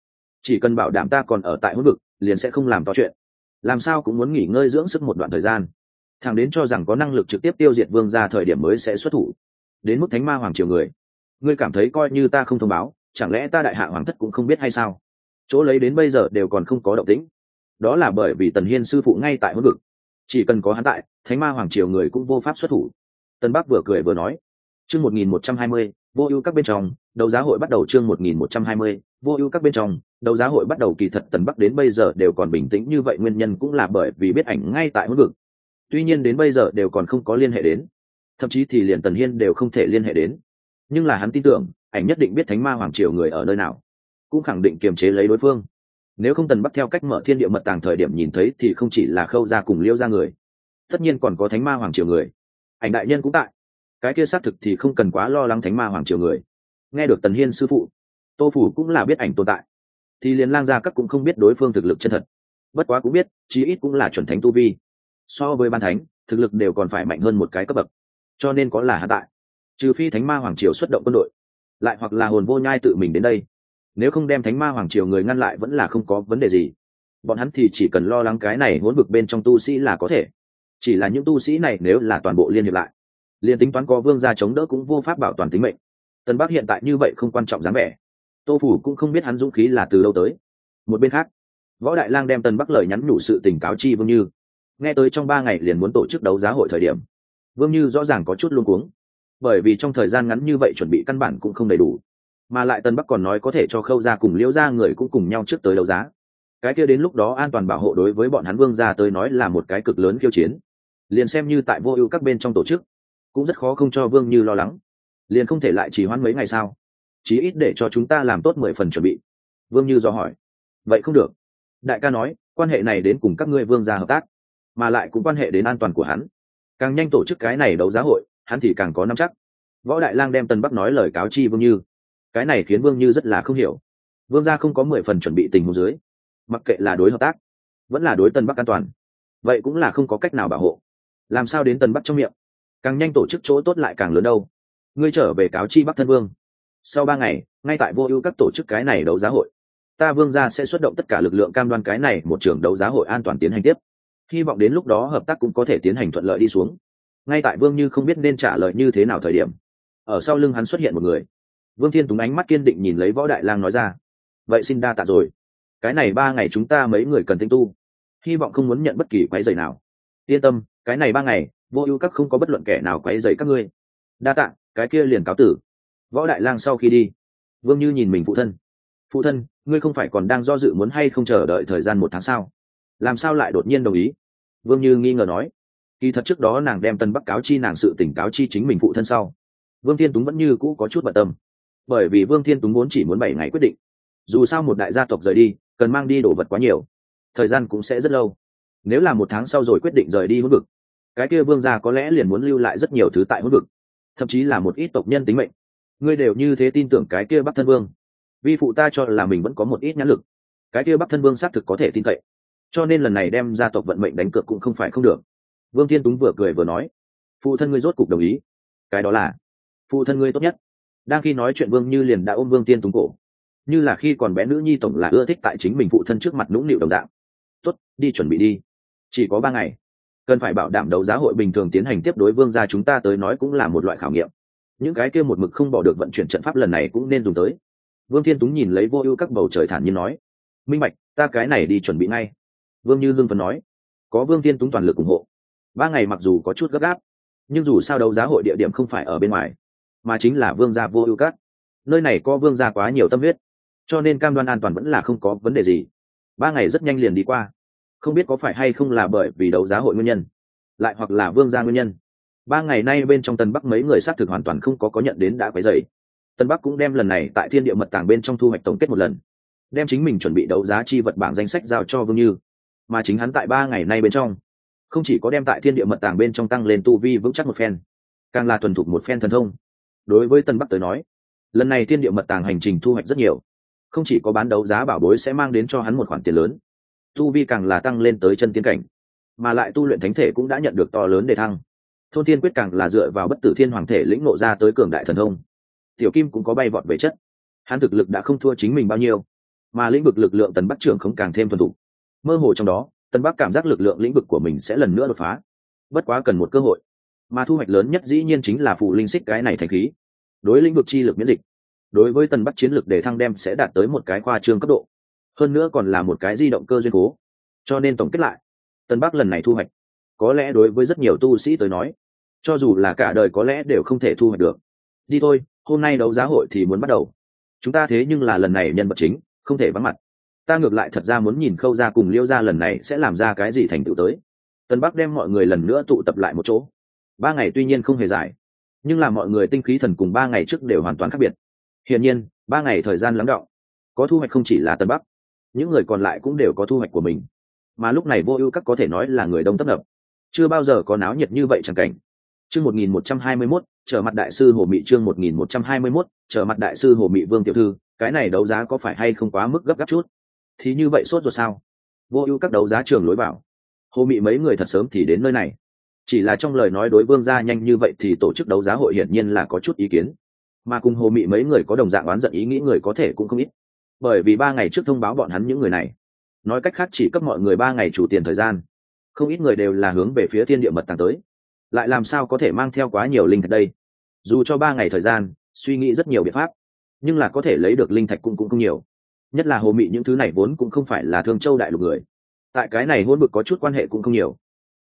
Chỉ cần bảo đảm ta còn ở tại hữu vực, liền sẽ không làm to chuyện. Làm sao cũng muốn nghỉ ngơi dưỡng sức một đoạn thời gian thằng đến cho rằng có năng lực trực tiếp tiêu diệt vương gia thời điểm mới sẽ xuất thủ. Đến mức thánh ma hoàng triều người. Ngươi cảm thấy coi như ta không thông báo, chẳng lẽ ta đại hạ hoàng thất cũng không biết hay sao? Chỗ lấy đến bây giờ đều còn không có động tĩnh. Đó là bởi vì tần hiên sư phụ ngay tại hỗn vực. Chỉ cần có hắn tại, thánh ma hoàng triều người cũng vô pháp xuất thủ. Tân bắc vừa cười vừa nói, chương một nghìn một trăm hai mươi, vô ưu các bên trong, đấu giá hội bắt đầu chương một nghìn một trăm hai mươi, vô ưu các bên trong, đấu giá hội bắt đầu kỳ thật tần bắc đến bây giờ đều còn bình tĩnh như vậy, nguyên nhân cũng là bởi vì biết ảnh ngay tại hỗn vực tuy nhiên đến bây giờ đều còn không có liên hệ đến. Thậm chí thì liền tần hiên đều không thể liên hệ đến. Nhưng là hắn tin tưởng, ảnh nhất định biết thánh ma hoàng triều người ở nơi nào, cũng khẳng định kiềm chế lấy đối phương. Nếu không tần bắt theo cách mở thiên địa mật tàng thời điểm nhìn thấy thì không chỉ là khâu ra cùng liêu ra người, tất nhiên còn có thánh ma hoàng triều người. Ảnh đại nhân cũng tại. Cái kia xác thực thì không cần quá lo lắng thánh ma hoàng triều người. Nghe được tần hiên sư phụ, tô phủ cũng là biết ảnh tồn tại. Thì liền lang gia các cũng không biết đối phương thực lực chân thật. Bất quá cũng biết, chí ít cũng là chuẩn thánh tu vi so với ban thánh, thực lực đều còn phải mạnh hơn một cái cấp bậc. Cho nên có là hạ tại. Trừ phi thánh ma hoàng triều xuất động quân đội, lại hoặc là hồn vô nhai tự mình đến đây. Nếu không đem thánh ma hoàng triều người ngăn lại vẫn là không có vấn đề gì. Bọn hắn thì chỉ cần lo lắng cái này hỗn vực bên trong tu sĩ là có thể. Chỉ là những tu sĩ này nếu là toàn bộ liên hiệp lại, liền tính toán có vương gia chống đỡ cũng vô pháp bảo toàn tính mệnh. Tân bắc hiện tại như vậy không quan trọng dáng vẻ. Tô phủ cũng không biết hắn dũng khí là từ lâu tới. Một bên khác, võ đại lang đem tân bắc lời nhắn nhủ sự tình cáo chi vương như nghe tới trong ba ngày liền muốn tổ chức đấu giá hội thời điểm, vương như rõ ràng có chút luôn cuống. Bởi vì trong thời gian ngắn như vậy chuẩn bị căn bản cũng không đầy đủ, mà lại tân bắc còn nói có thể cho khâu ra cùng liễu ra người cũng cùng nhau trước tới đấu giá. Cái kia đến lúc đó an toàn bảo hộ đối với bọn hắn vương ra tới nói là một cái cực lớn khiêu chiến. Liền xem như tại vô ưu các bên trong tổ chức, cũng rất khó không cho vương như lo lắng. Liền không thể lại chỉ hoãn mấy ngày sao? Chí ít để cho chúng ta làm tốt mười phần chuẩn bị. Vương như do hỏi. Vậy không được. Đại ca nói, quan hệ này đến cùng các ngươi vương gia hợp tác mà lại cũng quan hệ đến an toàn của hắn. Càng nhanh tổ chức cái này đấu giá hội, hắn thì càng có năm chắc. Võ đại lang đem tân bắc nói lời cáo chi vương như. Cái này khiến vương như rất là không hiểu. Vương gia không có mười phần chuẩn bị tình huống dưới, mặc kệ là đối hợp tác, vẫn là đối tân bắc an toàn, vậy cũng là không có cách nào bảo hộ. Làm sao đến tân bắc trong miệng? Càng nhanh tổ chức chỗ tốt lại càng lớn đâu. Ngươi trở về cáo chi bắc thân vương. Sau ba ngày, ngay tại vô ưu các tổ chức cái này đấu giá hội, ta vương gia sẽ xuất động tất cả lực lượng cam đoan cái này một trường đấu giá hội an toàn tiến hành tiếp hy vọng đến lúc đó hợp tác cũng có thể tiến hành thuận lợi đi xuống. Ngay tại vương như không biết nên trả lời như thế nào thời điểm, ở sau lưng hắn xuất hiện một người. Vương thiên túng ánh mắt kiên định nhìn lấy võ đại lang nói ra, vậy xin đa tạ rồi. Cái này ba ngày chúng ta mấy người cần tinh tu. Hy vọng không muốn nhận bất kỳ quái dày nào. Yên tâm, cái này ba ngày, vô ưu các không có bất luận kẻ nào quấy dày các ngươi. Đa tạ, cái kia liền cáo tử. Võ đại lang sau khi đi, vương như nhìn mình phụ thân. Phụ thân, ngươi không phải còn đang do dự muốn hay không chờ đợi thời gian một tháng sao? Làm sao lại đột nhiên đồng ý? Vương như nghi ngờ nói, kỳ thật trước đó nàng đem tân bắc cáo chi, nàng sự tỉnh cáo chi chính mình phụ thân sau. Vương thiên túng vẫn như cũ có chút bận tâm, bởi vì vương thiên túng muốn chỉ muốn bảy ngày quyết định. Dù sao một đại gia tộc rời đi, cần mang đi đồ vật quá nhiều, thời gian cũng sẽ rất lâu. Nếu là một tháng sau rồi quyết định rời đi hỗn vực, cái kia vương gia có lẽ liền muốn lưu lại rất nhiều thứ tại hỗn vực, thậm chí là một ít tộc nhân tính mệnh. Ngươi đều như thế tin tưởng cái kia bắc thân vương vi phụ ta cho là mình vẫn có một ít nhãn lực. Cái kia bắc thân vương xác thực có thể tin cậy cho nên lần này đem gia tộc vận mệnh đánh cược cũng không phải không được. Vương thiên túng vừa cười vừa nói, phụ thân ngươi rốt cục đồng ý. Cái đó là, phụ thân ngươi tốt nhất. Đang khi nói chuyện vương như liền đã ôm vương tiên túng cổ, như là khi còn bé nữ nhi tổng là ưa thích tại chính mình phụ thân trước mặt nũng nịu đồng dạng. Tốt, đi chuẩn bị đi. Chỉ có ba ngày, cần phải bảo đảm đấu giá hội bình thường tiến hành tiếp đối vương gia chúng ta tới nói cũng là một loại khảo nghiệm. Những cái kia một mực không bỏ được vận chuyển trận pháp lần này cũng nên dùng tới. Vương thiên túng nhìn lấy vô ưu các bầu trời thản nhiên nói, minh bạch, ta cái này đi chuẩn bị ngay vương như lương phần nói. Có vương thiên túng toàn lực ủng hộ. Ba ngày mặc dù có chút gấp gáp, nhưng dù sao đấu giá hội địa điểm không phải ở bên ngoài, mà chính là vương gia vô ưu cát nơi này có vương gia quá nhiều tâm huyết, cho nên cam đoan an toàn vẫn là không có vấn đề gì. Ba ngày rất nhanh liền đi qua. Không biết có phải hay không là bởi vì đấu giá hội nguyên nhân, lại hoặc là vương gia nguyên nhân. Ba ngày nay bên trong tân bắc mấy người xác thực hoàn toàn không có có nhận đến đã quấy dày tân bắc cũng đem lần này tại thiên địa mật tàng bên trong thu hoạch tổng kết một lần, đem chính mình chuẩn bị đấu giá chi vật bảng danh sách giao cho vương như mà chính hắn tại ba ngày nay bên trong. Không chỉ có đem tại thiên địa mật tàng bên trong tăng lên tu vi vững chắc một phen, càng là thuần thục một phen thần thông. Đối với tân bắc tới nói, lần này thiên địa mật tàng hành trình thu hoạch rất nhiều. Không chỉ có bán đấu giá bảo bối sẽ mang đến cho hắn một khoản tiền lớn, tu vi càng là tăng lên tới chân tiến cảnh, mà lại tu luyện thánh thể cũng đã nhận được to lớn đề thăng. Thôn thiên quyết càng là dựa vào bất tử thiên hoàng thể lĩnh nộ ra tới cường đại thần thông. Tiểu kim cũng có bay vọt về chất. Hắn thực lực đã không thua chính mình bao nhiêu, mà lĩnh vực lực lượng tần bắc trưởng không càng thêm thuần thục mơ hồ trong đó tần bắc cảm giác lực lượng lĩnh vực của mình sẽ lần nữa đột phá. Bất quá cần một cơ hội. Mà thu hoạch lớn nhất dĩ nhiên chính là phụ linh xích cái này thành khí. Đối lĩnh vực chi lực miễn dịch, đối với tần bắc chiến lược để thăng đem sẽ đạt tới một cái khoa trương cấp độ. Hơn nữa còn là một cái di động cơ duyên cố. Cho nên tổng kết lại, tân bắc lần này thu hoạch, có lẽ đối với rất nhiều tu sĩ tới nói, cho dù là cả đời có lẽ đều không thể thu hoạch được. Đi thôi, hôm nay đấu giá hội thì muốn bắt đầu. Chúng ta thế nhưng là lần này nhân vật chính, không thể vắng mặt ta ngược lại thật ra muốn nhìn khâu ra cùng liêu ra lần này sẽ làm ra cái gì thành tựu tới. Tân bắc đem mọi người lần nữa tụ tập lại một chỗ. Ba ngày tuy nhiên không hề dài, nhưng là mọi người tinh khí thần cùng ba ngày trước đều hoàn toàn khác biệt. Hiển nhiên, ba ngày thời gian lắng đọng có thu hoạch không chỉ là tân bắc, những người còn lại cũng đều có thu hoạch của mình. Mà lúc này vô ưu các có thể nói là người đông tấp nập. Chưa bao giờ có náo nhiệt như vậy chẳng cảnh. Chương một nghìn một trăm hai mươi mốt, trở mặt đại sư hồ mị chương một nghìn một trăm hai mươi mốt, trở mặt đại sư hồ mị vương tiểu thư, cái này đấu giá có phải hay không quá mức gấp gáp chút? Thì như vậy sốt ruột sao? Vô ưu các đấu giá trường lối bảo hồ mị mấy người thật sớm thì đến nơi này. Chỉ là trong lời nói đối vương ra nhanh như vậy thì tổ chức đấu giá hội hiển nhiên là có chút ý kiến. Mà cùng hồ mị mấy người có đồng dạng oán giận ý nghĩ người có thể cũng không ít. Bởi vì ba ngày trước thông báo bọn hắn những người này. Nói cách khác chỉ cấp mọi người ba ngày chủ tiền thời gian. Không ít người đều là hướng về phía thiên địa mật tàng tới. Lại làm sao có thể mang theo quá nhiều linh thạch đây? Dù cho ba ngày thời gian, suy nghĩ rất nhiều biện pháp. Nhưng là có thể lấy được linh thạch cũng cũng không nhiều nhất là hồ mị những thứ này vốn cũng không phải là thương châu đại lục người. Tại cái này hôn bực có chút quan hệ cũng không nhiều.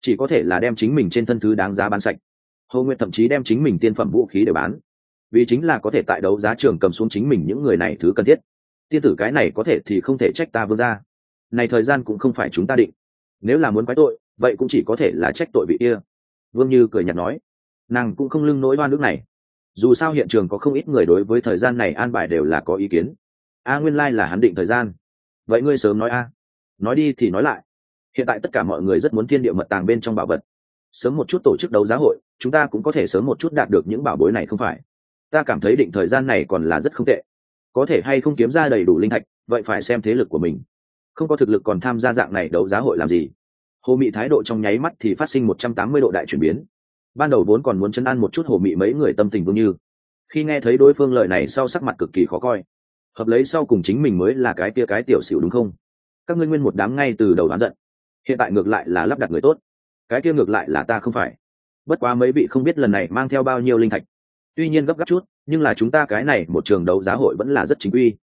Chỉ có thể là đem chính mình trên thân thứ đáng giá bán sạch. Hồ nguyệt thậm chí đem chính mình tiên phẩm vũ khí để bán. Vì chính là có thể tại đấu giá trường cầm xuống chính mình những người này thứ cần thiết. Tiên tử cái này có thể thì không thể trách ta vương ra này thời gian cũng không phải chúng ta định. Nếu là muốn quái tội, vậy cũng chỉ có thể là trách tội vị kia. Vương như cười nhạt nói. Nàng cũng không lưng nỗi oan nước này. Dù sao hiện trường có không ít người đối với thời gian này an bài đều là có ý kiến a nguyên lai、like、là hắn định thời gian. Vậy ngươi sớm nói a. Nói đi thì nói lại. Hiện tại tất cả mọi người rất muốn thiên địa mật tàng bên trong bảo vật. Sớm một chút tổ chức đấu giá hội, chúng ta cũng có thể sớm một chút đạt được những bảo bối này không phải? Ta cảm thấy định thời gian này còn là rất không tệ. Có thể hay không kiếm ra đầy đủ linh thạch, vậy phải xem thế lực của mình. Không có thực lực còn tham gia dạng này đấu giá hội làm gì? Hồ mị thái độ trong nháy mắt thì phát sinh một trăm tám mươi độ đại chuyển biến. Ban đầu vốn còn muốn chấn an một chút hồ mị mấy người tâm tình vương như. Khi nghe thấy đối phương lời này sau sắc mặt cực kỳ khó coi hợp lấy sau cùng chính mình mới là cái kia cái tiểu xỉu đúng không? Các ngươi nguyên một đám ngay từ đầu đoán giận. Hiện tại ngược lại là lắp đặt người tốt. Cái kia ngược lại là ta không phải. Bất quá mấy vị không biết lần này mang theo bao nhiêu linh thạch. Tuy nhiên gấp gáp chút, nhưng là chúng ta cái này một trường đấu giá hội vẫn là rất chính quy.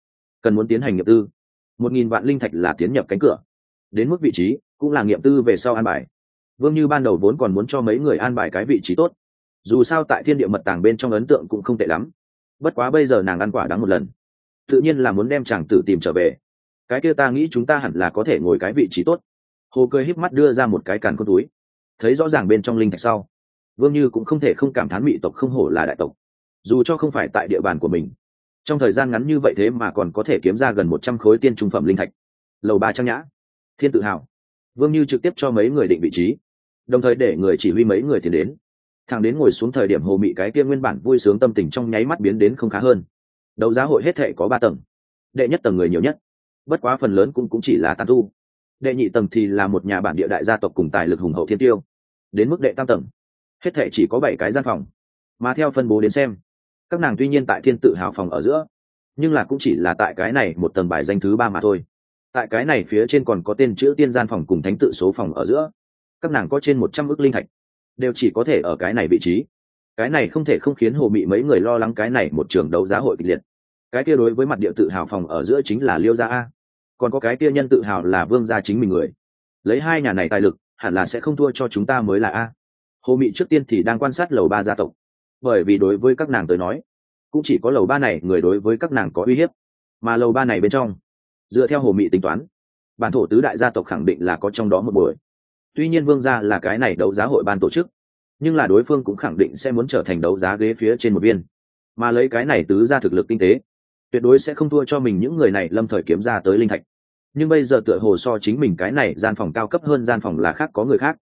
Cần muốn tiến hành nghiệp tư. Một nghìn vạn linh thạch là tiến nhập cánh cửa. Đến mức vị trí, cũng là nghiệm tư về sau an bài. Vương như ban đầu vốn còn muốn cho mấy người an bài cái vị trí tốt. Dù sao tại thiên địa mật tàng bên trong ấn tượng cũng không tệ lắm. Bất quá bây giờ nàng ăn quả đắng một lần tự nhiên là muốn đem chàng tử tìm trở về. Cái kia ta nghĩ chúng ta hẳn là có thể ngồi cái vị trí tốt. Hồ cười híp mắt đưa ra một cái càn con túi. Thấy rõ ràng bên trong linh thạch sau, vương như cũng không thể không cảm thán mỹ tộc không hổ là đại tộc. Dù cho không phải tại địa bàn của mình, trong thời gian ngắn như vậy thế mà còn có thể kiếm ra gần một trăm khối tiên trung phẩm linh thạch. Lầu ba trang nhã. Thiên tự hào. Vương như trực tiếp cho mấy người định vị trí, đồng thời để người chỉ huy mấy người tiến đến. Thằng đến ngồi xuống thời điểm hồ mị cái kia nguyên bản vui sướng tâm tình trong nháy mắt biến đến không khá hơn đấu giá hội hết thệ có ba tầng. Đệ nhất tầng người nhiều nhất. Bất quá phần lớn cũng cũng chỉ là tàn tu. Đệ nhị tầng thì là một nhà bản địa đại gia tộc cùng tài lực hùng hậu thiên tiêu. Đến mức đệ tam tầng, hết thệ chỉ có bảy cái gian phòng. Mà theo phân bố đến xem, các nàng tuy nhiên tại thiên tự hào phòng ở giữa, nhưng là cũng chỉ là tại cái này một tầng bài danh thứ ba mà thôi. Tại cái này phía trên còn có tên chữ tiên gian phòng cùng thánh tự số phòng ở giữa. Các nàng có trên một trăm ước linh thạch, đều chỉ có thể ở cái này vị trí cái này không thể không khiến hồ mị mấy người lo lắng cái này một trường đấu giá hội kịch liệt. Cái kia đối với mặt địa tự hào phòng ở giữa chính là liêu gia a. Còn có cái kia nhân tự hào là vương gia chính mình người. Lấy hai nhà này tài lực, hẳn là sẽ không thua cho chúng ta mới là a. Hồ mị trước tiên thì đang quan sát lầu ba gia tộc. Bởi vì đối với các nàng tới nói, cũng chỉ có lầu ba này người đối với các nàng có uy hiếp. Mà lầu ba này bên trong, dựa theo hồ mị tính toán, bản thổ tứ đại gia tộc khẳng định là có trong đó một buổi. Tuy nhiên vương gia là cái này đấu giá hội ban tổ chức nhưng là đối phương cũng khẳng định sẽ muốn trở thành đấu giá ghế phía trên một viên. Mà lấy cái này tứ ra thực lực kinh tế, tuyệt đối sẽ không thua cho mình những người này lâm thời kiếm ra tới linh thạch. Nhưng bây giờ tựa hồ so chính mình cái này gian phòng cao cấp hơn gian phòng là khác có người khác.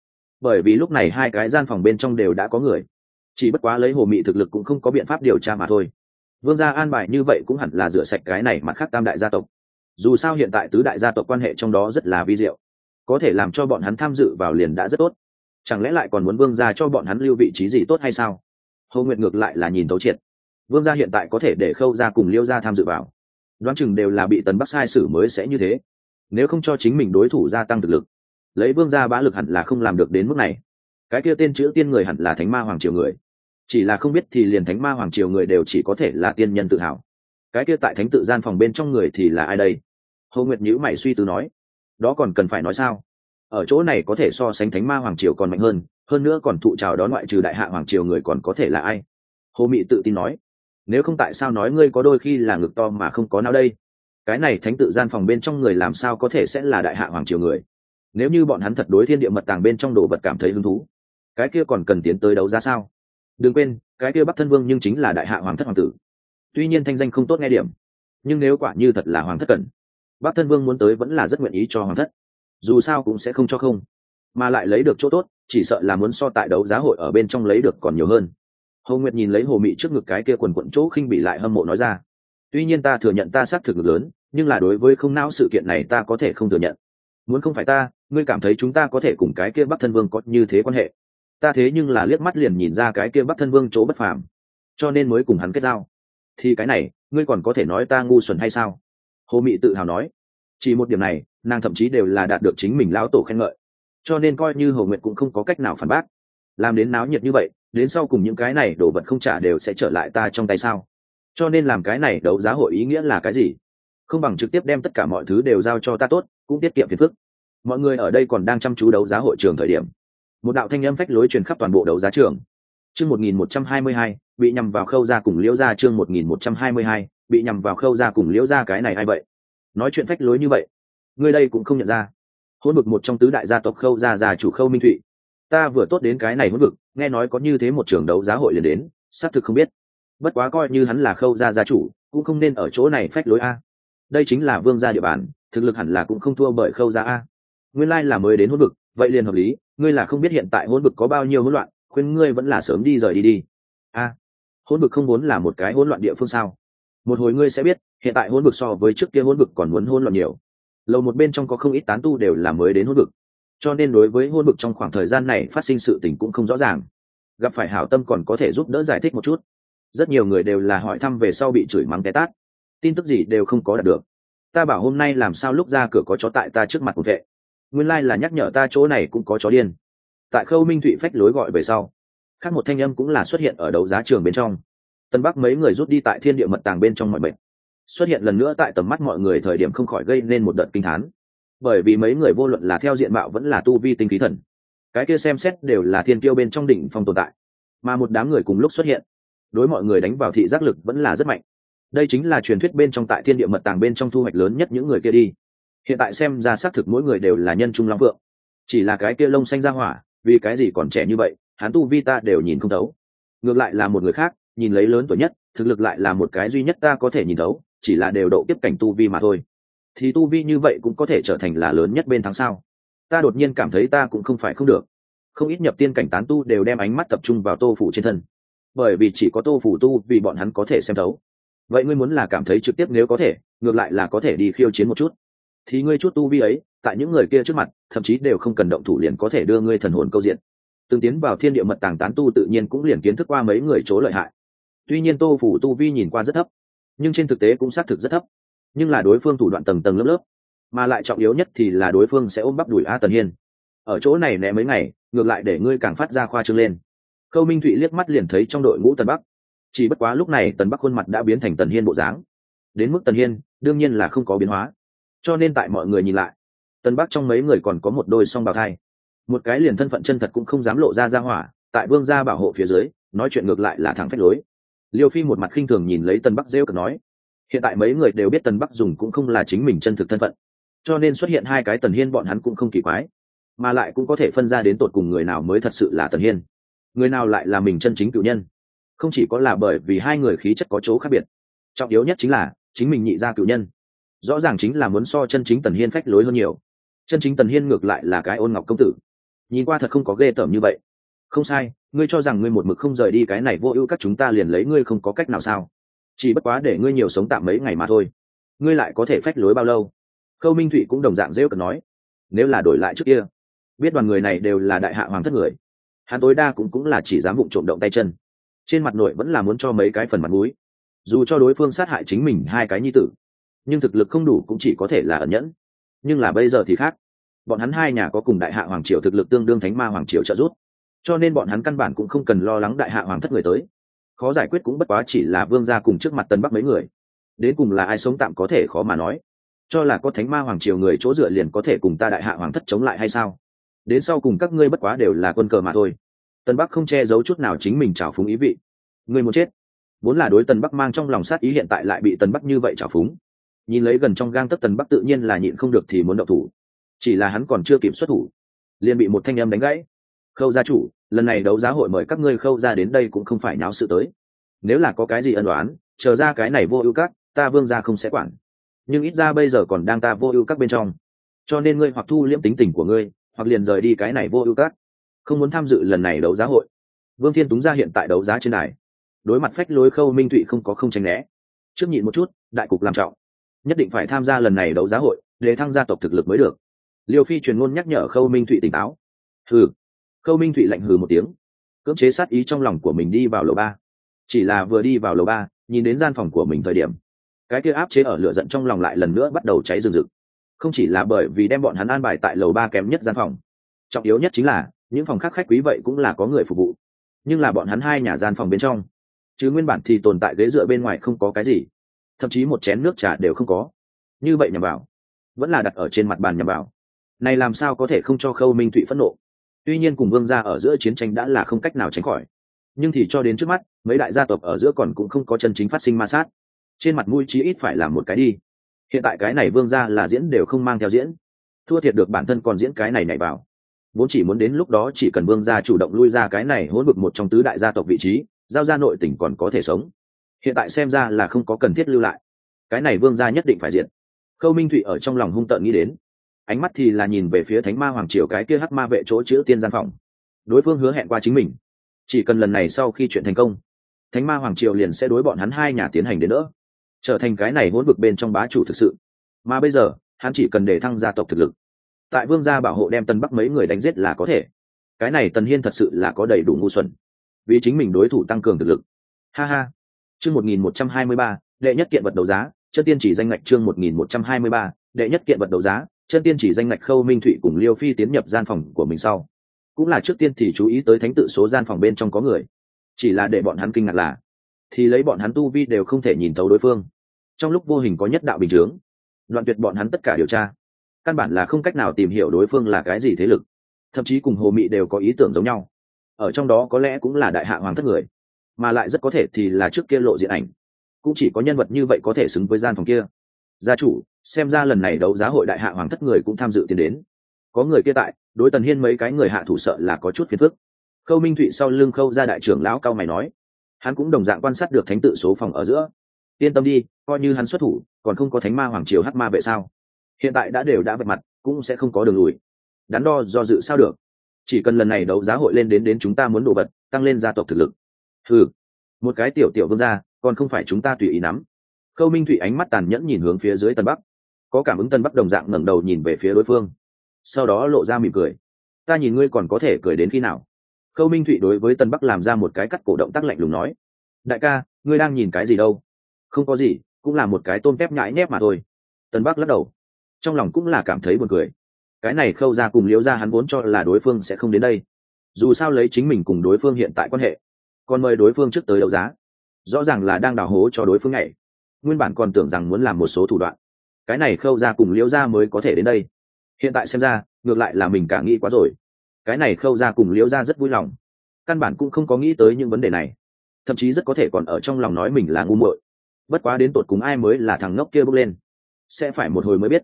Bởi vì lúc này hai cái gian phòng bên trong đều đã có người. Chỉ bất quá lấy hồ mị thực lực cũng không có biện pháp điều tra mà thôi. Vương gia an bài như vậy cũng hẳn là rửa sạch cái này mặt khác tam đại gia tộc. Dù sao hiện tại tứ đại gia tộc quan hệ trong đó rất là vi diệu. Có thể làm cho bọn hắn tham dự vào liền đã rất tốt chẳng lẽ lại còn muốn vương gia cho bọn hắn lưu vị trí gì tốt hay sao? Hồ nguyệt ngược lại là nhìn tấu triệt. Vương gia hiện tại có thể để khâu ra cùng liêu gia tham dự vào. Đoán chừng đều là bị tần bắc sai sử mới sẽ như thế. Nếu không cho chính mình đối thủ gia tăng thực lực, lấy vương gia bá lực hẳn là không làm được đến mức này. Cái kia tên chữ tiên người hẳn là thánh ma hoàng triều người. Chỉ là không biết thì liền thánh ma hoàng triều người đều chỉ có thể là tiên nhân tự hào. Cái kia tại thánh tự gian phòng bên trong người thì là ai đây? Hồ nguyệt nhữ mày suy tư nói. Đó còn cần phải nói sao? Ở chỗ này có thể so sánh thánh ma hoàng triều còn mạnh hơn hơn nữa còn thụ trào đón ngoại trừ đại hạ hoàng triều người còn có thể là ai? Hồ mị tự tin nói. Nếu không tại sao nói ngươi có đôi khi là ngực to mà không có nào đây? Cái này thánh tự gian phòng bên trong người làm sao có thể sẽ là đại hạ hoàng triều người? Nếu như bọn hắn thật đối thiên địa mật tàng bên trong đồ vật cảm thấy hứng thú, cái kia còn cần tiến tới đấu ra sao? Đừng quên, cái kia bắc thân vương nhưng chính là đại hạ hoàng thất hoàng tử. Tuy nhiên thanh danh không tốt nghe điểm, nhưng nếu quả như thật là hoàng thất cần, bắc thân vương muốn tới vẫn là rất nguyện ý cho hoàng thất dù sao cũng sẽ không cho không. Mà lại lấy được chỗ tốt, chỉ sợ là muốn so tại đấu giá hội ở bên trong lấy được còn nhiều hơn. Hồ nguyệt nhìn lấy hồ mị trước ngực cái kia quần quận chỗ khinh bị lại hâm mộ nói ra. Tuy nhiên ta thừa nhận ta xác thực ngực lớn, nhưng là đối với không não sự kiện này ta có thể không thừa nhận. Muốn không phải ta, ngươi cảm thấy chúng ta có thể cùng cái kia bắc thân vương có như thế quan hệ. Ta thế nhưng là liếc mắt liền nhìn ra cái kia bắc thân vương chỗ bất phàm. Cho nên mới cùng hắn kết giao. Thì cái này, ngươi còn có thể nói ta ngu xuẩn hay sao? Hồ mị tự hào nói chỉ một điểm này, nàng thậm chí đều là đạt được chính mình lão tổ khen ngợi. Cho nên coi như hồ nguyệt cũng không có cách nào phản bác. Làm đến náo nhiệt như vậy, đến sau cùng những cái này đồ vật không trả đều sẽ trở lại ta trong tay sao? Cho nên làm cái này đấu giá hội ý nghĩa là cái gì? Không bằng trực tiếp đem tất cả mọi thứ đều giao cho ta tốt, cũng tiết kiệm phiền phức. Mọi người ở đây còn đang chăm chú đấu giá hội trường thời điểm. Một đạo thanh âm phách lối truyền khắp toàn bộ đấu giá trường. Chương một nghìn một trăm hai mươi hai, bị nhằm vào khâu ra cùng liễu ra chương một nghìn một trăm hai mươi hai, bị nhằm vào khâu ra cùng liễu ra cái này hay vậy? Nói chuyện phách lối như vậy, ngươi đây cũng không nhận ra. Hôn vực một trong tứ đại gia tộc khâu gia già chủ khâu minh thụy. Ta vừa tốt đến cái này hôn vực, nghe nói có như thế một trường đấu giá hội liền đến, xác thực không biết. Bất quá coi như hắn là khâu gia gia chủ, cũng không nên ở chỗ này phách lối a. Đây chính là vương gia địa bàn, thực lực hẳn là cũng không thua bởi khâu gia a. Nguyên lai là mới đến hôn vực, vậy liền hợp lý, ngươi là không biết hiện tại hôn vực có bao nhiêu hỗn loạn, khuyên ngươi vẫn là sớm đi rời đi đi. A hôn vực không muốn là một cái hỗn loạn địa phương sao? Một hồi ngươi sẽ biết, hiện tại hôn vực so với trước kia hôn vực còn muốn hôn loạn nhiều. Lầu một bên trong có không ít tán tu đều là mới đến hôn vực. Cho nên đối với hôn vực trong khoảng thời gian này phát sinh sự tình cũng không rõ ràng. Gặp phải hảo tâm còn có thể giúp đỡ giải thích một chút. Rất nhiều người đều là hỏi thăm về sau bị chửi mắng té tát. Tin tức gì đều không có đạt được. Ta bảo hôm nay làm sao lúc ra cửa có chó tại ta trước mặt một vệ. Nguyên lai、like、là nhắc nhở ta chỗ này cũng có chó điên. Tại khâu minh thụy phách lối gọi về sau, khác một thanh âm cũng là xuất hiện ở đấu giá trường bên trong tân bắc mấy người rút đi tại thiên địa mật tàng bên trong mọi bệnh xuất hiện lần nữa tại tầm mắt mọi người thời điểm không khỏi gây nên một đợt kinh thán. Bởi vì mấy người vô luận là theo diện mạo vẫn là tu vi tinh khí thần, cái kia xem xét đều là thiên tiêu bên trong đỉnh phong tồn tại. Mà một đám người cùng lúc xuất hiện, đối mọi người đánh vào thị giác lực vẫn là rất mạnh. Đây chính là truyền thuyết bên trong tại thiên địa mật tàng bên trong thu hoạch lớn nhất những người kia đi. Hiện tại xem ra xác thực mỗi người đều là nhân trung long phượng. Chỉ là cái kia lông xanh ra hỏa, vì cái gì còn trẻ như vậy, hắn tu vi ta đều nhìn không thấu. Ngược lại là một người khác nhìn lấy lớn tuổi nhất, thực lực lại là một cái duy nhất ta có thể nhìn thấu, chỉ là đều độ tiếp cảnh tu vi mà thôi. Thì tu vi như vậy cũng có thể trở thành là lớn nhất bên tháng sau ta đột nhiên cảm thấy ta cũng không phải không được. Không ít nhập tiên cảnh tán tu đều đem ánh mắt tập trung vào tô phủ trên thân. Bởi vì chỉ có tô phủ tu vì bọn hắn có thể xem thấu. Vậy ngươi muốn là cảm thấy trực tiếp nếu có thể, ngược lại là có thể đi khiêu chiến một chút. Thì ngươi chút tu vi ấy, tại những người kia trước mặt, thậm chí đều không cần động thủ liền có thể đưa ngươi thần hồn câu diện. Từng tiến vào thiên địa mật tàng tán tu tự nhiên cũng liền kiến thức qua mấy người chỗ lợi hại tuy nhiên tô phủ tu vi nhìn qua rất thấp, nhưng trên thực tế cũng xác thực rất thấp. Nhưng là đối phương thủ đoạn tầng tầng lớp lớp, mà lại trọng yếu nhất thì là đối phương sẽ ôm bắp đuổi a tần hiên. Ở chỗ này né mấy ngày, ngược lại để ngươi càng phát ra khoa trương lên. Khâu minh thụy liếc mắt liền thấy trong đội ngũ tần bắc. Chỉ bất quá lúc này tần bắc khuôn mặt đã biến thành tần hiên bộ dáng. Đến mức tần hiên, đương nhiên là không có biến hóa. Cho nên tại mọi người nhìn lại, tần bắc trong mấy người còn có một đôi song bào thai. Một cái liền thân phận chân thật cũng không dám lộ ra ra hỏa, tại vương gia bảo hộ phía dưới, nói chuyện ngược lại là thẳng phách lối liêu phi một mặt khinh thường nhìn lấy tần bắc rêu cực nói, hiện tại mấy người đều biết tần bắc dùng cũng không là chính mình chân thực thân phận, cho nên xuất hiện hai cái tần hiên bọn hắn cũng không kỳ quái, mà lại cũng có thể phân ra đến tột cùng người nào mới thật sự là tần hiên, người nào lại là mình chân chính cựu nhân. Không chỉ có là bởi vì hai người khí chất có chỗ khác biệt, trọng yếu nhất chính là chính mình nhị ra cựu nhân, rõ ràng chính là muốn so chân chính tần hiên phách lối hơn nhiều. Chân chính tần hiên ngược lại là cái ôn ngọc công tử, nhìn qua thật không có ghê tởm như vậy. Không sai ngươi cho rằng ngươi một mực không rời đi cái này vô ưu, các chúng ta liền lấy ngươi không có cách nào sao? Chỉ bất quá để ngươi nhiều sống tạm mấy ngày mà thôi. Ngươi lại có thể phách lối bao lâu? Khâu minh thụy cũng đồng dạng rêu cần nói. Nếu là đổi lại trước kia, biết đoàn người này đều là đại hạ hoàng thất người. Hắn tối đa cũng cũng là chỉ dám vụng trộm động tay chân. Trên mặt nội vẫn là muốn cho mấy cái phần mặt mũi. Dù cho đối phương sát hại chính mình hai cái nhi tử, nhưng thực lực không đủ cũng chỉ có thể là ẩn nhẫn. Nhưng là bây giờ thì khác. Bọn hắn hai nhà có cùng đại hạ hoàng triều thực lực tương đương thánh ma hoàng triều trợ giúp cho nên bọn hắn căn bản cũng không cần lo lắng đại hạ hoàng thất người tới. Khó giải quyết cũng bất quá chỉ là vương gia cùng trước mặt tân bắc mấy người. Đến cùng là ai sống tạm có thể khó mà nói. Cho là có thánh ma hoàng triều người chỗ dựa liền có thể cùng ta đại hạ hoàng thất chống lại hay sao? Đến sau cùng các ngươi bất quá đều là quân cờ mà thôi. Tân bắc không che giấu chút nào chính mình trào phúng ý vị. Người muốn chết? Vốn là đối tần bắc mang trong lòng sát ý hiện tại lại bị tần bắc như vậy trào phúng. Nhìn lấy gần trong gang tấc tần bắc tự nhiên là nhịn không được thì muốn đậu thủ. Chỉ là hắn còn chưa kịp xuất thủ, liền bị một thanh em đánh gãy khâu gia chủ, lần này đấu giá hội mời các ngươi khâu ra đến đây cũng không phải náo sự tới. Nếu là có cái gì ân đoán chờ ra cái này vô ưu các, ta vương gia không sẽ quản. Nhưng ít ra bây giờ còn đang ta vô ưu các bên trong. Cho nên ngươi hoặc thu liễm tính tình của ngươi, hoặc liền rời đi cái này vô ưu các. Không muốn tham dự lần này đấu giá hội. Vương thiên túng ra hiện tại đấu giá trên đài. Đối mặt phách lối khâu minh thụy không có không tranh né. Trước nhịn một chút, đại cục làm trọng. Nhất định phải tham gia lần này đấu giá hội, để thăng gia tộc thực lực mới được. Liêu phi truyền ngôn nhắc nhở khâu minh thụy tỉnh táo.Ừ. Câu minh thụy lạnh hừ một tiếng, cưỡng chế sát ý trong lòng của mình đi vào lầu ba. Chỉ là vừa đi vào lầu ba, nhìn đến gian phòng của mình thời điểm, cái kia áp chế ở lửa giận trong lòng lại lần nữa bắt đầu cháy rừng rực. Không chỉ là bởi vì đem bọn hắn an bài tại lầu ba kém nhất gian phòng, trọng yếu nhất chính là, những phòng khác khách quý vậy cũng là có người phục vụ. Nhưng là bọn hắn hai nhà gian phòng bên trong, chứ nguyên bản thì tồn tại ghế dựa bên ngoài không có cái gì. Thậm chí một chén nước trà đều không có. Như vậy nhằm vào, vẫn là đặt ở trên mặt bàn nhằm vào. Này làm sao có thể không cho khâu minh thụy phẫn nộ? Tuy nhiên cùng vương gia ở giữa chiến tranh đã là không cách nào tránh khỏi. Nhưng thì cho đến trước mắt, mấy đại gia tộc ở giữa còn cũng không có chân chính phát sinh ma sát. Trên mặt mũi chí ít phải làm một cái đi. Hiện tại cái này vương gia là diễn đều không mang theo diễn. Thua thiệt được bản thân còn diễn cái này nhảy vào. Vốn chỉ muốn đến lúc đó chỉ cần vương gia chủ động lui ra cái này hỗn vực một trong tứ đại gia tộc vị trí, giao ra nội tỉnh còn có thể sống. Hiện tại xem ra là không có cần thiết lưu lại. Cái này vương gia nhất định phải diện. Khâu minh thụy ở trong lòng hung tợn nghĩ đến ánh mắt thì là nhìn về phía thánh ma hoàng triều cái kia hắc ma vệ chỗ chữ tiên gian phòng. Đối phương hứa hẹn qua chính mình. Chỉ cần lần này sau khi chuyện thành công, thánh ma hoàng triều liền sẽ đối bọn hắn hai nhà tiến hành đến nữa trở thành cái này hỗn vực bên trong bá chủ thực sự. Mà bây giờ, hắn chỉ cần để thăng gia tộc thực lực. Tại vương gia bảo hộ đem tân bắc mấy người đánh giết là có thể. Cái này tần hiên thật sự là có đầy đủ ngu xuẩn. Vì chính mình đối thủ tăng cường thực lực. Ha ha. Chương một nghìn một trăm hai mươi ba, đệ nhất kiện vật đấu giá. Chất tiên chỉ danh ngạch chương một nghìn một trăm hai mươi ba, đệ nhất kiện vật đấu giá chân tiên chỉ danh ngạch khâu minh thụy cùng liêu phi tiến nhập gian phòng của mình sau. Cũng là trước tiên thì chú ý tới thánh tự số gian phòng bên trong có người. Chỉ là để bọn hắn kinh ngạc là, thì lấy bọn hắn tu vi đều không thể nhìn thấu đối phương. Trong lúc vô hình có nhất đạo bình chướng, đoạn tuyệt bọn hắn tất cả điều tra. Căn bản là không cách nào tìm hiểu đối phương là cái gì thế lực. Thậm chí cùng hồ mị đều có ý tưởng giống nhau. Ở trong đó có lẽ cũng là đại hạ hoàng thất người, mà lại rất có thể thì là trước kia lộ diện ảnh. Cũng chỉ có nhân vật như vậy có thể xứng với gian phòng kia gia chủ, xem ra lần này đấu giá hội đại hạ hoàng thất người cũng tham dự tiến đến. Có người kia tại, đối tần hiên mấy cái người hạ thủ sợ là có chút phiền phức. Khâu minh thụy sau lưng khâu ra đại trưởng lão cao mày nói, hắn cũng đồng dạng quan sát được thánh tự số phòng ở giữa. Yên tâm đi, coi như hắn xuất thủ, còn không có thánh ma hoàng triều hát ma vệ sao? Hiện tại đã đều đã vạch mặt, cũng sẽ không có đường lùi. Đắn đo do dự sao được? Chỉ cần lần này đấu giá hội lên đến đến chúng ta muốn đổ vật, tăng lên gia tộc thực lực. Ừ một cái tiểu tiểu vương gia, còn không phải chúng ta tùy ý nắm khâu minh thụy ánh mắt tàn nhẫn nhìn hướng phía dưới tân bắc. Có cảm ứng tân bắc đồng dạng ngẩng đầu nhìn về phía đối phương. Sau đó lộ ra mỉm cười. Ta nhìn ngươi còn có thể cười đến khi nào? Khâu minh thụy đối với tân bắc làm ra một cái cắt cổ động tác lạnh lùng nói. Đại ca, ngươi đang nhìn cái gì đâu? Không có gì, cũng là một cái tôm tép nhãi nhép mà thôi. Tân bắc lắc đầu. Trong lòng cũng là cảm thấy buồn cười. Cái này khâu ra cùng liễu ra hắn vốn cho là đối phương sẽ không đến đây. Dù sao lấy chính mình cùng đối phương hiện tại quan hệ, còn mời đối phương trước tới đấu giá. Rõ ràng là đang đào hố cho đối phương nhảy nguyên bản còn tưởng rằng muốn làm một số thủ đoạn. Cái này khâu ra cùng liễu ra mới có thể đến đây. Hiện tại xem ra, ngược lại là mình cả nghĩ quá rồi. Cái này khâu ra cùng liễu ra rất vui lòng. Căn bản cũng không có nghĩ tới những vấn đề này. Thậm chí rất có thể còn ở trong lòng nói mình là ngu muội. Bất quá đến tột cùng ai mới là thằng ngốc kia bước lên? Sẽ phải một hồi mới biết.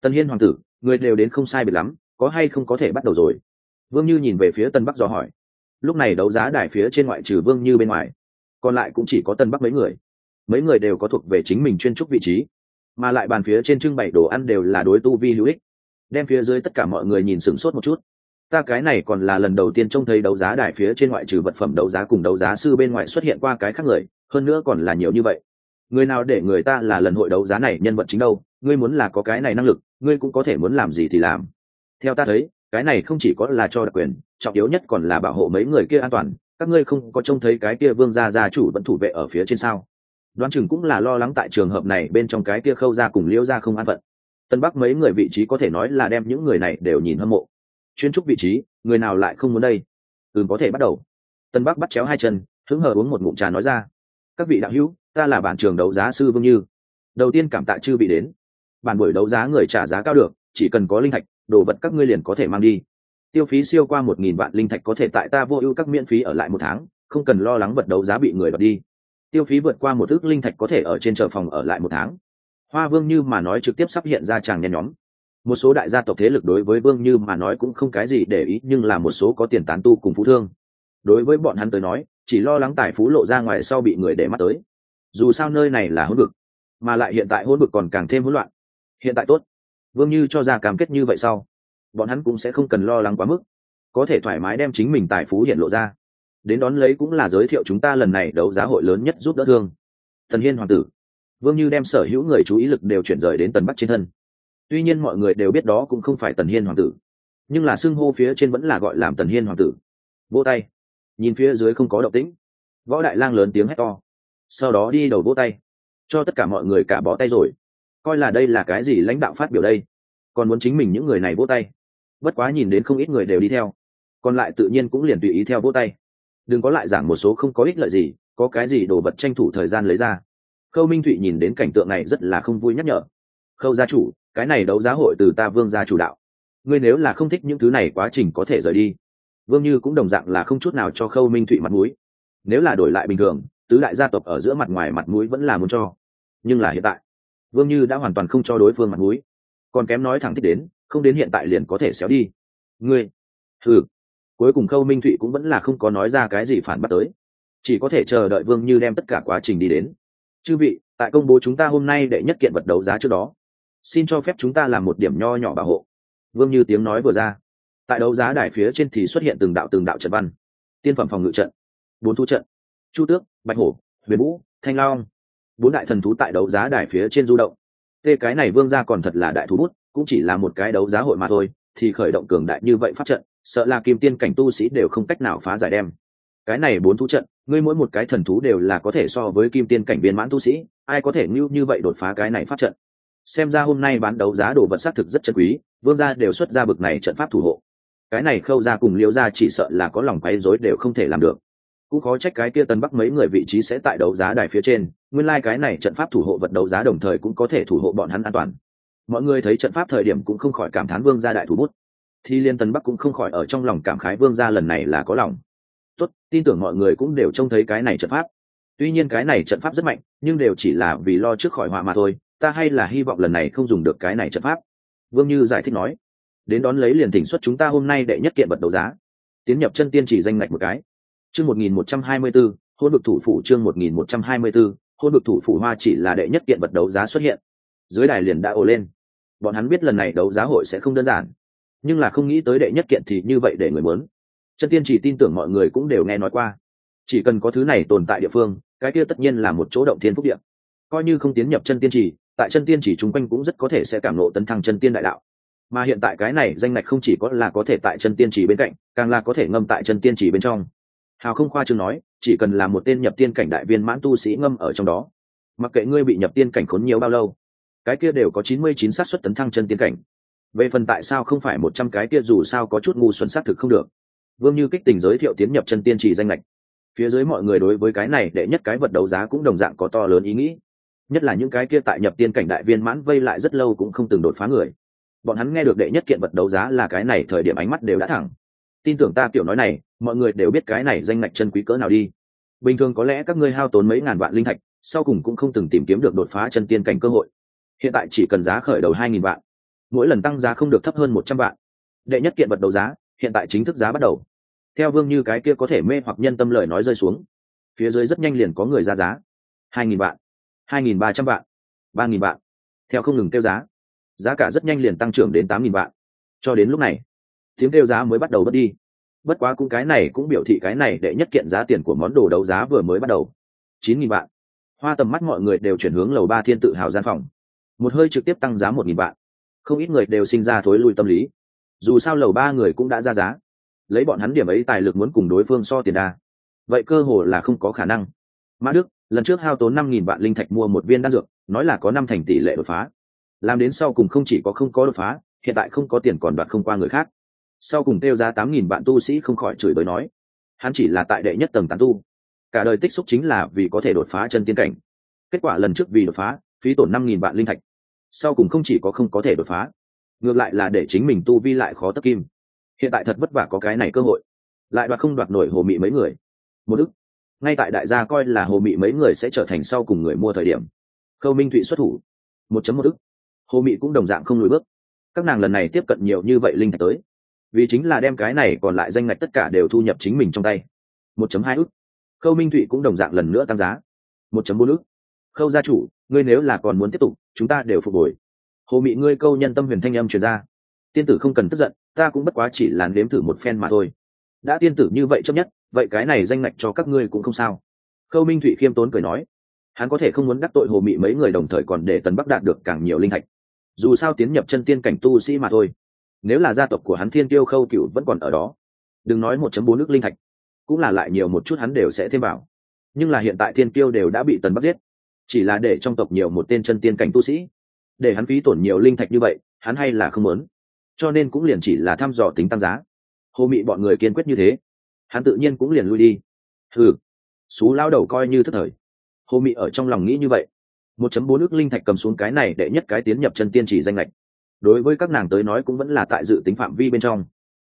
Tân hiên hoàng tử, người đều đến không sai biệt lắm, có hay không có thể bắt đầu rồi? Vương như nhìn về phía tân bắc dò hỏi. Lúc này đấu giá đài phía trên ngoại trừ vương như bên ngoài, còn lại cũng chỉ có tân bắc mấy người mấy người đều có thuộc về chính mình chuyên trúc vị trí, mà lại bàn phía trên trưng bày đồ ăn đều là đối tu vi hữu ích. Đem phía dưới tất cả mọi người nhìn sửng sốt một chút. Ta cái này còn là lần đầu tiên trông thấy đấu giá đài phía trên ngoại trừ vật phẩm đấu giá cùng đấu giá sư bên ngoài xuất hiện qua cái khác người, hơn nữa còn là nhiều như vậy. Người nào để người ta là lần hội đấu giá này nhân vật chính đâu? Ngươi muốn là có cái này năng lực, ngươi cũng có thể muốn làm gì thì làm. Theo ta thấy, cái này không chỉ có là cho đặc quyền, trọng yếu nhất còn là bảo hộ mấy người kia an toàn. Các ngươi không có trông thấy cái kia vương gia gia chủ vẫn thủ vệ ở phía trên sao? Đoán chừng cũng là lo lắng tại trường hợp này bên trong cái kia khâu ra cùng liễu ra không an phận. Tân bắc mấy người vị trí có thể nói là đem những người này đều nhìn hâm mộ. Chuyên trúc vị trí, người nào lại không muốn đây? Ừ có thể bắt đầu. Tân bắc bắt chéo hai chân, hứng hờ uống một ngụm trà nói ra. Các vị đạo hữu, ta là bản trường đấu giá sư vương như. Đầu tiên cảm tạ chư vị đến. Bản buổi đấu giá người trả giá cao được, chỉ cần có linh thạch, đồ vật các ngươi liền có thể mang đi. Tiêu phí siêu qua một nghìn vạn linh thạch có thể tại ta vô ưu các miễn phí ở lại một tháng, không cần lo lắng vật đấu giá bị người đoạt đi tiêu phí vượt qua một ước linh thạch có thể ở trên chợ phòng ở lại một tháng. Hoa vương như mà nói trực tiếp sắp hiện ra chàng nhen nhóm. Một số đại gia tộc thế lực đối với vương như mà nói cũng không cái gì để ý, nhưng là một số có tiền tán tu cùng phú thương. Đối với bọn hắn tới nói, chỉ lo lắng tài phú lộ ra ngoài sau bị người để mắt tới. Dù sao nơi này là hỗn vực, mà lại hiện tại hỗn vực còn càng thêm hỗn loạn. Hiện tại tốt. Vương như cho ra cam kết như vậy sau, bọn hắn cũng sẽ không cần lo lắng quá mức. Có thể thoải mái đem chính mình tài phú hiện lộ ra đến đón lấy cũng là giới thiệu chúng ta lần này đấu giá hội lớn nhất giúp đỡ thương. Thần hiên hoàng tử. Vương như đem sở hữu người chú ý lực đều chuyển rời đến tần bắc trên thân. Tuy nhiên mọi người đều biết đó cũng không phải tần hiên hoàng tử. Nhưng là xưng hô phía trên vẫn là gọi làm tần hiên hoàng tử. Vỗ tay. Nhìn phía dưới không có động tĩnh. Võ đại lang lớn tiếng hét to. Sau đó đi đầu vỗ tay. Cho tất cả mọi người cả bó tay rồi. Coi là đây là cái gì lãnh đạo phát biểu đây? Còn muốn chính mình những người này vỗ tay. Bất quá nhìn đến không ít người đều đi theo. Còn lại tự nhiên cũng liền tùy ý theo vỗ tay đừng có lại giảng một số không có ích lợi gì, có cái gì đồ vật tranh thủ thời gian lấy ra. Khâu minh thụy nhìn đến cảnh tượng này rất là không vui nhắc nhở. Khâu gia chủ, cái này đấu giá hội từ ta vương gia chủ đạo. Ngươi nếu là không thích những thứ này quá trình có thể rời đi. Vương như cũng đồng dạng là không chút nào cho khâu minh thụy mặt mũi. Nếu là đổi lại bình thường, tứ đại gia tộc ở giữa mặt ngoài mặt mũi vẫn là muốn cho. Nhưng là hiện tại, vương như đã hoàn toàn không cho đối phương mặt mũi. Còn kém nói thẳng thích đến, không đến hiện tại liền có thể xéo đi. Ngươi ừ cuối cùng khâu minh thụy cũng vẫn là không có nói ra cái gì phản bắt tới. chỉ có thể chờ đợi vương như đem tất cả quá trình đi đến. chư vị, tại công bố chúng ta hôm nay đệ nhất kiện vật đấu giá trước đó, xin cho phép chúng ta làm một điểm nho nhỏ bảo hộ. vương như tiếng nói vừa ra. tại đấu giá đài phía trên thì xuất hiện từng đạo từng đạo trận văn. tiên phẩm phòng ngự trận, bốn thu trận, chu tước, bạch hổ, huyền vũ, thanh long. bốn đại thần thú tại đấu giá đài phía trên du động. Tê cái này vương ra còn thật là đại thú bút, cũng chỉ là một cái đấu giá hội mà thôi, thì khởi động cường đại như vậy phát trận sợ là kim tiên cảnh tu sĩ đều không cách nào phá giải đem. Cái này bốn thú trận, ngươi mỗi một cái thần thú đều là có thể so với kim tiên cảnh viên mãn tu sĩ, ai có thể như như vậy đột phá cái này phát trận? Xem ra hôm nay bán đấu giá đồ vật xác thực rất chân quý, vương gia đều xuất ra bực này trận pháp thủ hộ. Cái này khâu ra cùng liễu ra chỉ sợ là có lòng quấy rối đều không thể làm được. Cũng khó trách cái kia tân bắc mấy người vị trí sẽ tại đấu giá đài phía trên, nguyên lai、like、cái này trận pháp thủ hộ vật đấu giá đồng thời cũng có thể thủ hộ bọn hắn an toàn. Mọi người thấy trận pháp thời điểm cũng không khỏi cảm thán vương gia đại thủ bút thì liên tân bắc cũng không khỏi ở trong lòng cảm khái vương gia lần này là có lòng. Tốt, tin tưởng mọi người cũng đều trông thấy cái này trận pháp. Tuy nhiên cái này trận pháp rất mạnh, nhưng đều chỉ là vì lo trước khỏi họa mà thôi, ta hay là hy vọng lần này không dùng được cái này trận pháp. Vương như giải thích nói, đến đón lấy liền thỉnh xuất chúng ta hôm nay đệ nhất kiện vật đấu giá. Tiến nhập chân tiên chỉ danh ngạch một cái. Chương một nghìn một trăm hai mươi b ố hôn được thủ phủ chương một nghìn một trăm hai mươi b ố hôn được thủ phủ hoa chỉ là đệ nhất kiện vật đấu giá xuất hiện. Dưới đài liền đã ồ lên. Bọn hắn biết lần này đấu giá hội sẽ không đơn giản nhưng là không nghĩ tới đệ nhất kiện thì như vậy để người muốn. Chân tiên chỉ tin tưởng mọi người cũng đều nghe nói qua. Chỉ cần có thứ này tồn tại địa phương, cái kia tất nhiên là một chỗ động thiên phúc địa. Coi như không tiến nhập chân tiên chỉ, tại chân tiên chỉ chung quanh cũng rất có thể sẽ cảm ngộ tấn thăng chân tiên đại đạo. Mà hiện tại cái này danh ngạch không chỉ có là có thể tại chân tiên chỉ bên cạnh, càng là có thể ngâm tại chân tiên chỉ bên trong. Hào không khoa chương nói, chỉ cần là một tên nhập tiên cảnh đại viên mãn tu sĩ ngâm ở trong đó, mặc kệ ngươi bị nhập tiên cảnh khốn nhiều bao lâu, cái kia đều có chín mươi chín xác suất tấn thăng chân tiên cảnh về phần tại sao không phải một trăm cái kia dù sao có chút ngu xuẩn xác thực không được. Vương như kích tình giới thiệu tiến nhập chân tiên chỉ danh lệch phía dưới mọi người đối với cái này đệ nhất cái vật đấu giá cũng đồng dạng có to lớn ý nghĩ. Nhất là những cái kia tại nhập tiên cảnh đại viên mãn vây lại rất lâu cũng không từng đột phá người. Bọn hắn nghe được đệ nhất kiện vật đấu giá là cái này thời điểm ánh mắt đều đã thẳng. Tin tưởng ta kiểu nói này, mọi người đều biết cái này danh lệch chân quý cỡ nào đi. Bình thường có lẽ các ngươi hao tốn mấy ngàn vạn linh thạch, sau cùng cũng không từng tìm kiếm được đột phá chân tiên cảnh cơ hội. Hiện tại chỉ cần giá khởi đầu hai nghìn vạn mỗi lần tăng giá không được thấp hơn một trăm vạn. Đệ nhất kiện vật đấu giá, hiện tại chính thức giá bắt đầu. Theo vương như cái kia có thể mê hoặc nhân tâm lời nói rơi xuống. Phía dưới rất nhanh liền có người ra giá. hai nghìn vạn, hai nghìn ba trăm vạn, ba nghìn vạn. Theo không ngừng kêu giá giá cả rất nhanh liền tăng trưởng đến tám nghìn vạn. Cho đến lúc này, tiếng kêu giá mới bắt đầu mất đi. Bất quá cũng cái này cũng biểu thị cái này đệ nhất kiện giá tiền của món đồ đấu giá vừa mới bắt đầu. chín nghìn vạn. Hoa tầm mắt mọi người đều chuyển hướng lầu ba thiên tự hào gian phòng. Một hơi trực tiếp tăng giá một nghìn vạn không ít người đều sinh ra thối lui tâm lý. Dù sao lầu ba người cũng đã ra giá. Lấy bọn hắn điểm ấy tài lực muốn cùng đối phương so tiền đa. Vậy cơ hồ là không có khả năng. Mã đức, lần trước hao tốn năm nghìn vạn linh thạch mua một viên đan dược, nói là có năm thành tỷ lệ đột phá. Làm đến sau cùng không chỉ có không có đột phá, hiện tại không có tiền còn đoạt không qua người khác. Sau cùng tiêu ra tám nghìn vạn tu sĩ không khỏi chửi bới nói, hắn chỉ là tại đệ nhất tầng tán tu. Cả đời tích xúc chính là vì có thể đột phá chân tiên cảnh. Kết quả lần trước vì đột phá, phí tổn năm nghìn vạn linh thạch sau cùng không chỉ có không có thể đột phá, ngược lại là để chính mình tu vi lại khó tất kim. Hiện tại thật vất vả có cái này cơ hội, lại đoạt không đoạt nổi hồ mị mấy người. Một ức. Ngay tại đại gia coi là hồ mị mấy người sẽ trở thành sau cùng người mua thời điểm, khâu minh thụy xuất thủ. Một chấm một ức. Hồ mị cũng đồng dạng không lùi bước. Các nàng lần này tiếp cận nhiều như vậy linh thạch tới, vì chính là đem cái này còn lại danh ngạch tất cả đều thu nhập chính mình trong tay. Một chấm hai ức. Khâu minh thụy cũng đồng dạng lần nữa tăng giá. Một chấm bốn ức. Khâu gia chủ ngươi nếu là còn muốn tiếp tục, chúng ta đều phục hồi. Hồ mị ngươi câu nhân tâm huyền thanh âm truyền ra. Tiên tử không cần tức giận, ta cũng bất quá chỉ là nếm thử một phen mà thôi. Đã tiên tử như vậy chấp nhất, vậy cái này danh ngạch cho các ngươi cũng không sao. Khâu minh thụy khiêm tốn cười nói, hắn có thể không muốn đắc tội hồ mị mấy người đồng thời còn để tần bắc đạt được càng nhiều linh thạch dù sao tiến nhập chân tiên cảnh tu sĩ mà thôi. Nếu là gia tộc của hắn thiên tiêu khâu cựu vẫn còn ở đó, đừng nói một chấm bốn nước linh thạch cũng là lại nhiều một chút hắn đều sẽ thêm vào. Nhưng là hiện tại thiên tiêu đều đã bị tần bắc giết chỉ là để trong tộc nhiều một tên chân tiên cảnh tu sĩ. Để hắn phí tổn nhiều linh thạch như vậy, hắn hay là không muốn. Cho nên cũng liền chỉ là thăm dò tính tăng giá. Hồ mị bọn người kiên quyết như thế. Hắn tự nhiên cũng liền lui đi. Ừ xú lao đầu coi như thất thời. Hồ mị ở trong lòng nghĩ như vậy. Một chấm bốn ước linh thạch cầm xuống cái này để nhất cái tiến nhập chân tiên chỉ danh lệch đối với các nàng tới nói cũng vẫn là tại dự tính phạm vi bên trong.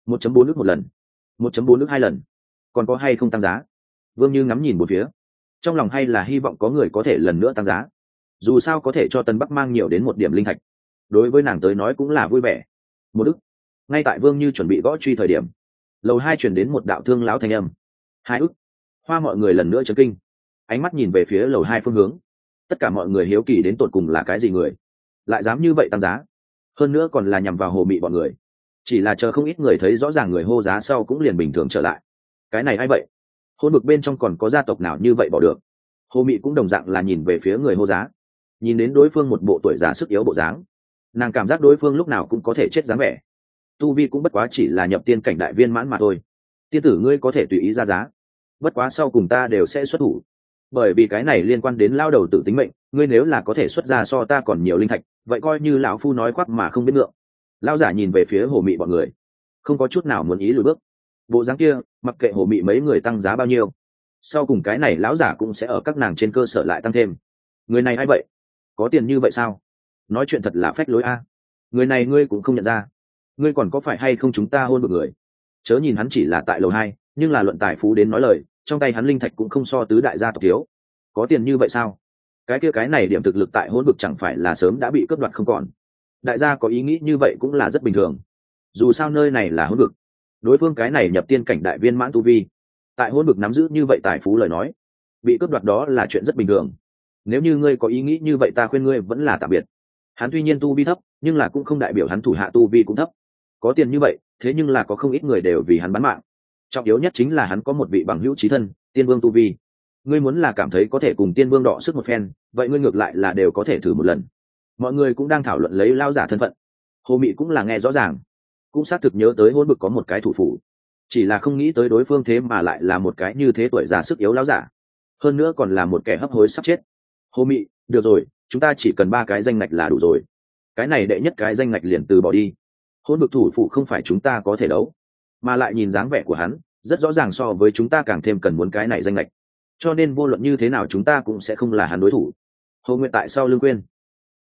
Một chấm bốn ước một lần. Một chấm bốn ước hai lần. Còn có hay không tăng giá? Vương như ngắm nhìn một phía trong lòng hay là hy vọng có người có thể lần nữa tăng giá? Dù sao có thể cho tân bắc mang nhiều đến một điểm linh thạch. Đối với nàng tới nói cũng là vui vẻ. Một ức ngay tại vương như chuẩn bị gõ truy thời điểm, lầu hai chuyển đến một đạo thương lão thanh âm. Hai ức. Hoa mọi người lần nữa chấn kinh. Ánh mắt nhìn về phía lầu hai phương hướng. Tất cả mọi người hiếu kỳ đến tột cùng là cái gì người? Lại dám như vậy tăng giá? Hơn nữa còn là nhằm vào hồ mị bọn người. Chỉ là chờ không ít người thấy rõ ràng người hô giá sau cũng liền bình thường trở lại. Cái này a i vậy? Hôn bực bên trong còn có gia tộc nào như vậy bỏ được? Hồ mị cũng đồng dạng là nhìn về phía người hô giá, nhìn đến đối phương một bộ tuổi già sức yếu bộ dáng. Nàng cảm giác đối phương lúc nào cũng có thể chết dáng vẻ. Tu vi cũng bất quá chỉ là nhập tiên cảnh đại viên mãn mà thôi. Tiên tử ngươi có thể tùy ý ra giá. Bất quá sau cùng ta đều sẽ xuất thủ. Bởi vì cái này liên quan đến lao đầu tự tính mệnh, ngươi nếu là có thể xuất ra so ta còn nhiều linh thạch, vậy coi như lão phu nói khoác mà không biết ngượng. Lao giả nhìn về phía hồ mị bọn người, không có chút nào muốn ý lùi bước bộ dáng kia, mặc kệ hồ mị mấy người tăng giá bao nhiêu, sau cùng cái này lão giả cũng sẽ ở các nàng trên cơ sở lại tăng thêm. Người này hay vậy? Có tiền như vậy sao? Nói chuyện thật là phách lối a. Người này ngươi cũng không nhận ra. Ngươi còn có phải hay không chúng ta hôn một người? Chớ nhìn hắn chỉ là tại lầu hai, nhưng là luận tài phú đến nói lời, trong tay hắn linh thạch cũng không so tứ đại gia tộc thiếu. Có tiền như vậy sao? Cái kia cái này điểm thực lực tại hôn vực chẳng phải là sớm đã bị cướp đoạt không còn. Đại gia có ý nghĩ như vậy cũng là rất bình thường. Dù sao nơi này là hôn vực đối phương cái này nhập tiên cảnh đại viên mãn tu vi, tại hôn bực nắm giữ như vậy tài phú lời nói, bị cướp đoạt đó là chuyện rất bình thường. Nếu như ngươi có ý nghĩ như vậy ta khuyên ngươi vẫn là tạm biệt. Hắn tuy nhiên tu vi thấp, nhưng là cũng không đại biểu hắn thủ hạ tu vi cũng thấp. Có tiền như vậy, thế nhưng là có không ít người đều vì hắn bán mạng. Trọng yếu nhất chính là hắn có một vị bằng hữu trí thân, tiên vương tu vi. Ngươi muốn là cảm thấy có thể cùng tiên vương đọ sức một phen, vậy ngươi ngược lại là đều có thể thử một lần. Mọi người cũng đang thảo luận lấy lao giả thân phận. Hồ mị cũng là nghe rõ ràng cũng xác thực nhớ tới hôn bực có một cái thủ phủ. Chỉ là không nghĩ tới đối phương thế mà lại là một cái như thế tuổi già sức yếu láo giả. Hơn nữa còn là một kẻ hấp hối sắp chết. Hồ mị, được rồi, chúng ta chỉ cần ba cái danh ngạch là đủ rồi. Cái này đệ nhất cái danh ngạch liền từ bỏ đi. Hôn bực thủ phụ không phải chúng ta có thể đấu. Mà lại nhìn dáng vẻ của hắn, rất rõ ràng so với chúng ta càng thêm cần muốn cái này danh lệch cho nên vô luận như thế nào chúng ta cũng sẽ không là hắn đối thủ. Hồ nguyện tại sau lương quyên